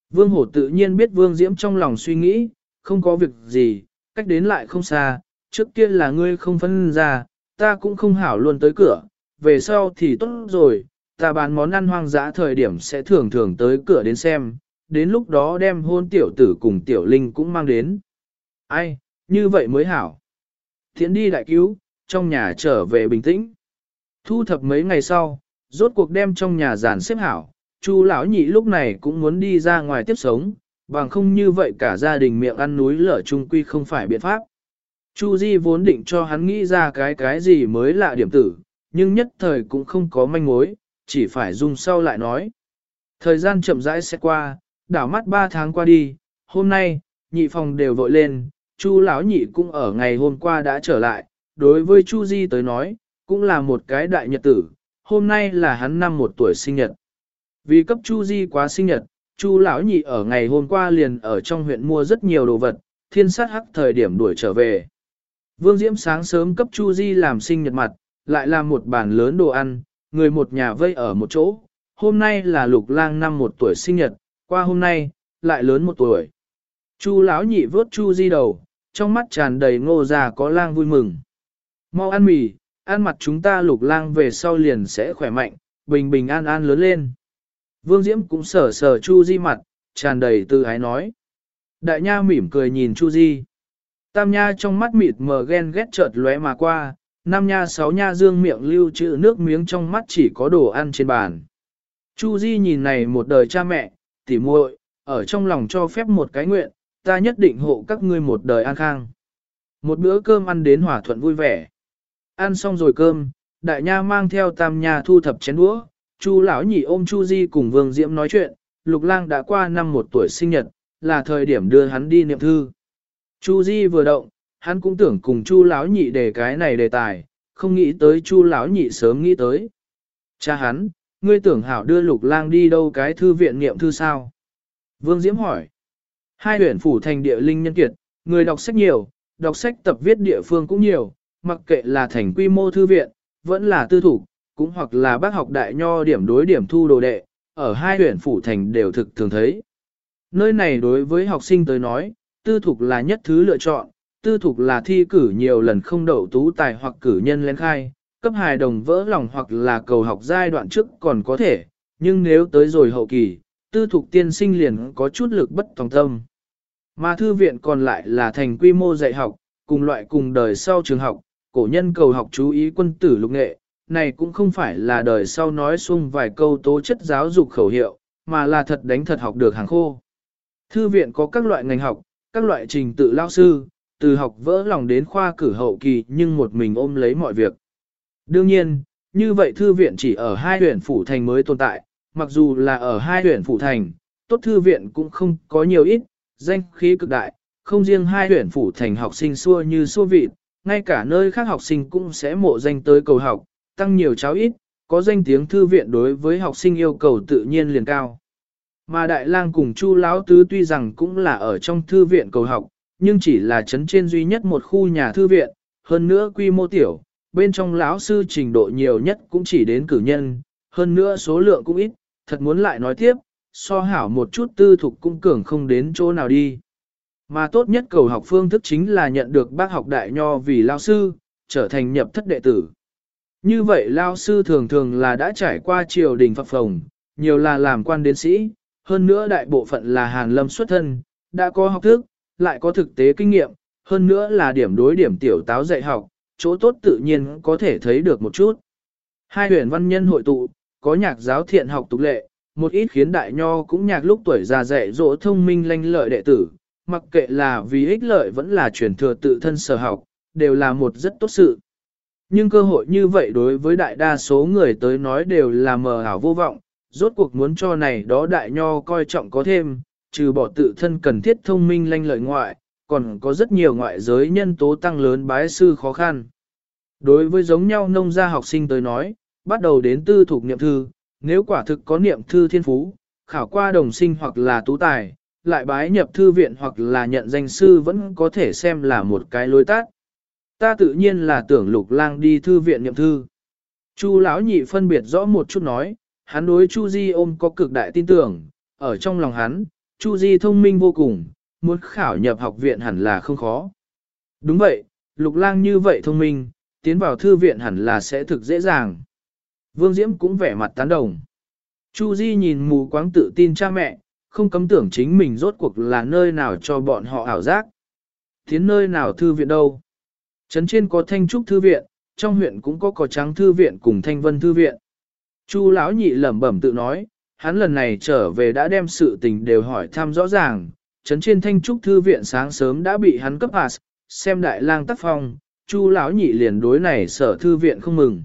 Vương Hổ tự nhiên biết Vương Diễm trong lòng suy nghĩ, không có việc gì, cách đến lại không xa, trước kia là ngươi không phân ra, ta cũng không hảo luôn tới cửa, về sau thì tốt rồi, ta bán món ăn hoang dã thời điểm sẽ thường thường tới cửa đến xem, đến lúc đó đem hôn tiểu tử cùng tiểu linh cũng mang đến. Ai, như vậy mới hảo. Thiện đi đại cứu, trong nhà trở về bình tĩnh. Thu thập mấy ngày sau, rốt cuộc đem trong nhà giàn xếp hảo, Chu lão nhị lúc này cũng muốn đi ra ngoài tiếp sống, bằng không như vậy cả gia đình miệng ăn núi lở chung quy không phải biện pháp. Chu Di vốn định cho hắn nghĩ ra cái cái gì mới lạ điểm tử, nhưng nhất thời cũng không có manh mối, chỉ phải dùng sau lại nói. Thời gian chậm rãi sẽ qua, đảo mắt 3 tháng qua đi, hôm nay, nhị phòng đều vội lên, Chu lão nhị cũng ở ngày hôm qua đã trở lại, đối với Chu Di tới nói, cũng là một cái đại nhật tử, hôm nay là hắn năm một tuổi sinh nhật. Vì cấp Chu Di quá sinh nhật, Chu lão nhị ở ngày hôm qua liền ở trong huyện mua rất nhiều đồ vật, thiên sát hắc thời điểm đuổi trở về. Vương Diễm sáng sớm cấp Chu Di làm sinh nhật mặt, lại làm một bàn lớn đồ ăn, người một nhà vây ở một chỗ. Hôm nay là lục lang năm một tuổi sinh nhật, qua hôm nay, lại lớn một tuổi. Chu lão nhị vớt Chu Di đầu, trong mắt tràn đầy ngô già có lang vui mừng. Mau ăn mì, ăn mặt chúng ta lục lang về sau liền sẽ khỏe mạnh, bình bình an an lớn lên. Vương Diễm cũng sờ sờ Chu Di mặt, tràn đầy từ ái nói. Đại nha mỉm cười nhìn Chu Di. Tam nha trong mắt mịt mờ ghen ghét chợt lóe mà qua, năm nha sáu nha dương miệng lưu trữ nước miếng trong mắt chỉ có đồ ăn trên bàn. Chu Di nhìn này một đời cha mẹ, tỉ muội, ở trong lòng cho phép một cái nguyện, ta nhất định hộ các ngươi một đời an khang. Một bữa cơm ăn đến hòa thuận vui vẻ. Ăn xong rồi cơm, đại nha mang theo tam nha thu thập chén đũa, Chu lão nhị ôm Chu Di cùng Vương Diễm nói chuyện, Lục Lang đã qua năm một tuổi sinh nhật, là thời điểm đưa hắn đi niệm thư. Chu Di vừa động, hắn cũng tưởng cùng Chu lão nhị đề cái này đề tài, không nghĩ tới Chu lão nhị sớm nghĩ tới. Cha hắn, ngươi tưởng hảo đưa Lục Lang đi đâu cái thư viện niệm thư sao? Vương Diễm hỏi. Hai huyện phủ thành địa linh nhân kiệt, người đọc sách nhiều, đọc sách tập viết địa phương cũng nhiều, mặc kệ là thành quy mô thư viện, vẫn là tư thủ, cũng hoặc là bác học đại nho điểm đối điểm thu đồ đệ, ở hai huyện phủ thành đều thực thường thấy. Nơi này đối với học sinh tới nói, tư thục là nhất thứ lựa chọn, tư thục là thi cử nhiều lần không đậu tú tài hoặc cử nhân lên khai, cấp hài đồng vỡ lòng hoặc là cầu học giai đoạn trước còn có thể, nhưng nếu tới rồi hậu kỳ, tư thục tiên sinh liền có chút lực bất tòng tâm. Mà thư viện còn lại là thành quy mô dạy học, cùng loại cùng đời sau trường học, cổ nhân cầu học chú ý quân tử lục nghệ, này cũng không phải là đời sau nói xuông vài câu tố chất giáo dục khẩu hiệu, mà là thật đánh thật học được hàng khô. Thư viện có các loại ngành học, các loại trình tự lao sư, từ học vỡ lòng đến khoa cử hậu kỳ nhưng một mình ôm lấy mọi việc. Đương nhiên, như vậy thư viện chỉ ở hai huyện phủ thành mới tồn tại, mặc dù là ở hai huyện phủ thành, tốt thư viện cũng không có nhiều ít, danh khí cực đại, không riêng hai huyện phủ thành học sinh xua như xua vịt, ngay cả nơi khác học sinh cũng sẽ mộ danh tới cầu học, tăng nhiều cháu ít, có danh tiếng thư viện đối với học sinh yêu cầu tự nhiên liền cao. Mà Đại lang cùng Chu Lão Tứ tuy rằng cũng là ở trong thư viện cầu học, nhưng chỉ là chấn trên duy nhất một khu nhà thư viện, hơn nữa quy mô tiểu, bên trong lão sư trình độ nhiều nhất cũng chỉ đến cử nhân, hơn nữa số lượng cũng ít, thật muốn lại nói tiếp, so hảo một chút tư thục cũng cường không đến chỗ nào đi. Mà tốt nhất cầu học phương thức chính là nhận được bác học đại nho vì lao sư, trở thành nhập thất đệ tử. Như vậy lao sư thường thường là đã trải qua triều đình phập phồng, nhiều là làm quan đến sĩ, hơn nữa đại bộ phận là hàn lâm xuất thân, đã có học thức, lại có thực tế kinh nghiệm, hơn nữa là điểm đối điểm tiểu táo dạy học, chỗ tốt tự nhiên có thể thấy được một chút. Hai huyền văn nhân hội tụ, có nhạc giáo thiện học tục lệ, một ít khiến đại nho cũng nhạc lúc tuổi già dạy dỗ thông minh lanh lợi đệ tử, mặc kệ là vì ích lợi vẫn là truyền thừa tự thân sở học, đều là một rất tốt sự. Nhưng cơ hội như vậy đối với đại đa số người tới nói đều là mờ ảo vô vọng, rốt cuộc muốn cho này đó đại nho coi trọng có thêm, trừ bỏ tự thân cần thiết thông minh lanh lợi ngoại, còn có rất nhiều ngoại giới nhân tố tăng lớn bái sư khó khăn. Đối với giống nhau nông gia học sinh tới nói, bắt đầu đến tư thuộc niệm thư, nếu quả thực có niệm thư thiên phú, khảo qua đồng sinh hoặc là tú tài, lại bái nhập thư viện hoặc là nhận danh sư vẫn có thể xem là một cái lối tát. Ta tự nhiên là tưởng lục lang đi thư viện niệm thư. Chu lão nhị phân biệt rõ một chút nói, hắn đối Chu Di ôm có cực đại tin tưởng, ở trong lòng hắn, Chu Di thông minh vô cùng, muốn khảo nhập học viện hẳn là không khó. Đúng vậy, lục lang như vậy thông minh, tiến vào thư viện hẳn là sẽ thực dễ dàng. Vương Diễm cũng vẻ mặt tán đồng. Chu Di nhìn mù quáng tự tin cha mẹ, không cấm tưởng chính mình rốt cuộc là nơi nào cho bọn họ ảo giác. Tiến nơi nào thư viện đâu. Trấn trên có thanh trúc thư viện, trong huyện cũng có cỏ trắng thư viện cùng thanh vân thư viện. Chu lão nhị lẩm bẩm tự nói, hắn lần này trở về đã đem sự tình đều hỏi thăm rõ ràng, trấn trên thanh trúc thư viện sáng sớm đã bị hắn cấp pass, xem đại lang tác phong, chu lão nhị liền đối này sở thư viện không mừng.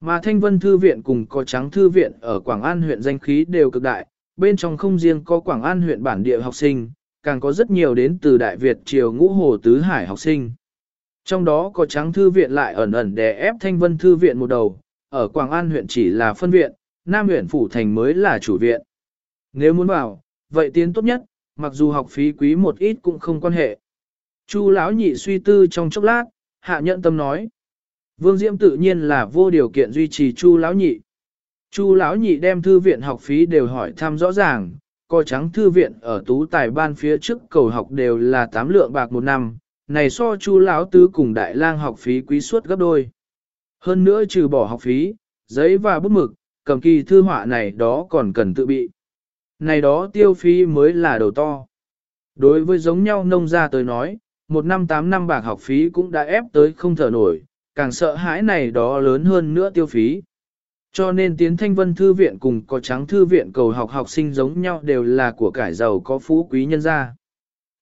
Mà thanh vân thư viện cùng có trắng thư viện ở Quảng An huyện danh khí đều cực đại, bên trong không riêng có Quảng An huyện bản địa học sinh, càng có rất nhiều đến từ Đại Việt triều ngũ hồ tứ hải học sinh. Trong đó có trắng thư viện lại ẩn ẩn đè ép thanh vân thư viện một đầu, ở Quảng An huyện chỉ là phân viện, Nam huyện phủ thành mới là chủ viện. Nếu muốn vào, vậy tiến tốt nhất, mặc dù học phí quý một ít cũng không quan hệ. Chu lão nhị suy tư trong chốc lát, hạ nhận tâm nói. Vương Diễm tự nhiên là vô điều kiện duy trì Chu lão nhị. Chu lão nhị đem thư viện học phí đều hỏi thăm rõ ràng, coi trắng thư viện ở tú tài ban phía trước cầu học đều là 8 lượng bạc một năm, này so Chu lão tứ cùng đại lang học phí quý suất gấp đôi. Hơn nữa trừ bỏ học phí, giấy và bút mực, cầm kỳ thư họa này đó còn cần tự bị. Này đó tiêu phí mới là đầu to. Đối với giống nhau nông gia tới nói, một năm tám năm bạc học phí cũng đã ép tới không thở nổi, càng sợ hãi này đó lớn hơn nữa tiêu phí. Cho nên tiến thanh vân thư viện cùng có trắng thư viện cầu học học sinh giống nhau đều là của cải giàu có phú quý nhân gia.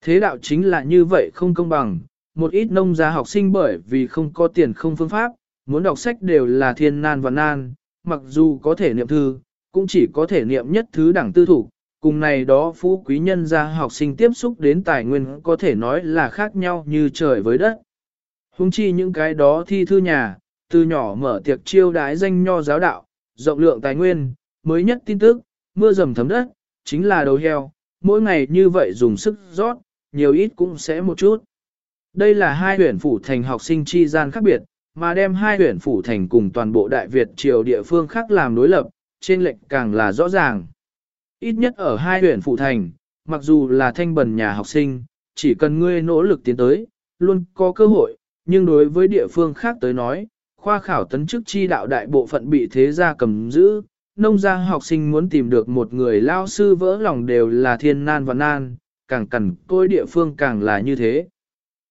Thế đạo chính là như vậy không công bằng, một ít nông gia học sinh bởi vì không có tiền không phương pháp, muốn đọc sách đều là thiên nan và nan, mặc dù có thể niệm thư, cũng chỉ có thể niệm nhất thứ đẳng tư thủ, cùng này đó phú quý nhân gia học sinh tiếp xúc đến tài nguyên có thể nói là khác nhau như trời với đất. Hùng chi những cái đó thi thư nhà, từ nhỏ mở tiệc chiêu đái danh nho giáo đạo, rộng lượng tài nguyên, mới nhất tin tức, mưa dầm thấm đất, chính là đầu heo, mỗi ngày như vậy dùng sức rót, nhiều ít cũng sẽ một chút. Đây là hai huyện phủ thành học sinh chi gian khác biệt, mà đem hai huyện phủ thành cùng toàn bộ Đại Việt triều địa phương khác làm đối lập, trên lệnh càng là rõ ràng. Ít nhất ở hai huyện phủ thành, mặc dù là thanh bần nhà học sinh, chỉ cần ngươi nỗ lực tiến tới, luôn có cơ hội, nhưng đối với địa phương khác tới nói, khoa khảo tấn chức chi đạo đại bộ phận bị thế gia cầm giữ, nông gia học sinh muốn tìm được một người lao sư vỡ lòng đều là thiên nan và nan, càng cần tôi địa phương càng là như thế.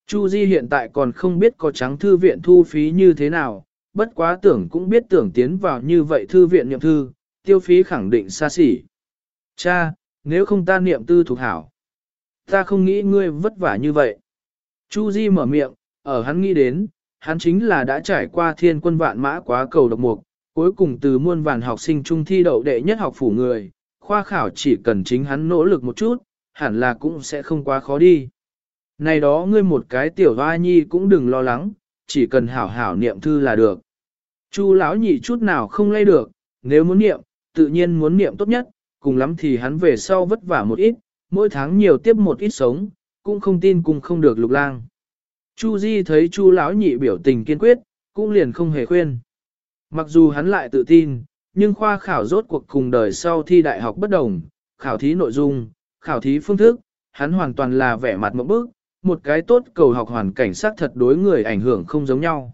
Chu Di hiện tại còn không biết có trắng thư viện thu phí như thế nào, bất quá tưởng cũng biết tưởng tiến vào như vậy thư viện niệm thư, tiêu phí khẳng định xa xỉ. Cha, nếu không ta niệm tư thuộc hảo, ta không nghĩ ngươi vất vả như vậy. Chu Di mở miệng, ở hắn nghĩ đến, hắn chính là đã trải qua thiên quân vạn mã quá cầu độc mục, cuối cùng từ muôn vàn học sinh trung thi đậu đệ nhất học phủ người, khoa khảo chỉ cần chính hắn nỗ lực một chút, hẳn là cũng sẽ không quá khó đi. Này đó ngươi một cái tiểu hoa nhi cũng đừng lo lắng, chỉ cần hảo hảo niệm thư là được. Chu lão nhị chút nào không lay được, nếu muốn niệm, tự nhiên muốn niệm tốt nhất, cùng lắm thì hắn về sau vất vả một ít, mỗi tháng nhiều tiếp một ít sống, cũng không tin cùng không được lục lang. Chu Di thấy Chu lão nhị biểu tình kiên quyết, cũng liền không hề khuyên. Mặc dù hắn lại tự tin, nhưng khoa khảo rốt cuộc cùng đời sau thi đại học bất đồng, khảo thí nội dung, khảo thí phương thức, hắn hoàn toàn là vẻ mặt mộng bức, một cái tốt cầu học hoàn cảnh xác thật đối người ảnh hưởng không giống nhau.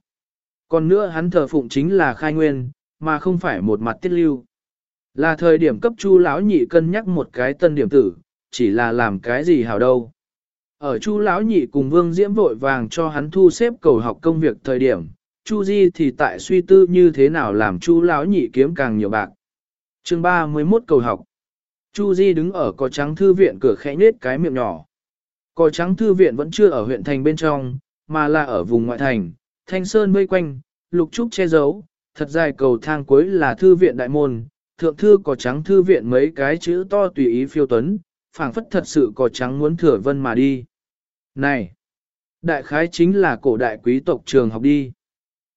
Còn nữa hắn thờ phụng chính là khai nguyên, mà không phải một mặt tiết lưu. Là thời điểm cấp chu lão nhị cân nhắc một cái tân điểm tử, chỉ là làm cái gì hảo đâu. Ở chu lão nhị cùng vương diễm vội vàng cho hắn thu xếp cầu học công việc thời điểm, chu di thì tại suy tư như thế nào làm chu lão nhị kiếm càng nhiều bạc. chương 31 cầu học. Chu di đứng ở có trắng thư viện cửa khẽ nết cái miệng nhỏ. Cò trắng thư viện vẫn chưa ở huyện thành bên trong, mà là ở vùng ngoại thành, thanh sơn vây quanh, lục trúc che giấu, thật dài cầu thang cuối là thư viện đại môn, thượng thư cò trắng thư viện mấy cái chữ to tùy ý phiêu tuấn, phảng phất thật sự cò trắng muốn thừa vân mà đi. Này! Đại khái chính là cổ đại quý tộc trường học đi.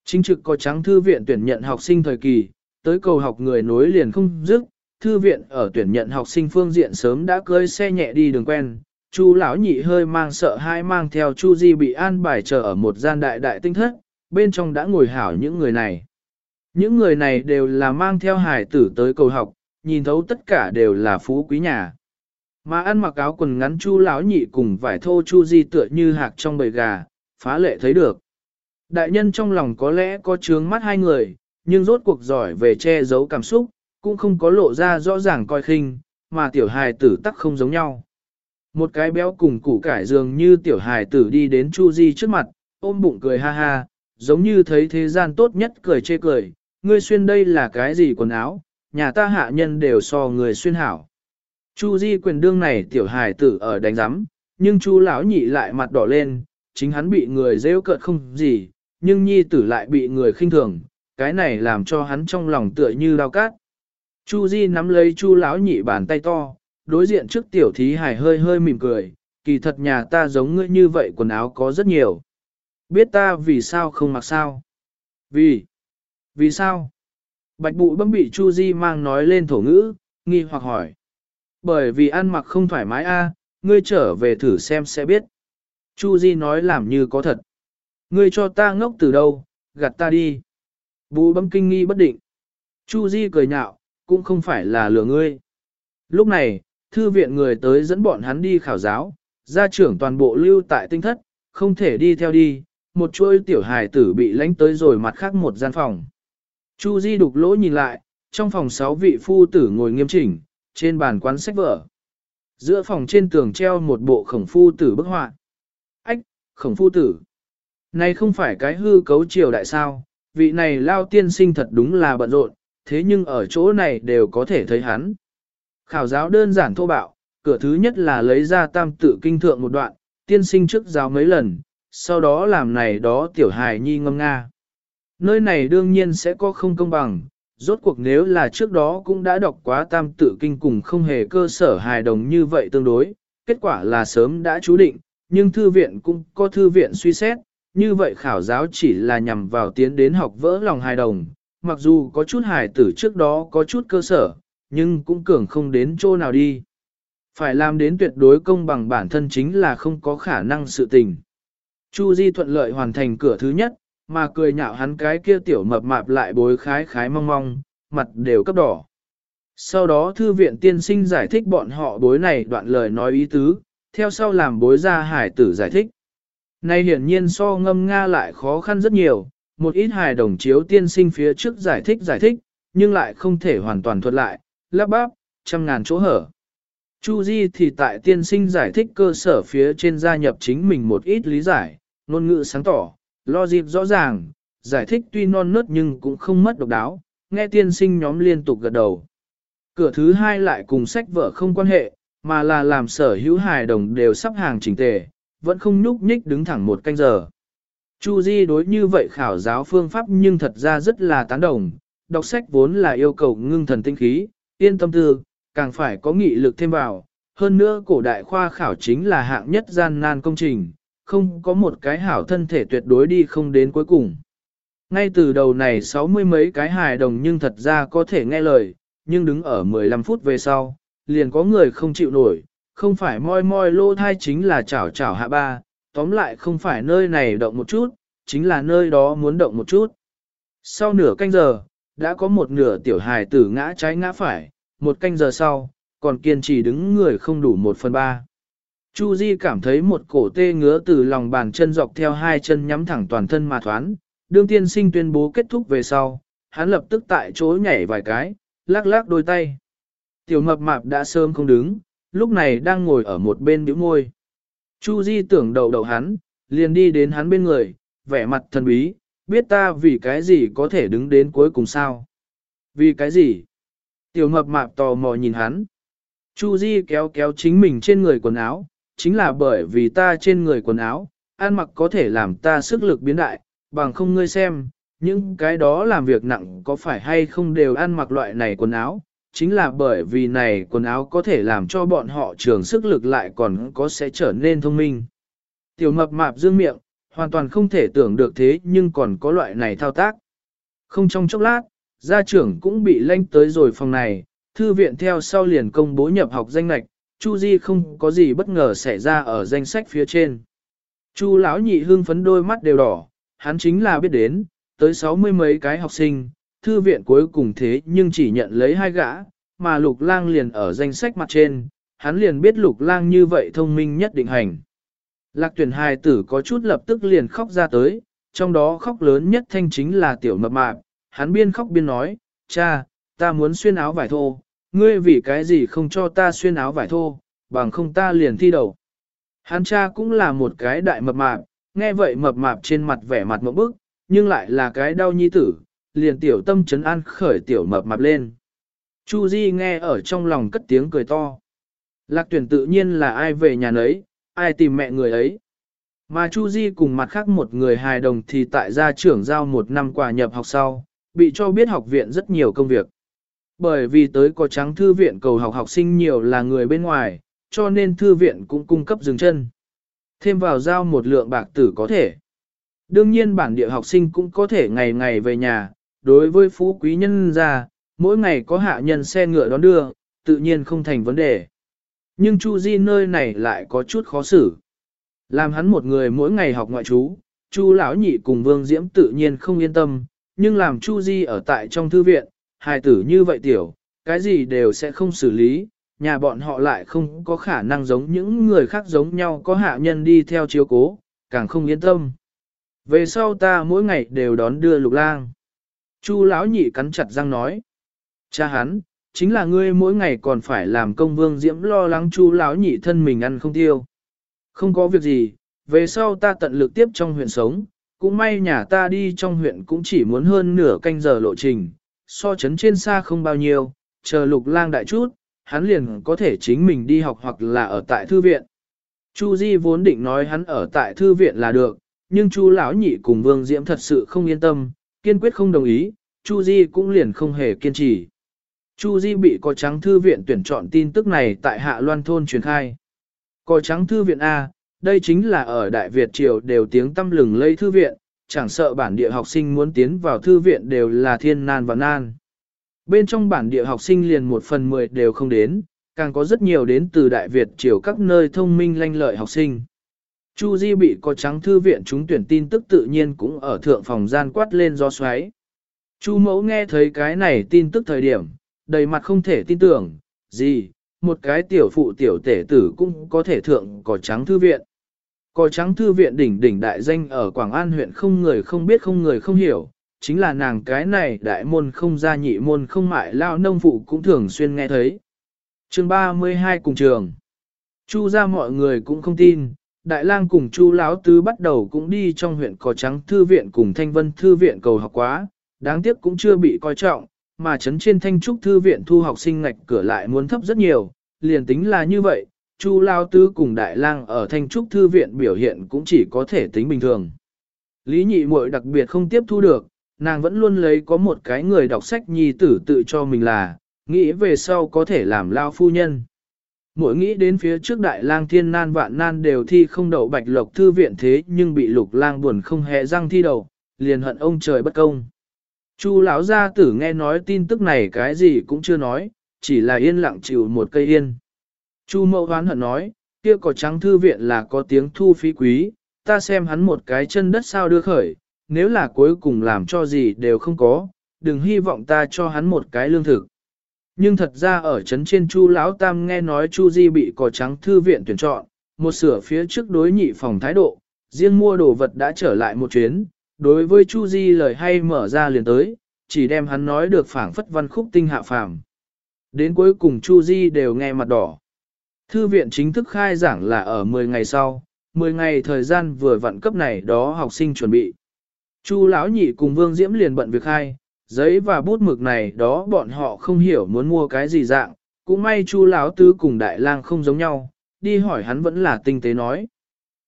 Chính trực có trắng thư viện tuyển nhận học sinh thời kỳ, tới cầu học người nối liền không dứt, thư viện ở tuyển nhận học sinh phương diện sớm đã cơi xe nhẹ đi đường quen, Chu lão nhị hơi mang sợ hai mang theo Chu Di bị an bài chờ ở một gian đại đại tinh thất, bên trong đã ngồi hảo những người này. Những người này đều là mang theo hải tử tới cầu học, nhìn thấu tất cả đều là phú quý nhà. Mà ăn mặc áo quần ngắn Chu lão nhị cùng vải thô Chu Di tựa như hạc trong bầy gà, phá lệ thấy được. Đại nhân trong lòng có lẽ có trướng mắt hai người, nhưng rốt cuộc giỏi về che giấu cảm xúc, cũng không có lộ ra rõ ràng coi khinh, mà tiểu hài tử tắc không giống nhau. Một cái béo cùng củ cải dường như tiểu hài tử đi đến Chu Di trước mặt, ôm bụng cười ha ha, giống như thấy thế gian tốt nhất cười chê cười, ngươi xuyên đây là cái gì quần áo, nhà ta hạ nhân đều so người xuyên hảo. Chu Di quyền đương này tiểu hài tử ở đánh giám, nhưng Chu lão nhị lại mặt đỏ lên, chính hắn bị người rêu cợt không gì, nhưng nhi tử lại bị người khinh thường, cái này làm cho hắn trong lòng tựa như đau cát. Chu Di nắm lấy Chu lão nhị bàn tay to, đối diện trước tiểu thí hải hơi hơi mỉm cười, kỳ thật nhà ta giống ngươi như vậy quần áo có rất nhiều. Biết ta vì sao không mặc sao? Vì? Vì sao? Bạch bụi bấm bị Chu Di mang nói lên thổ ngữ, nghi hoặc hỏi. Bởi vì ăn mặc không thoải mái a, ngươi trở về thử xem sẽ biết. Chu Di nói làm như có thật. Ngươi cho ta ngốc từ đâu, gạt ta đi. Bụ bấm kinh nghi bất định. Chu Di cười nhạo, cũng không phải là lừa ngươi. Lúc này, thư viện người tới dẫn bọn hắn đi khảo giáo, gia trưởng toàn bộ lưu tại tinh thất, không thể đi theo đi, một chuôi tiểu hài tử bị lánh tới rồi mặt khác một gian phòng. Chu Di đục lỗ nhìn lại, trong phòng sáu vị phu tử ngồi nghiêm chỉnh, trên bàn quán sách vở. Giữa phòng trên tường treo một bộ khổng phu tử bức họa. Ách, khổng phu tử. Này không phải cái hư cấu triều đại sao, vị này lao tiên sinh thật đúng là bận rộn, thế nhưng ở chỗ này đều có thể thấy hắn. Khảo giáo đơn giản thô bạo, cửa thứ nhất là lấy ra tam tự kinh thượng một đoạn, tiên sinh trước giáo mấy lần, sau đó làm này đó tiểu hài nhi ngâm nga. Nơi này đương nhiên sẽ có không công bằng, rốt cuộc nếu là trước đó cũng đã đọc quá tam tự kinh cùng không hề cơ sở hài đồng như vậy tương đối, kết quả là sớm đã chú định, nhưng thư viện cũng có thư viện suy xét, như vậy khảo giáo chỉ là nhằm vào tiến đến học vỡ lòng hài đồng, mặc dù có chút hài tử trước đó có chút cơ sở, nhưng cũng cường không đến chỗ nào đi. Phải làm đến tuyệt đối công bằng bản thân chính là không có khả năng sự tình. Chu Di thuận lợi hoàn thành cửa thứ nhất, mà cười nhạo hắn cái kia tiểu mập mạp lại bối khái khái mong mong, mặt đều cấp đỏ. Sau đó thư viện tiên sinh giải thích bọn họ bối này đoạn lời nói ý tứ, theo sau làm bối ra hải tử giải thích. Này hiển nhiên so ngâm Nga lại khó khăn rất nhiều, một ít hài đồng chiếu tiên sinh phía trước giải thích giải thích, nhưng lại không thể hoàn toàn thuật lại, lắp bắp, trăm ngàn chỗ hở. Chu Di thì tại tiên sinh giải thích cơ sở phía trên gia nhập chính mình một ít lý giải, ngôn ngữ sáng tỏ, logic rõ ràng, giải thích tuy non nớt nhưng cũng không mất độc đáo, nghe tiên sinh nhóm liên tục gật đầu. Cửa thứ hai lại cùng sách vở không quan hệ, mà là làm sở hữu hài đồng đều sắp hàng chỉnh tề, vẫn không nhúc nhích đứng thẳng một canh giờ. Chu Di đối như vậy khảo giáo phương pháp nhưng thật ra rất là tán đồng, đọc sách vốn là yêu cầu ngưng thần tinh khí, yên tâm tư, càng phải có nghị lực thêm vào. Hơn nữa cổ đại khoa khảo chính là hạng nhất gian nan công trình, không có một cái hảo thân thể tuyệt đối đi không đến cuối cùng. Ngay từ đầu này sáu mươi mấy cái hài đồng nhưng thật ra có thể nghe lời, nhưng đứng ở 15 phút về sau, liền có người không chịu nổi, không phải moi moi lô thai chính là chảo chảo hạ ba, tóm lại không phải nơi này động một chút, chính là nơi đó muốn động một chút. Sau nửa canh giờ, đã có một nửa tiểu hài tử ngã trái ngã phải, một canh giờ sau, còn kiên trì đứng người không đủ một phần ba. Chu Di cảm thấy một cổ tê ngứa từ lòng bàn chân dọc theo hai chân nhắm thẳng toàn thân mà thoán, đương tiên sinh tuyên bố kết thúc về sau, hắn lập tức tại chỗ nhảy vài cái, lắc lắc đôi tay. Tiểu mập mạp đã sớm không đứng, lúc này đang ngồi ở một bên bĩu môi. Chu Di tưởng đầu đầu hắn, liền đi đến hắn bên người, vẻ mặt thần bí, biết ta vì cái gì có thể đứng đến cuối cùng sao? Vì cái gì? Tiểu mập mạp tò mò nhìn hắn. Chu Di kéo kéo chính mình trên người quần áo, chính là bởi vì ta trên người quần áo, ăn mặc có thể làm ta sức lực biến đại, bằng không ngươi xem, những cái đó làm việc nặng có phải hay không đều ăn mặc loại này quần áo, chính là bởi vì này quần áo có thể làm cho bọn họ trường sức lực lại còn có sẽ trở nên thông minh. Tiểu mập mạp dương miệng, hoàn toàn không thể tưởng được thế nhưng còn có loại này thao tác. Không trong chốc lát, gia trưởng cũng bị lanh tới rồi phòng này, thư viện theo sau liền công bố nhập học danh lạch, Chu Di không có gì bất ngờ xảy ra ở danh sách phía trên. Chu lão nhị hương phấn đôi mắt đều đỏ, hắn chính là biết đến, tới sáu mươi mấy cái học sinh, thư viện cuối cùng thế nhưng chỉ nhận lấy hai gã, mà lục lang liền ở danh sách mặt trên, hắn liền biết lục lang như vậy thông minh nhất định hành. Lạc tuyển hài tử có chút lập tức liền khóc ra tới, trong đó khóc lớn nhất thanh chính là tiểu mập mạp, hắn biên khóc biên nói, cha, ta muốn xuyên áo vải thô, ngươi vì cái gì không cho ta xuyên áo vải thô, bằng không ta liền thi đầu. Hắn cha cũng là một cái đại mập mạp, nghe vậy mập mạp trên mặt vẻ mặt một bức, nhưng lại là cái đau nhi tử, liền tiểu tâm chấn an khởi tiểu mập mạp lên. Chu Di nghe ở trong lòng cất tiếng cười to. Lạc tuyển tự nhiên là ai về nhà nấy, ai tìm mẹ người ấy. Mà Chu Di cùng mặt khác một người hài đồng thì tại gia trưởng giao một năm quà nhập học sau, bị cho biết học viện rất nhiều công việc. Bởi vì tới có trắng thư viện cầu học học sinh nhiều là người bên ngoài, cho nên thư viện cũng cung cấp dừng chân. Thêm vào giao một lượng bạc tử có thể. Đương nhiên bản địa học sinh cũng có thể ngày ngày về nhà, đối với phú quý nhân gia, mỗi ngày có hạ nhân xe ngựa đón đưa, tự nhiên không thành vấn đề. Nhưng Chu Di nơi này lại có chút khó xử. Làm hắn một người mỗi ngày học ngoại trú, Chu lão nhị cùng Vương Diễm tự nhiên không yên tâm, nhưng làm Chu Di ở tại trong thư viện, hài tử như vậy tiểu, cái gì đều sẽ không xử lý, nhà bọn họ lại không có khả năng giống những người khác giống nhau có hạ nhân đi theo chiếu cố, càng không yên tâm. Về sau ta mỗi ngày đều đón đưa lục lang. Chu lão nhị cắn chặt răng nói. Cha hắn, chính là ngươi mỗi ngày còn phải làm công vương diễm lo lắng chu lão nhị thân mình ăn không tiêu. Không có việc gì, về sau ta tận lực tiếp trong huyện sống, cũng may nhà ta đi trong huyện cũng chỉ muốn hơn nửa canh giờ lộ trình, so chấn trên xa không bao nhiêu, chờ lục lang đại chút, hắn liền có thể chính mình đi học hoặc là ở tại thư viện. Chu Di vốn định nói hắn ở tại thư viện là được, nhưng Chu lão nhị cùng Vương Diễm thật sự không yên tâm, kiên quyết không đồng ý, Chu Di cũng liền không hề kiên trì. Chu Di bị có trắng thư viện tuyển chọn tin tức này tại Hạ Loan thôn truyền khai. Có trắng thư viện A, đây chính là ở Đại Việt Triều đều tiếng tâm lừng lây thư viện, chẳng sợ bản địa học sinh muốn tiến vào thư viện đều là thiên nan và nan. Bên trong bản địa học sinh liền một phần mười đều không đến, càng có rất nhiều đến từ Đại Việt Triều các nơi thông minh lanh lợi học sinh. Chu Di bị có trắng thư viện chúng tuyển tin tức tự nhiên cũng ở thượng phòng gian quát lên do xoáy. Chu mẫu nghe thấy cái này tin tức thời điểm, đầy mặt không thể tin tưởng, gì, một cái tiểu phụ tiểu tể tử cũng có thể thượng cỏ trắng thư viện. Cỏ trắng thư viện đỉnh đỉnh đại danh ở Quảng An huyện không người không biết không người không hiểu, chính là nàng cái này đại môn không gia nhị môn không mại lao nông phụ cũng thường xuyên nghe thấy. chương 32 cùng trường. Chu ra mọi người cũng không tin, đại lang cùng chu lão tứ bắt đầu cũng đi trong huyện cỏ trắng thư viện cùng thanh vân thư viện cầu học quá, đáng tiếc cũng chưa bị coi trọng, mà chấn trên thanh trúc thư viện thu học sinh ngạch cửa lại muốn thấp rất nhiều, liền tính là như vậy, Chu Lao Tứ cùng Đại Lang ở thanh trúc thư viện biểu hiện cũng chỉ có thể tính bình thường. Lý nhị muội đặc biệt không tiếp thu được, nàng vẫn luôn lấy có một cái người đọc sách nhi tử tự cho mình là, nghĩ về sau có thể làm lao phu nhân. Mỗi nghĩ đến phía trước đại lang thiên nan vạn nan đều thi không đậu bạch lộc thư viện thế nhưng bị lục lang buồn không hề răng thi đầu, liền hận ông trời bất công. Chu lão gia tử nghe nói tin tức này cái gì cũng chưa nói, chỉ là yên lặng chịu một cây yên. Chu mẫu hoán hận nói, kia có trắng thư viện là có tiếng thu phí quý, ta xem hắn một cái chân đất sao đưa khởi, nếu là cuối cùng làm cho gì đều không có, đừng hy vọng ta cho hắn một cái lương thực. Nhưng thật ra ở trấn trên Chu lão tam nghe nói Chu Di bị cỏ trắng thư viện tuyển chọn, một sửa phía trước đối nhị phòng thái độ, riêng mua đồ vật đã trở lại một chuyến, đối với Chu Di lời hay mở ra liền tới, chỉ đem hắn nói được phảng phất văn khúc tinh hạ phàm. Đến cuối cùng Chu Di đều nghe mặt đỏ. Thư viện chính thức khai giảng là ở 10 ngày sau, 10 ngày thời gian vừa vặn cấp này đó học sinh chuẩn bị. Chu lão nhị cùng Vương Diễm liền bận việc khai, giấy và bút mực này đó bọn họ không hiểu muốn mua cái gì dạng, cũng may Chu lão tứ cùng Đại Lang không giống nhau, đi hỏi hắn vẫn là tinh tế nói.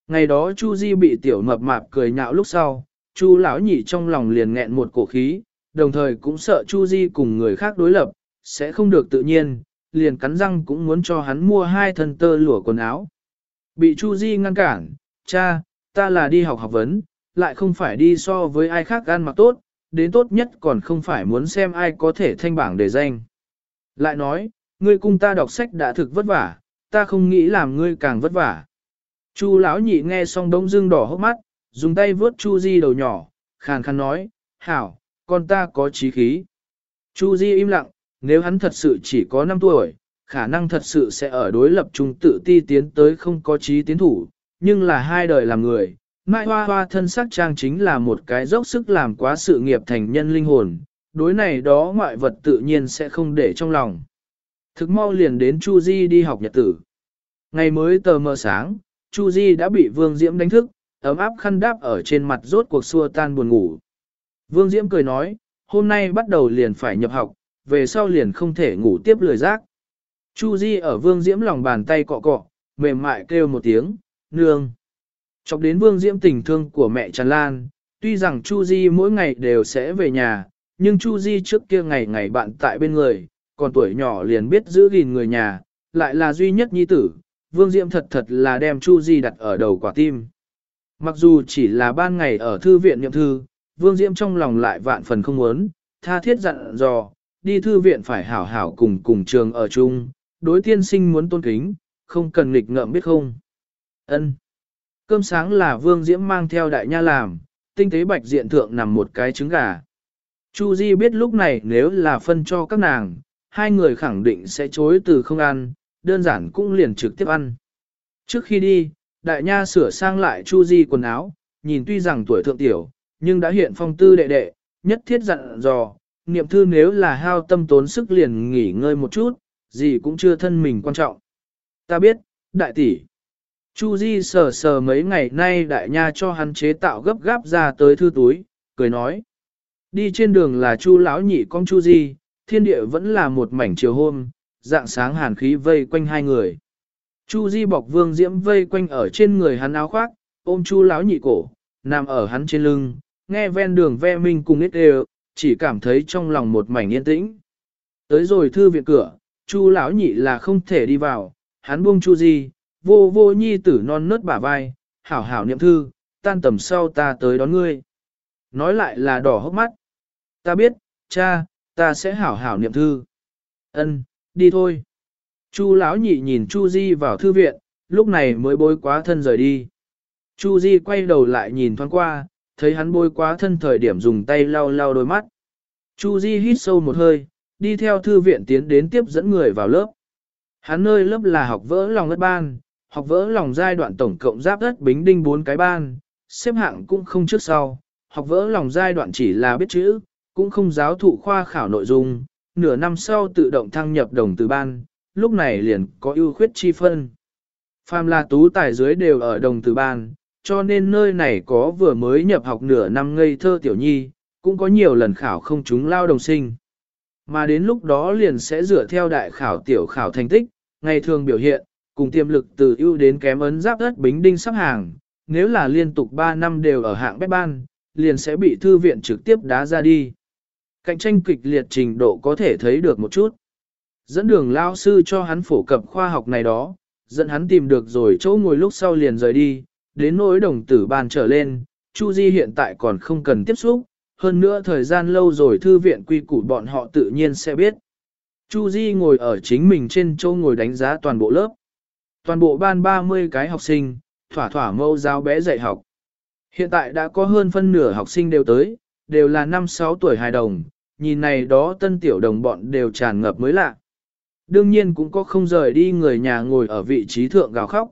Ngày đó Chu Di bị tiểu mập mạp cười nhạo lúc sau, Chu lão nhị trong lòng liền nghẹn một cổ khí, đồng thời cũng sợ Chu Di cùng người khác đối lập, sẽ không được tự nhiên, liền cắn răng cũng muốn cho hắn mua hai thân tơ lụa quần áo. Bị Chu Di ngăn cản, cha, ta là đi học học vấn, lại không phải đi so với ai khác ăn mặc tốt, đến tốt nhất còn không phải muốn xem ai có thể thanh bảng để danh. Lại nói, ngươi cùng ta đọc sách đã thực vất vả, ta không nghĩ làm ngươi càng vất vả. Chu lão nhị nghe xong đống dương đỏ hốc mắt, dùng tay vớt Chu Di đầu nhỏ, khàn khàn nói, hảo, con ta có trí khí. Chu Di im lặng, nếu hắn thật sự chỉ có 5 tuổi, khả năng thật sự sẽ ở đối lập trung tự ti tiến tới không có trí tiến thủ, nhưng là hai đời làm người. Mai hoa hoa thân sắc trang chính là một cái dốc sức làm quá sự nghiệp thành nhân linh hồn, đối này đó ngoại vật tự nhiên sẽ không để trong lòng. Thực mau liền đến Chu Di đi học nhật tử. Ngày mới tờ mờ sáng, Chu Di đã bị Vương Diễm đánh thức, ấm áp khăn đáp ở trên mặt rốt cuộc xua tan buồn ngủ. Vương Diễm cười nói, hôm nay bắt đầu liền phải nhập học, về sau liền không thể ngủ tiếp lười giác. Chu Di ở Vương Diễm lòng bàn tay cọ cọ, mềm mại kêu một tiếng, nương. Chọc đến Vương Diễm tình thương của mẹ Trần Lan, tuy rằng Chu Di mỗi ngày đều sẽ về nhà, nhưng Chu Di trước kia ngày ngày bạn tại bên người, còn tuổi nhỏ liền biết giữ gìn người nhà, lại là duy nhất nhi tử, Vương Diễm thật thật là đem Chu Di đặt ở đầu quả tim. Mặc dù chỉ là ban ngày ở thư viện nhậm thư, Vương Diễm trong lòng lại vạn phần không muốn, tha thiết dặn dò, đi thư viện phải hảo hảo cùng cùng trường ở chung, đối tiên sinh muốn tôn kính, không cần nghịch ngợm biết không. Ân. Cơm sáng là Vương Diễm mang theo đại nha làm, tinh tế bạch diện thượng nằm một cái trứng gà. Chu Di biết lúc này nếu là phân cho các nàng, hai người khẳng định sẽ chối từ không ăn, đơn giản cũng liền trực tiếp ăn. Trước khi đi, đại nha sửa sang lại Chu Di quần áo, nhìn tuy rằng tuổi thượng tiểu, nhưng đã hiện phong tư đệ đệ, nhất thiết dặn dò, niệm thư nếu là hao tâm tốn sức liền nghỉ ngơi một chút, gì cũng chưa thân mình quan trọng. Ta biết, đại tỷ. Chu Di sờ sờ mấy ngày nay đại nha cho hắn chế tạo gấp gáp ra tới thư túi, cười nói. Đi trên đường là Chu lão nhị con Chu Di, thiên địa vẫn là một mảnh chiều hôm, dạng sáng hàn khí vây quanh hai người. Chu Di bọc Vương Diễm vây quanh ở trên người hắn áo khoác, ôm Chu lão nhị cổ, nằm ở hắn trên lưng, nghe ven đường ve minh cùng ít đều, chỉ cảm thấy trong lòng một mảnh yên tĩnh. Tới rồi thư viện cửa, Chu lão nhị là không thể đi vào, hắn buông Chu Di, vô vô nhi tử non nớt bả vai, hảo hảo niệm thư, tan tầm sau ta tới đón ngươi. Nói lại là đỏ hốc mắt. Ta biết, cha, ta sẽ hảo hảo niệm thư. Ân, đi thôi. Chu lão nhị nhìn Chu Di vào thư viện, lúc này mới bối quá thân rời đi. Chu Di quay đầu lại nhìn thoáng qua, thấy hắn bôi quá thân thời điểm dùng tay lau lau đôi mắt. Chu Di hít sâu một hơi, đi theo thư viện tiến đến tiếp dẫn người vào lớp. Hắn nơi lớp là học vỡ lòng đất ban, học vỡ lòng giai đoạn tổng cộng giáp đất bính đinh bốn cái ban, xếp hạng cũng không trước sau, học vỡ lòng giai đoạn chỉ là biết chữ, cũng không giáo thụ khoa khảo nội dung, nửa năm sau tự động thăng nhập đồng từ ban, lúc này liền có ưu khuyết chi phân. Phàm là tú tài dưới đều ở đồng từ ban, cho nên nơi này có vừa mới nhập học nửa năm ngây thơ tiểu nhi, cũng có nhiều lần khảo không chúng lao đồng sinh. Mà đến lúc đó liền sẽ dựa theo đại khảo tiểu khảo thành tích, ngày thường biểu hiện, cùng tiềm lực từ ưu đến kém ấn giáp đất bính đinh sắp hàng, nếu là liên tục 3 năm đều ở hạng bét ban, liền sẽ bị thư viện trực tiếp đá ra đi. Cạnh tranh kịch liệt trình độ có thể thấy được một chút. Dẫn đường lao sư cho hắn phổ cập khoa học này đó, dẫn hắn tìm được rồi chỗ ngồi lúc sau liền rời đi, đến nỗi đồng tử bàn trở lên, Chu Di hiện tại còn không cần tiếp xúc, hơn nữa thời gian lâu rồi thư viện quy củ bọn họ tự nhiên sẽ biết. Chu Di ngồi ở chính mình trên chỗ ngồi đánh giá toàn bộ lớp. Toàn bộ ban 30 cái học sinh, thỏa thỏa mâu giáo bé dạy học. Hiện tại đã có hơn phân nửa học sinh đều tới, đều là 5-6 tuổi hài đồng, nhìn này đó tân tiểu đồng bọn đều tràn ngập mới lạ. Đương nhiên cũng có không rời đi người nhà ngồi ở vị trí thượng gào khóc.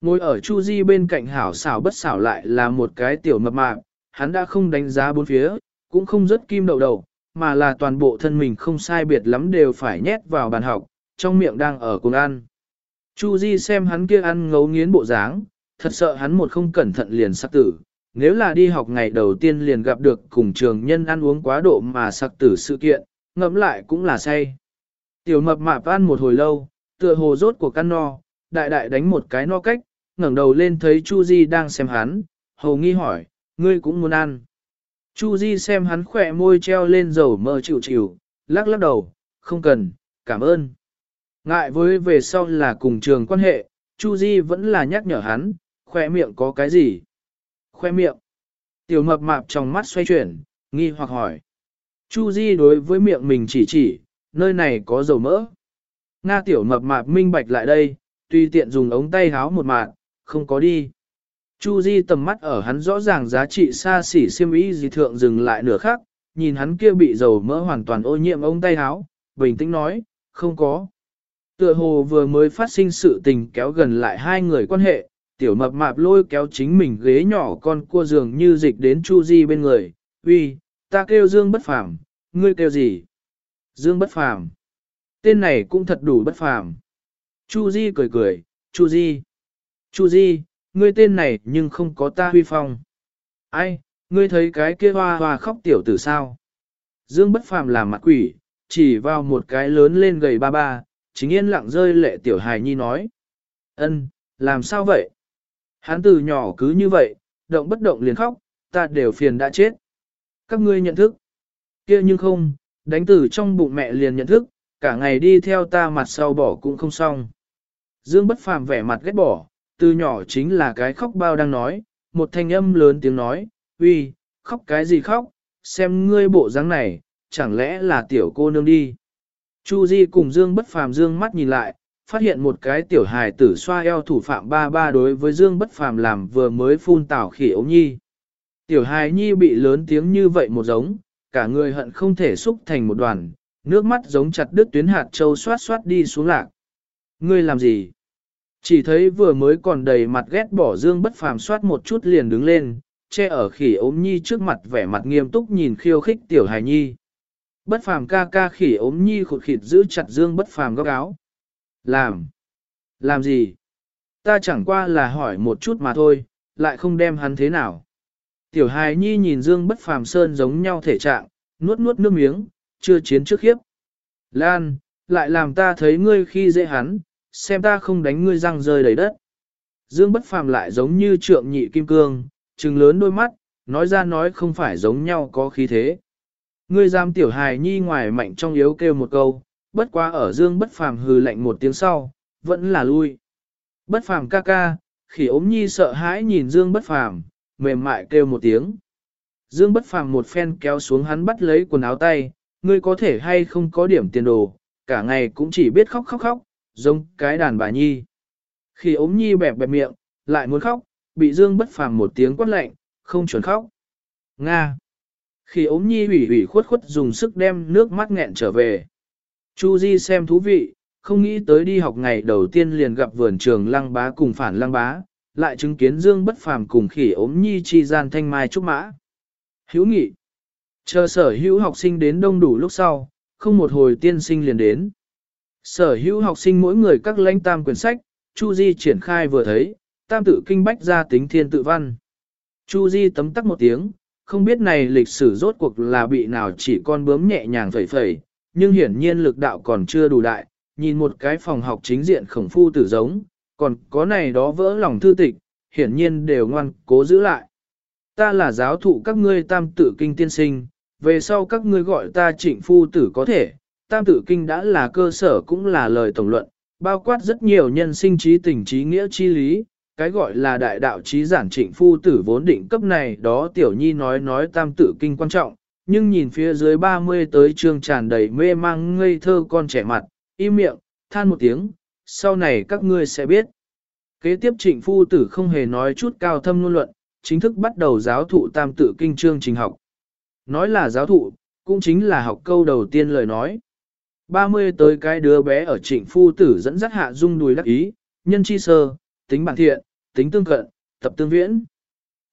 Ngồi ở Chu Di bên cạnh hảo xảo bất xảo lại là một cái tiểu mập mạp, hắn đã không đánh giá bốn phía, cũng không rất kim đầu đầu, mà là toàn bộ thân mình không sai biệt lắm đều phải nhét vào bàn học, trong miệng đang ở cùng ăn. Chu Di xem hắn kia ăn ngấu nghiến bộ dáng, thật sợ hắn một không cẩn thận liền sắc tử. Nếu là đi học ngày đầu tiên liền gặp được cùng trường nhân ăn uống quá độ mà sặc tử sự kiện, ngẫm lại cũng là say. Tiểu mập mạp ăn một hồi lâu, tựa hồ rốt của căn no, đại đại đánh một cái no cách, ngẩng đầu lên thấy Chu Di đang xem hắn, hầu nghi hỏi, ngươi cũng muốn ăn. Chu Di xem hắn khỏe môi treo lên dầu mơ chịu chịu, lắc lắc đầu, không cần, cảm ơn. Ngại với về sau là cùng trường quan hệ, Chu Di vẫn là nhắc nhở hắn, khỏe miệng có cái gì? Khoe miệng. Tiểu mập mạp trong mắt xoay chuyển, nghi hoặc hỏi. Chu Di đối với miệng mình chỉ chỉ, nơi này có dầu mỡ. Nga tiểu mập mạp minh bạch lại đây, tuy tiện dùng ống tay háo một mạng, không có đi. Chu Di tầm mắt ở hắn rõ ràng giá trị xa xỉ xiêm y gì thượng dừng lại nửa khắc, nhìn hắn kia bị dầu mỡ hoàn toàn ô nhiễm ống tay háo, bình tĩnh nói, không có. Tựa hồ vừa mới phát sinh sự tình kéo gần lại hai người quan hệ, tiểu mập mạp lôi kéo chính mình ghế nhỏ con cua giường như dịch đến Chu Di bên người, uy, ta kêu Dương bất phàm, ngươi kêu gì? Dương bất phàm. Tên này cũng thật đủ bất phàm. Chu Di cười cười, Chu Di. Chu Di, ngươi tên này nhưng không có ta huy phong. Ai, ngươi thấy cái kia hoa hoa khóc tiểu tử sao? Dương bất phàm làm mặt quỷ, chỉ vào một cái lớn lên gầy ba ba, chính yên lặng rơi lệ tiểu hài nhi nói. Ân, làm sao vậy? Hắn từ nhỏ cứ như vậy, động bất động liền khóc, ta đều phiền đã chết. Các ngươi nhận thức. kia nhưng không, đánh từ trong bụng mẹ liền nhận thức, cả ngày đi theo ta mặt sau bỏ cũng không xong. Dương bất phàm vẻ mặt ghét bỏ, từ nhỏ chính là cái khóc bao đang nói, một thanh âm lớn tiếng nói, uy, khóc cái gì khóc, xem ngươi bộ dáng này, chẳng lẽ là tiểu cô nương đi. Chu Di cùng Dương bất phàm Dương mắt nhìn lại, phát hiện một cái tiểu hài tử xoa eo thủ phạm ba ba đối với Dương bất phàm làm vừa mới phun tảo khỉ ống nhi. Tiểu hài nhi bị lớn tiếng như vậy một giống, cả người hận không thể xúc thành một đoàn, nước mắt giống chặt đứt tuyến hạt châu xoát xoát đi xuống lạc. Ngươi làm gì? Chỉ thấy vừa mới còn đầy mặt ghét bỏ Dương bất phàm xoát một chút liền đứng lên, che ở khỉ ốm nhi trước mặt vẻ mặt nghiêm túc nhìn khiêu khích tiểu hài nhi. Bất phàm ca ca khỉ ốm nhi khụt khịt giữ chặt Dương bất phàm góc áo. Làm? Làm gì? Ta chẳng qua là hỏi một chút mà thôi, lại không đem hắn thế nào. Tiểu hài nhi nhìn Dương bất phàm sơn giống nhau thể trạng, nuốt nuốt nước miếng, chưa chiến trước khiếp. Lan, lại làm ta thấy ngươi khi dễ hắn, xem ta không đánh ngươi răng rơi đầy đất. Dương bất phàm lại giống như trượng nhị kim cương, trừng lớn đôi mắt, nói ra nói không phải giống nhau có khí thế. Ngươi giam tiểu hài nhi ngoài mạnh trong yếu kêu một câu, bất quá ở dương bất phàm hừ lạnh một tiếng sau, vẫn là lui. Bất phàm ca ca, khỉ ốm nhi sợ hãi nhìn dương bất phàm, mềm mại kêu một tiếng. Dương bất phàm một phen kéo xuống hắn bắt lấy quần áo tay, ngươi có thể hay không có điểm tiền đồ, cả ngày cũng chỉ biết khóc khóc khóc, giống cái đàn bà nhi. Khi ốm nhi bẹp bẹp miệng, lại muốn khóc, bị Dương bất phàm một tiếng quát lạnh, không chuẩn khóc. Nga. Khi ốm nhi ủy ủy khuất khuất dùng sức đem nước mắt nghẹn trở về. Chu Di xem thú vị, không nghĩ tới đi học ngày đầu tiên liền gặp vườn trường lăng bá cùng phản lăng bá, lại chứng kiến Dương bất phàm cùng khỉ ốm nhi chi gian thanh mai trúc mã. Hữu nghị. Chờ sở hữu học sinh đến đông đủ lúc sau, không một hồi tiên sinh liền đến. Sở hữu học sinh mỗi người các lãnh tam quyển sách, Chu Di triển khai vừa thấy, tam tự kinh bách ra tính thiên tự văn. Chu Di tấm tắc một tiếng, không biết này lịch sử rốt cuộc là bị nào chỉ con bướm nhẹ nhàng phẩy phẩy, nhưng hiển nhiên lực đạo còn chưa đủ đại, nhìn một cái phòng học chính diện khổng phu tử giống, còn có này đó vỡ lòng thư tịch, hiển nhiên đều ngoan cố giữ lại. Ta là giáo thụ các ngươi tam tử kinh tiên sinh, về sau các ngươi gọi ta trịnh phu tử có thể, tam tử kinh đã là cơ sở cũng là lời tổng luận, bao quát rất nhiều nhân sinh trí tình trí nghĩa chi lý, cái gọi là đại đạo trí giản trịnh phu tử vốn định cấp này đó tiểu nhi nói nói tam tử kinh quan trọng, nhưng nhìn phía dưới 30 tới trường tràn đầy mê mang ngây thơ con trẻ mặt, im miệng, than một tiếng, sau này các ngươi sẽ biết. Kế tiếp trịnh phu tử không hề nói chút cao thâm luôn luận, chính thức bắt đầu giáo thụ tam tự kinh chương trình học. Nói là giáo thụ, cũng chính là học câu đầu tiên lời nói. 30 tới cái đứa bé ở trịnh phu tử dẫn dắt hạ dung đùi đắc ý, nhân chi sơ, tính bản thiện, tính tương cận, tập tương viễn.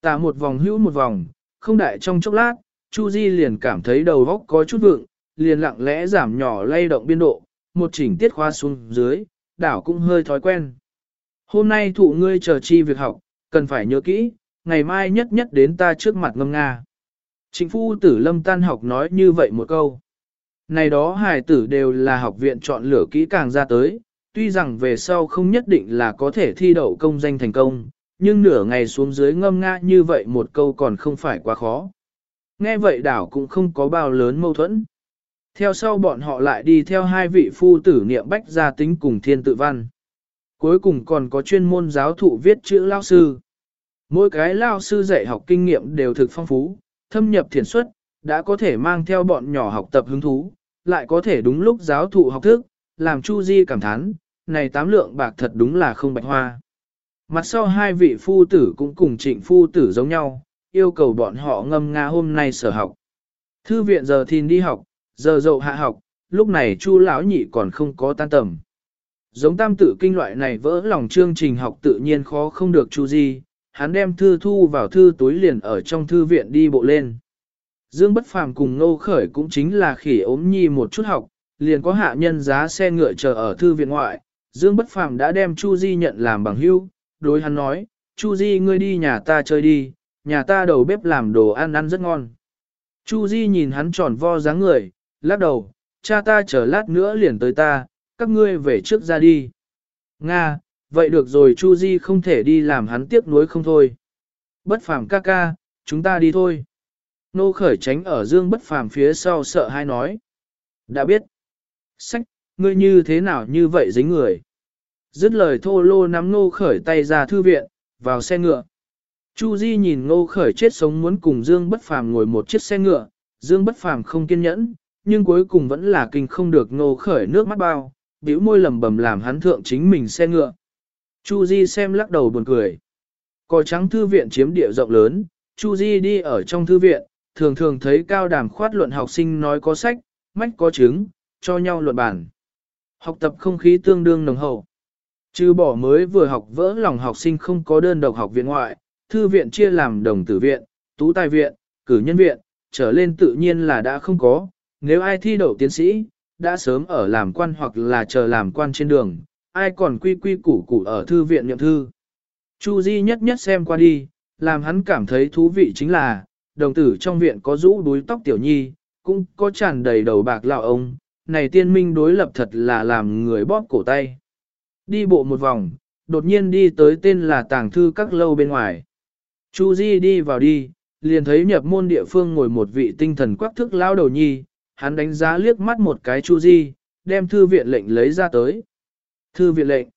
Tả một vòng hữu một vòng, không đại trong chốc lát, Chu Di liền cảm thấy đầu óc có chút vượng, liền lặng lẽ giảm nhỏ lay động biên độ, một chỉnh tiết khoa xuống dưới, đảo cũng hơi thói quen. Hôm nay thụ ngươi chờ chi việc học, cần phải nhớ kỹ, ngày mai nhất nhất đến ta trước mặt ngâm nga. Chính phu tử lâm tan học nói như vậy một câu. Này đó hài tử đều là học viện chọn lựa kỹ càng ra tới, tuy rằng về sau không nhất định là có thể thi đậu công danh thành công, nhưng nửa ngày xuống dưới ngâm nga như vậy một câu còn không phải quá khó. Nghe vậy đảo cũng không có bao lớn mâu thuẫn. Theo sau bọn họ lại đi theo hai vị phu tử niệm bách gia tính cùng thiên tự văn. Cuối cùng còn có chuyên môn giáo thụ viết chữ lao sư. Mỗi cái lao sư dạy học kinh nghiệm đều thực phong phú, thâm nhập thiền xuất, đã có thể mang theo bọn nhỏ học tập hứng thú, lại có thể đúng lúc giáo thụ học thức, làm Chu Di cảm thán, này tám lượng bạc thật đúng là không bạch hoa. Mặt sau hai vị phu tử cũng cùng trịnh phu tử giống nhau, yêu cầu bọn họ ngâm nga hôm nay sở học. Thư viện giờ thìn đi học, giờ dậu hạ học, lúc này chu lão nhị còn không có tan tầm. Giống tam Tử kinh loại này vỡ lòng chương trình học tự nhiên khó không được chu di, hắn đem thư thu vào thư túi liền ở trong thư viện đi bộ lên. Dương Bất Phàm cùng Ngô Khởi cũng chính là khỉ ốm nhi một chút học, liền có hạ nhân giá xe ngựa chờ ở thư viện ngoại. Dương Bất Phàm đã đem Chu Di nhận làm bằng hữu, đối hắn nói, Chu Di ngươi đi nhà ta chơi đi, nhà ta đầu bếp làm đồ ăn ăn rất ngon. Chu Di nhìn hắn tròn vo dáng người, lắc đầu, cha ta chờ lát nữa liền tới ta, các ngươi về trước ra đi. Nga, vậy được rồi Chu Di không thể đi làm hắn tiếc nuối không thôi. Bất phàm ca ca, chúng ta đi thôi. Nô khởi tránh ở dương bất phàm phía sau sợ hai nói. Đã biết. Sách, ngươi như thế nào như vậy dính người. Dứt lời thô lô nắm nô khởi tay ra thư viện, vào xe ngựa. Chu Di nhìn nô khởi chết sống muốn cùng Dương Bất Phàm ngồi một chiếc xe ngựa, Dương Bất Phàm không kiên nhẫn, nhưng cuối cùng vẫn là kinh không được nô khởi nước mắt bao, bĩu môi lẩm bẩm làm hắn thượng chính mình xe ngựa. Chu Di xem lắc đầu buồn cười. Cò trắng thư viện chiếm địa rộng lớn, Chu Di đi ở trong thư viện, thường thường thấy cao đàm khoát luận học sinh nói có sách, mách có chứng, cho nhau luận bản. Học tập không khí tương đương nồng hậu. Trừ bỏ mới vừa học vỡ lòng học sinh không có đơn độc học viện ngoại, thư viện chia làm đồng tử viện, tú tài viện, cử nhân viện, trở lên tự nhiên là đã không có, nếu ai thi đậu tiến sĩ, đã sớm ở làm quan hoặc là chờ làm quan trên đường, ai còn quy quy củ củ ở thư viện nhậm thư. Chu Di nhất nhất xem qua đi, làm hắn cảm thấy thú vị chính là, đồng tử trong viện có rũ đuối tóc tiểu nhi, cũng có tràn đầy đầu bạc lão ông, này tiên minh đối lập thật là làm người bóp cổ tay. Đi bộ một vòng, đột nhiên đi tới tên là tàng thư các lâu bên ngoài. Chu Di đi vào đi, liền thấy nhập môn địa phương ngồi một vị tinh thần quắc thức lão đầu nhi, hắn đánh giá liếc mắt một cái Chu Di, đem thư viện lệnh lấy ra tới. Thư viện lệnh.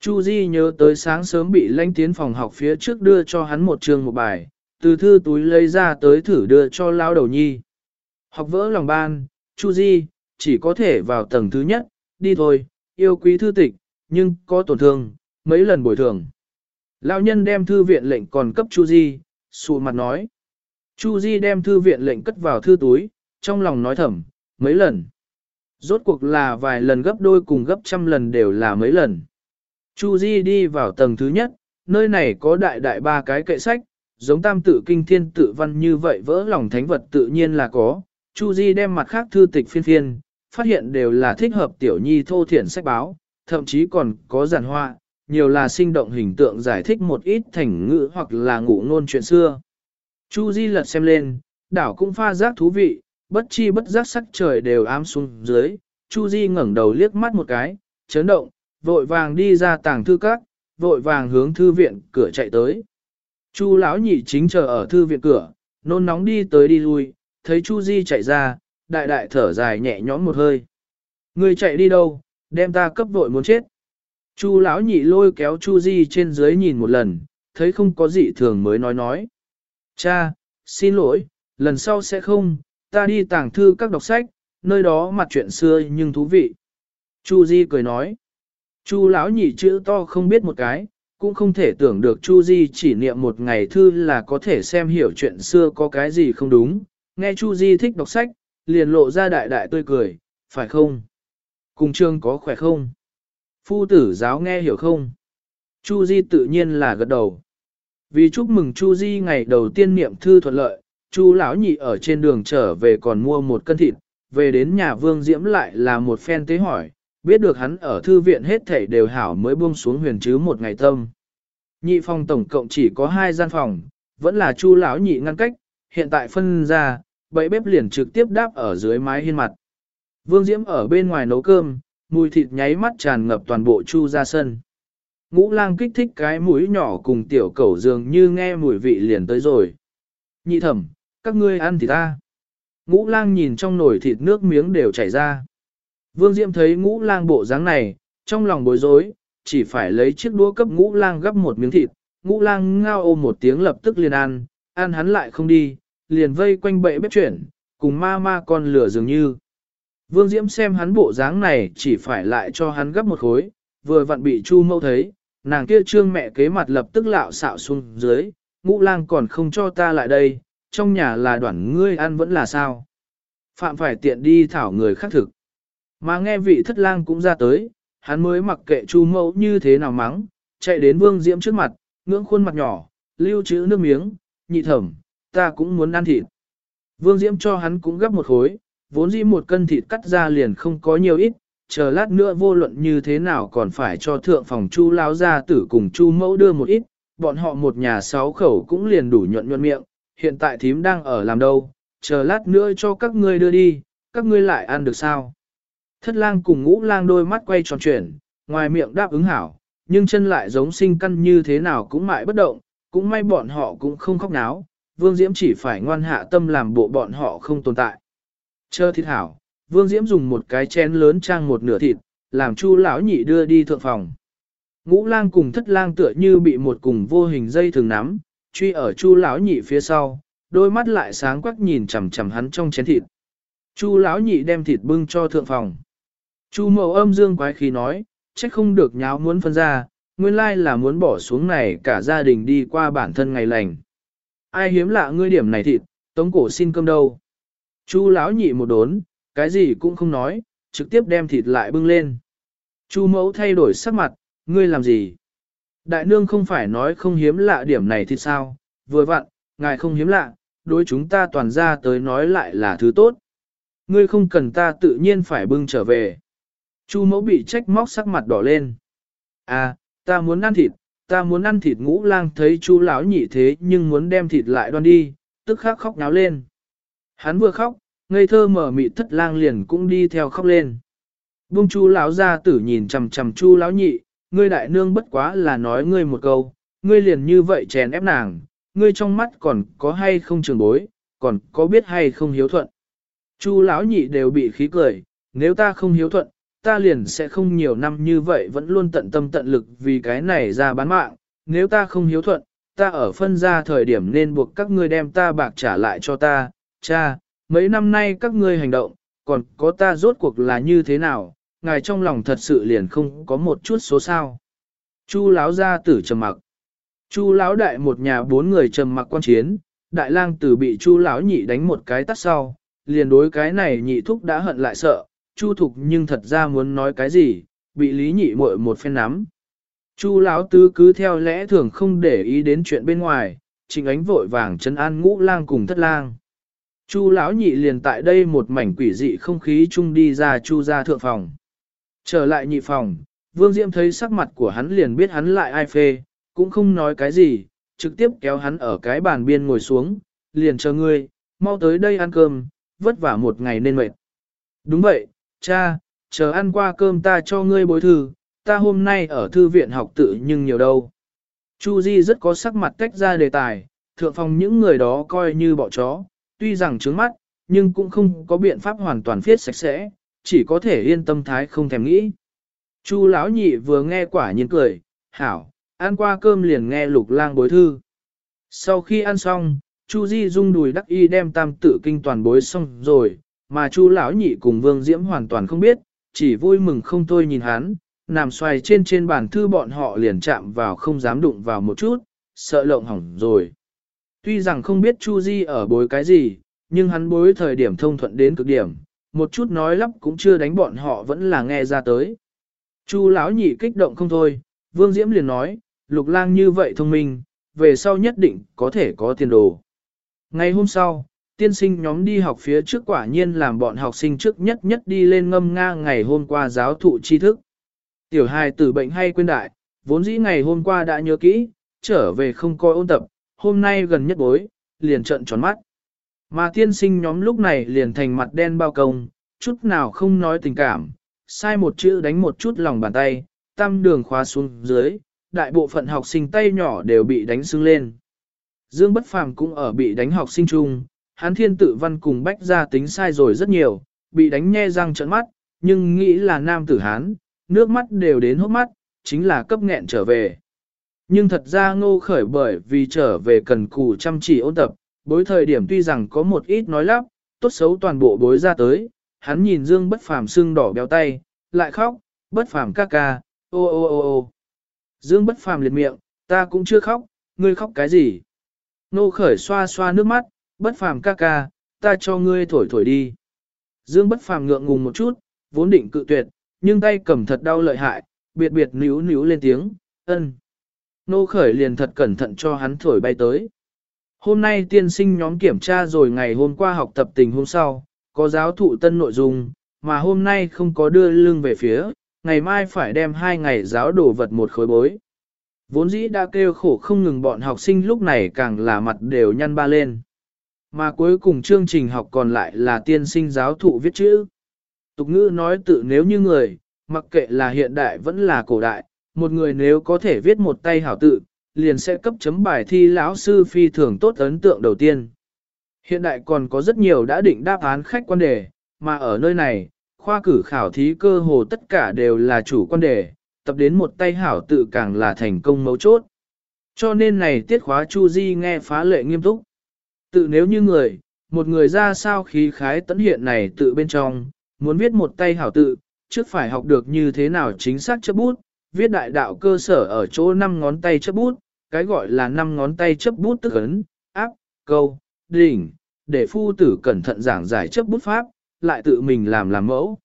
Chu Di nhớ tới sáng sớm bị lãnh tiến phòng học phía trước đưa cho hắn một trường một bài, từ thư túi lấy ra tới thử đưa cho lão đầu nhi. Học vỡ lòng ban, Chu Di, chỉ có thể vào tầng thứ nhất, đi thôi, yêu quý thư tịch, nhưng có tổn thương, mấy lần bồi thường. Lão nhân đem thư viện lệnh còn cấp Chu Di, sụ mặt nói. Chu Di đem thư viện lệnh cất vào thư túi, trong lòng nói thầm, mấy lần. Rốt cuộc là vài lần gấp đôi cùng gấp trăm lần đều là mấy lần. Chu Di đi vào tầng thứ nhất, nơi này có đại đại ba cái kệ sách, giống tam tự kinh thiên tự văn như vậy vỡ lòng thánh vật tự nhiên là có. Chu Di đem mặt khác thư tịch phiên phiên, phát hiện đều là thích hợp tiểu nhi thô thiển sách báo, thậm chí còn có giản họa, nhiều là sinh động hình tượng giải thích một ít thành ngữ hoặc là ngụ ngôn chuyện xưa. Chu Di lật xem lên, đảo cũng pha giác thú vị, bất chi bất giác sắc trời đều ám xuống dưới, Chu Di ngẩng đầu liếc mắt một cái, chấn động, vội vàng đi ra tàng thư các, vội vàng hướng thư viện cửa chạy tới. Chu lão nhị chính chờ ở thư viện cửa, nôn nóng đi tới đi lui, thấy Chu Di chạy ra, đại đại thở dài nhẹ nhõm một hơi. Người chạy đi đâu, đem ta cấp vội muốn chết. Chu lão nhị lôi kéo Chu Di trên dưới nhìn một lần, thấy không có gì thường mới nói nói. Cha, xin lỗi, lần sau sẽ không, ta đi tàng thư các đọc sách, nơi đó mặt chuyện xưa nhưng thú vị. Chu Di cười nói. Chu lão nhị chữ to không biết một cái, cũng không thể tưởng được Chu Di chỉ niệm một ngày thư là có thể xem hiểu chuyện xưa có cái gì không đúng. Nghe Chu Di thích đọc sách, liền lộ ra đại đại tươi cười, phải không? Cùng trương có khỏe không? Phu tử giáo nghe hiểu không? Chu Di tự nhiên là gật đầu. Vì chúc mừng Chu Di ngày đầu tiên niệm thư thuận lợi, Chu lão nhị ở trên đường trở về còn mua một cân thịt, về đến nhà Vương Diễm lại là một phen tế hỏi, biết được hắn ở thư viện hết thảy đều hảo mới buông xuống huyền chứ một ngày tâm. Nhị phòng tổng cộng chỉ có hai gian phòng, vẫn là Chu lão nhị ngăn cách, hiện tại phân ra, bậy bếp liền trực tiếp đáp ở dưới mái hiên mặt. Vương Diễm ở bên ngoài nấu cơm, mùi thịt nháy mắt tràn ngập toàn bộ Chu ra sân. Ngũ lang kích thích cái mũi nhỏ cùng tiểu cẩu dường như nghe mùi vị liền tới rồi. Nhị thẩm, các ngươi ăn thì ta. Ngũ lang nhìn trong nồi thịt nước miếng đều chảy ra. Vương Diệm thấy ngũ lang bộ dáng này, trong lòng bối rối, chỉ phải lấy chiếc đũa cấp ngũ lang gấp một miếng thịt. Ngũ lang ngao ôm một tiếng lập tức liền ăn, ăn hắn lại không đi, liền vây quanh bệ bếp chuyển, cùng ma ma con lửa dường như. Vương Diễm xem hắn bộ dáng này chỉ phải lại cho hắn gấp một khối, vừa vặn bị Chu Mâu thấy, nàng kia trương mẹ kế mặt lập tức lạo xạo xuống dưới, ngũ lang còn không cho ta lại đây, trong nhà là đoạn ngươi ăn vẫn là sao. Phạm phải tiện đi thảo người khác thực. Mà nghe vị thất lang cũng ra tới, hắn mới mặc kệ chu mẫu như thế nào mắng, chạy đến vương diễm trước mặt, ngưỡng khuôn mặt nhỏ, lưu trữ nước miếng, nhị thẩm, ta cũng muốn ăn thịt. Vương diễm cho hắn cũng gấp một khối, vốn dĩ một cân thịt cắt ra liền không có nhiều ít, chờ lát nữa vô luận như thế nào còn phải cho thượng phòng chu lao ra tử cùng chu mẫu đưa một ít, bọn họ một nhà sáu khẩu cũng liền đủ nhuận nhuận miệng, hiện tại thím đang ở làm đâu, chờ lát nữa cho các ngươi đưa đi, các ngươi lại ăn được sao. Thất lang cùng ngũ lang đôi mắt quay tròn chuyển, ngoài miệng đáp ứng hảo, nhưng chân lại giống sinh căn như thế nào cũng mãi bất động, cũng may bọn họ cũng không khóc náo, Vương Diễm chỉ phải ngoan hạ tâm làm bộ bọn họ không tồn tại. Chờ thịt hảo, Vương Diễm dùng một cái chén lớn trang một nửa thịt, làm Chu lão nhị đưa đi thượng phòng. Ngũ lang cùng thất lang tựa như bị một cùng vô hình dây thường nắm, truy ở Chu lão nhị phía sau, đôi mắt lại sáng quắc nhìn chằm chằm hắn trong chén thịt. Chu lão nhị đem thịt bưng cho thượng phòng. Chu mẫu âm dương quái khí nói, trách không được nháo muốn phân ra, nguyên lai là muốn bỏ xuống này cả gia đình đi qua bản thân ngày lành. Ai hiếm lạ ngươi điểm này thịt, tống cổ xin cơm đâu. Chu lão nhị một đốn, cái gì cũng không nói, trực tiếp đem thịt lại bưng lên. Chu mẫu thay đổi sắc mặt, ngươi làm gì? Đại nương không phải nói không hiếm lạ điểm này thì sao, vừa vặn, ngài không hiếm lạ, đối chúng ta toàn ra tới nói lại là thứ tốt. Ngươi không cần ta tự nhiên phải bưng trở về. Chu mẫu bị trách móc sắc mặt đỏ lên. À, ta muốn ăn thịt, ta muốn ăn thịt ngũ lang thấy chu lão nhị thế nhưng muốn đem thịt lại đoan đi, tức khắc khóc náo lên. Hắn vừa khóc, ngây thơ mở mị thất lang liền cũng đi theo khóc lên. Bung chu lão ra tử nhìn chằm chằm chu lão nhị, ngươi đại nương bất quá là nói ngươi một câu, ngươi liền như vậy chèn ép nàng, ngươi trong mắt còn có hay không trường bối, còn có biết hay không hiếu thuận. Chu lão nhị đều bị khí cười, nếu ta không hiếu thuận, ta liền sẽ không nhiều năm như vậy vẫn luôn tận tâm tận lực vì cái này ra bán mạng, nếu ta không hiếu thuận, ta ở phân ra thời điểm nên buộc các ngươi đem ta bạc trả lại cho ta, cha, mấy năm nay các ngươi hành động, còn có ta rốt cuộc là như thế nào, ngài trong lòng thật sự liền không có một chút số sao. Chu lão gia tử trầm mặc. Chu lão đại một nhà bốn người trầm mặc quan chiến, đại lang tử bị chu lão nhị đánh một cái tắt sau, liền đối cái này nhị thúc đã hận lại sợ, chu thục nhưng thật ra muốn nói cái gì, bị lý nhị muội một phen nắm. Chu lão tứ cứ theo lẽ thường không để ý đến chuyện bên ngoài, trình ánh vội vàng chân an ngũ lang cùng thất lang. Chu lão nhị liền tại đây một mảnh quỷ dị không khí chung đi ra chu ra thượng phòng. Trở lại nhị phòng, Vương Diễm thấy sắc mặt của hắn liền biết hắn lại ai phê, cũng không nói cái gì, trực tiếp kéo hắn ở cái bàn biên ngồi xuống, liền chờ ngươi, mau tới đây ăn cơm, vất vả một ngày nên mệt. Đúng vậy, cha, chờ ăn qua cơm ta cho ngươi bối thư, ta hôm nay ở thư viện học tự nhưng nhiều đâu. Chu Di rất có sắc mặt tách ra đề tài, thượng phòng những người đó coi như bọ chó, tuy rằng trướng mắt, nhưng cũng không có biện pháp hoàn toàn phiết sạch sẽ, chỉ có thể yên tâm thái không thèm nghĩ. Chu lão nhị vừa nghe quả nhiên cười, hảo, ăn qua cơm liền nghe lục lang bối thư. Sau khi ăn xong, Chu Di dung đùi đắc y đem tam tự kinh toàn bối xong rồi, mà Chu lão nhị cùng Vương Diễm hoàn toàn không biết, chỉ vui mừng không thôi nhìn hắn, nằm xoay trên trên bàn thư bọn họ liền chạm vào không dám đụng vào một chút, sợ lộng hỏng rồi. Tuy rằng không biết Chu Di ở bối cái gì, nhưng hắn bối thời điểm thông thuận đến cực điểm, một chút nói lắp cũng chưa đánh bọn họ vẫn là nghe ra tới. Chu lão nhị kích động không thôi, Vương Diễm liền nói, lục lang như vậy thông minh, về sau nhất định có thể có tiền đồ. Ngày hôm sau, tiên sinh nhóm đi học phía trước quả nhiên làm bọn học sinh trước nhất nhất đi lên ngâm nga ngày hôm qua giáo thụ tri thức. Tiểu hài tử bệnh hay quên đại, vốn dĩ ngày hôm qua đã nhớ kỹ, trở về không coi ôn tập, hôm nay gần nhất bối, liền trận tròn mắt. Mà tiên sinh nhóm lúc này liền thành mặt đen bao công, chút nào không nói tình cảm, sai một chữ đánh một chút lòng bàn tay, tam đường khóa xuống dưới, đại bộ phận học sinh tay nhỏ đều bị đánh sưng lên. Dương Bất Phàm cũng ở bị đánh học sinh chung, hắn thiên tự văn cùng bách gia tính sai rồi rất nhiều, bị đánh nhe răng trợn mắt, nhưng nghĩ là nam tử hán, nước mắt đều đến hốc mắt, chính là cấp nghẹn trở về. Nhưng thật ra ngô khởi bởi vì trở về cần cù chăm chỉ ôn tập, bối thời điểm tuy rằng có một ít nói lắp, tốt xấu toàn bộ bối ra tới, hắn nhìn Dương bất phàm sưng đỏ béo tay, lại khóc, bất phàm ca ca, ô ô ô ô. Dương bất phàm liệt miệng, ta cũng chưa khóc, ngươi khóc cái gì? Nô khởi xoa xoa nước mắt, bất phàm ca ca, ta cho ngươi thổi thổi đi. Dương bất phàm ngượng ngùng một chút, vốn định cự tuyệt, nhưng tay cầm thật đau lợi hại, biệt biệt níu níu lên tiếng, ân. Nô khởi liền thật cẩn thận cho hắn thổi bay tới. Hôm nay tiên sinh nhóm kiểm tra rồi ngày hôm qua học tập tình hôm sau, có giáo thụ tân nội dung, mà hôm nay không có đưa lưng về phía, ngày mai phải đem hai ngày giáo đồ vật một khối bối. Vốn dĩ đã kêu khổ không ngừng bọn học sinh lúc này càng là mặt đều nhăn ba lên. Mà cuối cùng chương trình học còn lại là tiên sinh giáo thụ viết chữ. Tục ngữ nói tự nếu như người, mặc kệ là hiện đại vẫn là cổ đại, một người nếu có thể viết một tay hảo tự, liền sẽ cấp chấm bài thi lão sư phi thường tốt ấn tượng đầu tiên. Hiện đại còn có rất nhiều đã định đáp án khách quan đề, mà ở nơi này, khoa cử khảo thí cơ hồ tất cả đều là chủ quan đề, tập đến một tay hảo tự càng là thành công mấu chốt. Cho nên này tiết khóa Chu Di nghe phá lệ nghiêm túc. Tự nếu như người, một người ra sao khí khái tấn hiện này tự bên trong, muốn viết một tay hảo tự, trước phải học được như thế nào chính xác chấp bút, viết đại đạo cơ sở ở chỗ năm ngón tay chấp bút, cái gọi là năm ngón tay chấp bút tức ấn, áp, câu, đỉnh, để phu tử cẩn thận giảng giải chấp bút pháp, lại tự mình làm làm mẫu.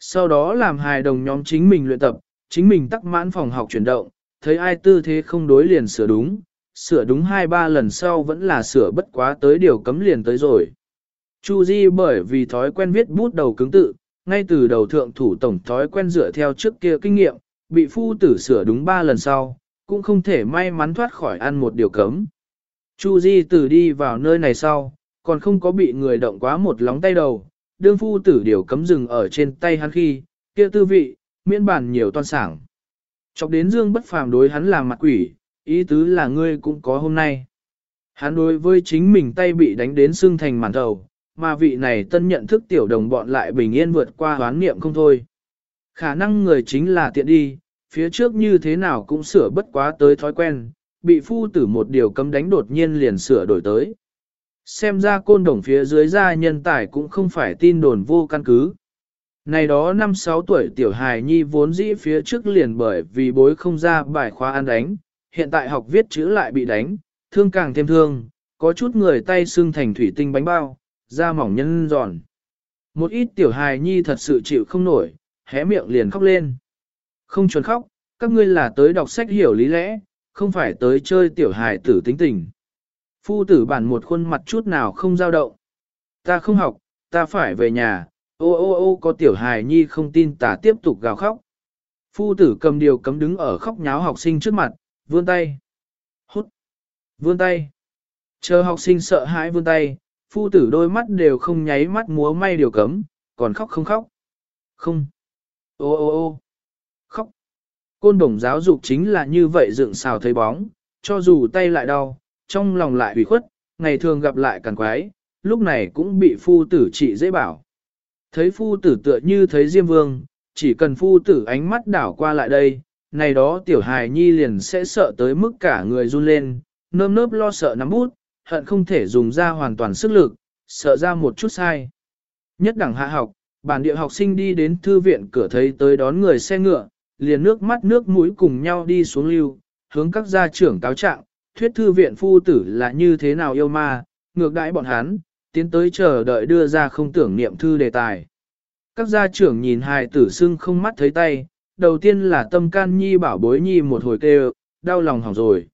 Sau đó làm hài đồng nhóm chính mình luyện tập, chính mình tắc mãn phòng học chuyển động, thấy ai tư thế không đối liền sửa đúng, sửa đúng hai ba lần sau vẫn là sửa bất quá tới điều cấm liền tới rồi. Chu Di bởi vì thói quen viết bút đầu cứng tự, ngay từ đầu thượng thủ tổng thói quen dựa theo trước kia kinh nghiệm, bị phu tử sửa đúng ba lần sau, cũng không thể may mắn thoát khỏi ăn một điều cấm. Chu Di từ đi vào nơi này sau, còn không có bị người động quá một lóng tay đầu, đương phu tử điều cấm dừng ở trên tay hắn khi, kia tư vị, miễn bản nhiều toan sảng. Chọc đến dương bất phàm đối hắn làm mặt quỷ, ý tứ là ngươi cũng có hôm nay. Hắn đối với chính mình tay bị đánh đến xương thành màn đầu, mà vị này tân nhận thức tiểu đồng bọn lại bình yên vượt qua hoán niệm không thôi. Khả năng người chính là tiện đi, phía trước như thế nào cũng sửa bất quá tới thói quen, bị phu tử một điều cấm đánh đột nhiên liền sửa đổi tới. Xem ra côn đồng phía dưới gia nhân tài cũng không phải tin đồn vô căn cứ. Này đó năm sáu tuổi tiểu hài nhi vốn dĩ phía trước liền bởi vì bối không ra bài khóa ăn đánh, hiện tại học viết chữ lại bị đánh, thương càng thêm thương, có chút người tay xương thành thủy tinh bánh bao, da mỏng nhân giòn. Một ít tiểu hài nhi thật sự chịu không nổi, hé miệng liền khóc lên. Không chuẩn khóc, các ngươi là tới đọc sách hiểu lý lẽ, không phải tới chơi tiểu hài tử tính tình. Phu tử bản một khuôn mặt chút nào không dao động. Ta không học, ta phải về nhà, ô ô ô có tiểu hài nhi không tin ta tiếp tục gào khóc. Phu tử cầm điều cấm đứng ở khóc nháo học sinh trước mặt, vươn tay. Hút. Vươn tay. Chờ học sinh sợ hãi vươn tay, phu tử đôi mắt đều không nháy mắt múa may điều cấm, còn khóc không khóc. Không. Ô ô ô. Côn đồng giáo dục chính là như vậy dựng xào thấy bóng, cho dù tay lại đau, trong lòng lại ủy khuất, ngày thường gặp lại càng quái, lúc này cũng bị phu tử trị dễ bảo. Thấy phu tử tựa như thấy Diêm Vương, chỉ cần phu tử ánh mắt đảo qua lại đây, này đó tiểu hài nhi liền sẽ sợ tới mức cả người run lên, nơm nớp lo sợ nắm bút, hận không thể dùng ra hoàn toàn sức lực, sợ ra một chút sai. Nhất đẳng hạ học, bản địa học sinh đi đến thư viện cửa thấy tới đón người xe ngựa, liền nước mắt nước mũi cùng nhau đi xuống lưu, hướng các gia trưởng cáo trạng, thuyết thư viện phu tử là như thế nào yêu ma, ngược đãi bọn hắn, tiến tới chờ đợi đưa ra không tưởng niệm thư đề tài. Các gia trưởng nhìn hài tử sưng không mắt thấy tay, đầu tiên là tâm can nhi bảo bối nhi một hồi kêu, đau lòng hỏng rồi.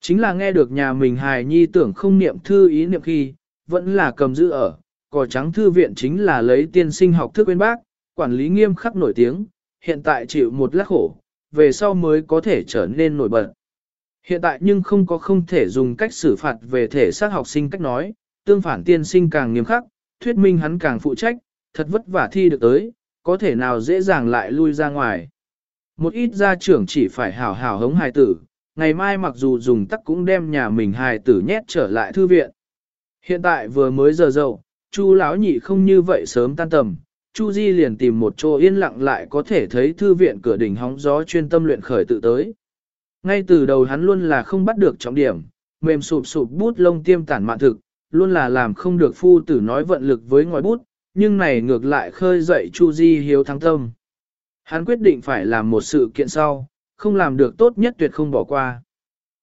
Chính là nghe được nhà mình hài nhi tưởng không niệm thư ý niệm khi, vẫn là cầm giữ ở, cỏ trắng thư viện chính là lấy tiên sinh học thức bên bác, quản lý nghiêm khắc nổi tiếng, hiện tại chịu một lát khổ, về sau mới có thể trở nên nổi bật. Hiện tại nhưng không có không thể dùng cách xử phạt về thể xác học sinh cách nói, tương phản tiên sinh càng nghiêm khắc, thuyết minh hắn càng phụ trách, thật vất vả thi được tới, có thể nào dễ dàng lại lui ra ngoài. Một ít gia trưởng chỉ phải hảo hảo hống hài tử, ngày mai mặc dù dùng tắc cũng đem nhà mình hài tử nhét trở lại thư viện. Hiện tại vừa mới giờ dậu, Chu lão nhị không như vậy sớm tan tầm, Chu Di liền tìm một chỗ yên lặng lại có thể thấy thư viện cửa đỉnh hóng gió chuyên tâm luyện khởi tự tới. Ngay từ đầu hắn luôn là không bắt được trọng điểm, mềm sụp sụp bút lông tiêm tản mạn thực, luôn là làm không được phu tử nói vận lực với ngòi bút, nhưng này ngược lại khơi dậy Chu Di hiếu thắng tâm. Hắn quyết định phải làm một sự kiện sau, không làm được tốt nhất tuyệt không bỏ qua.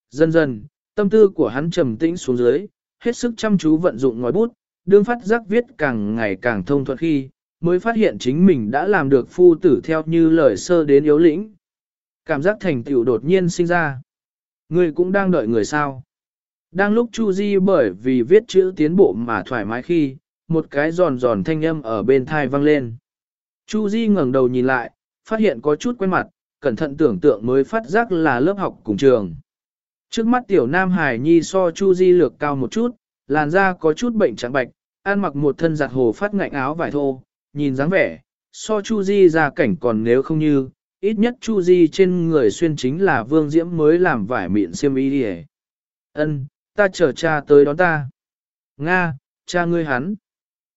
Dần dần, tâm tư của hắn trầm tĩnh xuống dưới, hết sức chăm chú vận dụng ngòi bút, đương phát giác viết càng ngày càng thông thuận khi, mới phát hiện chính mình đã làm được phu tử theo như lời sơ đến yếu lĩnh. Cảm giác thành tựu đột nhiên sinh ra. Người cũng đang đợi người sao. Đang lúc Chu Di bởi vì viết chữ tiến bộ mà thoải mái khi, một cái giòn giòn thanh âm ở bên thai vang lên. Chu Di ngẩng đầu nhìn lại, phát hiện có chút quen mặt, cẩn thận tưởng tượng mới phát giác là lớp học cùng trường. Trước mắt tiểu nam hải nhi so Chu Di lược cao một chút, làn da có chút bệnh trắng bạch, ăn mặc một thân giặt hồ phát ngạnh áo vải thô, nhìn dáng vẻ, so Chu Di ra cảnh còn nếu không như, ít nhất Chu Di trên người xuyên chính là vương diễm mới làm vải mịn xiêm y đi Ân, ta chờ cha tới đón ta. Nga, cha ngươi hắn.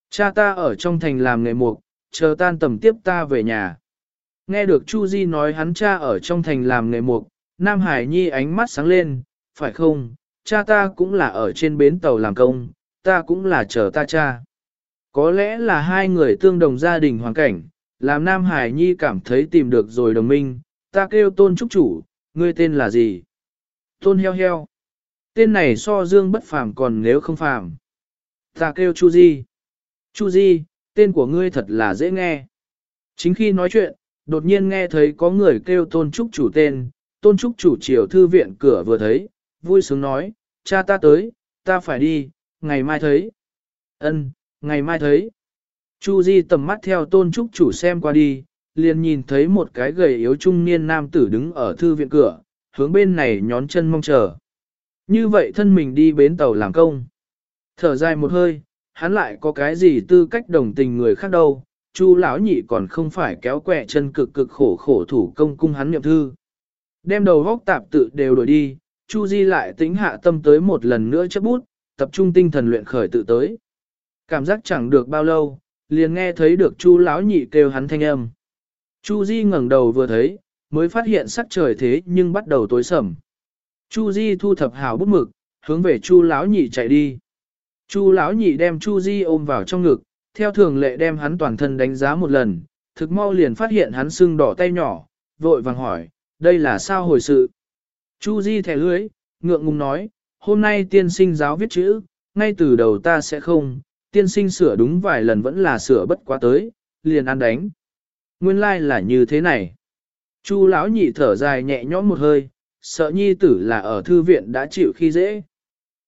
Cha ta ở trong thành làm nghề mục, chờ tan tầm tiếp ta về nhà. Nghe được Chu Di nói hắn cha ở trong thành làm nghề mục, Nam Hải Nhi ánh mắt sáng lên, phải không, cha ta cũng là ở trên bến tàu làm công, ta cũng là chờ ta cha. Có lẽ là hai người tương đồng gia đình hoàn cảnh, làm Nam Hải Nhi cảm thấy tìm được rồi đồng minh, ta kêu tôn trúc chủ, ngươi tên là gì? Tôn heo heo. Tên này so dương bất phàm còn nếu không phàm. Ta kêu Chu Di. Chu Di, tên của ngươi thật là dễ nghe. Chính khi nói chuyện, đột nhiên nghe thấy có người kêu tôn trúc chủ tên, tôn trúc chủ chiều thư viện cửa vừa thấy, vui sướng nói, cha ta tới, ta phải đi, ngày mai thấy. Ân, ngày mai thấy. Chu Di tầm mắt theo tôn trúc chủ xem qua đi, liền nhìn thấy một cái gầy yếu trung niên nam tử đứng ở thư viện cửa, hướng bên này nhón chân mong chờ. Như vậy thân mình đi bến tàu làm công. Thở dài một hơi, hắn lại có cái gì tư cách đồng tình người khác đâu, Chu lão nhị còn không phải kéo quẹ chân cực cực khổ khổ thủ công cung hắn niệm thư. Đem đầu góc tạp tự đều đổi đi, Chu Di lại tính hạ tâm tới một lần nữa chấp bút, tập trung tinh thần luyện khởi tự tới. Cảm giác chẳng được bao lâu, liền nghe thấy được Chu lão nhị kêu hắn thanh âm. Chu Di ngẩng đầu vừa thấy, mới phát hiện sắc trời thế nhưng bắt đầu tối sầm. Chu Di thu thập hảo bút mực, hướng về Chu lão nhị chạy đi. Chu lão nhị đem Chu Di ôm vào trong ngực, theo thường lệ đem hắn toàn thân đánh giá một lần, thực mau liền phát hiện hắn sưng đỏ tay nhỏ, vội vàng hỏi, đây là sao hồi sự? Chu Di thẻ lưới, ngượng ngùng nói, hôm nay tiên sinh giáo viết chữ, ngay từ đầu ta sẽ không, tiên sinh sửa đúng vài lần vẫn là sửa bất quá tới, liền ăn đánh. Nguyên lai like là như thế này. Chu lão nhị thở dài nhẹ nhõm một hơi, sợ nhi tử là ở thư viện đã chịu khi dễ.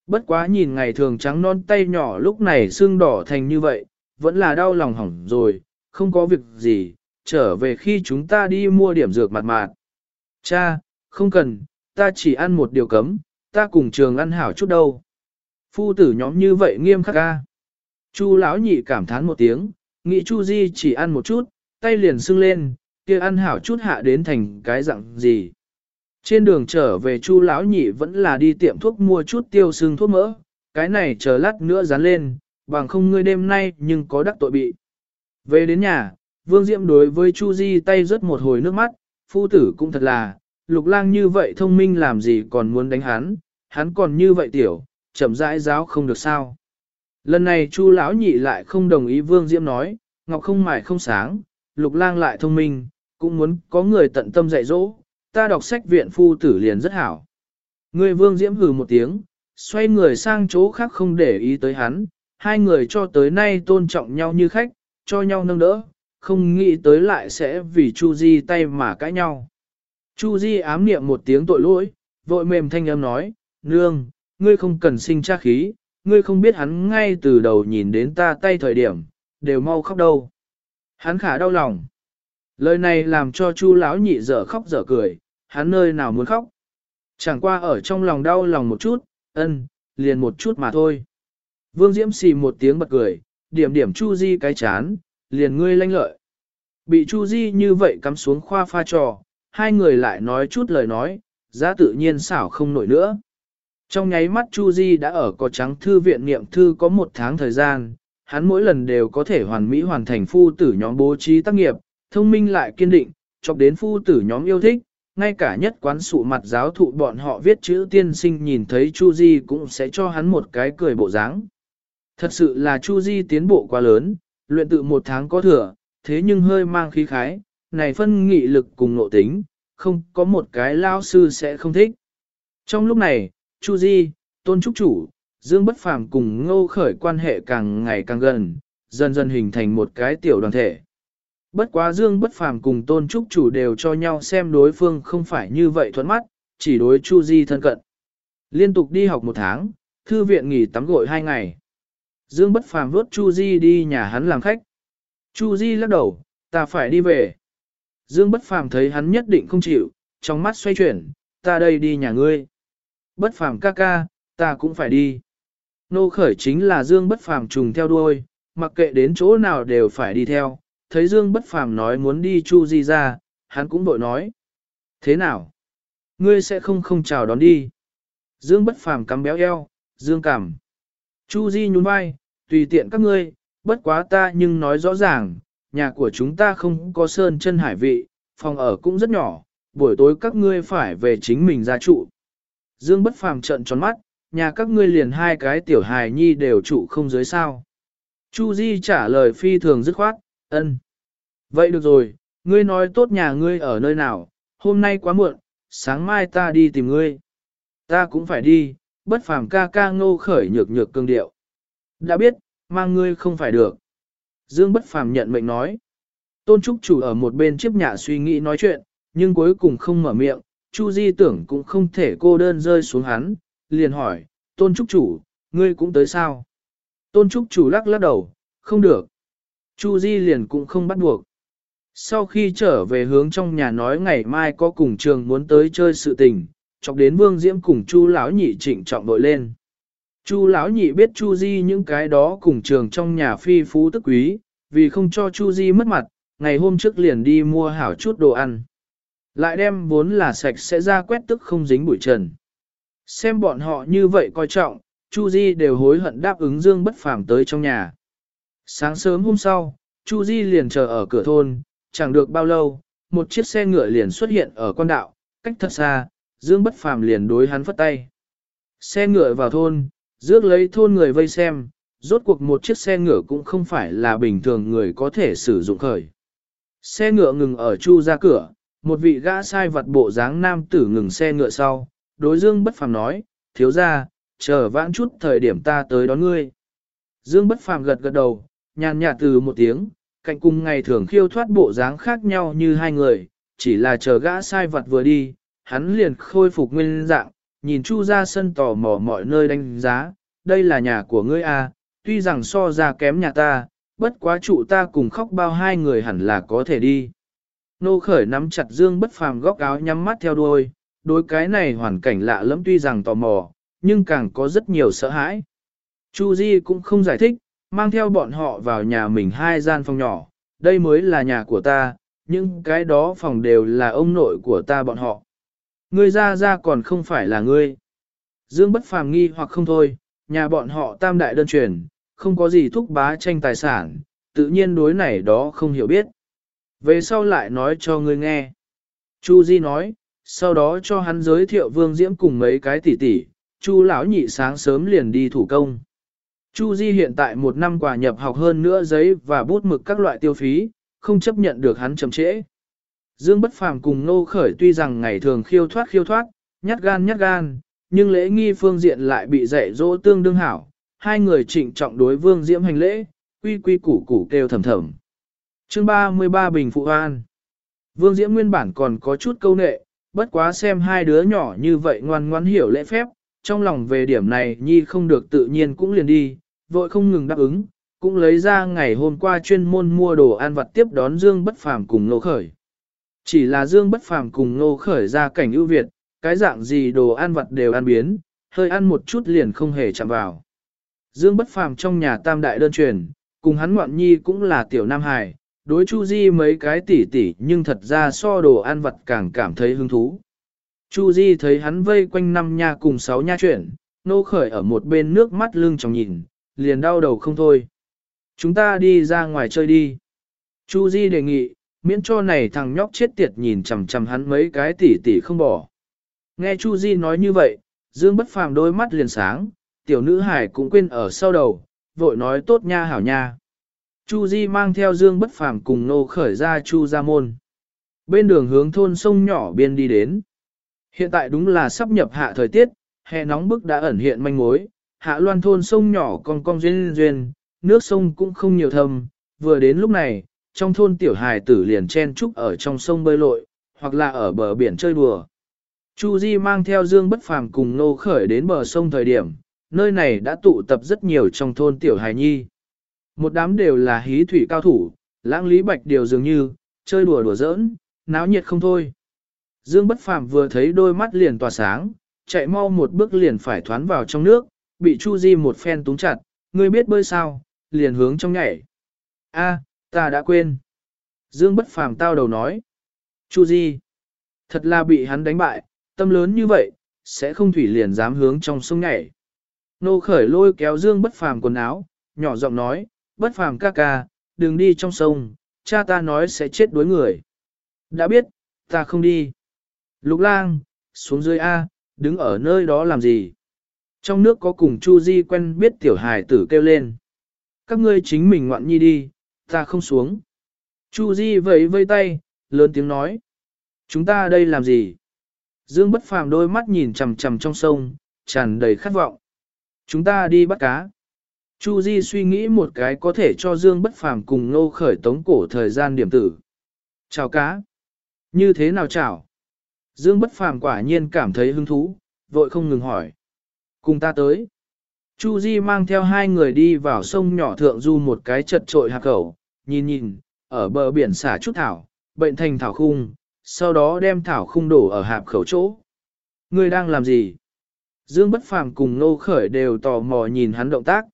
Bất quá nhìn ngày thường trắng non tay nhỏ lúc này xương đỏ thành như vậy, vẫn là đau lòng hỏng rồi, không có việc gì, trở về khi chúng ta đi mua điểm dược mặt mạt. Cha, không cần, ta chỉ ăn một điều cấm, ta cùng trường ăn hảo chút đâu. Phu tử nhóm như vậy nghiêm khắc ca. Chu lão nhị cảm thán một tiếng, nghĩ Chu Di chỉ ăn một chút, tay liền sưng lên, kia ăn hảo chút hạ đến thành cái dạng gì. Trên đường trở về Chu lão nhị vẫn là đi tiệm thuốc mua chút tiêu sưng thuốc mỡ, cái này chờ lát nữa dán lên, bằng không ngươi đêm nay nhưng có đắc tội bị. Về đến nhà, Vương Diệm đối với Chu Di tay rớt một hồi nước mắt, phu tử cũng thật là, lục lang như vậy thông minh làm gì còn muốn đánh hắn, hắn còn như vậy tiểu, chậm rãi giáo không được sao. Lần này Chu lão nhị lại không đồng ý Vương Diễm nói, ngọc không mài không sáng, lục lang lại thông minh, cũng muốn có người tận tâm dạy dỗ, ta đọc sách viện phu tử liền rất hảo. Người Vương Diễm hừ một tiếng, xoay người sang chỗ khác không để ý tới hắn, hai người cho tới nay tôn trọng nhau như khách, cho nhau nâng đỡ, không nghĩ tới lại sẽ vì Chu Di tay mà cãi nhau. Chu Di ám niệm một tiếng tội lỗi, vội mềm thanh âm nói, nương, ngươi không cần sinh cha khí, ngươi không biết hắn ngay từ đầu nhìn đến ta tay thời điểm, đều mau khóc đâu. Hắn khả đau lòng. Lời này làm cho Chu lão nhị dở khóc dở cười, hắn nơi nào muốn khóc. Chẳng qua ở trong lòng đau lòng một chút, ân, liền một chút mà thôi. Vương Diễm xì một tiếng bật cười, điểm điểm Chu Di cái chán, liền ngươi lanh lợi. Bị Chu Di như vậy cắm xuống khoa pha trò, hai người lại nói chút lời nói, giá tự nhiên xảo không nổi nữa. Trong nháy mắt Chu Di đã ở có trắng thư viện niệm thư có một tháng thời gian, hắn mỗi lần đều có thể hoàn mỹ hoàn thành phu tử nhóm bố trí tác nghiệp, thông minh lại kiên định, chọc đến phu tử nhóm yêu thích, ngay cả nhất quán sụ mặt giáo thụ bọn họ viết chữ tiên sinh nhìn thấy Chu Di cũng sẽ cho hắn một cái cười bộ dáng. Thật sự là Chu Di tiến bộ quá lớn, luyện tự một tháng có thừa, thế nhưng hơi mang khí khái, này phân nghị lực cùng nội tính, không có một cái lao sư sẽ không thích. Trong lúc này, Chu Di, Tôn Trúc Chủ, Dương Bất Phàm cùng Ngô Khởi quan hệ càng ngày càng gần, dần dần hình thành một cái tiểu đoàn thể. Bất quá Dương Bất Phàm cùng Tôn Trúc Chủ đều cho nhau xem đối phương không phải như vậy thuận mắt, chỉ đối Chu Di thân cận. Liên tục đi học một tháng, thư viện nghỉ tắm gội hai ngày. Dương Bất Phàm vớt Chu Di đi nhà hắn làm khách. Chu Di lắc đầu, ta phải đi về. Dương Bất Phàm thấy hắn nhất định không chịu, trong mắt xoay chuyển, ta đây đi nhà ngươi. Bất Phàm ca ca, ta cũng phải đi. Nô khởi chính là Dương Bất Phàm trùng theo đuôi, mặc kệ đến chỗ nào đều phải đi theo. Thấy Dương Bất Phàm nói muốn đi Chu Di ra, hắn cũng bội nói. Thế nào? Ngươi sẽ không không chào đón đi. Dương Bất Phàm cắm béo eo, Dương cảm. Chu Di nhún vai, tùy tiện các ngươi, bất quá ta nhưng nói rõ ràng, nhà của chúng ta không có sơn chân hải vị, phòng ở cũng rất nhỏ, buổi tối các ngươi phải về chính mình gia trụ. Dương bất phàm trợn tròn mắt, nhà các ngươi liền hai cái tiểu hài nhi đều trụ không dưới sao. Chu Di trả lời phi thường dứt khoát, ân. Vậy được rồi, ngươi nói tốt nhà ngươi ở nơi nào, hôm nay quá muộn, sáng mai ta đi tìm ngươi. Ta cũng phải đi, bất phàm ca ca ngô khởi nhược nhược cương điệu. Đã biết, mang ngươi không phải được. Dương bất phàm nhận mệnh nói. Tôn Trúc chủ ở một bên chiếc nhạ suy nghĩ nói chuyện, nhưng cuối cùng không mở miệng, Chu Di tưởng cũng không thể cô đơn rơi xuống hắn, liền hỏi, Tôn Trúc chủ, ngươi cũng tới sao? Tôn Trúc chủ lắc lắc đầu, không được. Chu Di liền cũng không bắt buộc. Sau khi trở về hướng trong nhà nói ngày mai có cùng trường muốn tới chơi sự tình, chọc đến Vương Diễm cùng Chu lão nhị trịnh trọng đội lên. Chu lão nhị biết Chu Di những cái đó cùng trường trong nhà phi phú tức quý, vì không cho Chu Di mất mặt, ngày hôm trước liền đi mua hảo chút đồ ăn. Lại đem vốn là sạch sẽ ra quét tức không dính bụi trần. Xem bọn họ như vậy coi trọng, Chu Di đều hối hận đáp ứng Dương bất phàm tới trong nhà. Sáng sớm hôm sau, Chu Di liền chờ ở cửa thôn, chẳng được bao lâu, một chiếc xe ngựa liền xuất hiện ở con đạo, cách thật xa, Dương bất phàm liền đối hắn phất tay. Xe ngựa vào thôn, rước lấy thôn người vây xem, rốt cuộc một chiếc xe ngựa cũng không phải là bình thường người có thể sử dụng khởi. Xe ngựa ngừng ở Chu ra cửa, một vị gã sai vật bộ dáng nam tử ngừng xe ngựa sau, đối Dương bất phàm nói, thiếu ra, chờ vãn chút thời điểm ta tới đón ngươi. Dương bất phàm gật gật đầu, nhàn nhạt từ một tiếng, cạnh cùng ngày thường khiêu thoát bộ dáng khác nhau như hai người, chỉ là chờ gã sai vật vừa đi, hắn liền khôi phục nguyên dạng, nhìn Chu ra sân tò mò mọi nơi đánh giá, đây là nhà của ngươi à, tuy rằng so ra kém nhà ta, bất quá trụ ta cùng khóc bao hai người hẳn là có thể đi. Nô khởi nắm chặt dương bất phàm góc áo nhắm mắt theo đuôi, đối cái này hoàn cảnh lạ lẫm tuy rằng tò mò, nhưng càng có rất nhiều sợ hãi. Chu Di cũng không giải thích, mang theo bọn họ vào nhà mình hai gian phòng nhỏ, đây mới là nhà của ta, nhưng cái đó phòng đều là ông nội của ta bọn họ. Ngươi ra ra còn không phải là ngươi. Dương bất phàm nghi hoặc không thôi, nhà bọn họ tam đại đơn truyền, không có gì thúc bá tranh tài sản, tự nhiên đối này đó không hiểu biết. Về sau lại nói cho ngươi nghe. Chu Di nói, sau đó cho hắn giới thiệu Vương Diễm cùng mấy cái tỷ tỷ, Chu lão nhị sáng sớm liền đi thủ công. Chu Di hiện tại một năm quả nhập học hơn nữa giấy và bút mực các loại tiêu phí, không chấp nhận được hắn chậm trễ. Dương Bất Phàm cùng Nô Khởi tuy rằng ngày thường khiêu thoát khiêu thoát, nhát gan nhát gan, nhưng lễ nghi phương diện lại bị dạy dỗ tương đương hảo. Hai người trịnh trọng đối Vương Diễm hành lễ, quy quy củ củ kêu thầm thầm. Chương 33 Bình Phụ An Vương Diễm nguyên bản còn có chút câu nệ, bất quá xem hai đứa nhỏ như vậy ngoan ngoãn hiểu lễ phép, trong lòng về điểm này nhi không được tự nhiên cũng liền đi, vội không ngừng đáp ứng, cũng lấy ra ngày hôm qua chuyên môn mua đồ ăn vặt tiếp đón Dương Bất Phàm cùng Nô Khởi. Chỉ là Dương Bất Phàm cùng Nô Khởi ra cảnh ưu việt, cái dạng gì đồ ăn vặt đều ăn biến, hơi ăn một chút liền không hề chạm vào. Dương Bất Phàm trong nhà tam đại đơn truyền, cùng hắn ngoạn nhi cũng là tiểu nam hài, đối Chu Di mấy cái tỉ tỉ nhưng thật ra so đồ ăn vặt càng cảm thấy hứng thú. Chu Di thấy hắn vây quanh năm nha cùng sáu nha chuyển, nô khởi ở một bên nước mắt lưng trong nhìn, liền đau đầu không thôi. Chúng ta đi ra ngoài chơi đi. Chu Di đề nghị, miễn cho này thằng nhóc chết tiệt nhìn chằm chằm hắn mấy cái tỉ tỉ không bỏ. Nghe Chu Di nói như vậy, Dương bất phàm đôi mắt liền sáng, tiểu nữ hải cũng quên ở sau đầu, vội nói tốt nha hảo nha. Chu Di mang theo Dương bất phàm cùng nô khởi ra Chu Gia môn. Bên đường hướng thôn sông nhỏ biên đi đến. Hiện tại đúng là sắp nhập hạ thời tiết, hè nóng bức đã ẩn hiện manh mối, hạ loan thôn sông nhỏ còn cong duyên duyên, nước sông cũng không nhiều thâm, vừa đến lúc này, trong thôn tiểu hài tử liền chen trúc ở trong sông bơi lội, hoặc là ở bờ biển chơi đùa. Chu Di mang theo Dương Bất Phàm cùng nô khởi đến bờ sông thời điểm, nơi này đã tụ tập rất nhiều trong thôn tiểu hài nhi. Một đám đều là hí thủy cao thủ, lãng lý bạch điều dường như, chơi đùa đùa giỡn, náo nhiệt không thôi. Dương Bất Phàm vừa thấy đôi mắt liền tỏa sáng, chạy mau một bước liền phải thoán vào trong nước, bị Chu Di một phen túng chặt, ngươi biết bơi sao, liền hướng trong nhảy. A, ta đã quên. Dương Bất Phàm tao đầu nói. Chu Di, thật là bị hắn đánh bại, tâm lớn như vậy, sẽ không thủy liền dám hướng trong sông nhảy. Nô khởi lôi kéo Dương Bất Phàm quần áo, nhỏ giọng nói, Bất Phàm ca ca, đừng đi trong sông, cha ta nói sẽ chết đuối người. Đã biết, ta không đi. Lục lang, xuống dưới A, đứng ở nơi đó làm gì? Trong nước có cùng Chu Di quen biết tiểu hài tử kêu lên. Các ngươi chính mình ngoạn nhi đi, ta không xuống. Chu Di vẫy vây tay, lớn tiếng nói. Chúng ta đây làm gì? Dương bất phàm đôi mắt nhìn chằm chằm trong sông, tràn đầy khát vọng. Chúng ta đi bắt cá. Chu Di suy nghĩ một cái có thể cho Dương bất phàm cùng nô khởi tống cổ thời gian điểm tử. Chào cá. Như thế nào chào? Dương bất phàm quả nhiên cảm thấy hứng thú, vội không ngừng hỏi. Cùng ta tới. Chu Di mang theo hai người đi vào sông nhỏ thượng du một cái chật trội hạp khẩu, nhìn nhìn, ở bờ biển xả chút thảo, bệnh thành thảo khung, sau đó đem thảo khung đổ ở hạp khẩu chỗ. Người đang làm gì? Dương Bất Phàm cùng Nô Khởi đều tò mò nhìn hắn động tác.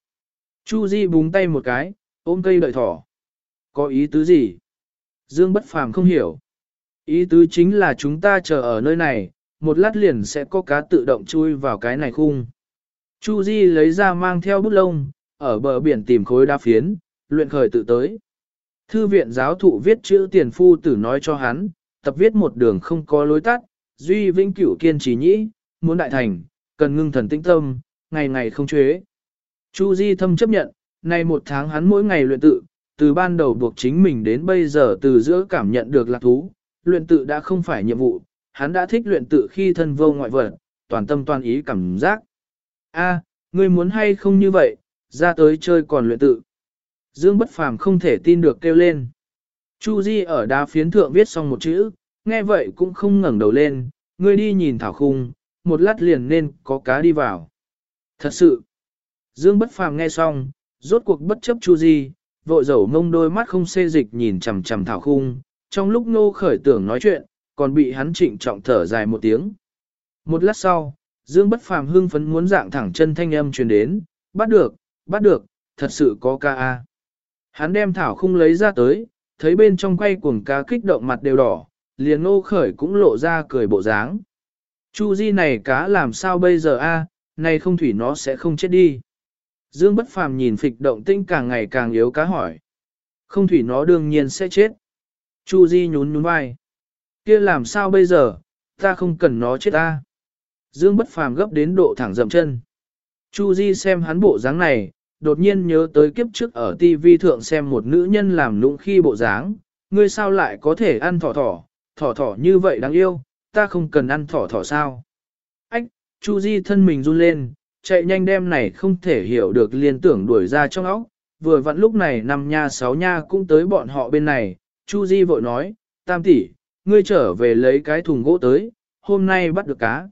Chu Di búng tay một cái, ôm cây đợi thỏ. Có ý tứ gì? Dương Bất Phàm không hiểu. Ý tứ chính là chúng ta chờ ở nơi này, một lát liền sẽ có cá tự động chui vào cái này khung. Chu Di lấy ra mang theo bút lông, ở bờ biển tìm khối đá phiến, luyện khởi tự tới. Thư viện giáo thụ viết chữ tiền phu tử nói cho hắn, tập viết một đường không có lối tắt, duy vĩnh cửu kiên trì nhĩ, muốn đại thành, cần ngưng thần tĩnh tâm, ngày ngày không chế. Chu Di thâm chấp nhận, nay một tháng hắn mỗi ngày luyện tự, từ ban đầu buộc chính mình đến bây giờ từ giữa cảm nhận được lạc thú, luyện tự đã không phải nhiệm vụ, hắn đã thích luyện tự khi thân vô ngoại vật, toàn tâm toàn ý cảm giác. A, ngươi muốn hay không như vậy, ra tới chơi còn luyện tự. Dương bất phàm không thể tin được kêu lên. Chu Di ở đá phiến thượng viết xong một chữ, nghe vậy cũng không ngẩng đầu lên, ngươi đi nhìn thảo khung, một lát liền nên có cá đi vào. Thật sự, Dương bất phàm nghe xong, rốt cuộc bất chấp Chu Di, vội dầu mông đôi mắt không xê dịch nhìn chằm chằm thảo khung, trong lúc nô khởi tưởng nói chuyện, còn bị hắn trịnh trọng thở dài một tiếng. Một lát sau, Dương bất phàm hưng phấn muốn dạng thẳng chân thanh âm truyền đến, bắt được, bắt được, thật sự có ca a. Hắn đem thảo khung lấy ra tới, thấy bên trong quay cuồng cá kích động mặt đều đỏ, liền nô khởi cũng lộ ra cười bộ dáng. Chu di này cá làm sao bây giờ a? này không thủy nó sẽ không chết đi. Dương bất phàm nhìn phịch động tinh càng ngày càng yếu cá hỏi. Không thủy nó đương nhiên sẽ chết. Chu di nhún nhún vai. kia làm sao bây giờ, ta không cần nó chết ta. Dương bất phàm gấp đến độ thẳng dậm chân. Chu di xem hắn bộ dáng này, đột nhiên nhớ tới kiếp trước ở TV thượng xem một nữ nhân làm nũng khi bộ dáng, ngươi sao lại có thể ăn thỏ thỏ, thỏ thỏ như vậy đáng yêu, ta không cần ăn thỏ thỏ sao. Ách, Chu Di thân mình run lên, chạy nhanh đem này không thể hiểu được liên tưởng đuổi ra trong óc, vừa vặn lúc này năm nha sáu nha cũng tới bọn họ bên này, Chu Di vội nói, tam tỷ, ngươi trở về lấy cái thùng gỗ tới, hôm nay bắt được cá.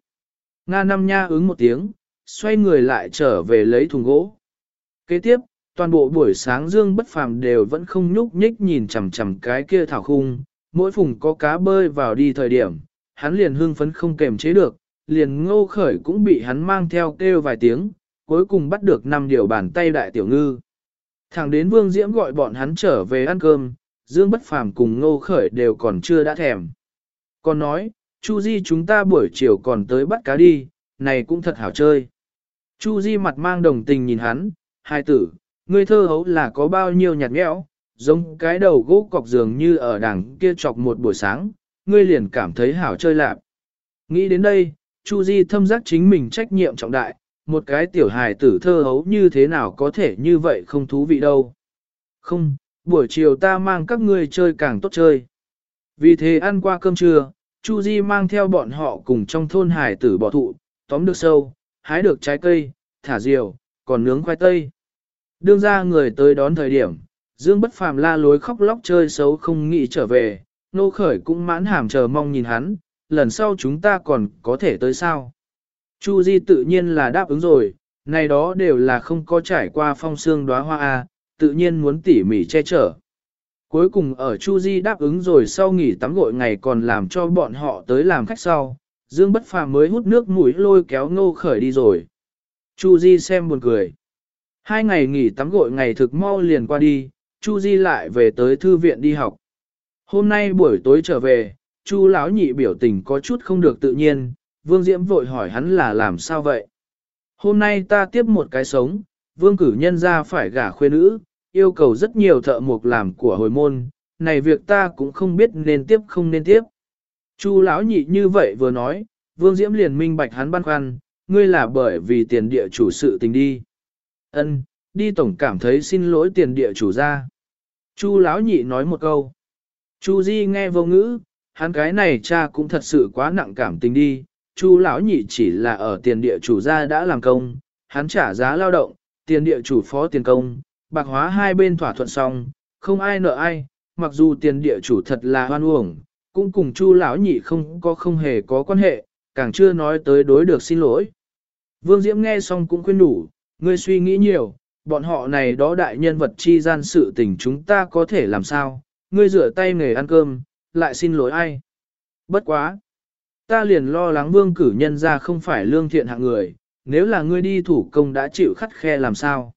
Nga năm nha ứng một tiếng, xoay người lại trở về lấy thùng gỗ. Kế tiếp, toàn bộ buổi sáng dương bất phàm đều vẫn không nhúc nhích nhìn chằm chằm cái kia thảo khung, mỗi phùng có cá bơi vào đi thời điểm, hắn liền hưng phấn không kềm chế được, liền ngô khởi cũng bị hắn mang theo kêu vài tiếng, cuối cùng bắt được năm điều bàn tay đại tiểu ngư. Thẳng đến Vương Diễm gọi bọn hắn trở về ăn cơm, Dương Bất Phàm cùng Ngô Khởi đều còn chưa đã thèm. Còn nói, Chu Di chúng ta buổi chiều còn tới bắt cá đi, này cũng thật hảo chơi. Chu Di mặt mang đồng tình nhìn hắn, hai tử, ngươi thơ hấu là có bao nhiêu nhạt nhẽo, giống cái đầu gỗ cọc giường như ở đằng kia chọc một buổi sáng, ngươi liền cảm thấy hảo chơi lạc. Nghĩ đến đây, Chu Di thâm giác chính mình trách nhiệm trọng đại, một cái tiểu hài tử thơ hấu như thế nào có thể như vậy không thú vị đâu. Không, buổi chiều ta mang các ngươi chơi càng tốt chơi. Vì thế ăn qua cơm trưa, Chu Di mang theo bọn họ cùng trong thôn hài tử bỏ thụ, tóm được sâu, hái được trái cây, thả diều, còn nướng khoai tây. Đương ra người tới đón thời điểm, Dương Bất Phàm la lối khóc lóc chơi xấu không nghĩ trở về, nô khởi cũng mãn hàm chờ mong nhìn hắn, lần sau chúng ta còn có thể tới sao. Chu Di tự nhiên là đáp ứng rồi, này đó đều là không có trải qua phong sương đóa hoa A, tự nhiên muốn tỉ mỉ che chở. Cuối cùng ở Chu Di đáp ứng rồi sau nghỉ tắm gội ngày còn làm cho bọn họ tới làm khách sau, Dương Bất Phàm mới hút nước mũi lôi kéo ngô khởi đi rồi. Chu Di xem buồn cười. Hai ngày nghỉ tắm gội ngày thực mau liền qua đi, Chu Di lại về tới thư viện đi học. Hôm nay buổi tối trở về, Chu lão nhị biểu tình có chút không được tự nhiên, Vương Diễm vội hỏi hắn là làm sao vậy. Hôm nay ta tiếp một cái sống, Vương cử nhân ra phải gả khuê nữ, yêu cầu rất nhiều thợ mộc làm của hồi môn, này việc ta cũng không biết nên tiếp không nên tiếp. Chu lão nhị như vậy vừa nói, Vương Diễm liền minh bạch hắn băn khoăn, ngươi là bởi vì tiền địa chủ sự tình đi. Ân, đi tổng cảm thấy xin lỗi tiền địa chủ ra. Chu lão nhị nói một câu. Chu Di nghe vô ngữ, hắn cái này cha cũng thật sự quá nặng cảm tình đi. Chu lão nhị chỉ là ở tiền địa chủ gia đã làm công, hắn trả giá lao động, tiền địa chủ phó tiền công, bạc hóa hai bên thỏa thuận xong, không ai nợ ai, mặc dù tiền địa chủ thật là hoan uổng, cũng cùng Chu lão nhị không có không hề có quan hệ, càng chưa nói tới đối được xin lỗi. Vương Diễm nghe xong cũng khuyên đủ, ngươi suy nghĩ nhiều, bọn họ này đó đại nhân vật chi gian sự tình chúng ta có thể làm sao, ngươi rửa tay nghề ăn cơm, lại xin lỗi ai. Bất quá. Ta liền lo lắng vương cử nhân ra không phải lương thiện hạng người, nếu là ngươi đi thủ công đã chịu khắt khe làm sao.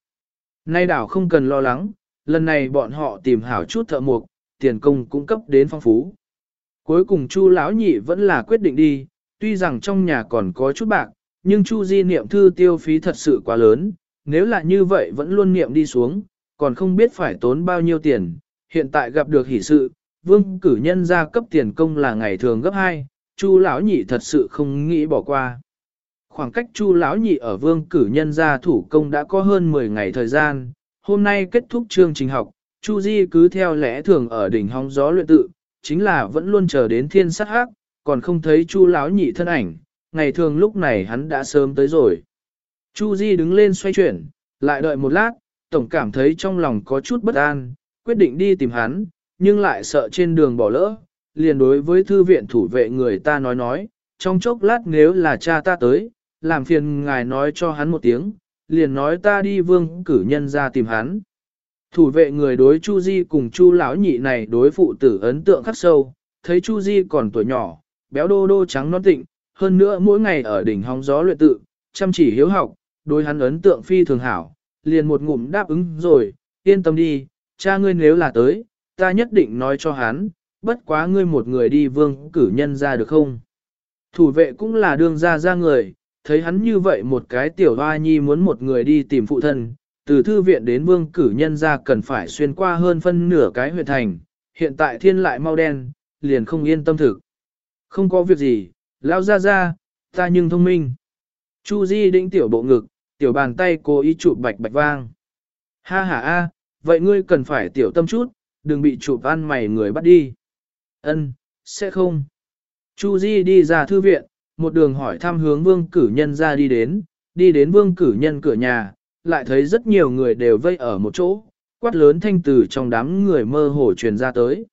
Nay đảo không cần lo lắng, lần này bọn họ tìm hảo chút thợ mộc, tiền công cũng cấp đến phong phú. Cuối cùng Chu lão nhị vẫn là quyết định đi, tuy rằng trong nhà còn có chút bạc, nhưng Chu Di niệm thư tiêu phí thật sự quá lớn, nếu là như vậy vẫn luôn niệm đi xuống, còn không biết phải tốn bao nhiêu tiền, hiện tại gặp được hỷ sự, vương cử nhân ra cấp tiền công là ngày thường gấp 2, Chu lão nhị thật sự không nghĩ bỏ qua. Khoảng cách Chu lão nhị ở vương cử nhân ra thủ công đã có hơn 10 ngày thời gian, hôm nay kết thúc chương trình học, Chu Di cứ theo lẽ thường ở đỉnh hóng gió luyện tự, chính là vẫn luôn chờ đến thiên sát hắc, còn không thấy Chu lão nhị thân ảnh, ngày thường lúc này hắn đã sớm tới rồi. Chu Di đứng lên xoay chuyển, lại đợi một lát, tổng cảm thấy trong lòng có chút bất an, quyết định đi tìm hắn, nhưng lại sợ trên đường bỏ lỡ, liền đối với thư viện thủ vệ người ta nói nói, trong chốc lát nếu là cha ta tới, làm phiền ngài nói cho hắn một tiếng, liền nói ta đi vương cử nhân ra tìm hắn. Thủ vệ người đối Chu Di cùng Chu lão nhị này đối phụ tử ấn tượng khắc sâu, thấy Chu Di còn tuổi nhỏ, béo đô đô trắng non tịnh, hơn nữa mỗi ngày ở đỉnh hóng gió luyện tự, chăm chỉ hiếu học, đối hắn ấn tượng phi thường hảo, liền một ngụm đáp ứng rồi, yên tâm đi, cha ngươi nếu là tới, ta nhất định nói cho hắn, bất quá ngươi một người đi vương cử nhân ra được không? Thủ vệ cũng là đương ra ra người, thấy hắn như vậy một cái tiểu hoa nhi muốn một người đi tìm phụ thân, từ thư viện đến vương cử nhân ra cần phải xuyên qua hơn phân nửa cái huyện thành, hiện tại thiên lại mau đen, liền không yên tâm thực. Không có việc gì, lão ra ra, ta nhưng thông minh. Chu Di đĩnh tiểu bộ ngực, tiểu bàn tay cố ý chụp bạch bạch vang. Ha ha a, vậy ngươi cần phải tiểu tâm chút, đừng bị chụp ăn mày người bắt đi. Ân, sẽ không. Chu Di đi ra thư viện, một đường hỏi thăm hướng vương cử nhân ra đi đến, đi đến vương cử nhân cửa nhà, lại thấy rất nhiều người đều vây ở một chỗ, quát lớn thanh từ trong đám người mơ hồ truyền ra tới.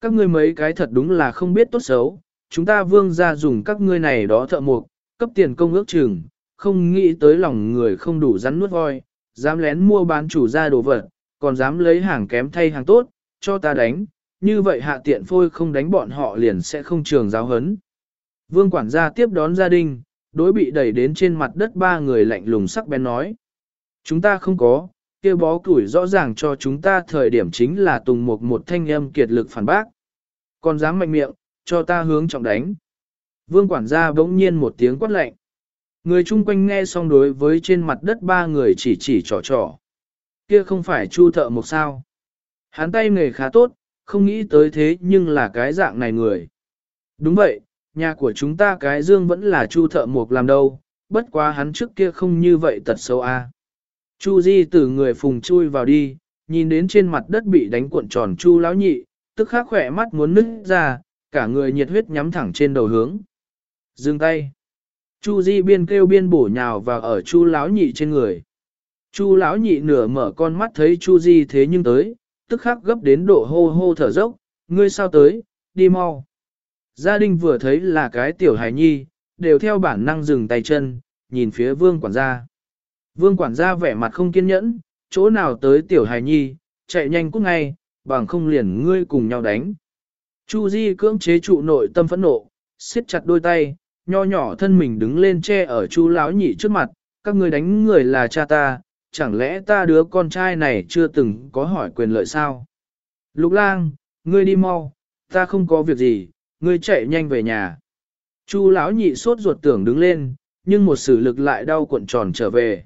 Các ngươi mấy cái thật đúng là không biết tốt xấu, chúng ta vương gia dùng các ngươi này đó thợ mộc, cấp tiền công ước chừng, không nghĩ tới lòng người không đủ rắn nuốt voi, dám lén mua bán chủ gia đồ vật, còn dám lấy hàng kém thay hàng tốt, cho ta đánh, như vậy hạ tiện phôi không đánh bọn họ liền sẽ không trường giáo hấn. Vương quản gia tiếp đón gia đình, đối bị đẩy đến trên mặt đất ba người lạnh lùng sắc bén nói. Chúng ta không có, kia bó củi rõ ràng cho chúng ta thời điểm chính là tùng một một thanh âm kiệt lực phản bác. Còn dám mạnh miệng, cho ta hướng trọng đánh. Vương quản gia bỗng nhiên một tiếng quát lạnh. Người chung quanh nghe xong đối với trên mặt đất ba người chỉ chỉ trò trò. Kia không phải chu thợ một sao. Hắn tay nghề khá tốt, không nghĩ tới thế nhưng là cái dạng này người. Đúng vậy, nhà của chúng ta cái dương vẫn là chu thợ mộc làm đâu, bất quá hắn trước kia không như vậy tật xấu a. Chu Di từ người phùng chui vào đi, nhìn đến trên mặt đất bị đánh cuộn tròn Chu lão nhị, tức khắc khỏe mắt muốn nứt ra, cả người nhiệt huyết nhắm thẳng trên đầu hướng. Dừng tay. Chu Di biên kêu biên bổ nhào vào ở Chu lão nhị trên người. Chu lão nhị nửa mở con mắt thấy Chu Di thế nhưng tới, tức khắc gấp đến độ hô hô thở dốc, ngươi sao tới, đi mau. Gia đình vừa thấy là cái tiểu hài nhi, đều theo bản năng dừng tay chân, nhìn phía vương quản gia. Vương quản gia vẻ mặt không kiên nhẫn, chỗ nào tới tiểu hài nhi, chạy nhanh cút ngay, bằng không liền ngươi cùng nhau đánh. Chu Di cưỡng chế trụ nội tâm phẫn nộ, siết chặt đôi tay, nho nhỏ thân mình đứng lên che ở chu lão nhị trước mặt, các ngươi đánh người là cha ta, chẳng lẽ ta đứa con trai này chưa từng có hỏi quyền lợi sao? Lục lang, ngươi đi mau, ta không có việc gì, ngươi chạy nhanh về nhà. Chu lão nhị sốt ruột tưởng đứng lên, nhưng một sử lực lại đau cuộn tròn trở về.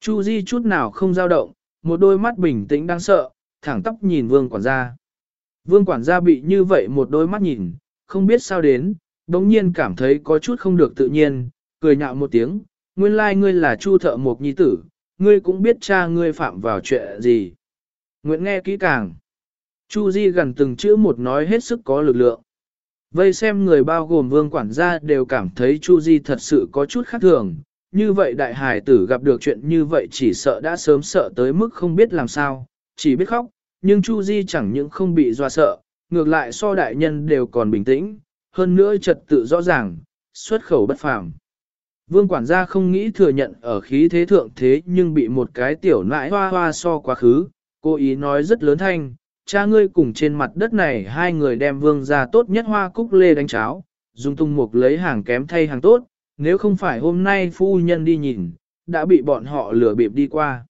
Chu Di chút nào không dao động, một đôi mắt bình tĩnh đang sợ, thẳng tóc nhìn vương quản gia. Vương quản gia bị như vậy một đôi mắt nhìn, không biết sao đến, đống nhiên cảm thấy có chút không được tự nhiên, cười nhạo một tiếng, nguyên lai like ngươi là chu thợ một nhi tử, ngươi cũng biết cha ngươi phạm vào chuyện gì. Nguyện nghe kỹ càng. Chu Di gần từng chữ một nói hết sức có lực lượng. Vây xem người bao gồm vương quản gia đều cảm thấy Chu Di thật sự có chút khác thường, như vậy đại hải tử gặp được chuyện như vậy chỉ sợ đã sớm sợ tới mức không biết làm sao, chỉ biết khóc, nhưng Chu Di chẳng những không bị doa sợ, ngược lại so đại nhân đều còn bình tĩnh, hơn nữa trật tự rõ ràng, xuất khẩu bất phàm. Vương quản gia không nghĩ thừa nhận ở khí thế thượng thế nhưng bị một cái tiểu nãi hoa hoa so quá khứ, cô ý nói rất lớn thanh, cha ngươi cùng trên mặt đất này hai người đem vương gia tốt nhất hoa cúc lê đánh cháo, dùng tung mục lấy hàng kém thay hàng tốt, nếu không phải hôm nay phu nhân đi nhìn, đã bị bọn họ lừa bịp đi qua.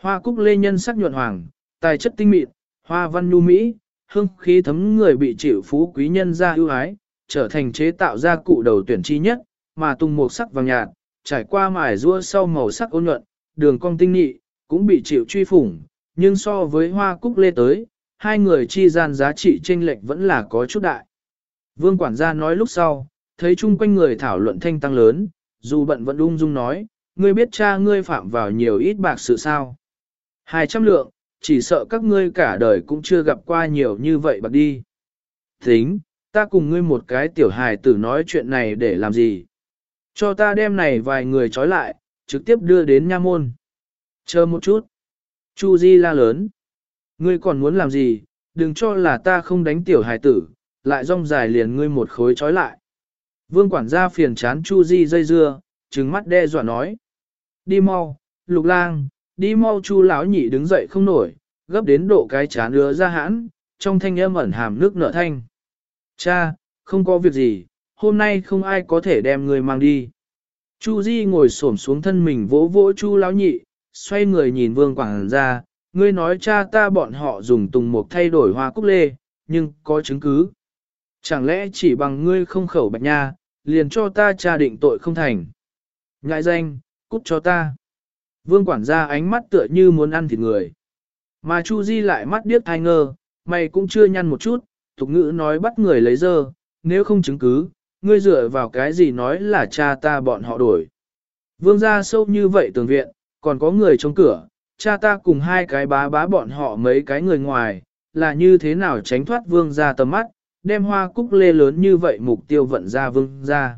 Hoa cúc lê nhân sắc nhuận hoàng, tài chất tinh mịn, hoa văn nhu mỹ, hương khí thấm người bị chịu phú quý nhân ra ưu ái, trở thành chế tạo ra cụ đầu tuyển chi nhất, mà tung một sắc vàng nhạt, trải qua mài rua sau màu sắc ôn nhuận, đường cong tinh nhị, cũng bị chịu truy phủng, nhưng so với hoa cúc lê tới, hai người chi gian giá trị chênh lệch vẫn là có chút đại. Vương quản gia nói lúc sau, thấy chung quanh người thảo luận thanh tăng lớn, dù bận vẫn ung dung nói, ngươi biết cha ngươi phạm vào nhiều ít bạc sự sao. Hai trăm lượng, chỉ sợ các ngươi cả đời cũng chưa gặp qua nhiều như vậy bạc đi. Tính, ta cùng ngươi một cái tiểu hài tử nói chuyện này để làm gì? Cho ta đem này vài người trói lại, trực tiếp đưa đến nha môn. Chờ một chút. Chu Di la lớn. Ngươi còn muốn làm gì, đừng cho là ta không đánh tiểu hài tử, lại rong dài liền ngươi một khối trói lại. Vương quản gia phiền chán Chu Di dây dưa, trừng mắt đe dọa nói. Đi mau, lục lang, đi mau Chu lão nhị đứng dậy không nổi, gấp đến độ cái chán ứa ra hãn, trong thanh âm ẩn hàm nước nở thanh. Cha, không có việc gì, hôm nay không ai có thể đem người mang đi. Chu Di ngồi xổm xuống thân mình vỗ vỗ Chu lão nhị, xoay người nhìn Vương Quảng ra, ngươi nói cha ta bọn họ dùng tùng mục thay đổi hoa cúc lê, nhưng có chứng cứ. Chẳng lẽ chỉ bằng ngươi không khẩu bạch nha, liền cho ta cha định tội không thành. Ngại danh, cút cho ta. Vương quản gia ánh mắt tựa như muốn ăn thịt người. Mà Chu Di lại mắt điếc thai ngơ, mày cũng chưa nhăn một chút, tục ngữ nói bắt người lấy dơ, nếu không chứng cứ, ngươi dựa vào cái gì nói là cha ta bọn họ đổi. Vương gia sâu như vậy tường viện, còn có người trong cửa, cha ta cùng hai cái bá bá bọn họ mấy cái người ngoài, là như thế nào tránh thoát vương gia tầm mắt, đem hoa cúc lê lớn như vậy mục tiêu vận ra vương gia.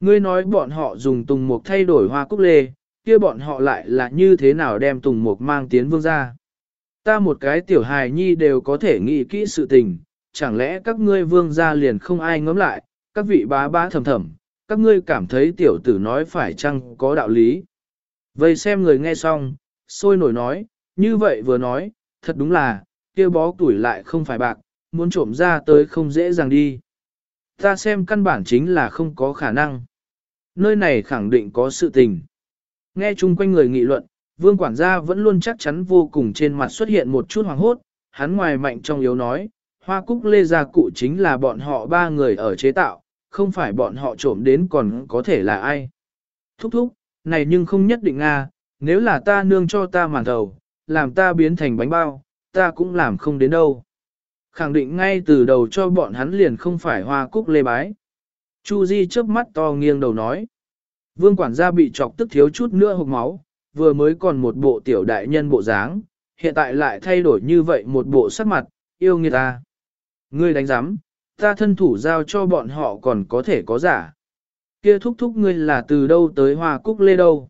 Ngươi nói bọn họ dùng tùng mục thay đổi hoa cúc lê, kia bọn họ lại là như thế nào đem tùng mục mang tiến vương gia. Ta một cái tiểu hài nhi đều có thể nghĩ kỹ sự tình, chẳng lẽ các ngươi vương gia liền không ai ngẫm lại, các vị bá bá thầm thầm, các ngươi cảm thấy tiểu tử nói phải chăng có đạo lý. Vậy xem người nghe xong, sôi nổi nói, như vậy vừa nói, thật đúng là, kia bó tuổi lại không phải bạc, muốn trộm ra tới không dễ dàng đi. Ta xem căn bản chính là không có khả năng. Nơi này khẳng định có sự tình. Nghe chung quanh người nghị luận, vương quản gia vẫn luôn chắc chắn vô cùng trên mặt xuất hiện một chút hoàng hốt, hắn ngoài mạnh trong yếu nói, hoa cúc lê gia cụ chính là bọn họ ba người ở chế tạo, không phải bọn họ trộm đến còn có thể là ai. Thúc thúc, này nhưng không nhất định a nếu là ta nương cho ta màn thầu, làm ta biến thành bánh bao, ta cũng làm không đến đâu. Khẳng định ngay từ đầu cho bọn hắn liền không phải hoa cúc lê bái. Chu Di chớp mắt to nghiêng đầu nói. Vương quản gia bị chọc tức thiếu chút nữa hộc máu, vừa mới còn một bộ tiểu đại nhân bộ dáng, hiện tại lại thay đổi như vậy một bộ sắc mặt, yêu người ta. Ngươi đánh giám, ta thân thủ giao cho bọn họ còn có thể có giả. Kia thúc thúc ngươi là từ đâu tới hoa cúc lê đâu?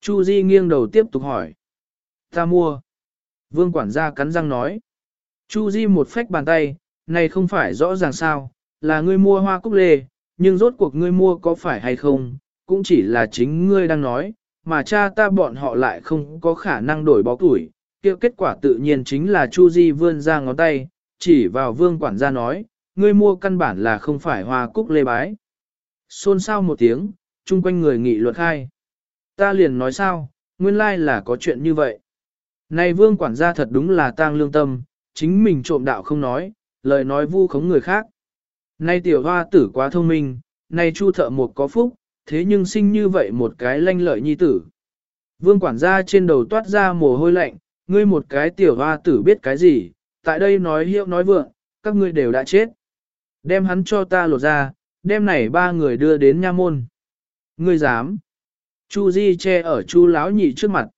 Chu Di nghiêng đầu tiếp tục hỏi. Ta mua. Vương quản gia cắn răng nói. Chu Di một phách bàn tay, này không phải rõ ràng sao, là ngươi mua hoa cúc lê, nhưng rốt cuộc ngươi mua có phải hay không, cũng chỉ là chính ngươi đang nói, mà cha ta bọn họ lại không có khả năng đổi bó tuổi. Kia kết quả tự nhiên chính là Chu Di vươn ra ngón tay, chỉ vào vương quản gia nói, ngươi mua căn bản là không phải hoa cúc lê bái. Xôn xao một tiếng, chung quanh người nghị luật khai. Ta liền nói sao, nguyên lai là có chuyện như vậy. Này vương quản gia thật đúng là tang lương tâm, chính mình trộm đạo không nói, lời nói vu khống người khác. Nay tiểu hoa tử quá thông minh, nay chu thợ một có phúc, thế nhưng sinh như vậy một cái lanh lợi nhi tử. Vương quản gia trên đầu toát ra mồ hôi lạnh, ngươi một cái tiểu hoa tử biết cái gì, tại đây nói hiệu nói vượng, các ngươi đều đã chết. Đem hắn cho ta lột ra, đem này ba người đưa đến nha môn. Ngươi dám. Chu Di che ở Chu lão nhị trước mặt.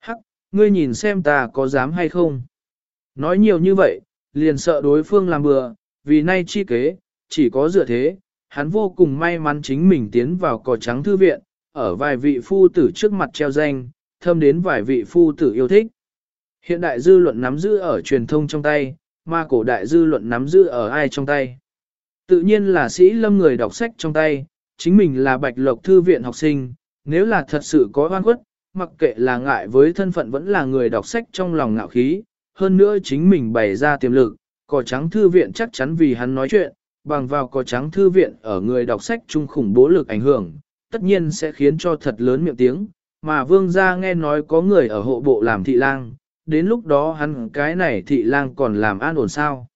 Hắc, ngươi nhìn xem ta có dám hay không. Nói nhiều như vậy, liền sợ đối phương làm bừa, vì nay chi kế, chỉ có dựa thế, hắn vô cùng may mắn chính mình tiến vào cỏ trắng thư viện, ở vài vị phu tử trước mặt treo danh, thâm đến vài vị phu tử yêu thích. Hiện đại dư luận nắm giữ ở truyền thông trong tay, mà cổ đại dư luận nắm giữ ở ai trong tay. Tự nhiên là sĩ lâm người đọc sách trong tay, chính mình là bạch lộc thư viện học sinh, nếu là thật sự có oan khuất, mặc kệ là ngại với thân phận vẫn là người đọc sách trong lòng ngạo khí, hơn nữa chính mình bày ra tiềm lực, cỏ trắng thư viện chắc chắn vì hắn nói chuyện, bằng vào có trắng thư viện ở người đọc sách trung khủng bố lực ảnh hưởng, tất nhiên sẽ khiến cho thật lớn miệng tiếng, mà vương gia nghe nói có người ở hộ bộ làm thị lang, đến lúc đó hắn cái này thị lang còn làm an ổn sao.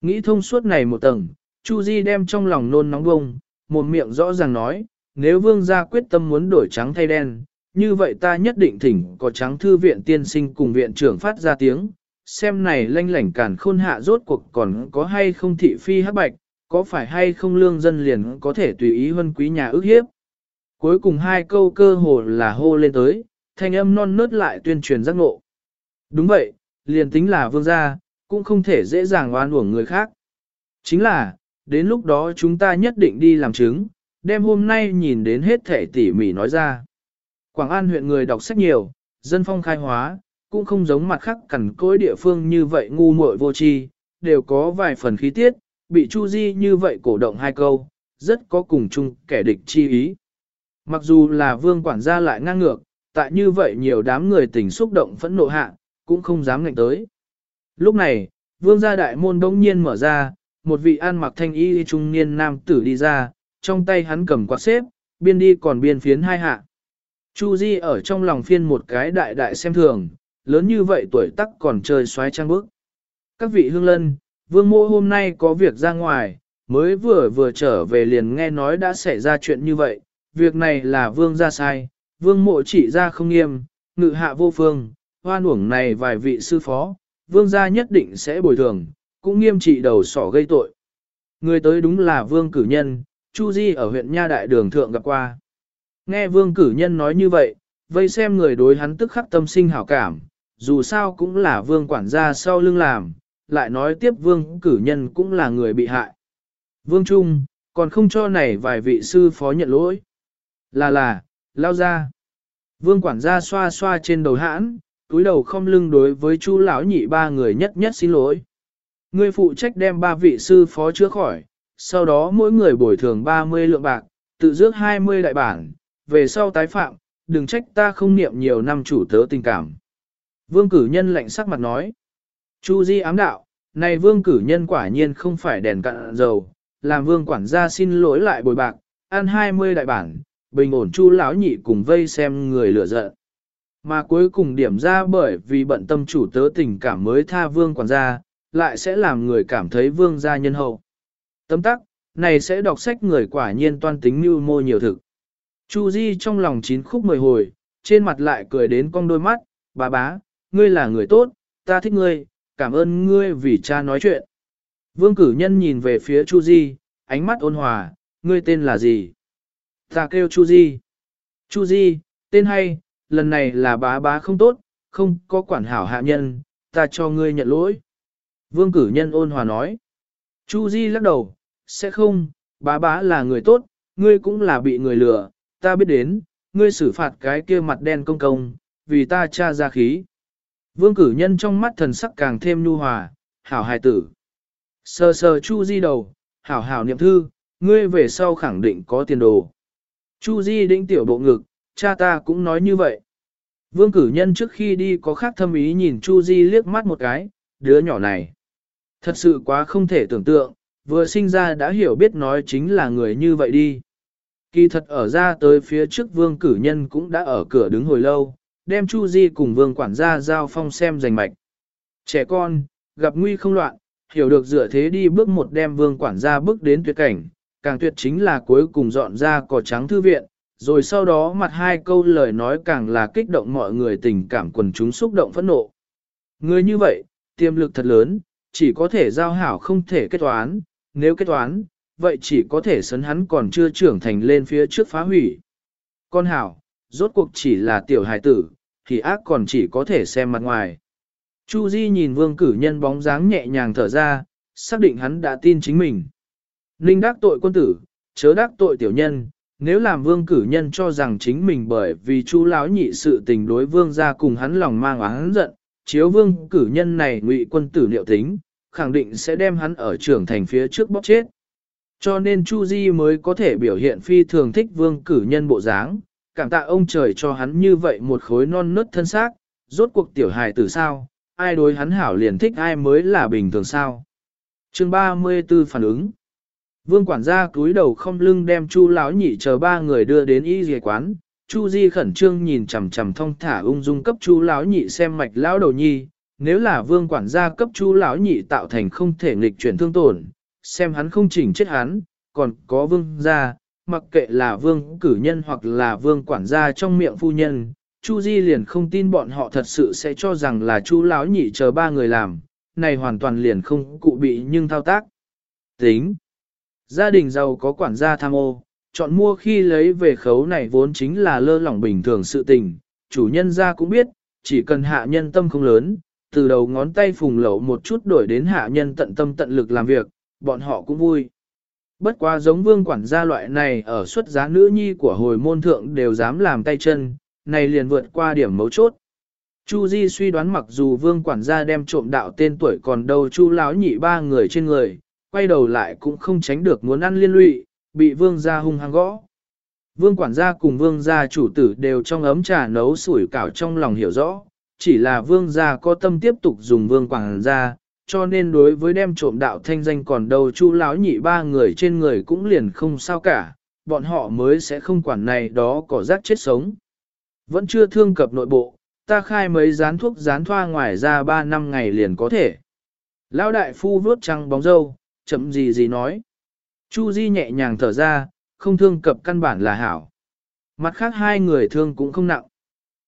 Nghĩ thông suốt này một tầng, Chu Di đem trong lòng nôn nóng bông, một miệng rõ ràng nói, nếu vương gia quyết tâm muốn đổi trắng thay đen, như vậy ta nhất định thỉnh có trắng thư viện tiên sinh cùng viện trưởng phát ra tiếng, xem này lanh lảnh cản khôn hạ rốt cuộc còn có hay không thị phi hắc bạch, có phải hay không lương dân liền có thể tùy ý huân quý nhà ước hiếp. Cuối cùng hai câu cơ hồ là hô lên tới, thanh âm non nớt lại tuyên truyền giác ngộ. Đúng vậy, liền tính là vương gia, cũng không thể dễ dàng oan uổng người khác. Chính là, đến lúc đó chúng ta nhất định đi làm chứng, đem hôm nay nhìn đến hết thể tỉ mỉ nói ra. Quảng An huyện người đọc sách nhiều, dân phong khai hóa, cũng không giống mặt khác cẩn cối địa phương như vậy ngu muội vô tri, đều có vài phần khí tiết, bị Chu Di như vậy cổ động hai câu, rất có cùng chung kẻ địch chi ý. Mặc dù là vương quản gia lại ngang ngược, tại như vậy nhiều đám người tình xúc động phẫn nộ hạ, cũng không dám ngạnh tới. Lúc này, vương gia đại môn đông nhiên mở ra, một vị an mặc thanh y trung niên nam tử đi ra, trong tay hắn cầm quạt xếp, biên đi còn biên phiến hai hạ. Chu Di ở trong lòng phiên một cái đại đại xem thường, lớn như vậy tuổi tắc còn chơi xoáy trang bước. Các vị hương lân, vương mô hôm nay có việc ra ngoài, mới vừa vừa trở về liền nghe nói đã xảy ra chuyện như vậy, việc này là vương ra sai, vương mộ chỉ ra không nghiêm, ngự hạ vô phương, hoan uổng này vài vị sư phó, vương gia nhất định sẽ bồi thường, cũng nghiêm trị đầu sỏ gây tội. Người tới đúng là vương cử nhân, Chu Di ở huyện Nha Đại Đường Thượng gặp qua. Nghe vương cử nhân nói như vậy, vây xem người đối hắn tức khắc tâm sinh hảo cảm, dù sao cũng là vương quản gia sau lưng làm, lại nói tiếp vương cử nhân cũng là người bị hại. Vương Trung, còn không cho này vài vị sư phó nhận lỗi. Là là, lao ra. Vương quản gia xoa xoa trên đầu hãn, túi đầu không lưng đối với chu lão nhị ba người nhất nhất xin lỗi. Ngươi phụ trách đem ba vị sư phó chữa khỏi, sau đó mỗi người bồi thường 30 lượng bạc, tự dước 20 đại bản, về sau tái phạm, đừng trách ta không niệm nhiều năm chủ tớ tình cảm. Vương cử nhân lạnh sắc mặt nói. Chu Di ám đạo, này vương cử nhân quả nhiên không phải đèn cạn dầu, làm vương quản gia xin lỗi lại bồi bạc, ăn 20 đại bản, bình ổn chu lão nhị cùng vây xem người lửa giận. Mà cuối cùng điểm ra bởi vì bận tâm chủ tớ tình cảm mới tha vương quản gia, lại sẽ làm người cảm thấy vương gia nhân hậu. Tấm tắc, này sẽ đọc sách người quả nhiên toan tính mưu mô nhiều thực. Chu Di trong lòng chín khúc mười hồi, trên mặt lại cười đến cong đôi mắt, bà bá, ngươi là người tốt, ta thích ngươi, cảm ơn ngươi vì cha nói chuyện. Vương cử nhân nhìn về phía Chu Di, ánh mắt ôn hòa, ngươi tên là gì? Ta kêu Chu Di. Chu Di, tên hay, lần này là bá bá không tốt, không có quản hảo hạ nhân, ta cho ngươi nhận lỗi. Vương cử nhân ôn hòa nói. Chu Di lắc đầu, sẽ không, bá bá là người tốt, ngươi cũng là bị người lừa, ta biết đến, ngươi xử phạt cái kia mặt đen công công, vì ta tra ra khí. Vương cử nhân trong mắt thần sắc càng thêm nhu hòa, hảo hài tử. Sờ sờ Chu Di đầu, hảo hảo niệm thư, ngươi về sau khẳng định có tiền đồ. Chu Di đĩnh tiểu bộ ngực, cha ta cũng nói như vậy. Vương cử nhân trước khi đi có khác thâm ý nhìn Chu Di liếc mắt một cái, đứa nhỏ này. Thật sự quá không thể tưởng tượng, vừa sinh ra đã hiểu biết nói chính là người như vậy đi. Kỳ thật ở ra tới phía trước vương cử nhân cũng đã ở cửa đứng hồi lâu, đem Chu Di cùng vương quản gia giao phong xem rành mạch. Trẻ con, gặp nguy không loạn, hiểu được dựa thế đi bước một đem vương quản gia bước đến tuyệt cảnh, càng tuyệt chính là cuối cùng dọn ra cỏ trắng thư viện, rồi sau đó mặt hai câu lời nói càng là kích động mọi người tình cảm quần chúng xúc động phẫn nộ. Người như vậy, tiềm lực thật lớn, chỉ có thể giao hảo không thể kết toán, nếu kết toán, vậy chỉ có thể sấn hắn còn chưa trưởng thành lên phía trước phá hủy. Con hảo, rốt cuộc chỉ là tiểu hài tử, thì ác còn chỉ có thể xem mặt ngoài. Chu Di nhìn vương cử nhân bóng dáng nhẹ nhàng thở ra, xác định hắn đã tin chính mình. Ninh đắc tội quân tử, chớ đắc tội tiểu nhân, nếu làm vương cử nhân cho rằng chính mình bởi vì chu lão nhị sự tình đối vương gia cùng hắn lòng mang oán giận, chiếu vương cử nhân này ngụy quân tử liệu tính, khẳng định sẽ đem hắn ở trưởng thành phía trước bóp chết. Cho nên Chu Di mới có thể biểu hiện phi thường thích vương cử nhân bộ dáng, cảm tạ ông trời cho hắn như vậy một khối non nớt thân xác, rốt cuộc tiểu hài tử sao, ai đối hắn hảo liền thích ai mới là bình thường sao. Chương 34 phản ứng Vương quản gia cúi đầu không lưng đem Chu lão nhị chờ ba người đưa đến y dề quán. Chu Di khẩn trương nhìn chằm chằm thong thả ung dung cấp Chu lão nhị xem mạch lão đầu nhi, nếu là vương quản gia cấp Chu lão nhị tạo thành không thể nghịch chuyển thương tổn, xem hắn không chỉnh chết hắn, còn có vương gia, mặc kệ là vương cử nhân hoặc là vương quản gia trong miệng phu nhân, Chu Di liền không tin bọn họ thật sự sẽ cho rằng là Chu lão nhị chờ ba người làm, này hoàn toàn liền không cụ bị nhưng thao tác. Tính. Gia đình giàu có quản gia tham ô, chọn mua khi lấy về khấu này vốn chính là lơ lỏng bình thường sự tình, chủ nhân gia cũng biết, chỉ cần hạ nhân tâm không lớn, từ đầu ngón tay phùng lẩu một chút đổi đến hạ nhân tận tâm tận lực làm việc, bọn họ cũng vui. Bất quá giống vương quản gia loại này ở xuất giá nữ nhi của hồi môn thượng đều dám làm tay chân, này liền vượt qua điểm mấu chốt. Chu Di suy đoán mặc dù vương quản gia đem trộm đạo tên tuổi còn đâu chu lão nhị ba người trên người, quay đầu lại cũng không tránh được muốn ăn liên lụy, bị vương gia hung hăng gõ. Vương quản gia cùng vương gia chủ tử đều trong ấm trà nấu sủi cảo trong lòng hiểu rõ, chỉ là vương gia có tâm tiếp tục dùng vương quản gia, cho nên đối với đem trộm đạo thanh danh còn đầu chu lão nhị ba người trên người cũng liền không sao cả, bọn họ mới sẽ không quản này đó có rác chết sống. Vẫn chưa thương cập nội bộ, ta khai mấy dán thuốc dán thoa ngoài ra 3 năm ngày liền có thể. Lão đại phu vuốt trăng bóng dâu, chậm gì gì nói. Chu Di nhẹ nhàng thở ra, không thương cập căn bản là hảo. Mặt khác hai người thương cũng không nặng.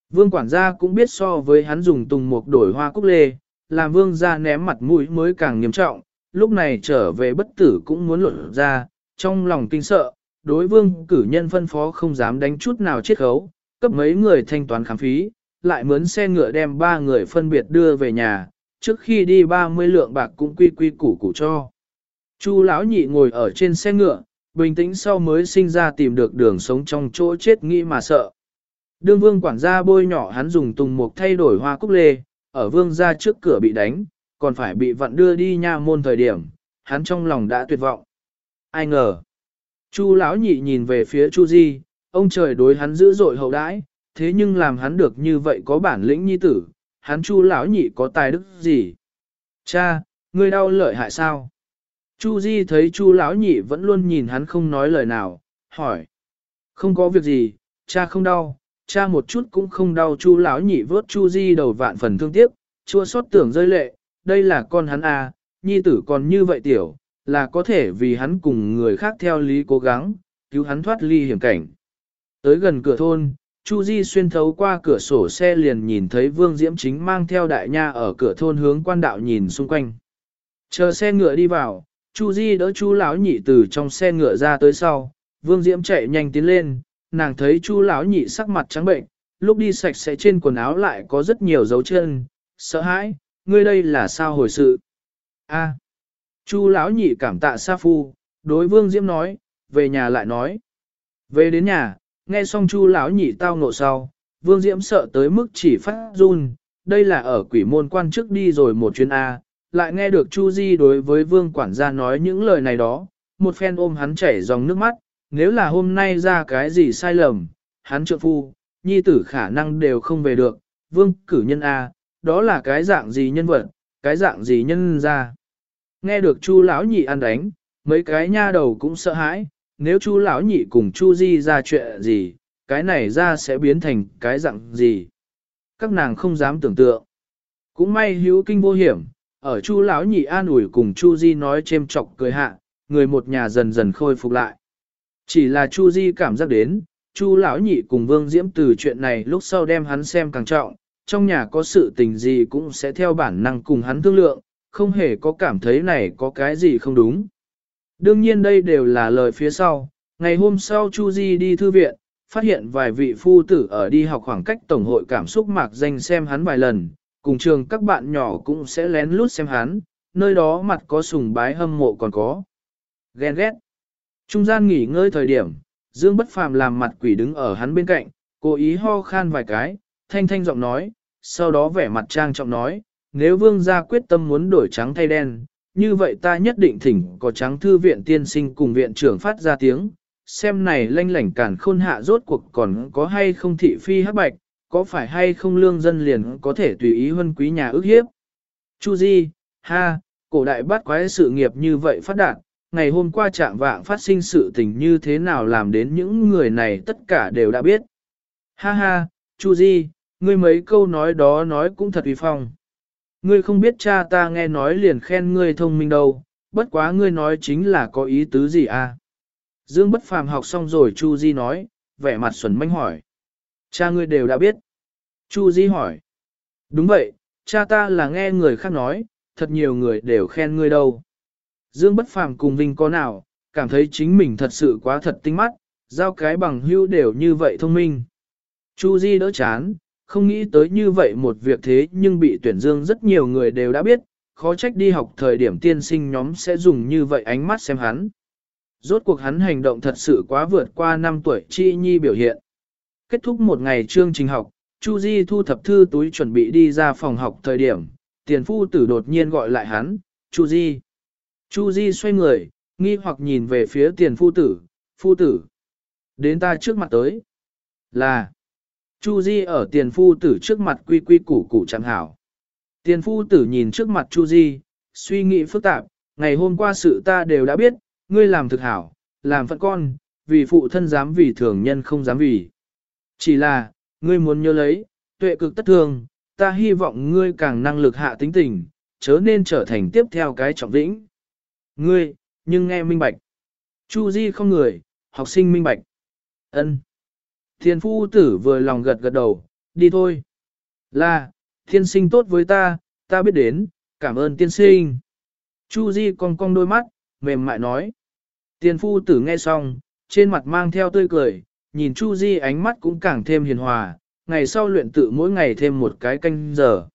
Vương quản gia cũng biết so với hắn dùng tùng mục đổi hoa cúc lê, làm vương gia ném mặt mũi mới càng nghiêm trọng, lúc này trở về bất tử cũng muốn luận ra, trong lòng kinh sợ, đối vương cử nhân phân phó không dám đánh chút nào chết khấu, cấp mấy người thanh toán khám phí, lại mướn xe ngựa đem ba người phân biệt đưa về nhà, trước khi đi 30 lượng bạc cũng quy quy củ củ cho. Chu lão nhị ngồi ở trên xe ngựa, bình tĩnh sau mới sinh ra tìm được đường sống trong chỗ chết nghĩ mà sợ. Đương vương quản gia bôi nhỏ hắn dùng tùng mục thay đổi hoa cúc lê, ở vương gia trước cửa bị đánh, còn phải bị vặn đưa đi nha môn thời điểm, hắn trong lòng đã tuyệt vọng. Ai ngờ? Chu lão nhị nhìn về phía Chu Di, ông trời đối hắn dữ dội hậu đãi, thế nhưng làm hắn được như vậy có bản lĩnh nhi tử, hắn Chu lão nhị có tài đức gì? Cha, ngươi đau lợi hại sao? Chu Di thấy Chu lão nhị vẫn luôn nhìn hắn không nói lời nào, hỏi: "Không có việc gì, cha không đau, cha một chút cũng không đau." Chu lão nhị vớt Chu Di đầu vạn phần thương tiếc, chua xót tưởng rơi lệ, đây là con hắn à, nhi tử còn như vậy tiểu, là có thể vì hắn cùng người khác theo lý cố gắng, cứu hắn thoát ly hiểm cảnh. Tới gần cửa thôn, Chu Di xuyên thấu qua cửa sổ xe liền nhìn thấy Vương Diễm Chính mang theo đại nha ở cửa thôn hướng quan đạo nhìn xung quanh. Chờ xe ngựa đi vào, Chu Di đỡ Chu lão nhị từ trong xe ngựa ra tới sau, Vương Diễm chạy nhanh tiến lên, nàng thấy Chu lão nhị sắc mặt trắng bệnh, lúc đi sạch sẽ trên quần áo lại có rất nhiều dấu chân, sợ hãi, ngươi đây là sao hồi sự? A. Chu lão nhị cảm tạ Sa Phu, đối Vương Diễm nói, về nhà lại nói. Về đến nhà, nghe xong Chu lão nhị tao ngộ sau, Vương Diễm sợ tới mức chỉ phát run, đây là ở quỷ môn quan trước đi rồi một chuyến A, lại nghe được Chu Di đối với vương quản gia nói những lời này đó, một phen ôm hắn chảy dòng nước mắt, nếu là hôm nay ra cái gì sai lầm, hắn trượng phu, nhi tử khả năng đều không về được, vương cử nhân A, đó là cái dạng gì nhân vật, cái dạng gì nhân ra. Nghe được Chu lão nhị ăn đánh, mấy cái nha đầu cũng sợ hãi, nếu Chu lão nhị cùng Chu Di ra chuyện gì, cái này ra sẽ biến thành cái dạng gì. Các nàng không dám tưởng tượng. Cũng may hữu kinh vô hiểm, ở Chu lão nhị an ủi cùng Chu Di nói chêm chọc cười hạ, người một nhà dần dần khôi phục lại. Chỉ là Chu Di cảm giác đến, Chu lão nhị cùng Vương Diễm từ chuyện này lúc sau đem hắn xem càng trọng, trong nhà có sự tình gì cũng sẽ theo bản năng cùng hắn thương lượng, không hề có cảm thấy này có cái gì không đúng. Đương nhiên đây đều là lời phía sau, ngày hôm sau Chu Di đi thư viện, phát hiện vài vị phu tử ở đi học khoảng cách tổng hội cảm xúc mạc danh xem hắn vài lần, cùng trường các bạn nhỏ cũng sẽ lén lút xem hắn, nơi đó mặt có sùng bái hâm mộ còn có. Ghen ghét. Trung gian nghỉ ngơi thời điểm, Dương Bất Phàm làm mặt quỷ đứng ở hắn bên cạnh, cố ý ho khan vài cái, thanh thanh giọng nói, sau đó vẻ mặt trang trọng nói, nếu vương gia quyết tâm muốn đổi trắng thay đen, như vậy ta nhất định thỉnh có trắng thư viện tiên sinh cùng viện trưởng phát ra tiếng, xem này lanh lảnh cản khôn hạ rốt cuộc còn có hay không thị phi hắc bạch, có phải hay không lương dân liền có thể tùy ý huân quý nhà ước hiếp. Chu Di, ha, cổ đại bắt quái sự nghiệp như vậy phát đạt, ngày hôm qua trạng vạng phát sinh sự tình như thế nào làm đến những người này tất cả đều đã biết. Ha ha, Chu Di, ngươi mấy câu nói đó nói cũng thật uy phong. Ngươi không biết cha ta nghe nói liền khen ngươi thông minh đâu, bất quá ngươi nói chính là có ý tứ gì à? Dương bất phàm học xong rồi Chu Di nói, vẻ mặt xuẩn manh hỏi. Cha ngươi đều đã biết. Chu Di hỏi. Đúng vậy, cha ta là nghe người khác nói, thật nhiều người đều khen ngươi đâu. Dương bất phàm cùng Vinh có nào, cảm thấy chính mình thật sự quá thật tinh mắt, giao cái bằng hưu đều như vậy thông minh. Chu Di đỡ chán, không nghĩ tới như vậy một việc thế nhưng bị tuyển dương rất nhiều người đều đã biết, khó trách đi học thời điểm tiên sinh nhóm sẽ dùng như vậy ánh mắt xem hắn. Rốt cuộc hắn hành động thật sự quá vượt qua năm tuổi chi nhi biểu hiện. Kết thúc một ngày chương trình học, Chu Di thu thập thư túi chuẩn bị đi ra phòng học thời điểm, tiền phu tử đột nhiên gọi lại hắn, Chu Di. Chu Di xoay người, nghi hoặc nhìn về phía tiền phu tử, phu tử. Đến ta trước mặt tới. Là. Chu Di ở tiền phu tử trước mặt quy quy củ củ chẳng hảo. Tiền phu tử nhìn trước mặt Chu Di, suy nghĩ phức tạp, ngày hôm qua sự ta đều đã biết, ngươi làm thực hảo, làm phận con, vì phụ thân dám vì thường nhân không dám vì. Chỉ là, ngươi muốn nhớ lấy, tuệ cực tất thương, ta hy vọng ngươi càng năng lực hạ tính tình, chớ nên trở thành tiếp theo cái trọng vĩnh Ngươi, nhưng nghe minh bạch. Chu Di không người, học sinh minh bạch. Ân. Thiên phu tử vừa lòng gật gật đầu, đi thôi. Là, thiên sinh tốt với ta, ta biết đến, cảm ơn tiên sinh. Chu Di cong cong đôi mắt, mềm mại nói. Tiên phu tử nghe xong, trên mặt mang theo tươi cười, nhìn Chu Di ánh mắt cũng càng thêm hiền hòa, ngày sau luyện tự mỗi ngày thêm một cái canh giờ.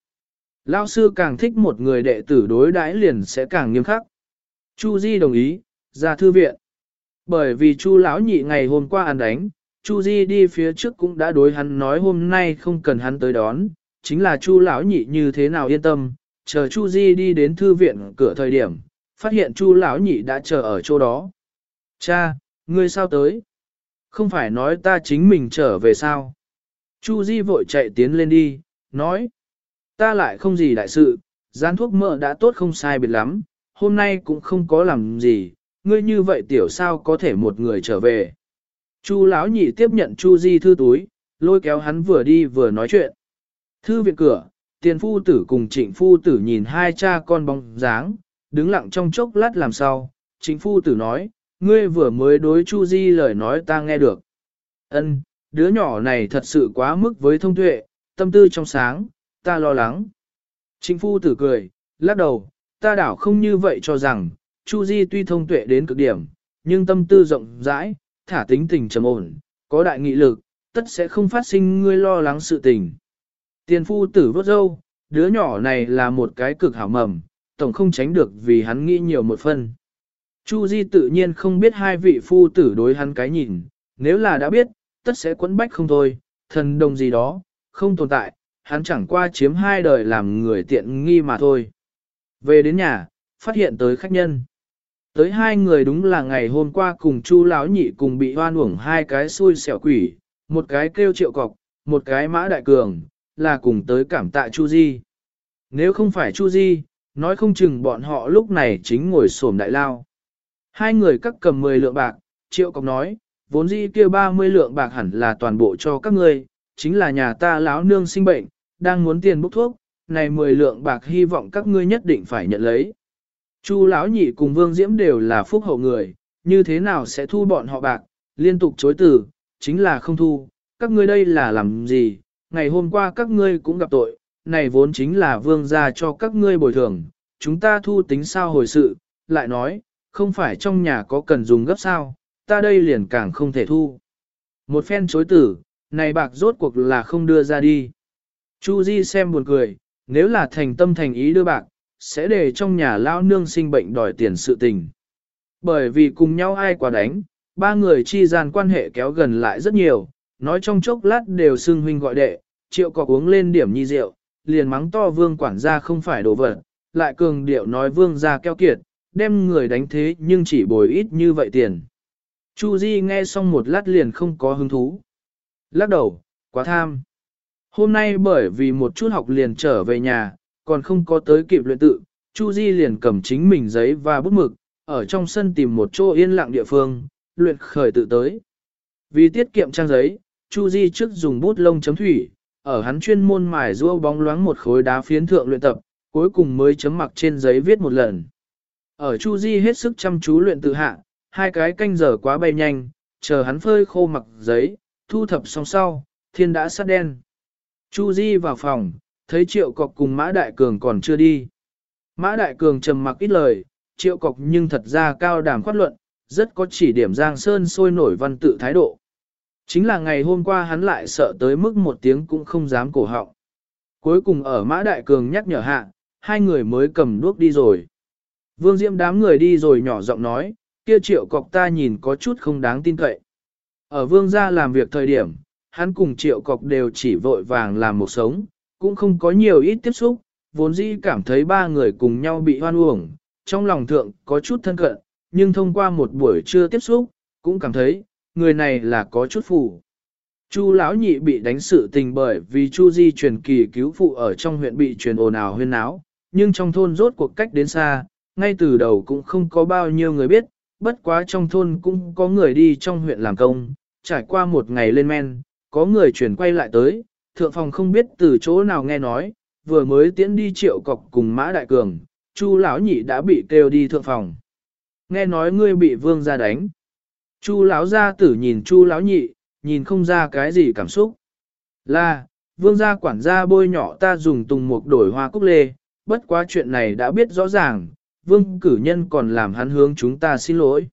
Lão sư càng thích một người đệ tử đối đãi liền sẽ càng nghiêm khắc. Chu Di đồng ý, ra thư viện. Bởi vì Chu lão nhị ngày hôm qua ăn đánh, Chu Di đi phía trước cũng đã đối hắn nói hôm nay không cần hắn tới đón, chính là Chu lão nhị như thế nào yên tâm, chờ Chu Di đi đến thư viện cửa thời điểm, phát hiện Chu lão nhị đã chờ ở chỗ đó. Cha, ngươi sao tới? Không phải nói ta chính mình trở về sao? Chu Di vội chạy tiến lên đi, nói. Ta lại không gì đại sự, gián thuốc mỡ đã tốt không sai biệt lắm, hôm nay cũng không có làm gì, ngươi như vậy tiểu sao có thể một người trở về. Chu lão nhị tiếp nhận Chu Di thư túi, lôi kéo hắn vừa đi vừa nói chuyện. Thư viện cửa, tiền phu tử cùng trịnh phu tử nhìn hai cha con bóng dáng, đứng lặng trong chốc lát làm sao. Trịnh phu tử nói, ngươi vừa mới đối Chu Di lời nói ta nghe được. Ân, đứa nhỏ này thật sự quá mức với thông tuệ, tâm tư trong sáng, ta lo lắng. Chính phu tử cười, lắc đầu, ta đảo không như vậy cho rằng, Chu Di tuy thông tuệ đến cực điểm, nhưng tâm tư rộng rãi, thả tính tình trầm ổn, có đại nghị lực, tất sẽ không phát sinh ngươi lo lắng sự tình. Tiền phu tử vớt dâu, đứa nhỏ này là một cái cực hảo mầm, tổng không tránh được vì hắn nghĩ nhiều một phần. Chu Di tự nhiên không biết hai vị phu tử đối hắn cái nhìn, nếu là đã biết, tất sẽ quấn bách không thôi, thần đồng gì đó, không tồn tại, hắn chẳng qua chiếm hai đời làm người tiện nghi mà thôi. Về đến nhà, phát hiện tới khách nhân. Tới hai người đúng là ngày hôm qua cùng Chu lão nhị cùng bị hoan uổng hai cái xui xẻo quỷ, một cái kêu triệu cọc, một cái mã đại cường, là cùng tới cảm tạ Chu Di. Nếu không phải Chu Di, nói không chừng bọn họ lúc này chính ngồi sổm đại lao. Hai người cắt cầm 10 lượng bạc, triệu cọc nói, vốn dĩ kia 30 lượng bạc hẳn là toàn bộ cho các ngươi, chính là nhà ta lão nương sinh bệnh, đang muốn tiền bốc thuốc, này 10 lượng bạc hy vọng các ngươi nhất định phải nhận lấy. Chu lão nhị cùng Vương Diễm đều là phúc hậu người, như thế nào sẽ thu bọn họ bạc, liên tục chối từ, chính là không thu, các ngươi đây là làm gì, ngày hôm qua các ngươi cũng gặp tội, này vốn chính là vương gia cho các ngươi bồi thường, chúng ta thu tính sao hồi sự, lại nói, không phải trong nhà có cần dùng gấp sao, ta đây liền càng không thể thu. Một phen chối tử, này bạc rốt cuộc là không đưa ra đi. Chu Di xem buồn cười, nếu là thành tâm thành ý đưa bạc, sẽ để trong nhà lao nương sinh bệnh đòi tiền sự tình. Bởi vì cùng nhau ai quả đánh, ba người chi gian quan hệ kéo gần lại rất nhiều, nói trong chốc lát đều xưng huynh gọi đệ, triệu cọc uống lên điểm nhi rượu, liền mắng to vương quản gia không phải đồ vật, lại cường điệu nói vương gia keo kiệt, đem người đánh thế nhưng chỉ bồi ít như vậy tiền. Chu Di nghe xong một lát liền không có hứng thú. Lắc đầu, quá tham. Hôm nay bởi vì một chút học liền trở về nhà, còn không có tới kịp luyện tự, Chu Di liền cầm chính mình giấy và bút mực, ở trong sân tìm một chỗ yên lặng địa phương, luyện khởi tự tới. Vì tiết kiệm trang giấy, Chu Di trước dùng bút lông chấm thủy, ở hắn chuyên môn mài rua bóng loáng một khối đá phiến thượng luyện tập, cuối cùng mới chấm mặc trên giấy viết một lần. Ở Chu Di hết sức chăm chú luyện tự hạ, hai cái canh giờ quá bay nhanh, chờ hắn phơi khô mặc giấy, thu thập xong sau, thiên đã sát đen. Chu Di vào phòng, thấy Triệu Cọc cùng Mã Đại Cường còn chưa đi. Mã Đại Cường trầm mặc ít lời, Triệu Cọc nhưng thật ra cao đàm khoát luận, rất có chỉ điểm Giang Sơn sôi nổi văn tự thái độ. Chính là ngày hôm qua hắn lại sợ tới mức một tiếng cũng không dám cổ họng. Cuối cùng ở Mã Đại Cường nhắc nhở hạ, hai người mới cầm đuốc đi rồi. Vương Diễm đám người đi rồi nhỏ giọng nói, kia triệu cọc ta nhìn có chút không đáng tin cậy. Ở vương gia làm việc thời điểm, hắn cùng triệu cọc đều chỉ vội vàng làm một sống, cũng không có nhiều ít tiếp xúc, vốn dĩ cảm thấy ba người cùng nhau bị hoan uổng, trong lòng thượng có chút thân cận, nhưng thông qua một buổi trưa tiếp xúc, cũng cảm thấy, người này là có chút phù. Chu lão nhị bị đánh sự tình bởi vì Chu Di truyền kỳ cứu phụ ở trong huyện bị truyền ồn ào huyên náo, nhưng trong thôn rốt cuộc cách đến xa, ngay từ đầu cũng không có bao nhiêu người biết, bất quá trong thôn cũng có người đi trong huyện làm công, trải qua một ngày lên men, có người chuyển quay lại tới, thượng phòng không biết từ chỗ nào nghe nói, vừa mới tiến đi triệu cọc cùng mã đại cường, chu lão nhị đã bị kêu đi thượng phòng. Nghe nói ngươi bị vương gia đánh. Chu lão gia tử nhìn chu lão nhị, nhìn không ra cái gì cảm xúc. Là, vương gia quản gia bôi nhỏ ta dùng tùng mục đổi hoa cúc lê, bất quá chuyện này đã biết rõ ràng, vương cử nhân còn làm hắn hướng chúng ta xin lỗi.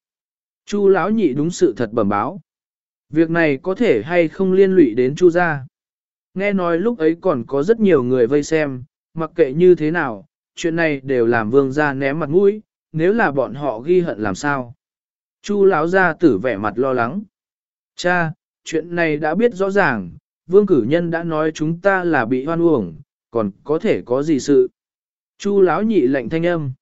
Chu lão nhị đúng sự thật bẩm báo. Việc này có thể hay không liên lụy đến chu gia. Nghe nói lúc ấy còn có rất nhiều người vây xem, mặc kệ như thế nào, chuyện này đều làm vương gia ném mặt mũi, nếu là bọn họ ghi hận làm sao. Chu lão gia tử vẻ mặt lo lắng. Cha, chuyện này đã biết rõ ràng, vương cử nhân đã nói chúng ta là bị hoan uổng, còn có thể có gì sự. Chu lão nhị lệnh thanh âm.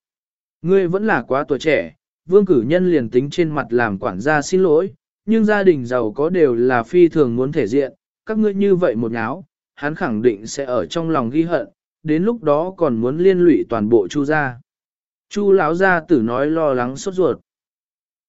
Ngươi vẫn là quá tuổi trẻ, vương cử nhân liền tính trên mặt làm quản gia xin lỗi, nhưng gia đình giàu có đều là phi thường muốn thể diện, các ngươi như vậy một áo, hắn khẳng định sẽ ở trong lòng ghi hận, đến lúc đó còn muốn liên lụy toàn bộ chu gia. Chu lão gia tử nói lo lắng sốt ruột.